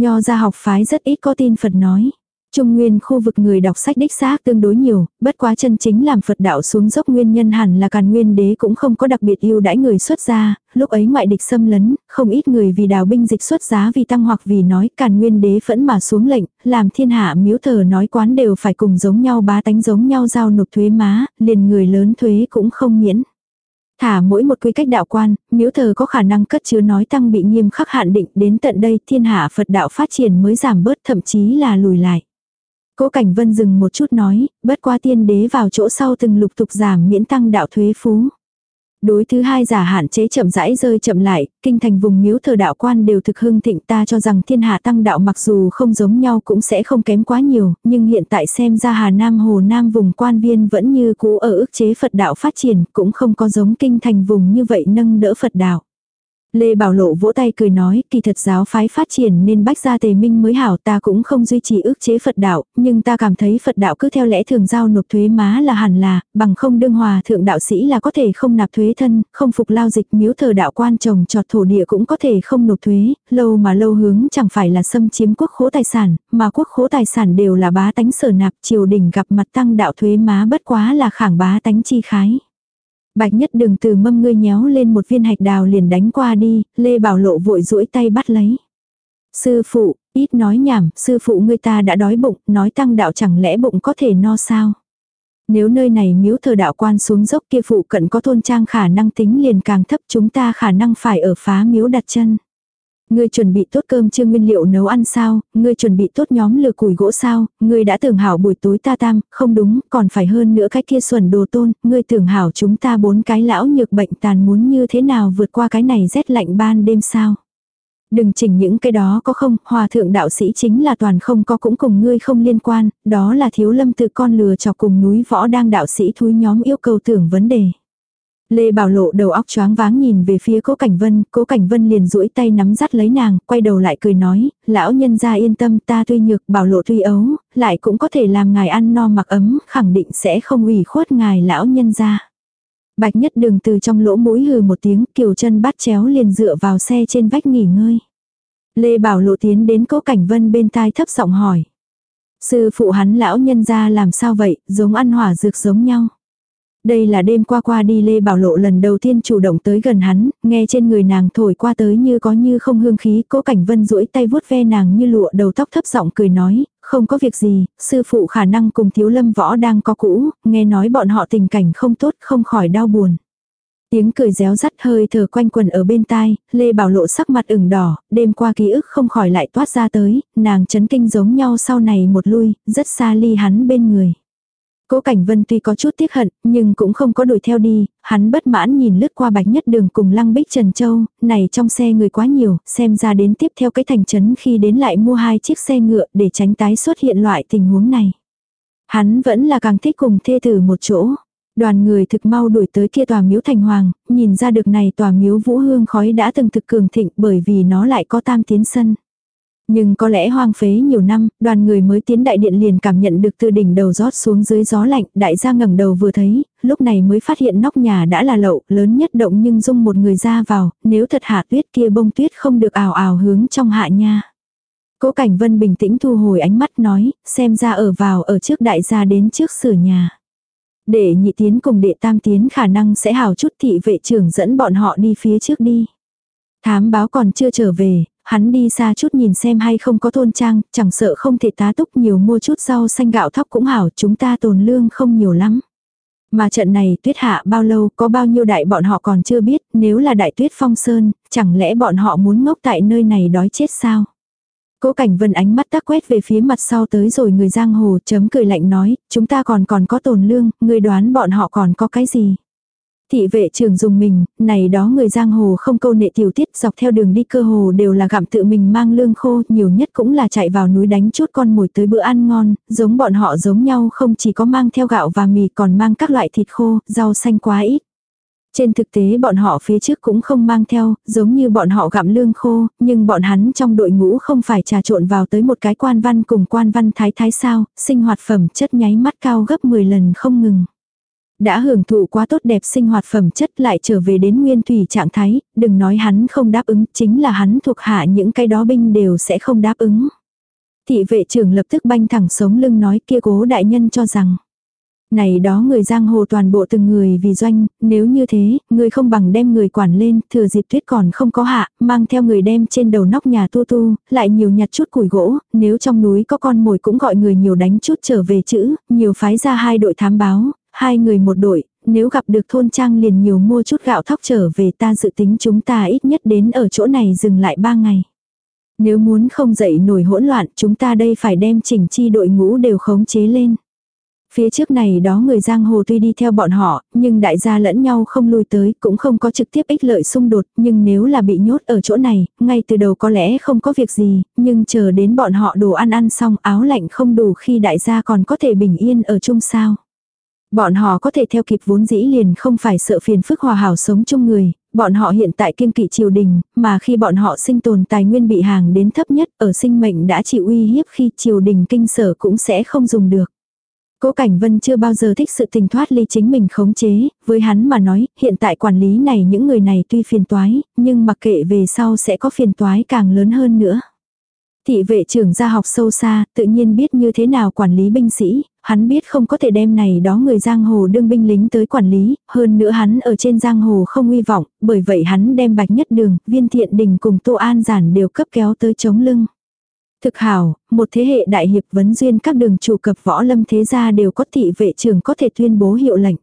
Nho gia học phái rất ít có tin Phật nói. Trung nguyên khu vực người đọc sách đích xác tương đối nhiều, bất quá chân chính làm Phật đạo xuống dốc nguyên nhân hẳn là càn nguyên đế cũng không có đặc biệt yêu đãi người xuất gia, lúc ấy ngoại địch xâm lấn, không ít người vì đào binh dịch xuất giá vì tăng hoặc vì nói càn nguyên đế vẫn mà xuống lệnh, làm thiên hạ miếu thờ nói quán đều phải cùng giống nhau bá tánh giống nhau giao nộp thuế má, liền người lớn thuế cũng không miễn. Thả mỗi một quy cách đạo quan, miếu thờ có khả năng cất chứa nói tăng bị nghiêm khắc hạn định đến tận đây thiên hạ Phật đạo phát triển mới giảm bớt thậm chí là lùi lại. Cố Cảnh Vân dừng một chút nói, bất qua tiên đế vào chỗ sau từng lục tục giảm miễn tăng đạo thuế phú. Đối thứ hai giả hạn chế chậm rãi rơi chậm lại, kinh thành vùng miếu thờ đạo quan đều thực hưng thịnh ta cho rằng thiên hạ tăng đạo mặc dù không giống nhau cũng sẽ không kém quá nhiều, nhưng hiện tại xem ra Hà Nam Hồ Nam vùng quan viên vẫn như cũ ở ức chế Phật đạo phát triển, cũng không có giống kinh thành vùng như vậy nâng đỡ Phật đạo. Lê Bảo Lộ vỗ tay cười nói, kỳ thật giáo phái phát triển nên bách gia tề minh mới hảo ta cũng không duy trì ước chế Phật đạo, nhưng ta cảm thấy Phật đạo cứ theo lẽ thường giao nộp thuế má là hẳn là, bằng không đương hòa thượng đạo sĩ là có thể không nạp thuế thân, không phục lao dịch miếu thờ đạo quan trồng trọt thổ địa cũng có thể không nộp thuế, lâu mà lâu hướng chẳng phải là xâm chiếm quốc khố tài sản, mà quốc khố tài sản đều là bá tánh sở nạp triều đình gặp mặt tăng đạo thuế má bất quá là khảng bá tánh chi khái. Bạch nhất đường từ mâm ngươi nhéo lên một viên hạch đào liền đánh qua đi, Lê Bảo Lộ vội duỗi tay bắt lấy. Sư phụ, ít nói nhảm, sư phụ ngươi ta đã đói bụng, nói tăng đạo chẳng lẽ bụng có thể no sao? Nếu nơi này miếu thờ đạo quan xuống dốc kia phụ cận có thôn trang khả năng tính liền càng thấp chúng ta khả năng phải ở phá miếu đặt chân. Ngươi chuẩn bị tốt cơm chưa nguyên liệu nấu ăn sao, ngươi chuẩn bị tốt nhóm lửa củi gỗ sao, ngươi đã tưởng hảo buổi tối ta tam, không đúng, còn phải hơn nữa cái kia xuẩn đồ tôn, ngươi tưởng hảo chúng ta bốn cái lão nhược bệnh tàn muốn như thế nào vượt qua cái này rét lạnh ban đêm sao. Đừng chỉnh những cái đó có không, hòa thượng đạo sĩ chính là toàn không có cũng cùng ngươi không liên quan, đó là thiếu lâm tự con lừa cho cùng núi võ đang đạo sĩ thúi nhóm yêu cầu tưởng vấn đề. Lê Bảo Lộ đầu óc choáng váng nhìn về phía Cố Cảnh Vân, Cố Cảnh Vân liền duỗi tay nắm dắt lấy nàng, quay đầu lại cười nói, lão nhân gia yên tâm ta tuy nhược, Bảo Lộ tuy ấu, lại cũng có thể làm ngài ăn no mặc ấm, khẳng định sẽ không ủy khuất ngài lão nhân gia. Bạch nhất đường từ trong lỗ mũi hừ một tiếng, kiều chân bắt chéo liền dựa vào xe trên vách nghỉ ngơi. Lê Bảo Lộ tiến đến Cố Cảnh Vân bên tai thấp giọng hỏi. Sư phụ hắn lão nhân gia làm sao vậy, giống ăn hỏa dược giống nhau. Đây là đêm qua qua đi Lê Bảo Lộ lần đầu tiên chủ động tới gần hắn, nghe trên người nàng thổi qua tới như có như không hương khí, cố cảnh vân duỗi tay vuốt ve nàng như lụa đầu tóc thấp giọng cười nói, không có việc gì, sư phụ khả năng cùng thiếu lâm võ đang có cũ, nghe nói bọn họ tình cảnh không tốt không khỏi đau buồn. Tiếng cười réo rắt hơi thở quanh quần ở bên tai, Lê Bảo Lộ sắc mặt ửng đỏ, đêm qua ký ức không khỏi lại toát ra tới, nàng chấn kinh giống nhau sau này một lui, rất xa ly hắn bên người. Cố Cảnh Vân tuy có chút tiếc hận, nhưng cũng không có đuổi theo đi, hắn bất mãn nhìn lướt qua bạch nhất đường cùng lăng bích Trần Châu, này trong xe người quá nhiều, xem ra đến tiếp theo cái thành trấn khi đến lại mua hai chiếc xe ngựa để tránh tái xuất hiện loại tình huống này. Hắn vẫn là càng thích cùng thê tử một chỗ. Đoàn người thực mau đuổi tới kia tòa miếu thành hoàng, nhìn ra được này tòa miếu vũ hương khói đã từng thực cường thịnh bởi vì nó lại có tam tiến sân. Nhưng có lẽ hoang phế nhiều năm, đoàn người mới tiến đại điện liền cảm nhận được từ đỉnh đầu rót xuống dưới gió lạnh, đại gia ngẩng đầu vừa thấy, lúc này mới phát hiện nóc nhà đã là lậu, lớn nhất động nhưng dung một người ra vào, nếu thật hạ tuyết kia bông tuyết không được ảo ảo hướng trong hạ nha. Cố Cảnh Vân bình tĩnh thu hồi ánh mắt nói, xem ra ở vào ở trước đại gia đến trước sửa nhà. Để nhị tiến cùng đệ tam tiến khả năng sẽ hào chút thị vệ trưởng dẫn bọn họ đi phía trước đi. Thám báo còn chưa trở về, hắn đi xa chút nhìn xem hay không có thôn trang, chẳng sợ không thể tá túc nhiều mua chút rau xanh gạo thóc cũng hảo, chúng ta tồn lương không nhiều lắm. Mà trận này tuyết hạ bao lâu, có bao nhiêu đại bọn họ còn chưa biết, nếu là đại tuyết phong sơn, chẳng lẽ bọn họ muốn ngốc tại nơi này đói chết sao? Cố Cảnh Vân ánh mắt tác quét về phía mặt sau tới rồi người giang hồ chấm cười lạnh nói, chúng ta còn còn có tồn lương, người đoán bọn họ còn có cái gì? Thị vệ trường dùng mình, này đó người giang hồ không câu nệ tiểu tiết dọc theo đường đi cơ hồ đều là gặm tự mình mang lương khô, nhiều nhất cũng là chạy vào núi đánh chút con mồi tới bữa ăn ngon, giống bọn họ giống nhau không chỉ có mang theo gạo và mì còn mang các loại thịt khô, rau xanh quá ít. Trên thực tế bọn họ phía trước cũng không mang theo, giống như bọn họ gặm lương khô, nhưng bọn hắn trong đội ngũ không phải trà trộn vào tới một cái quan văn cùng quan văn thái thái sao, sinh hoạt phẩm chất nháy mắt cao gấp 10 lần không ngừng. Đã hưởng thụ quá tốt đẹp sinh hoạt phẩm chất lại trở về đến nguyên thủy trạng thái, đừng nói hắn không đáp ứng, chính là hắn thuộc hạ những cái đó binh đều sẽ không đáp ứng. Thị vệ trưởng lập tức banh thẳng sống lưng nói kia cố đại nhân cho rằng. Này đó người giang hồ toàn bộ từng người vì doanh, nếu như thế, người không bằng đem người quản lên, thừa dịp tuyết còn không có hạ, mang theo người đem trên đầu nóc nhà tu tu, lại nhiều nhặt chút củi gỗ, nếu trong núi có con mồi cũng gọi người nhiều đánh chút trở về chữ, nhiều phái ra hai đội thám báo, hai người một đội, nếu gặp được thôn trang liền nhiều mua chút gạo thóc trở về ta dự tính chúng ta ít nhất đến ở chỗ này dừng lại ba ngày. Nếu muốn không dậy nổi hỗn loạn chúng ta đây phải đem chỉnh chi đội ngũ đều khống chế lên. Phía trước này đó người giang hồ tuy đi theo bọn họ, nhưng đại gia lẫn nhau không lui tới, cũng không có trực tiếp ích lợi xung đột, nhưng nếu là bị nhốt ở chỗ này, ngay từ đầu có lẽ không có việc gì, nhưng chờ đến bọn họ đồ ăn ăn xong áo lạnh không đủ khi đại gia còn có thể bình yên ở chung sao. Bọn họ có thể theo kịp vốn dĩ liền không phải sợ phiền phức hòa hảo sống chung người, bọn họ hiện tại kiên kỵ triều đình, mà khi bọn họ sinh tồn tài nguyên bị hàng đến thấp nhất ở sinh mệnh đã chịu uy hiếp khi triều đình kinh sở cũng sẽ không dùng được. Cố Cảnh Vân chưa bao giờ thích sự tình thoát ly chính mình khống chế, với hắn mà nói, hiện tại quản lý này những người này tuy phiền toái, nhưng mặc kệ về sau sẽ có phiền toái càng lớn hơn nữa. Thị vệ trưởng ra học sâu xa, tự nhiên biết như thế nào quản lý binh sĩ, hắn biết không có thể đem này đó người giang hồ đương binh lính tới quản lý, hơn nữa hắn ở trên giang hồ không uy vọng, bởi vậy hắn đem bạch nhất đường, viên thiện đình cùng tô an giản đều cấp kéo tới chống lưng. Thực hảo, một thế hệ đại hiệp vấn duyên các đường chủ cập võ lâm thế gia đều có thị vệ trưởng có thể tuyên bố hiệu lệnh.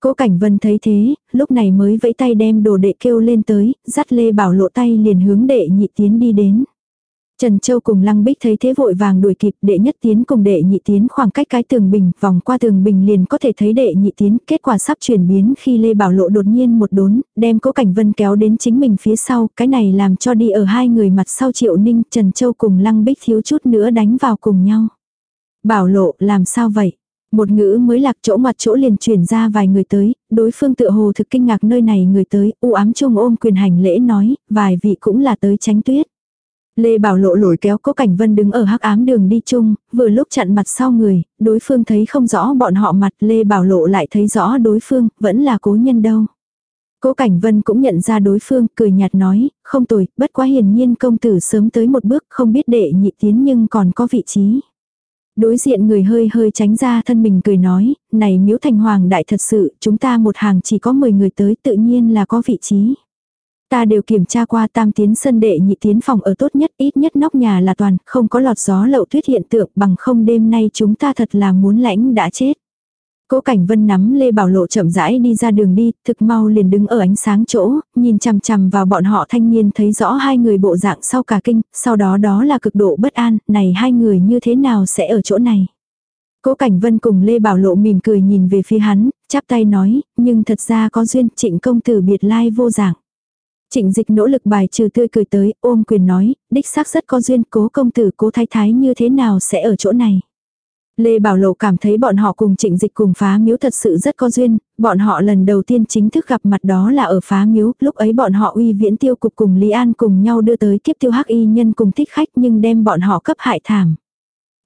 Cố Cảnh Vân thấy thế, lúc này mới vẫy tay đem đồ đệ kêu lên tới, dắt Lê Bảo lộ tay liền hướng đệ nhị tiến đi đến. Trần Châu cùng Lăng Bích thấy thế vội vàng đuổi kịp đệ nhất tiến cùng đệ nhị tiến khoảng cách cái tường bình, vòng qua tường bình liền có thể thấy đệ nhị tiến, kết quả sắp chuyển biến khi Lê Bảo Lộ đột nhiên một đốn, đem cố cảnh vân kéo đến chính mình phía sau, cái này làm cho đi ở hai người mặt sau Triệu Ninh, Trần Châu cùng Lăng Bích thiếu chút nữa đánh vào cùng nhau. Bảo Lộ làm sao vậy? Một ngữ mới lạc chỗ mặt chỗ liền chuyển ra vài người tới, đối phương tựa hồ thực kinh ngạc nơi này người tới, u ám chung ôm quyền hành lễ nói, vài vị cũng là tới tránh tuyết. Lê Bảo Lộ lổi kéo Cố Cảnh Vân đứng ở hắc ám đường đi chung, vừa lúc chặn mặt sau người, đối phương thấy không rõ bọn họ mặt, Lê Bảo Lộ lại thấy rõ đối phương, vẫn là cố nhân đâu. Cố Cảnh Vân cũng nhận ra đối phương, cười nhạt nói, không tồi, bất quá hiển nhiên công tử sớm tới một bước, không biết đệ nhị tiến nhưng còn có vị trí. Đối diện người hơi hơi tránh ra thân mình cười nói, này miếu thành hoàng đại thật sự, chúng ta một hàng chỉ có 10 người tới tự nhiên là có vị trí. Ta đều kiểm tra qua tam tiến sân đệ nhị tiến phòng ở tốt nhất, ít nhất nóc nhà là toàn, không có lọt gió lậu tuyết hiện tượng bằng không đêm nay chúng ta thật là muốn lãnh đã chết. Cố Cảnh Vân nắm Lê Bảo Lộ chậm rãi đi ra đường đi, thực mau liền đứng ở ánh sáng chỗ, nhìn chằm chằm vào bọn họ thanh niên thấy rõ hai người bộ dạng sau cả kinh, sau đó đó là cực độ bất an, này hai người như thế nào sẽ ở chỗ này. Cố Cảnh Vân cùng Lê Bảo Lộ mỉm cười nhìn về phía hắn, chắp tay nói, nhưng thật ra có duyên trịnh công tử biệt lai vô dạng. Trịnh dịch nỗ lực bài trừ tươi cười tới, ôm quyền nói, đích xác rất có duyên, cố công tử cố thái thái như thế nào sẽ ở chỗ này. Lê Bảo Lộ cảm thấy bọn họ cùng trịnh dịch cùng phá miếu thật sự rất có duyên, bọn họ lần đầu tiên chính thức gặp mặt đó là ở phá miếu, lúc ấy bọn họ uy viễn tiêu cục cùng Lý An cùng nhau đưa tới kiếp tiêu hắc y nhân cùng thích khách nhưng đem bọn họ cấp hại thảm.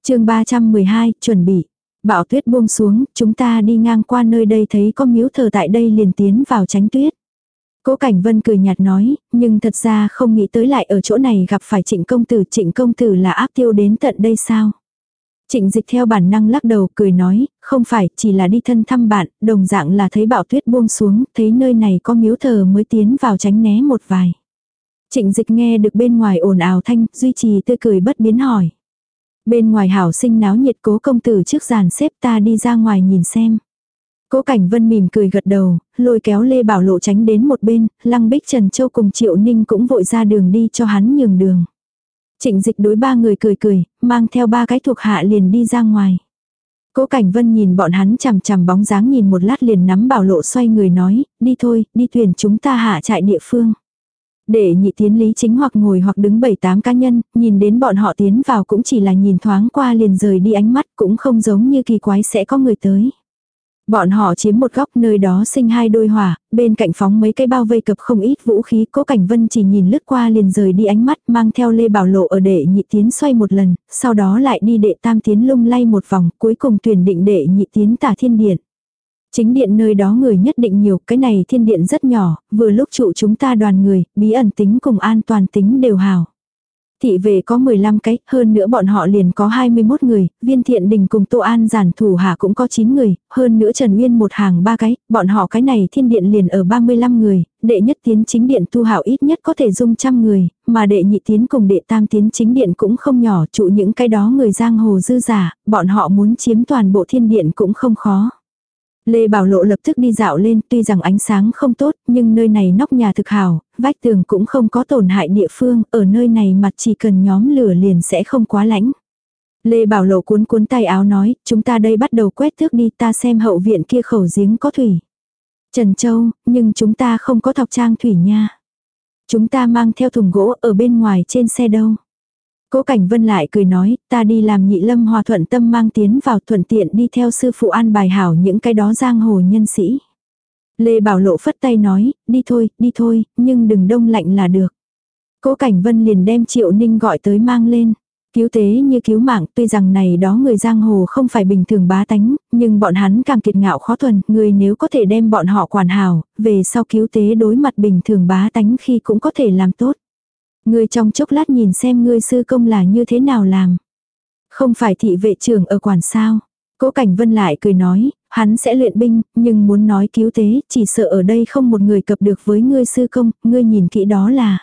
chương 312, chuẩn bị. Bảo tuyết buông xuống, chúng ta đi ngang qua nơi đây thấy có miếu thờ tại đây liền tiến vào tránh tuyết. Cố Cảnh Vân cười nhạt nói, nhưng thật ra không nghĩ tới lại ở chỗ này gặp phải trịnh công tử. Trịnh công tử là áp tiêu đến tận đây sao? Trịnh dịch theo bản năng lắc đầu cười nói, không phải, chỉ là đi thân thăm bạn, đồng dạng là thấy bão tuyết buông xuống, thấy nơi này có miếu thờ mới tiến vào tránh né một vài. Trịnh dịch nghe được bên ngoài ồn ào thanh, duy trì tươi cười bất biến hỏi. Bên ngoài hảo sinh náo nhiệt cố công tử trước giàn xếp ta đi ra ngoài nhìn xem. Cố Cảnh Vân mỉm cười gật đầu, lôi kéo Lê Bảo Lộ tránh đến một bên, Lăng Bích Trần Châu cùng Triệu Ninh cũng vội ra đường đi cho hắn nhường đường. Trịnh dịch đối ba người cười cười, mang theo ba cái thuộc hạ liền đi ra ngoài. Cố Cảnh Vân nhìn bọn hắn chằm chằm bóng dáng nhìn một lát liền nắm Bảo Lộ xoay người nói, đi thôi, đi thuyền chúng ta hạ trại địa phương. Để nhị tiến lý chính hoặc ngồi hoặc đứng bảy tám cá nhân, nhìn đến bọn họ tiến vào cũng chỉ là nhìn thoáng qua liền rời đi ánh mắt cũng không giống như kỳ quái sẽ có người tới. Bọn họ chiếm một góc nơi đó sinh hai đôi hỏa, bên cạnh phóng mấy cây bao vây cập không ít vũ khí, cố cảnh vân chỉ nhìn lướt qua liền rời đi ánh mắt mang theo lê bảo lộ ở đệ nhị tiến xoay một lần, sau đó lại đi đệ tam tiến lung lay một vòng, cuối cùng tuyển định đệ nhị tiến tả thiên điện. Chính điện nơi đó người nhất định nhiều, cái này thiên điện rất nhỏ, vừa lúc trụ chúng ta đoàn người, bí ẩn tính cùng an toàn tính đều hào. Thị về có 15 cái, hơn nữa bọn họ liền có 21 người, viên thiện đình cùng Tô An giản thủ hạ cũng có 9 người, hơn nữa Trần Nguyên một hàng ba cái, bọn họ cái này thiên điện liền ở 35 người, đệ nhất tiến chính điện tu hảo ít nhất có thể dung trăm người, mà đệ nhị tiến cùng đệ tam tiến chính điện cũng không nhỏ, trụ những cái đó người giang hồ dư giả, bọn họ muốn chiếm toàn bộ thiên điện cũng không khó. Lê Bảo Lộ lập tức đi dạo lên, tuy rằng ánh sáng không tốt, nhưng nơi này nóc nhà thực hảo, vách tường cũng không có tổn hại địa phương, ở nơi này mặt chỉ cần nhóm lửa liền sẽ không quá lạnh. Lê Bảo Lộ cuốn cuốn tay áo nói, chúng ta đây bắt đầu quét thước đi ta xem hậu viện kia khẩu giếng có thủy. Trần Châu, nhưng chúng ta không có thọc trang thủy nha. Chúng ta mang theo thùng gỗ ở bên ngoài trên xe đâu. Cố Cảnh Vân lại cười nói, ta đi làm nhị lâm hòa thuận tâm mang tiến vào thuận tiện đi theo sư phụ an bài hảo những cái đó giang hồ nhân sĩ. Lê Bảo Lộ phất tay nói, đi thôi, đi thôi, nhưng đừng đông lạnh là được. Cố Cảnh Vân liền đem Triệu Ninh gọi tới mang lên. Cứu tế như cứu mạng, tuy rằng này đó người giang hồ không phải bình thường bá tánh, nhưng bọn hắn càng kiệt ngạo khó thuần, người nếu có thể đem bọn họ quản hảo, về sau cứu tế đối mặt bình thường bá tánh khi cũng có thể làm tốt. Ngươi trong chốc lát nhìn xem ngươi sư công là như thế nào làm. Không phải thị vệ trưởng ở quản sao. Cố Cảnh Vân lại cười nói, hắn sẽ luyện binh, nhưng muốn nói cứu tế, chỉ sợ ở đây không một người cập được với ngươi sư công, ngươi nhìn kỹ đó là.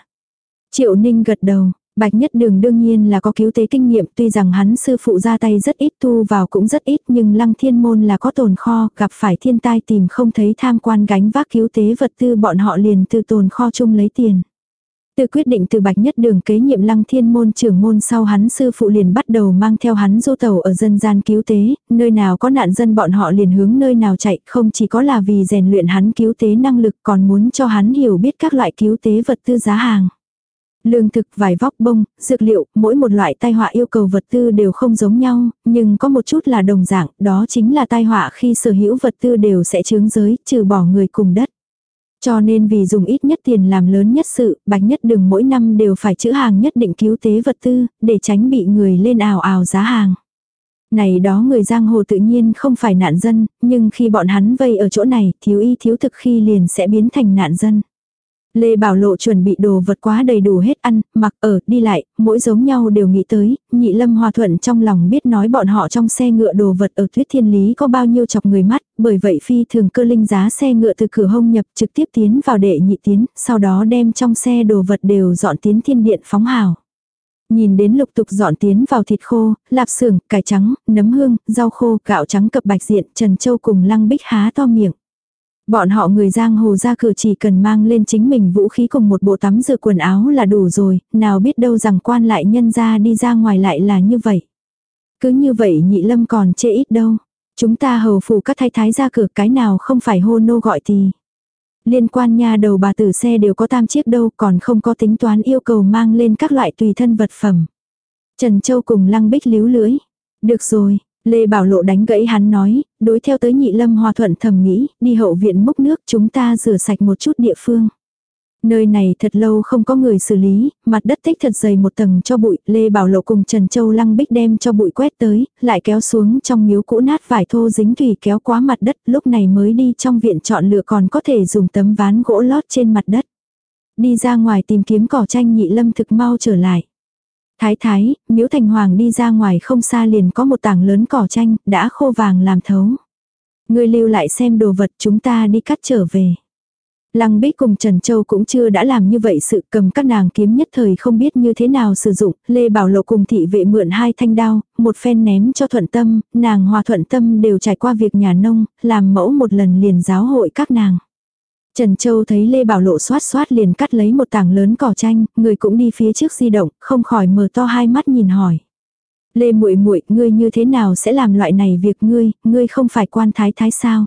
Triệu Ninh gật đầu, Bạch Nhất Đường đương nhiên là có cứu tế kinh nghiệm, tuy rằng hắn sư phụ ra tay rất ít tu vào cũng rất ít, nhưng Lăng Thiên Môn là có tồn kho, gặp phải thiên tai tìm không thấy tham quan gánh vác cứu tế vật tư bọn họ liền từ tồn kho chung lấy tiền. Từ quyết định từ bạch nhất đường kế nhiệm lăng thiên môn trưởng môn sau hắn sư phụ liền bắt đầu mang theo hắn du tàu ở dân gian cứu tế, nơi nào có nạn dân bọn họ liền hướng nơi nào chạy, không chỉ có là vì rèn luyện hắn cứu tế năng lực còn muốn cho hắn hiểu biết các loại cứu tế vật tư giá hàng. Lương thực, vải vóc bông, dược liệu, mỗi một loại tai họa yêu cầu vật tư đều không giống nhau, nhưng có một chút là đồng dạng, đó chính là tai họa khi sở hữu vật tư đều sẽ chướng giới, trừ bỏ người cùng đất. Cho nên vì dùng ít nhất tiền làm lớn nhất sự, bánh nhất đường mỗi năm đều phải chữ hàng nhất định cứu tế vật tư, để tránh bị người lên ào ào giá hàng. Này đó người giang hồ tự nhiên không phải nạn dân, nhưng khi bọn hắn vây ở chỗ này, thiếu y thiếu thực khi liền sẽ biến thành nạn dân. Lê Bảo Lộ chuẩn bị đồ vật quá đầy đủ hết ăn, mặc ở, đi lại, mỗi giống nhau đều nghĩ tới, nhị lâm hòa thuận trong lòng biết nói bọn họ trong xe ngựa đồ vật ở thuyết thiên lý có bao nhiêu chọc người mắt, bởi vậy phi thường cơ linh giá xe ngựa từ cửa hông nhập trực tiếp tiến vào đệ nhị tiến, sau đó đem trong xe đồ vật đều dọn tiến thiên điện phóng hào. Nhìn đến lục tục dọn tiến vào thịt khô, lạp xưởng, cải trắng, nấm hương, rau khô, gạo trắng cập bạch diện, Trần Châu cùng Lăng Bích há to miệng. Bọn họ người giang hồ ra cửa chỉ cần mang lên chính mình vũ khí cùng một bộ tắm rửa quần áo là đủ rồi, nào biết đâu rằng quan lại nhân ra đi ra ngoài lại là như vậy. Cứ như vậy nhị lâm còn chê ít đâu. Chúng ta hầu phủ các thái thái ra cửa cái nào không phải hô nô gọi thì. Liên quan nha đầu bà tử xe đều có tam chiếc đâu còn không có tính toán yêu cầu mang lên các loại tùy thân vật phẩm. Trần Châu cùng lăng bích líu lưỡi. Được rồi, Lê Bảo Lộ đánh gãy hắn nói, đối theo tới nhị lâm hòa thuận thầm nghĩ, đi hậu viện múc nước chúng ta rửa sạch một chút địa phương. Nơi này thật lâu không có người xử lý, mặt đất tích thật dày một tầng cho bụi, Lê Bảo Lộ cùng Trần Châu Lăng Bích đem cho bụi quét tới, lại kéo xuống trong miếu cũ nát vải thô dính thủy kéo quá mặt đất, lúc này mới đi trong viện chọn lựa còn có thể dùng tấm ván gỗ lót trên mặt đất. Đi ra ngoài tìm kiếm cỏ tranh nhị lâm thực mau trở lại. Thái thái, miếu thành hoàng đi ra ngoài không xa liền có một tảng lớn cỏ tranh, đã khô vàng làm thấu. Người lưu lại xem đồ vật chúng ta đi cắt trở về. Lăng Bích cùng Trần Châu cũng chưa đã làm như vậy sự cầm các nàng kiếm nhất thời không biết như thế nào sử dụng, Lê Bảo Lộ cùng thị vệ mượn hai thanh đao, một phen ném cho thuận tâm, nàng hòa thuận tâm đều trải qua việc nhà nông, làm mẫu một lần liền giáo hội các nàng. Trần Châu thấy Lê Bảo Lộ xoát xoát liền cắt lấy một tảng lớn cỏ tranh, người cũng đi phía trước di động, không khỏi mở to hai mắt nhìn hỏi. Lê muội muội, ngươi như thế nào sẽ làm loại này việc ngươi, ngươi không phải quan thái thái sao?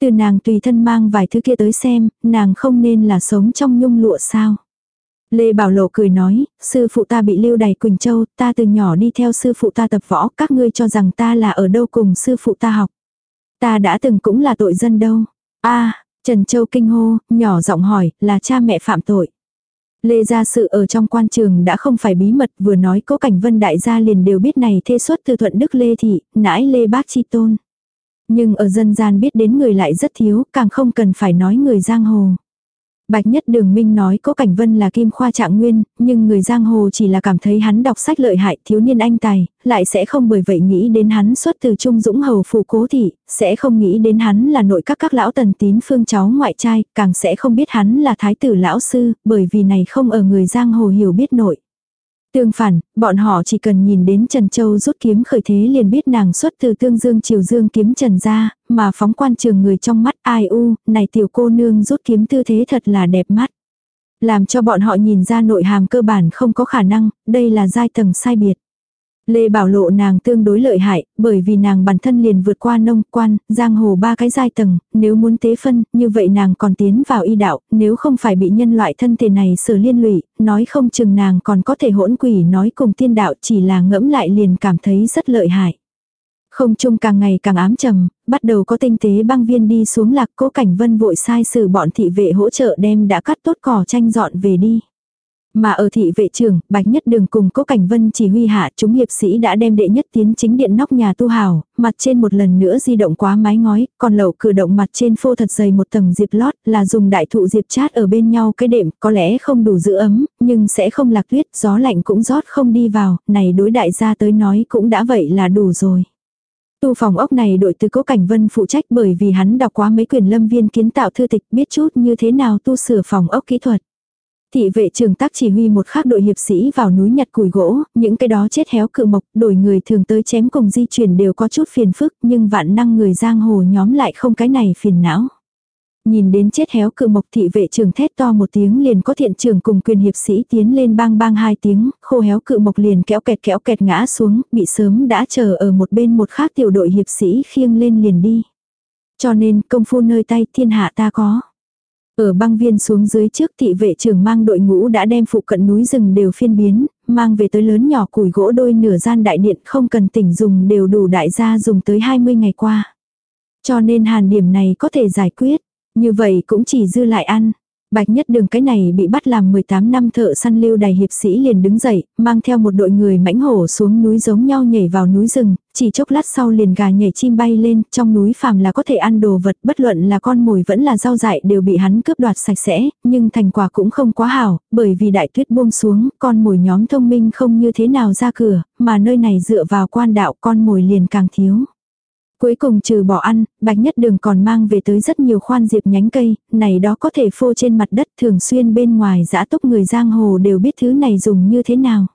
Từ nàng tùy thân mang vài thứ kia tới xem, nàng không nên là sống trong nhung lụa sao? Lê Bảo Lộ cười nói, sư phụ ta bị lưu đày Quỳnh Châu, ta từ nhỏ đi theo sư phụ ta tập võ, các ngươi cho rằng ta là ở đâu cùng sư phụ ta học. Ta đã từng cũng là tội dân đâu. a Trần Châu kinh hô, nhỏ giọng hỏi, là cha mẹ phạm tội. Lê gia sự ở trong quan trường đã không phải bí mật, vừa nói cố cảnh vân đại gia liền đều biết này thê xuất từ thuận đức Lê Thị, nãi Lê Bác Chi Tôn. Nhưng ở dân gian biết đến người lại rất thiếu, càng không cần phải nói người giang hồ. Bạch Nhất Đường Minh nói Cố Cảnh Vân là kim khoa trạng nguyên, nhưng người giang hồ chỉ là cảm thấy hắn đọc sách lợi hại, thiếu niên anh tài, lại sẽ không bởi vậy nghĩ đến hắn xuất từ Trung Dũng hầu phủ cố thị, sẽ không nghĩ đến hắn là nội các các lão tần tín phương cháu ngoại trai, càng sẽ không biết hắn là thái tử lão sư, bởi vì này không ở người giang hồ hiểu biết nội. Tương phản, bọn họ chỉ cần nhìn đến Trần Châu rút kiếm khởi thế liền biết nàng xuất từ tương dương triều dương kiếm Trần ra, mà phóng quan trường người trong mắt ai u, này tiểu cô nương rút kiếm tư thế thật là đẹp mắt. Làm cho bọn họ nhìn ra nội hàm cơ bản không có khả năng, đây là giai tầng sai biệt. Lê Bảo Lộ nàng tương đối lợi hại, bởi vì nàng bản thân liền vượt qua nông quan, giang hồ ba cái giai tầng, nếu muốn tế phân, như vậy nàng còn tiến vào y đạo, nếu không phải bị nhân loại thân thể này sở liên lụy, nói không chừng nàng còn có thể hỗn quỷ nói cùng tiên đạo chỉ là ngẫm lại liền cảm thấy rất lợi hại. Không trung càng ngày càng ám trầm, bắt đầu có tinh tế băng viên đi xuống lạc cố cảnh vân vội sai sử bọn thị vệ hỗ trợ đem đã cắt tốt cỏ tranh dọn về đi. Mà ở thị vệ trưởng, Bạch Nhất Đường cùng Cố Cảnh Vân chỉ huy hạ chúng hiệp sĩ đã đem đệ nhất tiến chính điện nóc nhà tu hào, mặt trên một lần nữa di động quá mái ngói, còn lậu cử động mặt trên phô thật dày một tầng diệp lót là dùng đại thụ diệp chát ở bên nhau cái đệm, có lẽ không đủ giữ ấm, nhưng sẽ không lạc tuyết, gió lạnh cũng rót không đi vào, này đối đại gia tới nói cũng đã vậy là đủ rồi. Tu phòng ốc này đội từ Cố Cảnh Vân phụ trách bởi vì hắn đọc quá mấy quyền lâm viên kiến tạo thư tịch biết chút như thế nào tu sửa phòng ốc kỹ thuật. Thị vệ trường tác chỉ huy một khác đội hiệp sĩ vào núi nhặt củi gỗ, những cái đó chết héo cự mộc, đổi người thường tới chém cùng di chuyển đều có chút phiền phức, nhưng vạn năng người giang hồ nhóm lại không cái này phiền não. Nhìn đến chết héo cự mộc thị vệ trường thét to một tiếng liền có thiện trường cùng quyền hiệp sĩ tiến lên bang bang hai tiếng, khô héo cự mộc liền kéo kẹt kéo kẹt ngã xuống, bị sớm đã chờ ở một bên một khác tiểu đội hiệp sĩ khiêng lên liền đi. Cho nên công phu nơi tay thiên hạ ta có. Ở băng viên xuống dưới trước thị vệ trưởng mang đội ngũ đã đem phụ cận núi rừng đều phiên biến, mang về tới lớn nhỏ củi gỗ đôi nửa gian đại điện không cần tỉnh dùng đều đủ đại gia dùng tới 20 ngày qua. Cho nên hàn điểm này có thể giải quyết, như vậy cũng chỉ dư lại ăn. Bạch nhất đường cái này bị bắt làm 18 năm thợ săn lưu đầy hiệp sĩ liền đứng dậy, mang theo một đội người mãnh hổ xuống núi giống nhau nhảy vào núi rừng, chỉ chốc lát sau liền gà nhảy chim bay lên, trong núi phàm là có thể ăn đồ vật, bất luận là con mồi vẫn là rau dại đều bị hắn cướp đoạt sạch sẽ, nhưng thành quả cũng không quá hảo, bởi vì đại tuyết buông xuống, con mồi nhóm thông minh không như thế nào ra cửa, mà nơi này dựa vào quan đạo con mồi liền càng thiếu. Cuối cùng trừ bỏ ăn, bạch nhất đường còn mang về tới rất nhiều khoan diệp nhánh cây, này đó có thể phô trên mặt đất thường xuyên bên ngoài giã túc người giang hồ đều biết thứ này dùng như thế nào.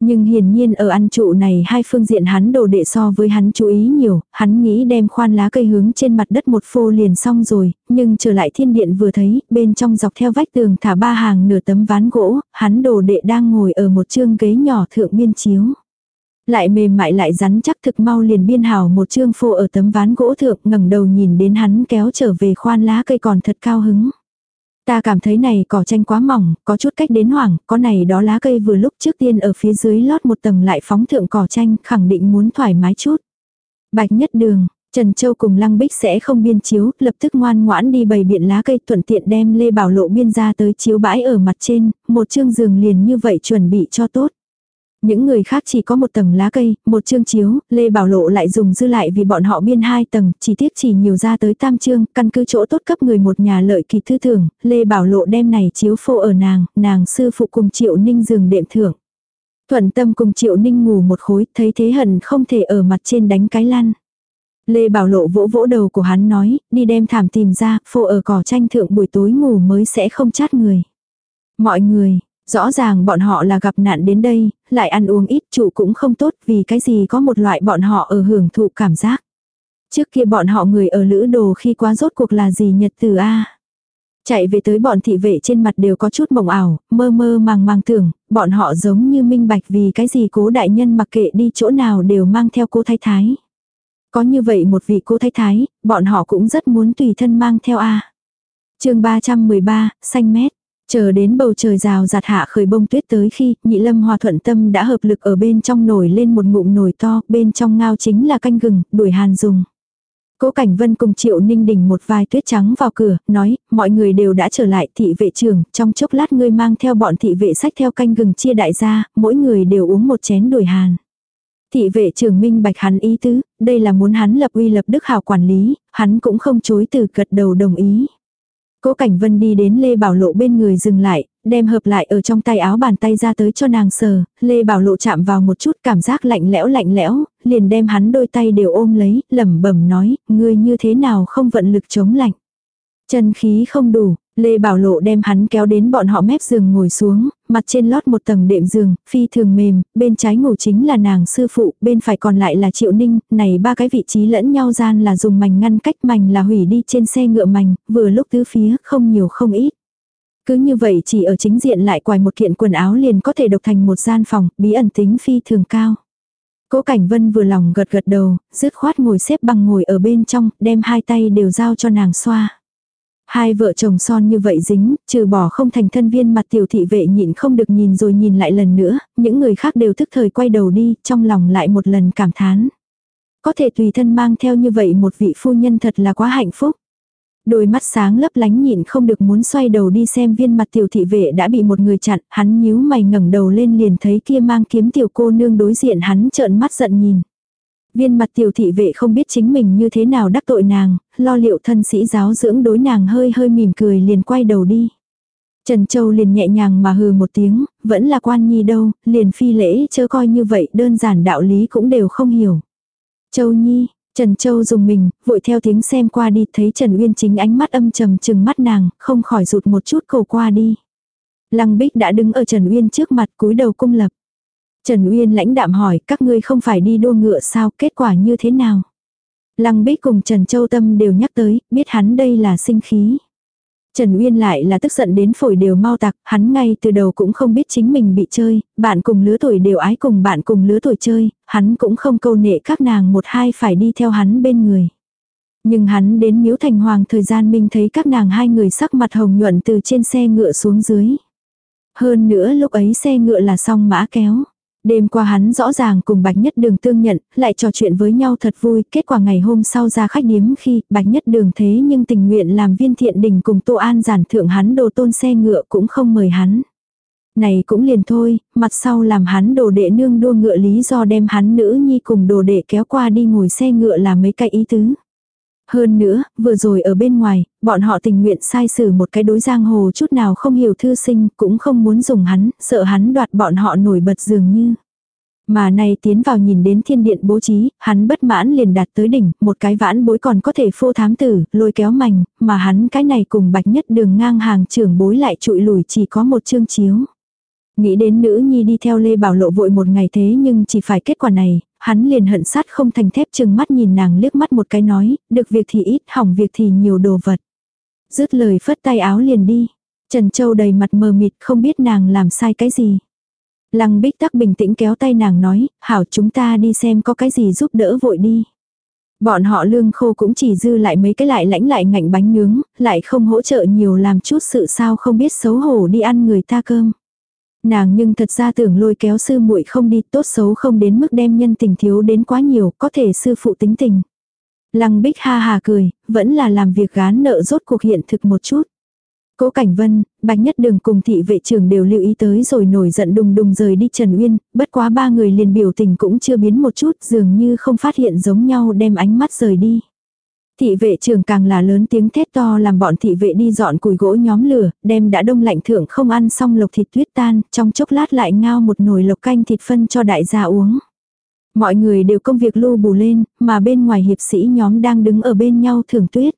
Nhưng hiển nhiên ở ăn trụ này hai phương diện hắn đồ đệ so với hắn chú ý nhiều, hắn nghĩ đem khoan lá cây hướng trên mặt đất một phô liền xong rồi, nhưng trở lại thiên điện vừa thấy, bên trong dọc theo vách tường thả ba hàng nửa tấm ván gỗ, hắn đồ đệ đang ngồi ở một chương ghế nhỏ thượng biên chiếu. Lại mềm mại lại rắn chắc thực mau liền biên hào một chương phô ở tấm ván gỗ thượng ngẩng đầu nhìn đến hắn kéo trở về khoan lá cây còn thật cao hứng. Ta cảm thấy này cỏ tranh quá mỏng, có chút cách đến hoảng, có này đó lá cây vừa lúc trước tiên ở phía dưới lót một tầng lại phóng thượng cỏ tranh, khẳng định muốn thoải mái chút. Bạch nhất đường, Trần Châu cùng Lăng Bích sẽ không biên chiếu, lập tức ngoan ngoãn đi bày biện lá cây thuận tiện đem Lê Bảo Lộ biên ra tới chiếu bãi ở mặt trên, một chương giường liền như vậy chuẩn bị cho tốt. Những người khác chỉ có một tầng lá cây, một chương chiếu, Lê Bảo Lộ lại dùng dư lại vì bọn họ biên hai tầng, chỉ tiết chỉ nhiều ra tới tam chương, căn cứ chỗ tốt cấp người một nhà lợi kỳ thư thưởng, Lê Bảo Lộ đem này chiếu phô ở nàng, nàng sư phụ cùng Triệu Ninh giường đệm thưởng. Thuận tâm cùng Triệu Ninh ngủ một khối, thấy thế hận không thể ở mặt trên đánh cái lăn. Lê Bảo Lộ vỗ vỗ đầu của hắn nói, đi đem thảm tìm ra, phô ở cỏ tranh thượng buổi tối ngủ mới sẽ không chát người. Mọi người, Rõ ràng bọn họ là gặp nạn đến đây, lại ăn uống ít trụ cũng không tốt vì cái gì có một loại bọn họ ở hưởng thụ cảm giác. Trước kia bọn họ người ở lữ đồ khi quá rốt cuộc là gì nhật từ A. Chạy về tới bọn thị vệ trên mặt đều có chút mộng ảo, mơ mơ màng màng tưởng, bọn họ giống như minh bạch vì cái gì cố đại nhân mặc kệ đi chỗ nào đều mang theo cô thái thái. Có như vậy một vị cô thái thái, bọn họ cũng rất muốn tùy thân mang theo A. chương 313, xanh mét. Chờ đến bầu trời rào giạt hạ khởi bông tuyết tới khi nhị lâm hòa thuận tâm đã hợp lực ở bên trong nổi lên một ngụm nồi to, bên trong ngao chính là canh gừng, đuổi hàn dùng. Cố Cảnh Vân cùng Triệu Ninh Đình một vai tuyết trắng vào cửa, nói, mọi người đều đã trở lại thị vệ trưởng, trong chốc lát ngươi mang theo bọn thị vệ sách theo canh gừng chia đại gia, mỗi người đều uống một chén đuổi hàn. Thị vệ trưởng minh bạch hắn ý tứ, đây là muốn hắn lập uy lập đức hào quản lý, hắn cũng không chối từ gật đầu đồng ý. Cố Cảnh Vân đi đến Lê Bảo Lộ bên người dừng lại, đem hợp lại ở trong tay áo bàn tay ra tới cho nàng sờ, Lê Bảo Lộ chạm vào một chút cảm giác lạnh lẽo lạnh lẽo, liền đem hắn đôi tay đều ôm lấy, lẩm bẩm nói, ngươi như thế nào không vận lực chống lạnh. Chân khí không đủ, Lê Bảo Lộ đem hắn kéo đến bọn họ mép giường ngồi xuống, mặt trên lót một tầng đệm giường, phi thường mềm, bên trái ngủ chính là nàng sư phụ, bên phải còn lại là Triệu Ninh, này ba cái vị trí lẫn nhau gian là dùng mảnh ngăn cách mảnh là hủy đi trên xe ngựa mảnh, vừa lúc tứ phía, không nhiều không ít. Cứ như vậy chỉ ở chính diện lại quài một kiện quần áo liền có thể độc thành một gian phòng, bí ẩn tính phi thường cao. Cố Cảnh Vân vừa lòng gật gật đầu, dứt khoát ngồi xếp bằng ngồi ở bên trong, đem hai tay đều giao cho nàng xoa. Hai vợ chồng son như vậy dính, trừ bỏ không thành thân viên mặt tiểu thị vệ nhịn không được nhìn rồi nhìn lại lần nữa, những người khác đều thức thời quay đầu đi, trong lòng lại một lần cảm thán. Có thể tùy thân mang theo như vậy một vị phu nhân thật là quá hạnh phúc. Đôi mắt sáng lấp lánh nhịn không được muốn xoay đầu đi xem viên mặt tiểu thị vệ đã bị một người chặn, hắn nhíu mày ngẩng đầu lên liền thấy kia mang kiếm tiểu cô nương đối diện hắn trợn mắt giận nhìn. Viên mặt tiểu thị vệ không biết chính mình như thế nào đắc tội nàng, lo liệu thân sĩ giáo dưỡng đối nàng hơi hơi mỉm cười liền quay đầu đi. Trần Châu liền nhẹ nhàng mà hừ một tiếng, vẫn là quan nhi đâu, liền phi lễ chớ coi như vậy đơn giản đạo lý cũng đều không hiểu. Châu Nhi, Trần Châu dùng mình, vội theo tiếng xem qua đi thấy Trần Uyên chính ánh mắt âm trầm chừng mắt nàng, không khỏi rụt một chút cầu qua đi. Lăng Bích đã đứng ở Trần Uyên trước mặt cúi đầu cung lập. Trần Uyên lãnh đạm hỏi các ngươi không phải đi đua ngựa sao, kết quả như thế nào? Lăng Bích cùng Trần Châu Tâm đều nhắc tới, biết hắn đây là sinh khí. Trần Uyên lại là tức giận đến phổi đều mau tặc, hắn ngay từ đầu cũng không biết chính mình bị chơi, bạn cùng lứa tuổi đều ái cùng bạn cùng lứa tuổi chơi, hắn cũng không câu nệ các nàng một hai phải đi theo hắn bên người. Nhưng hắn đến miếu thành hoàng thời gian minh thấy các nàng hai người sắc mặt hồng nhuận từ trên xe ngựa xuống dưới. Hơn nữa lúc ấy xe ngựa là song mã kéo. Đêm qua hắn rõ ràng cùng Bạch Nhất Đường tương nhận, lại trò chuyện với nhau thật vui, kết quả ngày hôm sau ra khách điếm khi Bạch Nhất Đường thế nhưng tình nguyện làm viên thiện đình cùng Tô An giản thượng hắn đồ tôn xe ngựa cũng không mời hắn. Này cũng liền thôi, mặt sau làm hắn đồ đệ nương đua ngựa lý do đem hắn nữ nhi cùng đồ đệ kéo qua đi ngồi xe ngựa là mấy cái ý tứ. Hơn nữa, vừa rồi ở bên ngoài, bọn họ tình nguyện sai xử một cái đối giang hồ chút nào không hiểu thư sinh, cũng không muốn dùng hắn, sợ hắn đoạt bọn họ nổi bật dường như. Mà nay tiến vào nhìn đến thiên điện bố trí, hắn bất mãn liền đạt tới đỉnh, một cái vãn bối còn có thể phô thám tử, lôi kéo mảnh, mà hắn cái này cùng bạch nhất đường ngang hàng trưởng bối lại trụi lùi chỉ có một chương chiếu. Nghĩ đến nữ nhi đi theo Lê Bảo Lộ vội một ngày thế nhưng chỉ phải kết quả này, hắn liền hận sát không thành thép chừng mắt nhìn nàng liếc mắt một cái nói, được việc thì ít, hỏng việc thì nhiều đồ vật. Dứt lời phất tay áo liền đi. Trần Châu đầy mặt mờ mịt không biết nàng làm sai cái gì. Lăng bích tắc bình tĩnh kéo tay nàng nói, hảo chúng ta đi xem có cái gì giúp đỡ vội đi. Bọn họ lương khô cũng chỉ dư lại mấy cái lại lãnh lại ngạnh bánh nướng, lại không hỗ trợ nhiều làm chút sự sao không biết xấu hổ đi ăn người ta cơm. Nàng nhưng thật ra tưởng lôi kéo sư muội không đi tốt xấu không đến mức đem nhân tình thiếu đến quá nhiều, có thể sư phụ tính tình. Lăng bích ha hà cười, vẫn là làm việc gán nợ rốt cuộc hiện thực một chút. Cố Cảnh Vân, Bạch Nhất Đường cùng thị vệ trưởng đều lưu ý tới rồi nổi giận đùng đùng rời đi Trần Uyên, bất quá ba người liền biểu tình cũng chưa biến một chút dường như không phát hiện giống nhau đem ánh mắt rời đi. Thị vệ trưởng càng là lớn tiếng thét to làm bọn thị vệ đi dọn củi gỗ nhóm lửa, đem đã đông lạnh thượng không ăn xong lộc thịt tuyết tan, trong chốc lát lại ngao một nồi lộc canh thịt phân cho đại gia uống. Mọi người đều công việc lưu bù lên, mà bên ngoài hiệp sĩ nhóm đang đứng ở bên nhau thưởng tuyết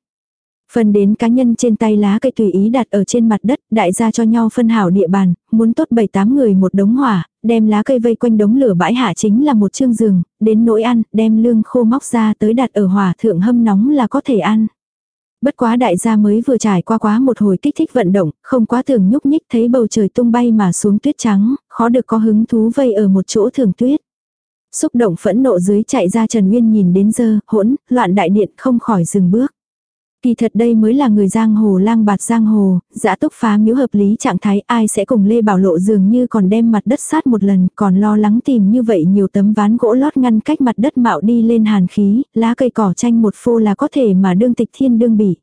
phân đến cá nhân trên tay lá cây tùy ý đặt ở trên mặt đất, đại gia cho nhau phân hảo địa bàn, muốn tốt 7-8 người một đống hỏa, đem lá cây vây quanh đống lửa bãi hạ chính là một chương giường, đến nỗi ăn, đem lương khô móc ra tới đặt ở hỏa thượng hâm nóng là có thể ăn. Bất quá đại gia mới vừa trải qua quá một hồi kích thích vận động, không quá thường nhúc nhích thấy bầu trời tung bay mà xuống tuyết trắng, khó được có hứng thú vây ở một chỗ thường tuyết. Xúc động phẫn nộ dưới chạy ra Trần Nguyên nhìn đến giờ, hỗn, loạn đại điện không khỏi dừng bước. Kỳ thật đây mới là người giang hồ lang bạt giang hồ, giã túc phá miếu hợp lý trạng thái ai sẽ cùng Lê Bảo Lộ dường như còn đem mặt đất sát một lần, còn lo lắng tìm như vậy nhiều tấm ván gỗ lót ngăn cách mặt đất mạo đi lên hàn khí, lá cây cỏ tranh một phô là có thể mà đương tịch thiên đương bỉ.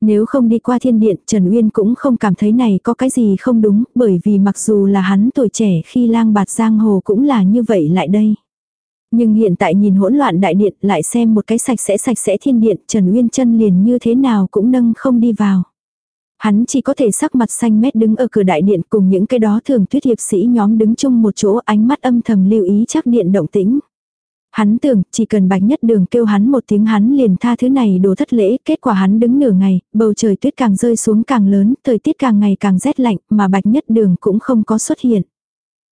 Nếu không đi qua thiên điện, Trần Uyên cũng không cảm thấy này có cái gì không đúng, bởi vì mặc dù là hắn tuổi trẻ khi lang bạt giang hồ cũng là như vậy lại đây. Nhưng hiện tại nhìn hỗn loạn đại điện lại xem một cái sạch sẽ sạch sẽ thiên điện Trần Uyên chân liền như thế nào cũng nâng không đi vào. Hắn chỉ có thể sắc mặt xanh mét đứng ở cửa đại điện cùng những cái đó thường tuyết hiệp sĩ nhóm đứng chung một chỗ ánh mắt âm thầm lưu ý chắc điện động tĩnh. Hắn tưởng chỉ cần bạch nhất đường kêu hắn một tiếng hắn liền tha thứ này đồ thất lễ, kết quả hắn đứng nửa ngày, bầu trời tuyết càng rơi xuống càng lớn, thời tiết càng ngày càng rét lạnh mà bạch nhất đường cũng không có xuất hiện.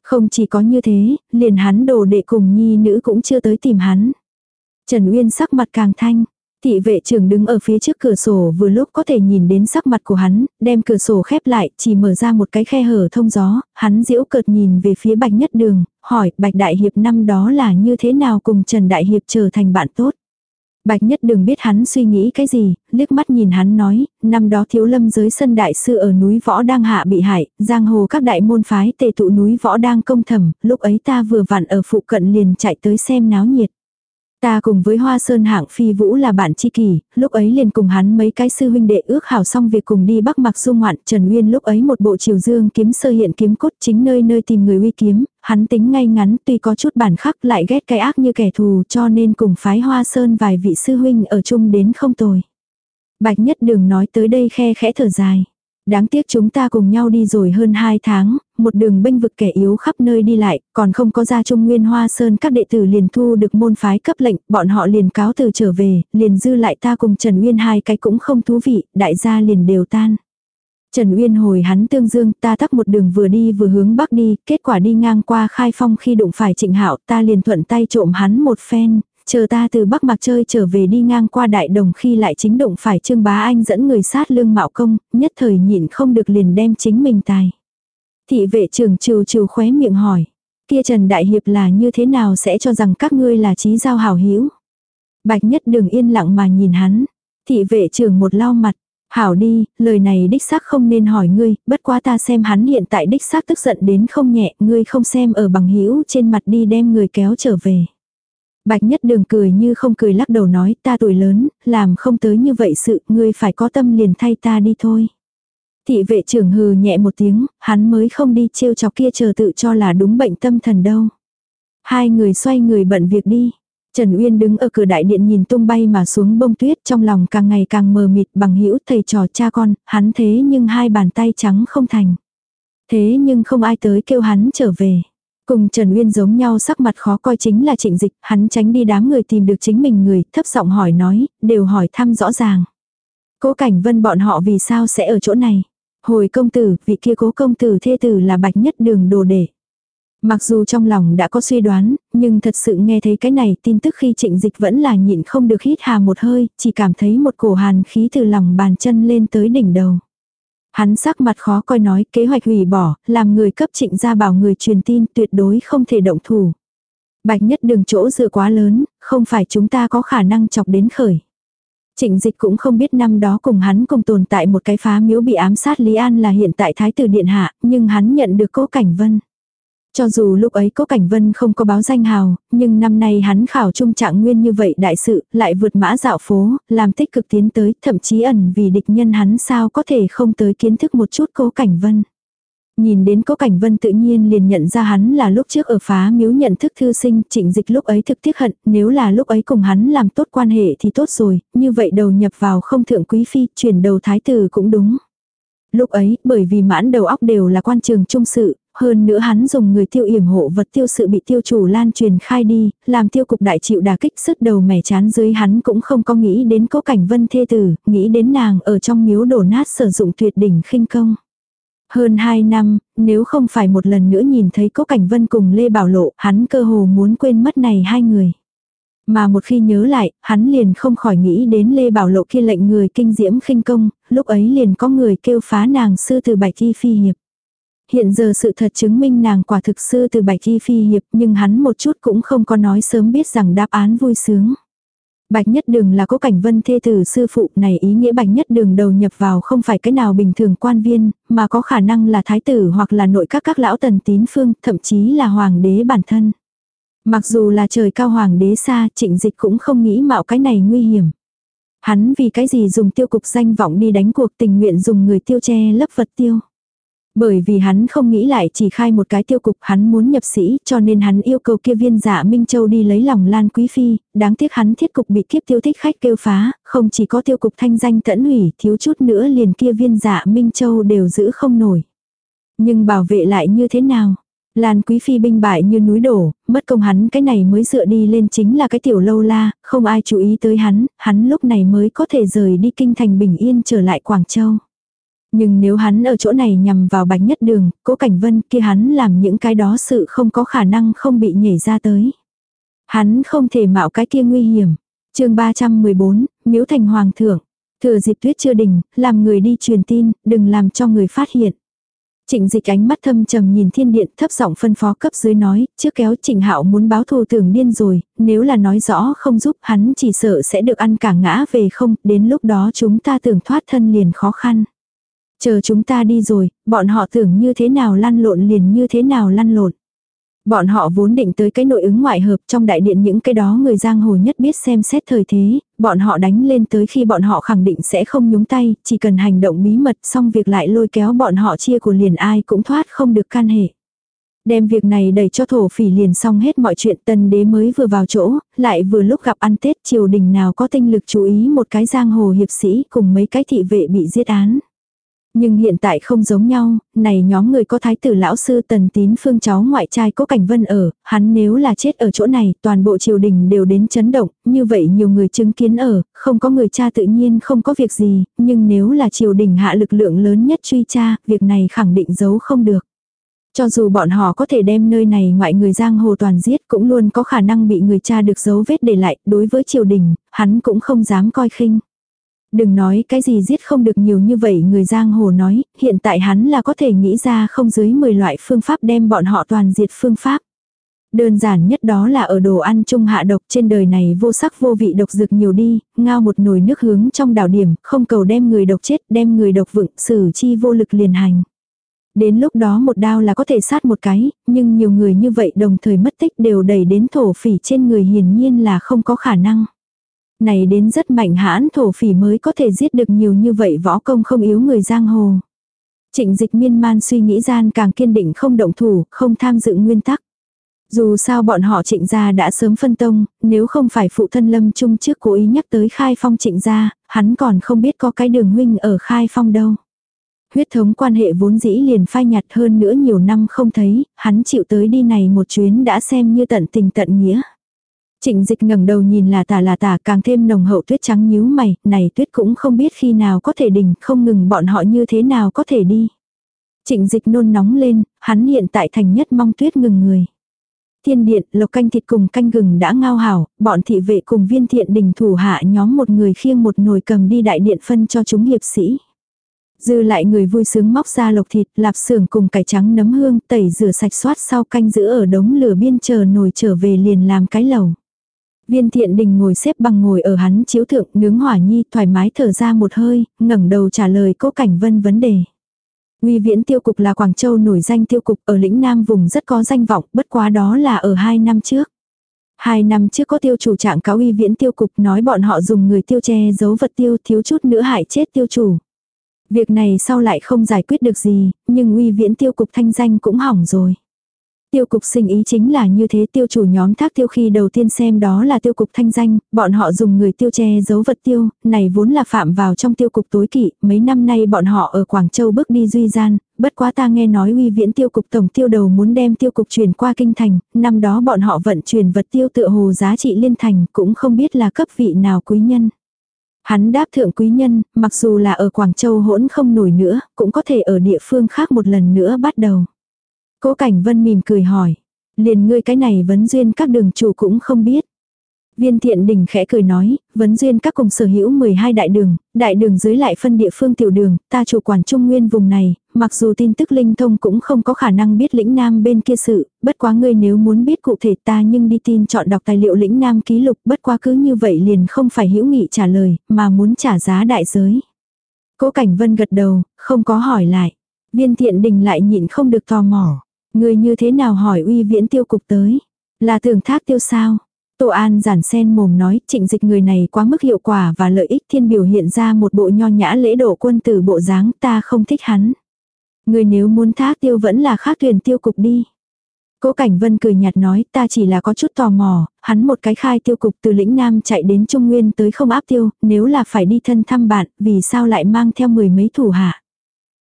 Không chỉ có như thế, liền hắn đồ đệ cùng nhi nữ cũng chưa tới tìm hắn. Trần Uyên sắc mặt càng thanh. Thị vệ trưởng đứng ở phía trước cửa sổ vừa lúc có thể nhìn đến sắc mặt của hắn, đem cửa sổ khép lại, chỉ mở ra một cái khe hở thông gió, hắn diễu cợt nhìn về phía Bạch Nhất Đường, hỏi Bạch Đại Hiệp năm đó là như thế nào cùng Trần Đại Hiệp trở thành bạn tốt. Bạch nhất đừng biết hắn suy nghĩ cái gì, liếc mắt nhìn hắn nói, năm đó thiếu lâm giới sân đại sư ở núi võ đang hạ bị hại, giang hồ các đại môn phái tề tụ núi võ đang công thẩm, lúc ấy ta vừa vặn ở phụ cận liền chạy tới xem náo nhiệt. Ta cùng với Hoa Sơn hạng phi vũ là bạn tri kỷ, lúc ấy liền cùng hắn mấy cái sư huynh đệ ước hảo xong việc cùng đi bắc mặc du ngoạn, Trần Nguyên lúc ấy một bộ triều dương kiếm sơ hiện kiếm cốt chính nơi nơi tìm người uy kiếm, hắn tính ngay ngắn tuy có chút bản khắc lại ghét cái ác như kẻ thù cho nên cùng phái Hoa Sơn vài vị sư huynh ở chung đến không tồi. Bạch nhất đường nói tới đây khe khẽ thở dài. Đáng tiếc chúng ta cùng nhau đi rồi hơn 2 tháng, một đường bênh vực kẻ yếu khắp nơi đi lại, còn không có ra Trung Nguyên Hoa Sơn các đệ tử liền thu được môn phái cấp lệnh, bọn họ liền cáo từ trở về, liền dư lại ta cùng Trần Uyên hai cái cũng không thú vị, đại gia liền đều tan. Trần Uyên hồi hắn tương dương, ta tắc một đường vừa đi vừa hướng bắc đi, kết quả đi ngang qua khai phong khi đụng phải trịnh hạo ta liền thuận tay trộm hắn một phen, chờ ta từ Bắc Mạc chơi trở về đi ngang qua đại đồng khi lại chính động phải Trương Bá Anh dẫn người sát lương mạo công, nhất thời nhịn không được liền đem chính mình tài. Thị vệ trưởng trừ trừ khóe miệng hỏi, kia Trần Đại Hiệp là như thế nào sẽ cho rằng các ngươi là trí giao hảo hữu Bạch nhất đường yên lặng mà nhìn hắn, Thị vệ trưởng một lau mặt. Hảo đi, lời này đích xác không nên hỏi ngươi, bất quá ta xem hắn hiện tại đích xác tức giận đến không nhẹ, ngươi không xem ở bằng hữu trên mặt đi đem người kéo trở về. Bạch nhất đường cười như không cười lắc đầu nói ta tuổi lớn, làm không tới như vậy sự, ngươi phải có tâm liền thay ta đi thôi. Thị vệ trưởng hừ nhẹ một tiếng, hắn mới không đi trêu chọc kia chờ tự cho là đúng bệnh tâm thần đâu. Hai người xoay người bận việc đi. Trần Uyên đứng ở cửa đại điện nhìn tung bay mà xuống bông tuyết trong lòng càng ngày càng mờ mịt bằng hữu thầy trò cha con, hắn thế nhưng hai bàn tay trắng không thành. Thế nhưng không ai tới kêu hắn trở về. Cùng Trần Uyên giống nhau sắc mặt khó coi chính là trịnh dịch, hắn tránh đi đám người tìm được chính mình người, thấp giọng hỏi nói, đều hỏi thăm rõ ràng. Cố cảnh vân bọn họ vì sao sẽ ở chỗ này? Hồi công tử, vị kia cố công tử thê tử là bạch nhất đường đồ đệ. Mặc dù trong lòng đã có suy đoán, nhưng thật sự nghe thấy cái này tin tức khi trịnh dịch vẫn là nhịn không được hít hà một hơi, chỉ cảm thấy một cổ hàn khí từ lòng bàn chân lên tới đỉnh đầu. Hắn sắc mặt khó coi nói kế hoạch hủy bỏ, làm người cấp trịnh ra bảo người truyền tin tuyệt đối không thể động thủ. Bạch nhất đường chỗ dựa quá lớn, không phải chúng ta có khả năng chọc đến khởi. Trịnh dịch cũng không biết năm đó cùng hắn cùng tồn tại một cái phá miếu bị ám sát Lý An là hiện tại Thái tử Điện Hạ, nhưng hắn nhận được cố cảnh vân. Cho dù lúc ấy Cố Cảnh Vân không có báo danh hào, nhưng năm nay hắn khảo trung trạng nguyên như vậy đại sự, lại vượt mã dạo phố, làm tích cực tiến tới, thậm chí ẩn vì địch nhân hắn sao có thể không tới kiến thức một chút Cố Cảnh Vân. Nhìn đến Cố Cảnh Vân tự nhiên liền nhận ra hắn là lúc trước ở phá miếu nhận thức thư sinh, trịnh dịch lúc ấy thực tiếc hận, nếu là lúc ấy cùng hắn làm tốt quan hệ thì tốt rồi, như vậy đầu nhập vào không thượng quý phi, chuyển đầu thái tử cũng đúng. Lúc ấy, bởi vì mãn đầu óc đều là quan trường trung sự, hơn nữa hắn dùng người tiêu yểm hộ vật tiêu sự bị tiêu chủ lan truyền khai đi, làm tiêu cục đại chịu đả kích sứt đầu mẻ chán dưới hắn cũng không có nghĩ đến cố cảnh vân thê tử, nghĩ đến nàng ở trong miếu đổ nát sử dụng tuyệt đỉnh khinh công. Hơn 2 năm, nếu không phải một lần nữa nhìn thấy cố cảnh vân cùng Lê Bảo Lộ, hắn cơ hồ muốn quên mất này hai người. Mà một khi nhớ lại, hắn liền không khỏi nghĩ đến Lê Bảo Lộ kia lệnh người kinh diễm khinh công, lúc ấy liền có người kêu phá nàng sư từ bạch thi phi hiệp. Hiện giờ sự thật chứng minh nàng quả thực sư từ bạch y phi hiệp nhưng hắn một chút cũng không có nói sớm biết rằng đáp án vui sướng. Bạch Nhất Đường là cố cảnh vân thê tử sư phụ này ý nghĩa Bạch Nhất Đường đầu nhập vào không phải cái nào bình thường quan viên, mà có khả năng là thái tử hoặc là nội các các lão tần tín phương, thậm chí là hoàng đế bản thân. Mặc dù là trời cao hoàng đế xa, trịnh dịch cũng không nghĩ mạo cái này nguy hiểm. Hắn vì cái gì dùng tiêu cục danh vọng đi đánh cuộc tình nguyện dùng người tiêu che lấp vật tiêu. Bởi vì hắn không nghĩ lại chỉ khai một cái tiêu cục hắn muốn nhập sĩ cho nên hắn yêu cầu kia viên giả Minh Châu đi lấy lòng Lan Quý Phi, đáng tiếc hắn thiết cục bị kiếp tiêu thích khách kêu phá, không chỉ có tiêu cục thanh danh tẫn hủy thiếu chút nữa liền kia viên giả Minh Châu đều giữ không nổi. Nhưng bảo vệ lại như thế nào? Lan Quý Phi binh bại như núi đổ, mất công hắn cái này mới dựa đi lên chính là cái tiểu lâu la, không ai chú ý tới hắn, hắn lúc này mới có thể rời đi kinh thành bình yên trở lại Quảng Châu. Nhưng nếu hắn ở chỗ này nhằm vào bánh nhất đường, cố cảnh vân kia hắn làm những cái đó sự không có khả năng không bị nhảy ra tới. Hắn không thể mạo cái kia nguy hiểm. chương 314, miếu thành hoàng thượng. Thừa dịp tuyết chưa đình, làm người đi truyền tin, đừng làm cho người phát hiện. Trịnh dịch ánh mắt thâm trầm nhìn thiên điện thấp giọng phân phó cấp dưới nói, trước kéo trịnh hạo muốn báo thù tưởng điên rồi, nếu là nói rõ không giúp hắn chỉ sợ sẽ được ăn cả ngã về không, đến lúc đó chúng ta tưởng thoát thân liền khó khăn. Chờ chúng ta đi rồi, bọn họ tưởng như thế nào lăn lộn liền như thế nào lăn lộn. Bọn họ vốn định tới cái nội ứng ngoại hợp trong đại điện những cái đó người giang hồ nhất biết xem xét thời thế, bọn họ đánh lên tới khi bọn họ khẳng định sẽ không nhúng tay, chỉ cần hành động bí mật xong việc lại lôi kéo bọn họ chia của liền ai cũng thoát không được can hệ. Đem việc này đẩy cho thổ phỉ liền xong hết mọi chuyện tân đế mới vừa vào chỗ, lại vừa lúc gặp ăn Tết triều đình nào có tinh lực chú ý một cái giang hồ hiệp sĩ cùng mấy cái thị vệ bị giết án. Nhưng hiện tại không giống nhau, này nhóm người có thái tử lão sư tần tín phương cháu ngoại trai có cảnh vân ở, hắn nếu là chết ở chỗ này, toàn bộ triều đình đều đến chấn động, như vậy nhiều người chứng kiến ở, không có người cha tự nhiên không có việc gì, nhưng nếu là triều đình hạ lực lượng lớn nhất truy tra, việc này khẳng định giấu không được. Cho dù bọn họ có thể đem nơi này ngoại người giang hồ toàn giết cũng luôn có khả năng bị người cha được dấu vết để lại, đối với triều đình, hắn cũng không dám coi khinh. Đừng nói cái gì giết không được nhiều như vậy người giang hồ nói, hiện tại hắn là có thể nghĩ ra không dưới 10 loại phương pháp đem bọn họ toàn diệt phương pháp. Đơn giản nhất đó là ở đồ ăn chung hạ độc trên đời này vô sắc vô vị độc dược nhiều đi, ngao một nồi nước hướng trong đảo điểm, không cầu đem người độc chết, đem người độc vựng, xử chi vô lực liền hành. Đến lúc đó một đao là có thể sát một cái, nhưng nhiều người như vậy đồng thời mất tích đều đẩy đến thổ phỉ trên người hiển nhiên là không có khả năng. Này đến rất mạnh hãn thổ phỉ mới có thể giết được nhiều như vậy võ công không yếu người giang hồ. Trịnh dịch miên man suy nghĩ gian càng kiên định không động thủ, không tham dự nguyên tắc. Dù sao bọn họ trịnh gia đã sớm phân tông, nếu không phải phụ thân lâm trung trước cố ý nhắc tới khai phong trịnh gia, hắn còn không biết có cái đường huynh ở khai phong đâu. Huyết thống quan hệ vốn dĩ liền phai nhạt hơn nữa nhiều năm không thấy, hắn chịu tới đi này một chuyến đã xem như tận tình tận nghĩa. Trịnh dịch ngẩng đầu nhìn là tả là tả càng thêm nồng hậu tuyết trắng nhíu mày, này tuyết cũng không biết khi nào có thể đình, không ngừng bọn họ như thế nào có thể đi. Trịnh dịch nôn nóng lên, hắn hiện tại thành nhất mong tuyết ngừng người. Thiên điện, lộc canh thịt cùng canh gừng đã ngao hảo, bọn thị vệ cùng viên thiện đình thủ hạ nhóm một người khiêng một nồi cầm đi đại điện phân cho chúng hiệp sĩ. Dư lại người vui sướng móc ra lộc thịt, lạp xưởng cùng cải trắng nấm hương, tẩy rửa sạch xoát sau canh giữ ở đống lửa biên chờ nồi trở về liền làm cái lầu. Viên thiện đình ngồi xếp bằng ngồi ở hắn chiếu thượng nướng hỏa nhi thoải mái thở ra một hơi, ngẩng đầu trả lời cố cảnh vân vấn đề. Uy viễn tiêu cục là Quảng Châu nổi danh tiêu cục ở lĩnh Nam vùng rất có danh vọng, bất quá đó là ở hai năm trước. Hai năm trước có tiêu chủ trạng cáo uy viễn tiêu cục nói bọn họ dùng người tiêu che giấu vật tiêu thiếu chút nữa hại chết tiêu chủ. Việc này sau lại không giải quyết được gì, nhưng uy viễn tiêu cục thanh danh cũng hỏng rồi. Tiêu cục sinh ý chính là như thế tiêu chủ nhóm thác tiêu khi đầu tiên xem đó là tiêu cục thanh danh, bọn họ dùng người tiêu che giấu vật tiêu, này vốn là phạm vào trong tiêu cục tối kỵ, mấy năm nay bọn họ ở Quảng Châu bước đi duy gian, bất quá ta nghe nói uy viễn tiêu cục tổng tiêu đầu muốn đem tiêu cục chuyển qua kinh thành, năm đó bọn họ vận chuyển vật tiêu tựa hồ giá trị liên thành cũng không biết là cấp vị nào quý nhân. Hắn đáp thượng quý nhân, mặc dù là ở Quảng Châu hỗn không nổi nữa, cũng có thể ở địa phương khác một lần nữa bắt đầu. Cố Cảnh Vân mỉm cười hỏi. Liền ngươi cái này vấn duyên các đường chủ cũng không biết. Viên thiện đình khẽ cười nói, vấn duyên các cùng sở hữu 12 đại đường, đại đường dưới lại phân địa phương tiểu đường, ta chủ quản trung nguyên vùng này, mặc dù tin tức linh thông cũng không có khả năng biết lĩnh nam bên kia sự, bất quá ngươi nếu muốn biết cụ thể ta nhưng đi tin chọn đọc tài liệu lĩnh nam ký lục, bất quá cứ như vậy liền không phải hữu nghị trả lời, mà muốn trả giá đại giới. Cố Cảnh Vân gật đầu, không có hỏi lại. Viên thiện đình lại nhịn không được tò mò. Người như thế nào hỏi uy viễn tiêu cục tới? Là tưởng thác tiêu sao? Tô An giản sen mồm nói trịnh dịch người này quá mức hiệu quả và lợi ích thiên biểu hiện ra một bộ nho nhã lễ độ quân tử bộ dáng ta không thích hắn. Người nếu muốn thác tiêu vẫn là khác tuyển tiêu cục đi. Cố Cảnh Vân cười nhạt nói ta chỉ là có chút tò mò, hắn một cái khai tiêu cục từ lĩnh Nam chạy đến Trung Nguyên tới không áp tiêu, nếu là phải đi thân thăm bạn, vì sao lại mang theo mười mấy thủ hạ.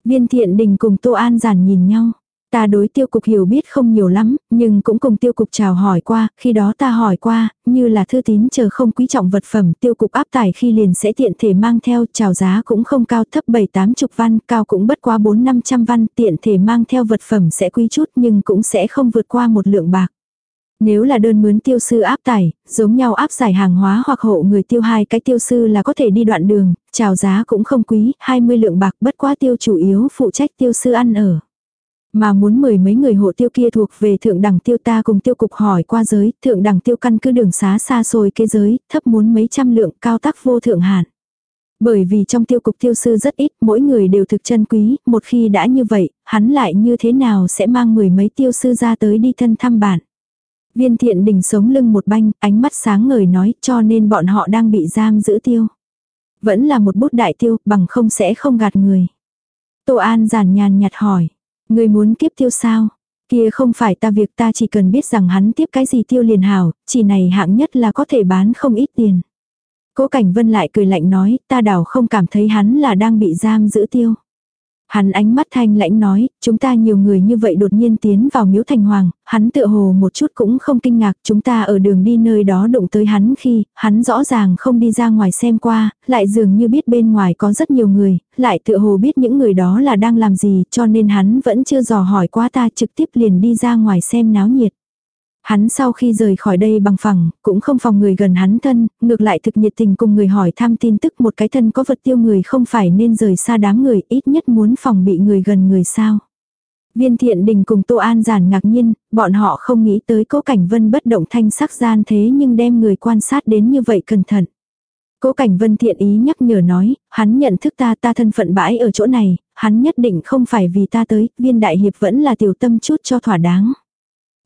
Viên thiện đình cùng Tô An giản nhìn nhau. Ta đối tiêu cục hiểu biết không nhiều lắm, nhưng cũng cùng tiêu cục chào hỏi qua, khi đó ta hỏi qua, như là thư tín chờ không quý trọng vật phẩm, tiêu cục áp tải khi liền sẽ tiện thể mang theo, chào giá cũng không cao thấp 7-8 chục văn, cao cũng bất quá 4-500 văn, tiện thể mang theo vật phẩm sẽ quý chút nhưng cũng sẽ không vượt qua một lượng bạc. Nếu là đơn mướn tiêu sư áp tải, giống nhau áp giải hàng hóa hoặc hộ người tiêu hai cái tiêu sư là có thể đi đoạn đường, chào giá cũng không quý, 20 lượng bạc bất quá tiêu chủ yếu phụ trách tiêu sư ăn ở. Mà muốn mời mấy người hộ tiêu kia thuộc về thượng đẳng tiêu ta cùng tiêu cục hỏi qua giới, thượng đẳng tiêu căn cứ đường xá xa xôi kế giới, thấp muốn mấy trăm lượng cao tắc vô thượng hạn. Bởi vì trong tiêu cục tiêu sư rất ít, mỗi người đều thực chân quý, một khi đã như vậy, hắn lại như thế nào sẽ mang mười mấy tiêu sư ra tới đi thân thăm bạn. Viên thiện đình sống lưng một banh, ánh mắt sáng ngời nói cho nên bọn họ đang bị giam giữ tiêu. Vẫn là một bút đại tiêu, bằng không sẽ không gạt người. Tô An giản nhàn nhạt hỏi. Người muốn kiếp tiêu sao? Kia không phải ta việc ta chỉ cần biết rằng hắn tiếp cái gì tiêu liền hảo, chỉ này hạng nhất là có thể bán không ít tiền. Cố Cảnh Vân lại cười lạnh nói, ta đảo không cảm thấy hắn là đang bị giam giữ tiêu. Hắn ánh mắt thanh lãnh nói, chúng ta nhiều người như vậy đột nhiên tiến vào miếu thành hoàng, hắn tựa hồ một chút cũng không kinh ngạc, chúng ta ở đường đi nơi đó đụng tới hắn khi, hắn rõ ràng không đi ra ngoài xem qua, lại dường như biết bên ngoài có rất nhiều người, lại tựa hồ biết những người đó là đang làm gì, cho nên hắn vẫn chưa dò hỏi qua ta trực tiếp liền đi ra ngoài xem náo nhiệt. Hắn sau khi rời khỏi đây bằng phẳng, cũng không phòng người gần hắn thân, ngược lại thực nhiệt tình cùng người hỏi thăm tin tức một cái thân có vật tiêu người không phải nên rời xa đám người, ít nhất muốn phòng bị người gần người sao. Viên thiện đình cùng Tô An giản ngạc nhiên, bọn họ không nghĩ tới cố cảnh vân bất động thanh sắc gian thế nhưng đem người quan sát đến như vậy cẩn thận. Cố cảnh vân thiện ý nhắc nhở nói, hắn nhận thức ta ta thân phận bãi ở chỗ này, hắn nhất định không phải vì ta tới, viên đại hiệp vẫn là tiểu tâm chút cho thỏa đáng.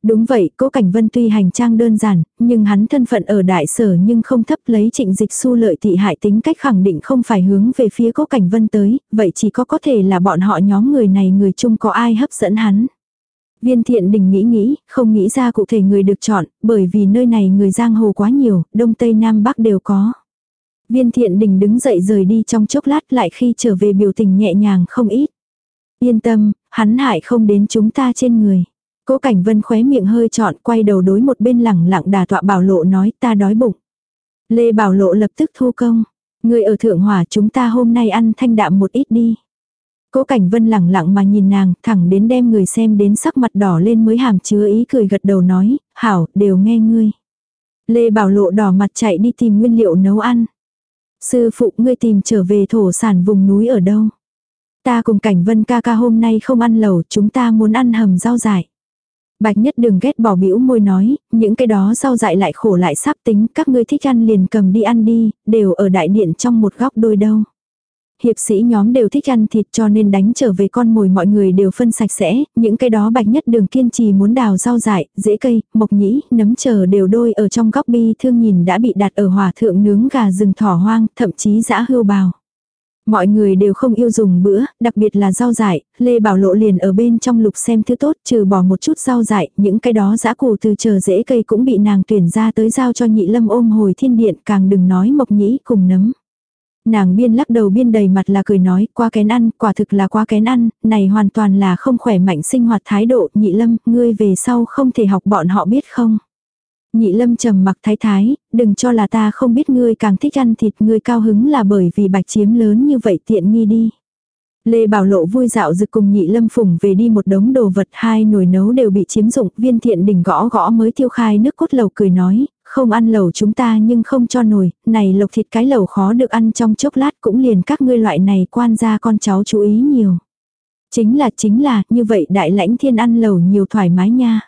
Đúng vậy, cố cảnh vân tuy hành trang đơn giản, nhưng hắn thân phận ở đại sở nhưng không thấp lấy trịnh dịch su lợi thị hại tính cách khẳng định không phải hướng về phía cố cảnh vân tới, vậy chỉ có có thể là bọn họ nhóm người này người chung có ai hấp dẫn hắn. Viên thiện đình nghĩ nghĩ, không nghĩ ra cụ thể người được chọn, bởi vì nơi này người giang hồ quá nhiều, đông tây nam bắc đều có. Viên thiện đình đứng dậy rời đi trong chốc lát lại khi trở về biểu tình nhẹ nhàng không ít. Yên tâm, hắn hại không đến chúng ta trên người. Cố Cảnh Vân khóe miệng hơi trọn quay đầu đối một bên lẳng lặng đà tọa bảo lộ nói ta đói bụng. Lê Bảo Lộ lập tức thu công. Người ở Thượng Hòa chúng ta hôm nay ăn thanh đạm một ít đi. Cố Cảnh Vân lẳng lặng mà nhìn nàng, thẳng đến đem người xem đến sắc mặt đỏ lên mới hàm chứa ý cười gật đầu nói, hảo, đều nghe ngươi. Lê Bảo Lộ đỏ mặt chạy đi tìm nguyên liệu nấu ăn. Sư phụ ngươi tìm trở về thổ sản vùng núi ở đâu? Ta cùng Cảnh Vân ca ca hôm nay không ăn lẩu, chúng ta muốn ăn hầm rau dại. Bạch nhất đừng ghét bỏ bĩu môi nói, những cái đó rau dại lại khổ lại sắp tính, các ngươi thích ăn liền cầm đi ăn đi, đều ở đại điện trong một góc đôi đâu. Hiệp sĩ nhóm đều thích ăn thịt cho nên đánh trở về con mồi mọi người đều phân sạch sẽ, những cái đó bạch nhất đường kiên trì muốn đào rau dại, dễ cây, mộc nhĩ, nấm chờ đều đôi ở trong góc bi thương nhìn đã bị đặt ở hòa thượng nướng gà rừng thỏ hoang, thậm chí dã hươu bào. Mọi người đều không yêu dùng bữa, đặc biệt là rau dại, Lê Bảo Lộ liền ở bên trong lục xem thứ tốt trừ bỏ một chút rau dại, những cái đó giã củ từ chờ rễ cây cũng bị nàng tuyển ra tới giao cho nhị lâm ôm hồi thiên điện càng đừng nói mộc nhĩ cùng nấm. Nàng biên lắc đầu biên đầy mặt là cười nói, qua kén ăn, quả thực là qua kén ăn, này hoàn toàn là không khỏe mạnh sinh hoạt thái độ, nhị lâm, ngươi về sau không thể học bọn họ biết không. Nhị lâm trầm mặc thái thái, đừng cho là ta không biết ngươi càng thích ăn thịt ngươi cao hứng là bởi vì bạch chiếm lớn như vậy tiện nghi đi. Lê Bảo Lộ vui dạo dực cùng nhị lâm phùng về đi một đống đồ vật hai nồi nấu đều bị chiếm dụng viên thiện đỉnh gõ gõ mới tiêu khai nước cốt lầu cười nói, không ăn lẩu chúng ta nhưng không cho nồi, này lộc thịt cái lẩu khó được ăn trong chốc lát cũng liền các ngươi loại này quan gia con cháu chú ý nhiều. Chính là chính là, như vậy đại lãnh thiên ăn lẩu nhiều thoải mái nha.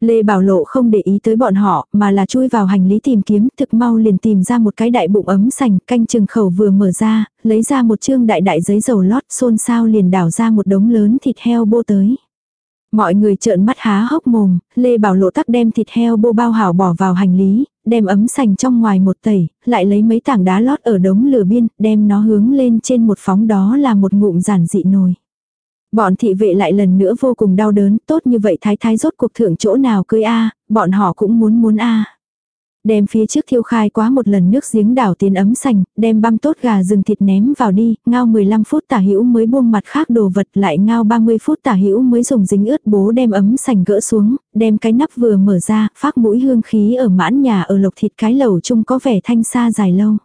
Lê Bảo Lộ không để ý tới bọn họ, mà là chui vào hành lý tìm kiếm, thực mau liền tìm ra một cái đại bụng ấm sành, canh chừng khẩu vừa mở ra, lấy ra một chương đại đại giấy dầu lót, xôn xao liền đảo ra một đống lớn thịt heo bô tới. Mọi người trợn mắt há hốc mồm, Lê Bảo Lộ tắc đem thịt heo bô bao hảo bỏ vào hành lý, đem ấm sành trong ngoài một tẩy, lại lấy mấy tảng đá lót ở đống lửa biên, đem nó hướng lên trên một phóng đó là một ngụm giản dị nồi. Bọn thị vệ lại lần nữa vô cùng đau đớn, tốt như vậy thái thái rốt cuộc thưởng chỗ nào cưới a bọn họ cũng muốn muốn a Đem phía trước thiêu khai quá một lần nước giếng đảo tiền ấm sành, đem băm tốt gà rừng thịt ném vào đi, ngao 15 phút tả hữu mới buông mặt khác đồ vật lại ngao 30 phút tả hữu mới dùng dính ướt bố đem ấm sành gỡ xuống, đem cái nắp vừa mở ra, phát mũi hương khí ở mãn nhà ở lộc thịt cái lẩu chung có vẻ thanh xa dài lâu.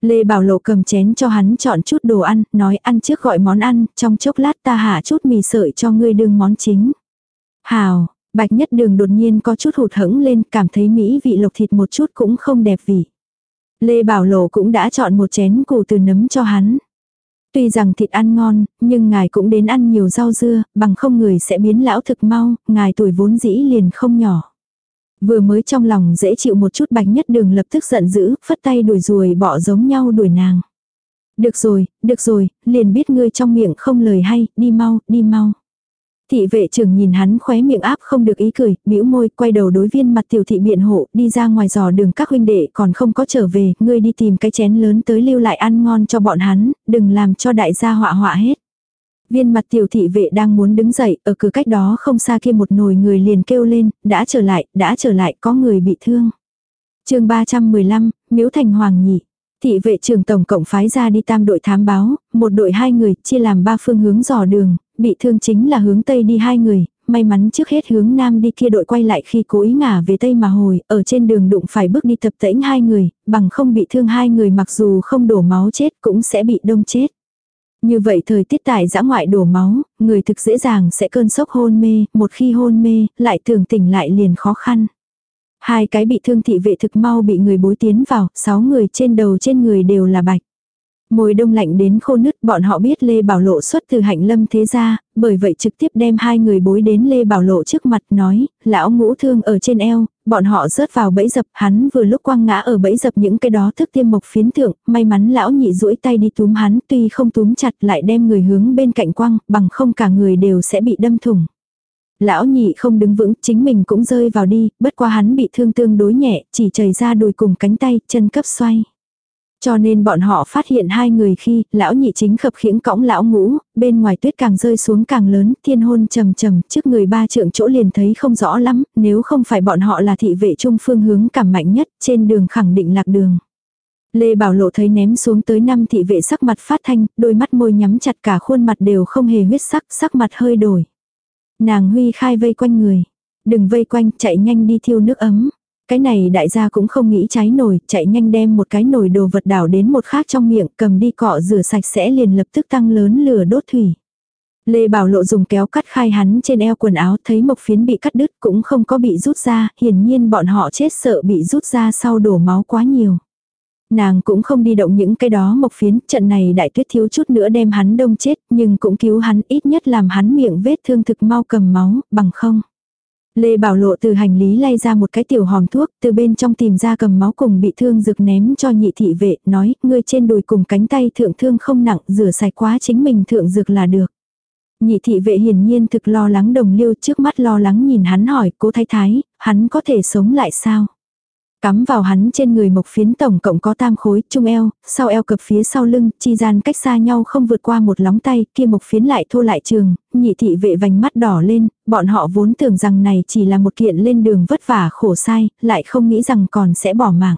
Lê Bảo Lộ cầm chén cho hắn chọn chút đồ ăn, nói ăn trước gọi món ăn, trong chốc lát ta hạ chút mì sợi cho ngươi đương món chính. Hào, bạch nhất đường đột nhiên có chút hụt hẫng lên, cảm thấy mỹ vị lộc thịt một chút cũng không đẹp vị. Lê Bảo Lộ cũng đã chọn một chén củ từ nấm cho hắn. Tuy rằng thịt ăn ngon, nhưng ngài cũng đến ăn nhiều rau dưa, bằng không người sẽ biến lão thực mau, ngài tuổi vốn dĩ liền không nhỏ. Vừa mới trong lòng dễ chịu một chút bạch nhất đường lập tức giận dữ, phất tay đuổi ruồi bỏ giống nhau đuổi nàng. Được rồi, được rồi, liền biết ngươi trong miệng không lời hay, đi mau, đi mau. Thị vệ trưởng nhìn hắn khóe miệng áp không được ý cười, bĩu môi, quay đầu đối viên mặt tiểu thị biện hộ, đi ra ngoài dò đường các huynh đệ còn không có trở về, ngươi đi tìm cái chén lớn tới lưu lại ăn ngon cho bọn hắn, đừng làm cho đại gia họa họa hết. Viên mặt tiểu thị vệ đang muốn đứng dậy, ở cửa cách đó không xa kia một nồi người liền kêu lên, đã trở lại, đã trở lại, có người bị thương. chương 315, Miếu Thành Hoàng nhị. Thị vệ trường tổng cộng phái ra đi tam đội thám báo, một đội hai người, chia làm ba phương hướng dò đường, bị thương chính là hướng tây đi hai người, may mắn trước hết hướng nam đi kia đội quay lại khi cố ý ngả về tây mà hồi, ở trên đường đụng phải bước đi tập tễnh hai người, bằng không bị thương hai người mặc dù không đổ máu chết cũng sẽ bị đông chết. Như vậy thời tiết tại giã ngoại đổ máu, người thực dễ dàng sẽ cơn sốc hôn mê, một khi hôn mê, lại thường tỉnh lại liền khó khăn. Hai cái bị thương thị vệ thực mau bị người bối tiến vào, sáu người trên đầu trên người đều là bạch. Môi đông lạnh đến khô nứt bọn họ biết Lê Bảo Lộ xuất từ hạnh lâm thế gia, bởi vậy trực tiếp đem hai người bối đến Lê Bảo Lộ trước mặt nói, lão ngũ thương ở trên eo, bọn họ rớt vào bẫy dập, hắn vừa lúc quăng ngã ở bẫy dập những cái đó thức tiêm mộc phiến thượng, may mắn lão nhị duỗi tay đi túm hắn, tuy không túm chặt lại đem người hướng bên cạnh quăng, bằng không cả người đều sẽ bị đâm thủng. Lão nhị không đứng vững, chính mình cũng rơi vào đi, bất qua hắn bị thương tương đối nhẹ, chỉ chảy ra đùi cùng cánh tay, chân cấp xoay. Cho nên bọn họ phát hiện hai người khi, lão nhị chính khập khiễng cõng lão ngũ, bên ngoài tuyết càng rơi xuống càng lớn, thiên hôn trầm trầm, trước người ba trượng chỗ liền thấy không rõ lắm, nếu không phải bọn họ là thị vệ trung phương hướng cảm mạnh nhất, trên đường khẳng định lạc đường. Lê Bảo Lộ thấy ném xuống tới năm thị vệ sắc mặt phát thanh, đôi mắt môi nhắm chặt cả khuôn mặt đều không hề huyết sắc, sắc mặt hơi đổi. Nàng huy khai vây quanh người. Đừng vây quanh, chạy nhanh đi thiêu nước ấm. Cái này đại gia cũng không nghĩ cháy nồi, chạy nhanh đem một cái nồi đồ vật đảo đến một khác trong miệng, cầm đi cọ rửa sạch sẽ liền lập tức tăng lớn lửa đốt thủy. Lê Bảo Lộ dùng kéo cắt khai hắn trên eo quần áo thấy mộc phiến bị cắt đứt cũng không có bị rút ra, hiển nhiên bọn họ chết sợ bị rút ra sau đổ máu quá nhiều. Nàng cũng không đi động những cái đó mộc phiến, trận này đại tuyết thiếu chút nữa đem hắn đông chết, nhưng cũng cứu hắn ít nhất làm hắn miệng vết thương thực mau cầm máu, bằng không. Lê Bảo Lộ từ hành lý lay ra một cái tiểu hòm thuốc, từ bên trong tìm ra cầm máu cùng bị thương rực ném cho nhị thị vệ, nói, ngươi trên đùi cùng cánh tay thượng thương không nặng, rửa sạch quá chính mình thượng dược là được. Nhị thị vệ hiển nhiên thực lo lắng đồng liêu trước mắt lo lắng nhìn hắn hỏi, cố thái thái, hắn có thể sống lại sao? Cắm vào hắn trên người mộc phiến tổng cộng có tam khối, trung eo, sau eo cập phía sau lưng, chi gian cách xa nhau không vượt qua một lóng tay, kia mộc phiến lại thô lại trường, nhị thị vệ vành mắt đỏ lên, bọn họ vốn tưởng rằng này chỉ là một kiện lên đường vất vả khổ sai, lại không nghĩ rằng còn sẽ bỏ mạng.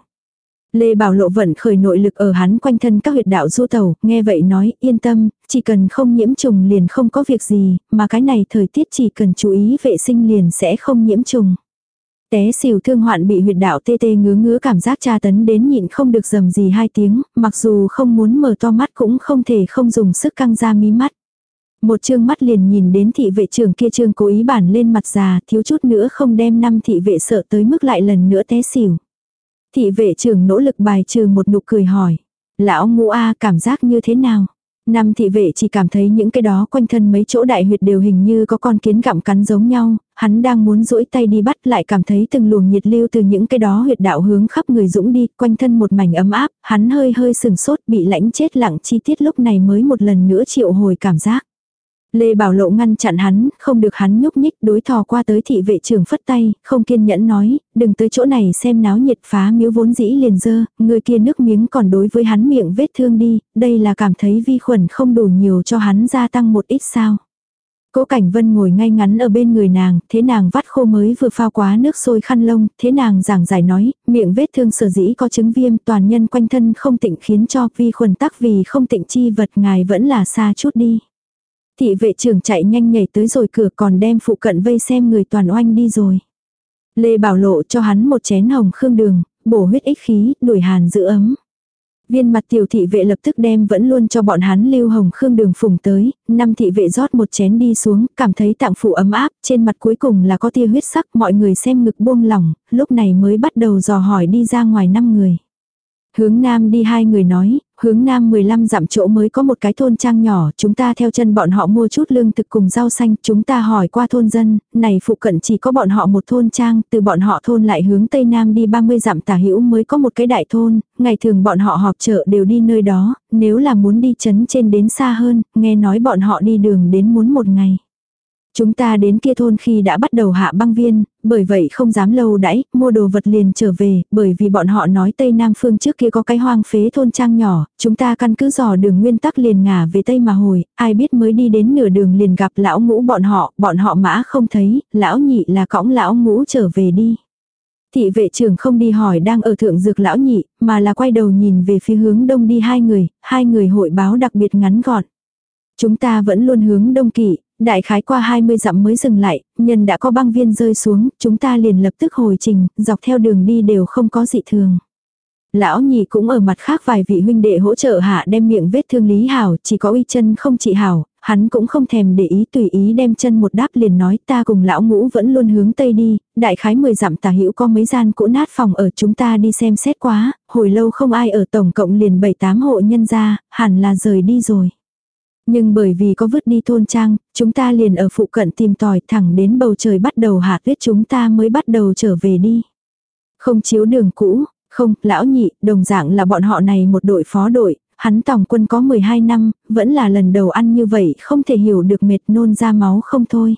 Lê Bảo Lộ vận khởi nội lực ở hắn quanh thân các huyệt đạo du tàu, nghe vậy nói, yên tâm, chỉ cần không nhiễm trùng liền không có việc gì, mà cái này thời tiết chỉ cần chú ý vệ sinh liền sẽ không nhiễm trùng. Té xỉu thương hoạn bị huyệt đạo tê tê ngứa ngứa cảm giác tra tấn đến nhịn không được dầm gì hai tiếng, mặc dù không muốn mở to mắt cũng không thể không dùng sức căng ra mí mắt. Một chương mắt liền nhìn đến thị vệ trưởng kia trương cố ý bản lên mặt già thiếu chút nữa không đem năm thị vệ sợ tới mức lại lần nữa té xỉu. Thị vệ trưởng nỗ lực bài trừ một nụ cười hỏi. Lão ngũ A cảm giác như thế nào? Năm thị vệ chỉ cảm thấy những cái đó quanh thân mấy chỗ đại huyệt đều hình như có con kiến gặm cắn giống nhau, hắn đang muốn duỗi tay đi bắt lại cảm thấy từng luồng nhiệt lưu từ những cái đó huyệt đạo hướng khắp người dũng đi, quanh thân một mảnh ấm áp, hắn hơi hơi sừng sốt bị lãnh chết lặng chi tiết lúc này mới một lần nữa triệu hồi cảm giác. Lê Bảo Lộ ngăn chặn hắn, không được hắn nhúc nhích đối thò qua tới thị vệ trưởng phất tay, không kiên nhẫn nói, đừng tới chỗ này xem náo nhiệt phá miếu vốn dĩ liền dơ, người kia nước miếng còn đối với hắn miệng vết thương đi, đây là cảm thấy vi khuẩn không đủ nhiều cho hắn gia tăng một ít sao. Cố Cảnh Vân ngồi ngay ngắn ở bên người nàng, thế nàng vắt khô mới vừa phao quá nước sôi khăn lông, thế nàng giảng giải nói, miệng vết thương sở dĩ có chứng viêm toàn nhân quanh thân không tịnh khiến cho vi khuẩn tắc vì không tịnh chi vật ngài vẫn là xa chút đi. Thị vệ trưởng chạy nhanh nhảy tới rồi cửa còn đem phụ cận vây xem người toàn oanh đi rồi. Lê Bảo Lộ cho hắn một chén hồng khương đường, bổ huyết ích khí, đuổi hàn giữ ấm. Viên mặt tiểu thị vệ lập tức đem vẫn luôn cho bọn hắn lưu hồng khương đường phùng tới, năm thị vệ rót một chén đi xuống, cảm thấy tạng phụ ấm áp, trên mặt cuối cùng là có tia huyết sắc, mọi người xem ngực buông lỏng, lúc này mới bắt đầu dò hỏi đi ra ngoài năm người. Hướng nam đi hai người nói, hướng nam 15 dặm chỗ mới có một cái thôn trang nhỏ, chúng ta theo chân bọn họ mua chút lương thực cùng rau xanh, chúng ta hỏi qua thôn dân, này phụ cận chỉ có bọn họ một thôn trang, từ bọn họ thôn lại hướng tây nam đi 30 dặm tả hữu mới có một cái đại thôn, ngày thường bọn họ họp chợ đều đi nơi đó, nếu là muốn đi chấn trên đến xa hơn, nghe nói bọn họ đi đường đến muốn một ngày. Chúng ta đến kia thôn khi đã bắt đầu hạ băng viên, bởi vậy không dám lâu đãi, mua đồ vật liền trở về, bởi vì bọn họ nói Tây Nam phương trước kia có cái hoang phế thôn trang nhỏ, chúng ta căn cứ dò đường nguyên tắc liền ngả về Tây mà hồi, ai biết mới đi đến nửa đường liền gặp lão ngũ bọn họ, bọn họ mã không thấy, lão nhị là cõng lão ngũ trở về đi. Thị vệ trưởng không đi hỏi đang ở thượng dược lão nhị, mà là quay đầu nhìn về phía hướng đông đi hai người, hai người hội báo đặc biệt ngắn gọn. Chúng ta vẫn luôn hướng đông kỵ, Đại khái qua 20 dặm mới dừng lại, nhân đã có băng viên rơi xuống, chúng ta liền lập tức hồi trình, dọc theo đường đi đều không có dị thường. Lão nhị cũng ở mặt khác vài vị huynh đệ hỗ trợ hạ đem miệng vết thương Lý Hảo, chỉ có uy chân không trị Hảo, hắn cũng không thèm để ý tùy ý đem chân một đáp liền nói ta cùng lão ngũ vẫn luôn hướng tây đi, đại khái 10 dặm tả hữu có mấy gian cũ nát phòng ở chúng ta đi xem xét quá, hồi lâu không ai ở tổng cộng liền 7-8 hộ nhân ra hẳn là rời đi rồi. Nhưng bởi vì có vứt đi thôn trang, chúng ta liền ở phụ cận tìm tòi thẳng đến bầu trời bắt đầu hạ tuyết chúng ta mới bắt đầu trở về đi. Không chiếu đường cũ, không, lão nhị, đồng dạng là bọn họ này một đội phó đội, hắn tòng quân có 12 năm, vẫn là lần đầu ăn như vậy, không thể hiểu được mệt nôn ra máu không thôi.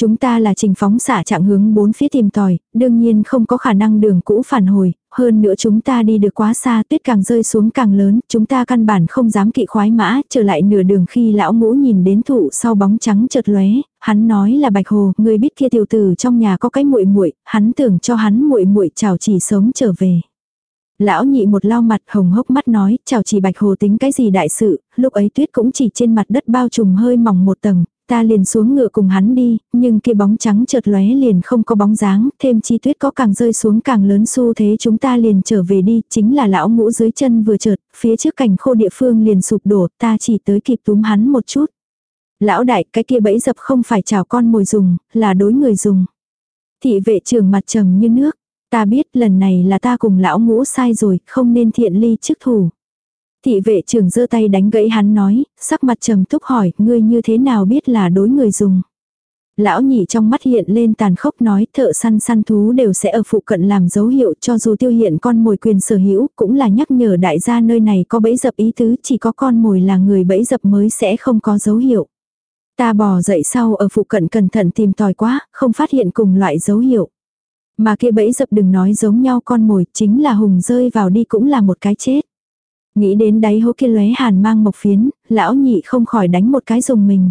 Chúng ta là trình phóng xạ trạng hướng bốn phía tìm tòi, đương nhiên không có khả năng đường cũ phản hồi, hơn nữa chúng ta đi được quá xa tuyết càng rơi xuống càng lớn, chúng ta căn bản không dám kỵ khoái mã, trở lại nửa đường khi lão ngũ nhìn đến thụ sau bóng trắng chợt lóe, hắn nói là bạch hồ, người biết kia tiểu tử trong nhà có cái muội muội, hắn tưởng cho hắn muội muội chào chỉ sống trở về. Lão nhị một lau mặt hồng hốc mắt nói, chào chỉ bạch hồ tính cái gì đại sự, lúc ấy tuyết cũng chỉ trên mặt đất bao trùm hơi mỏng một tầng, ta liền xuống ngựa cùng hắn đi, nhưng kia bóng trắng chợt lóe liền không có bóng dáng, thêm chi tuyết có càng rơi xuống càng lớn xu thế chúng ta liền trở về đi, chính là lão ngũ dưới chân vừa chợt, phía trước cảnh khô địa phương liền sụp đổ, ta chỉ tới kịp túm hắn một chút. Lão đại, cái kia bẫy dập không phải chào con mồi dùng, là đối người dùng. Thị vệ trưởng mặt trầm như nước, ta biết lần này là ta cùng lão ngũ sai rồi, không nên thiện ly chức thủ. Thị vệ trưởng giơ tay đánh gãy hắn nói, sắc mặt trầm túc hỏi, ngươi như thế nào biết là đối người dùng. Lão nhị trong mắt hiện lên tàn khốc nói thợ săn săn thú đều sẽ ở phụ cận làm dấu hiệu cho dù tiêu hiện con mồi quyền sở hữu cũng là nhắc nhở đại gia nơi này có bẫy dập ý tứ chỉ có con mồi là người bẫy dập mới sẽ không có dấu hiệu. Ta bò dậy sau ở phụ cận cẩn thận tìm tòi quá, không phát hiện cùng loại dấu hiệu. Mà kia bẫy dập đừng nói giống nhau con mồi, chính là hùng rơi vào đi cũng là một cái chết. Nghĩ đến đáy hố kia lóe hàn mang mộc phiến, lão nhị không khỏi đánh một cái dùng mình.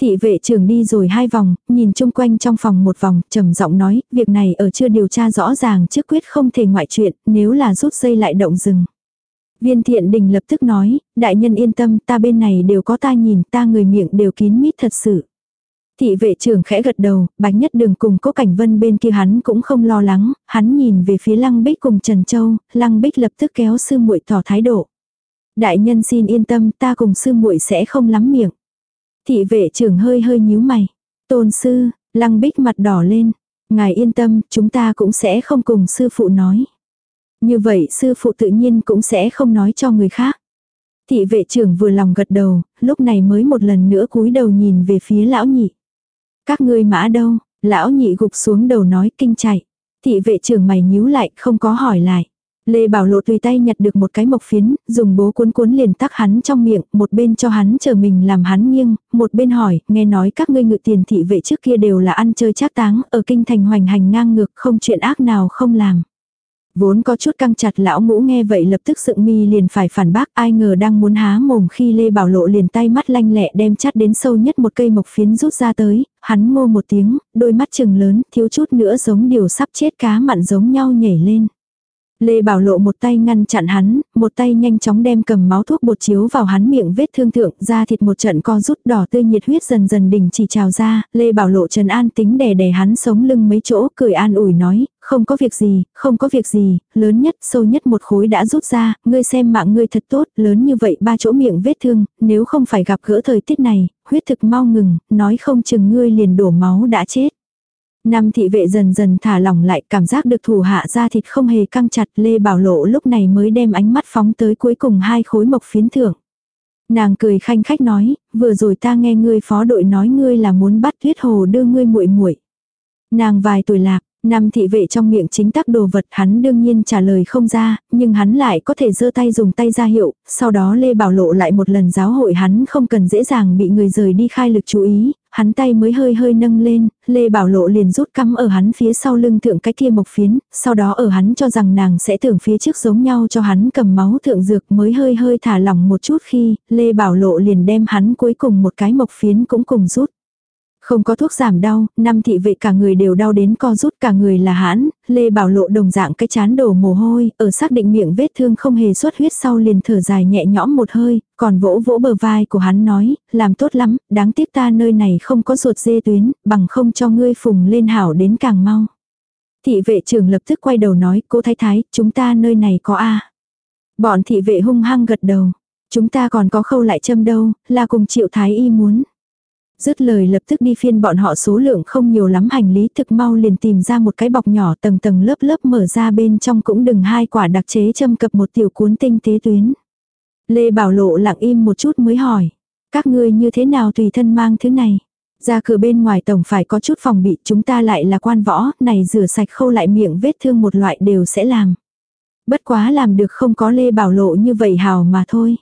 Thị vệ trưởng đi rồi hai vòng, nhìn chung quanh trong phòng một vòng, trầm giọng nói, việc này ở chưa điều tra rõ ràng trước quyết không thể ngoại chuyện, nếu là rút dây lại động rừng. Viên thiện đình lập tức nói, đại nhân yên tâm, ta bên này đều có ta nhìn, ta người miệng đều kín mít thật sự. Thị vệ trưởng khẽ gật đầu, bánh nhất đường cùng cố cảnh vân bên kia hắn cũng không lo lắng, hắn nhìn về phía lăng bích cùng Trần Châu, lăng bích lập tức kéo sư muội tỏ thái độ. Đại nhân xin yên tâm ta cùng sư muội sẽ không lắm miệng. Thị vệ trưởng hơi hơi nhíu mày. Tôn sư, lăng bích mặt đỏ lên. Ngài yên tâm, chúng ta cũng sẽ không cùng sư phụ nói. Như vậy sư phụ tự nhiên cũng sẽ không nói cho người khác. Thị vệ trưởng vừa lòng gật đầu, lúc này mới một lần nữa cúi đầu nhìn về phía lão nhị. Các ngươi mã đâu? Lão nhị gục xuống đầu nói kinh chạy. Thị vệ trưởng mày nhíu lại, không có hỏi lại. Lê Bảo Lộ tùy tay nhặt được một cái mộc phiến, dùng bố cuốn cuốn liền tắc hắn trong miệng, một bên cho hắn chờ mình làm hắn nghiêng, một bên hỏi, nghe nói các ngươi ngự tiền thị vệ trước kia đều là ăn chơi trác táng, ở kinh thành hoành hành ngang ngược, không chuyện ác nào không làm. Vốn có chút căng chặt lão ngũ nghe vậy lập tức dựng mi liền phải phản bác ai ngờ đang muốn há mồm khi Lê Bảo Lộ liền tay mắt lanh lẹ đem chắt đến sâu nhất một cây mộc phiến rút ra tới, hắn ngô một tiếng, đôi mắt chừng lớn, thiếu chút nữa giống điều sắp chết cá mặn giống nhau nhảy lên. Lê Bảo Lộ một tay ngăn chặn hắn, một tay nhanh chóng đem cầm máu thuốc bột chiếu vào hắn miệng vết thương thượng, da thịt một trận co rút đỏ tươi nhiệt huyết dần dần đỉnh chỉ trào ra, Lê Bảo Lộ trần an tính đè đè hắn sống lưng mấy chỗ, cười an ủi nói, không có việc gì, không có việc gì, lớn nhất, sâu nhất một khối đã rút ra, ngươi xem mạng ngươi thật tốt, lớn như vậy ba chỗ miệng vết thương, nếu không phải gặp gỡ thời tiết này, huyết thực mau ngừng, nói không chừng ngươi liền đổ máu đã chết. Năm thị vệ dần dần thả lỏng lại cảm giác được thủ hạ ra thịt không hề căng chặt Lê Bảo Lộ lúc này mới đem ánh mắt phóng tới cuối cùng hai khối mộc phiến thưởng. Nàng cười khanh khách nói, vừa rồi ta nghe ngươi phó đội nói ngươi là muốn bắt tuyết hồ đưa ngươi muội muội. Nàng vài tuổi lạc, Năm thị vệ trong miệng chính tắc đồ vật hắn đương nhiên trả lời không ra, nhưng hắn lại có thể giơ tay dùng tay ra hiệu, sau đó Lê Bảo Lộ lại một lần giáo hội hắn không cần dễ dàng bị người rời đi khai lực chú ý, hắn tay mới hơi hơi nâng lên, Lê Bảo Lộ liền rút cắm ở hắn phía sau lưng thượng cái kia mộc phiến, sau đó ở hắn cho rằng nàng sẽ tưởng phía trước giống nhau cho hắn cầm máu thượng dược mới hơi hơi thả lỏng một chút khi, Lê Bảo Lộ liền đem hắn cuối cùng một cái mộc phiến cũng cùng rút. Không có thuốc giảm đau, năm thị vệ cả người đều đau đến co rút cả người là hãn, Lê Bảo Lộ đồng dạng cái chán đổ mồ hôi, ở xác định miệng vết thương không hề xuất huyết sau liền thở dài nhẹ nhõm một hơi, còn vỗ vỗ bờ vai của hắn nói, làm tốt lắm, đáng tiếc ta nơi này không có ruột dê tuyến, bằng không cho ngươi phùng lên hảo đến càng mau. Thị vệ trưởng lập tức quay đầu nói, cô thái thái, chúng ta nơi này có A. Bọn thị vệ hung hăng gật đầu. Chúng ta còn có khâu lại châm đâu, là cùng triệu thái y muốn. Dứt lời lập tức đi phiên bọn họ số lượng không nhiều lắm hành lý thực mau liền tìm ra một cái bọc nhỏ tầng tầng lớp lớp mở ra bên trong cũng đừng hai quả đặc chế châm cập một tiểu cuốn tinh tế tuyến. Lê Bảo Lộ lặng im một chút mới hỏi. Các ngươi như thế nào tùy thân mang thứ này? Ra cửa bên ngoài tổng phải có chút phòng bị chúng ta lại là quan võ, này rửa sạch khâu lại miệng vết thương một loại đều sẽ làm. Bất quá làm được không có Lê Bảo Lộ như vậy hào mà thôi.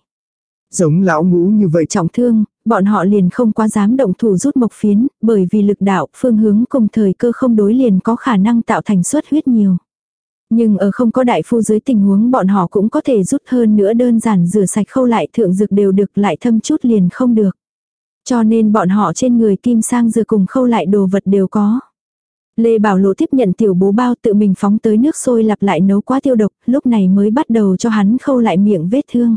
Giống lão ngũ như vậy. Trọng thương, bọn họ liền không quá dám động thủ rút mộc phiến, bởi vì lực đạo, phương hướng cùng thời cơ không đối liền có khả năng tạo thành suất huyết nhiều. Nhưng ở không có đại phu dưới tình huống bọn họ cũng có thể rút hơn nữa đơn giản rửa sạch khâu lại thượng dược đều được lại thâm chút liền không được. Cho nên bọn họ trên người kim sang dừa cùng khâu lại đồ vật đều có. Lê Bảo Lộ tiếp nhận tiểu bố bao tự mình phóng tới nước sôi lặp lại nấu quá tiêu độc, lúc này mới bắt đầu cho hắn khâu lại miệng vết thương.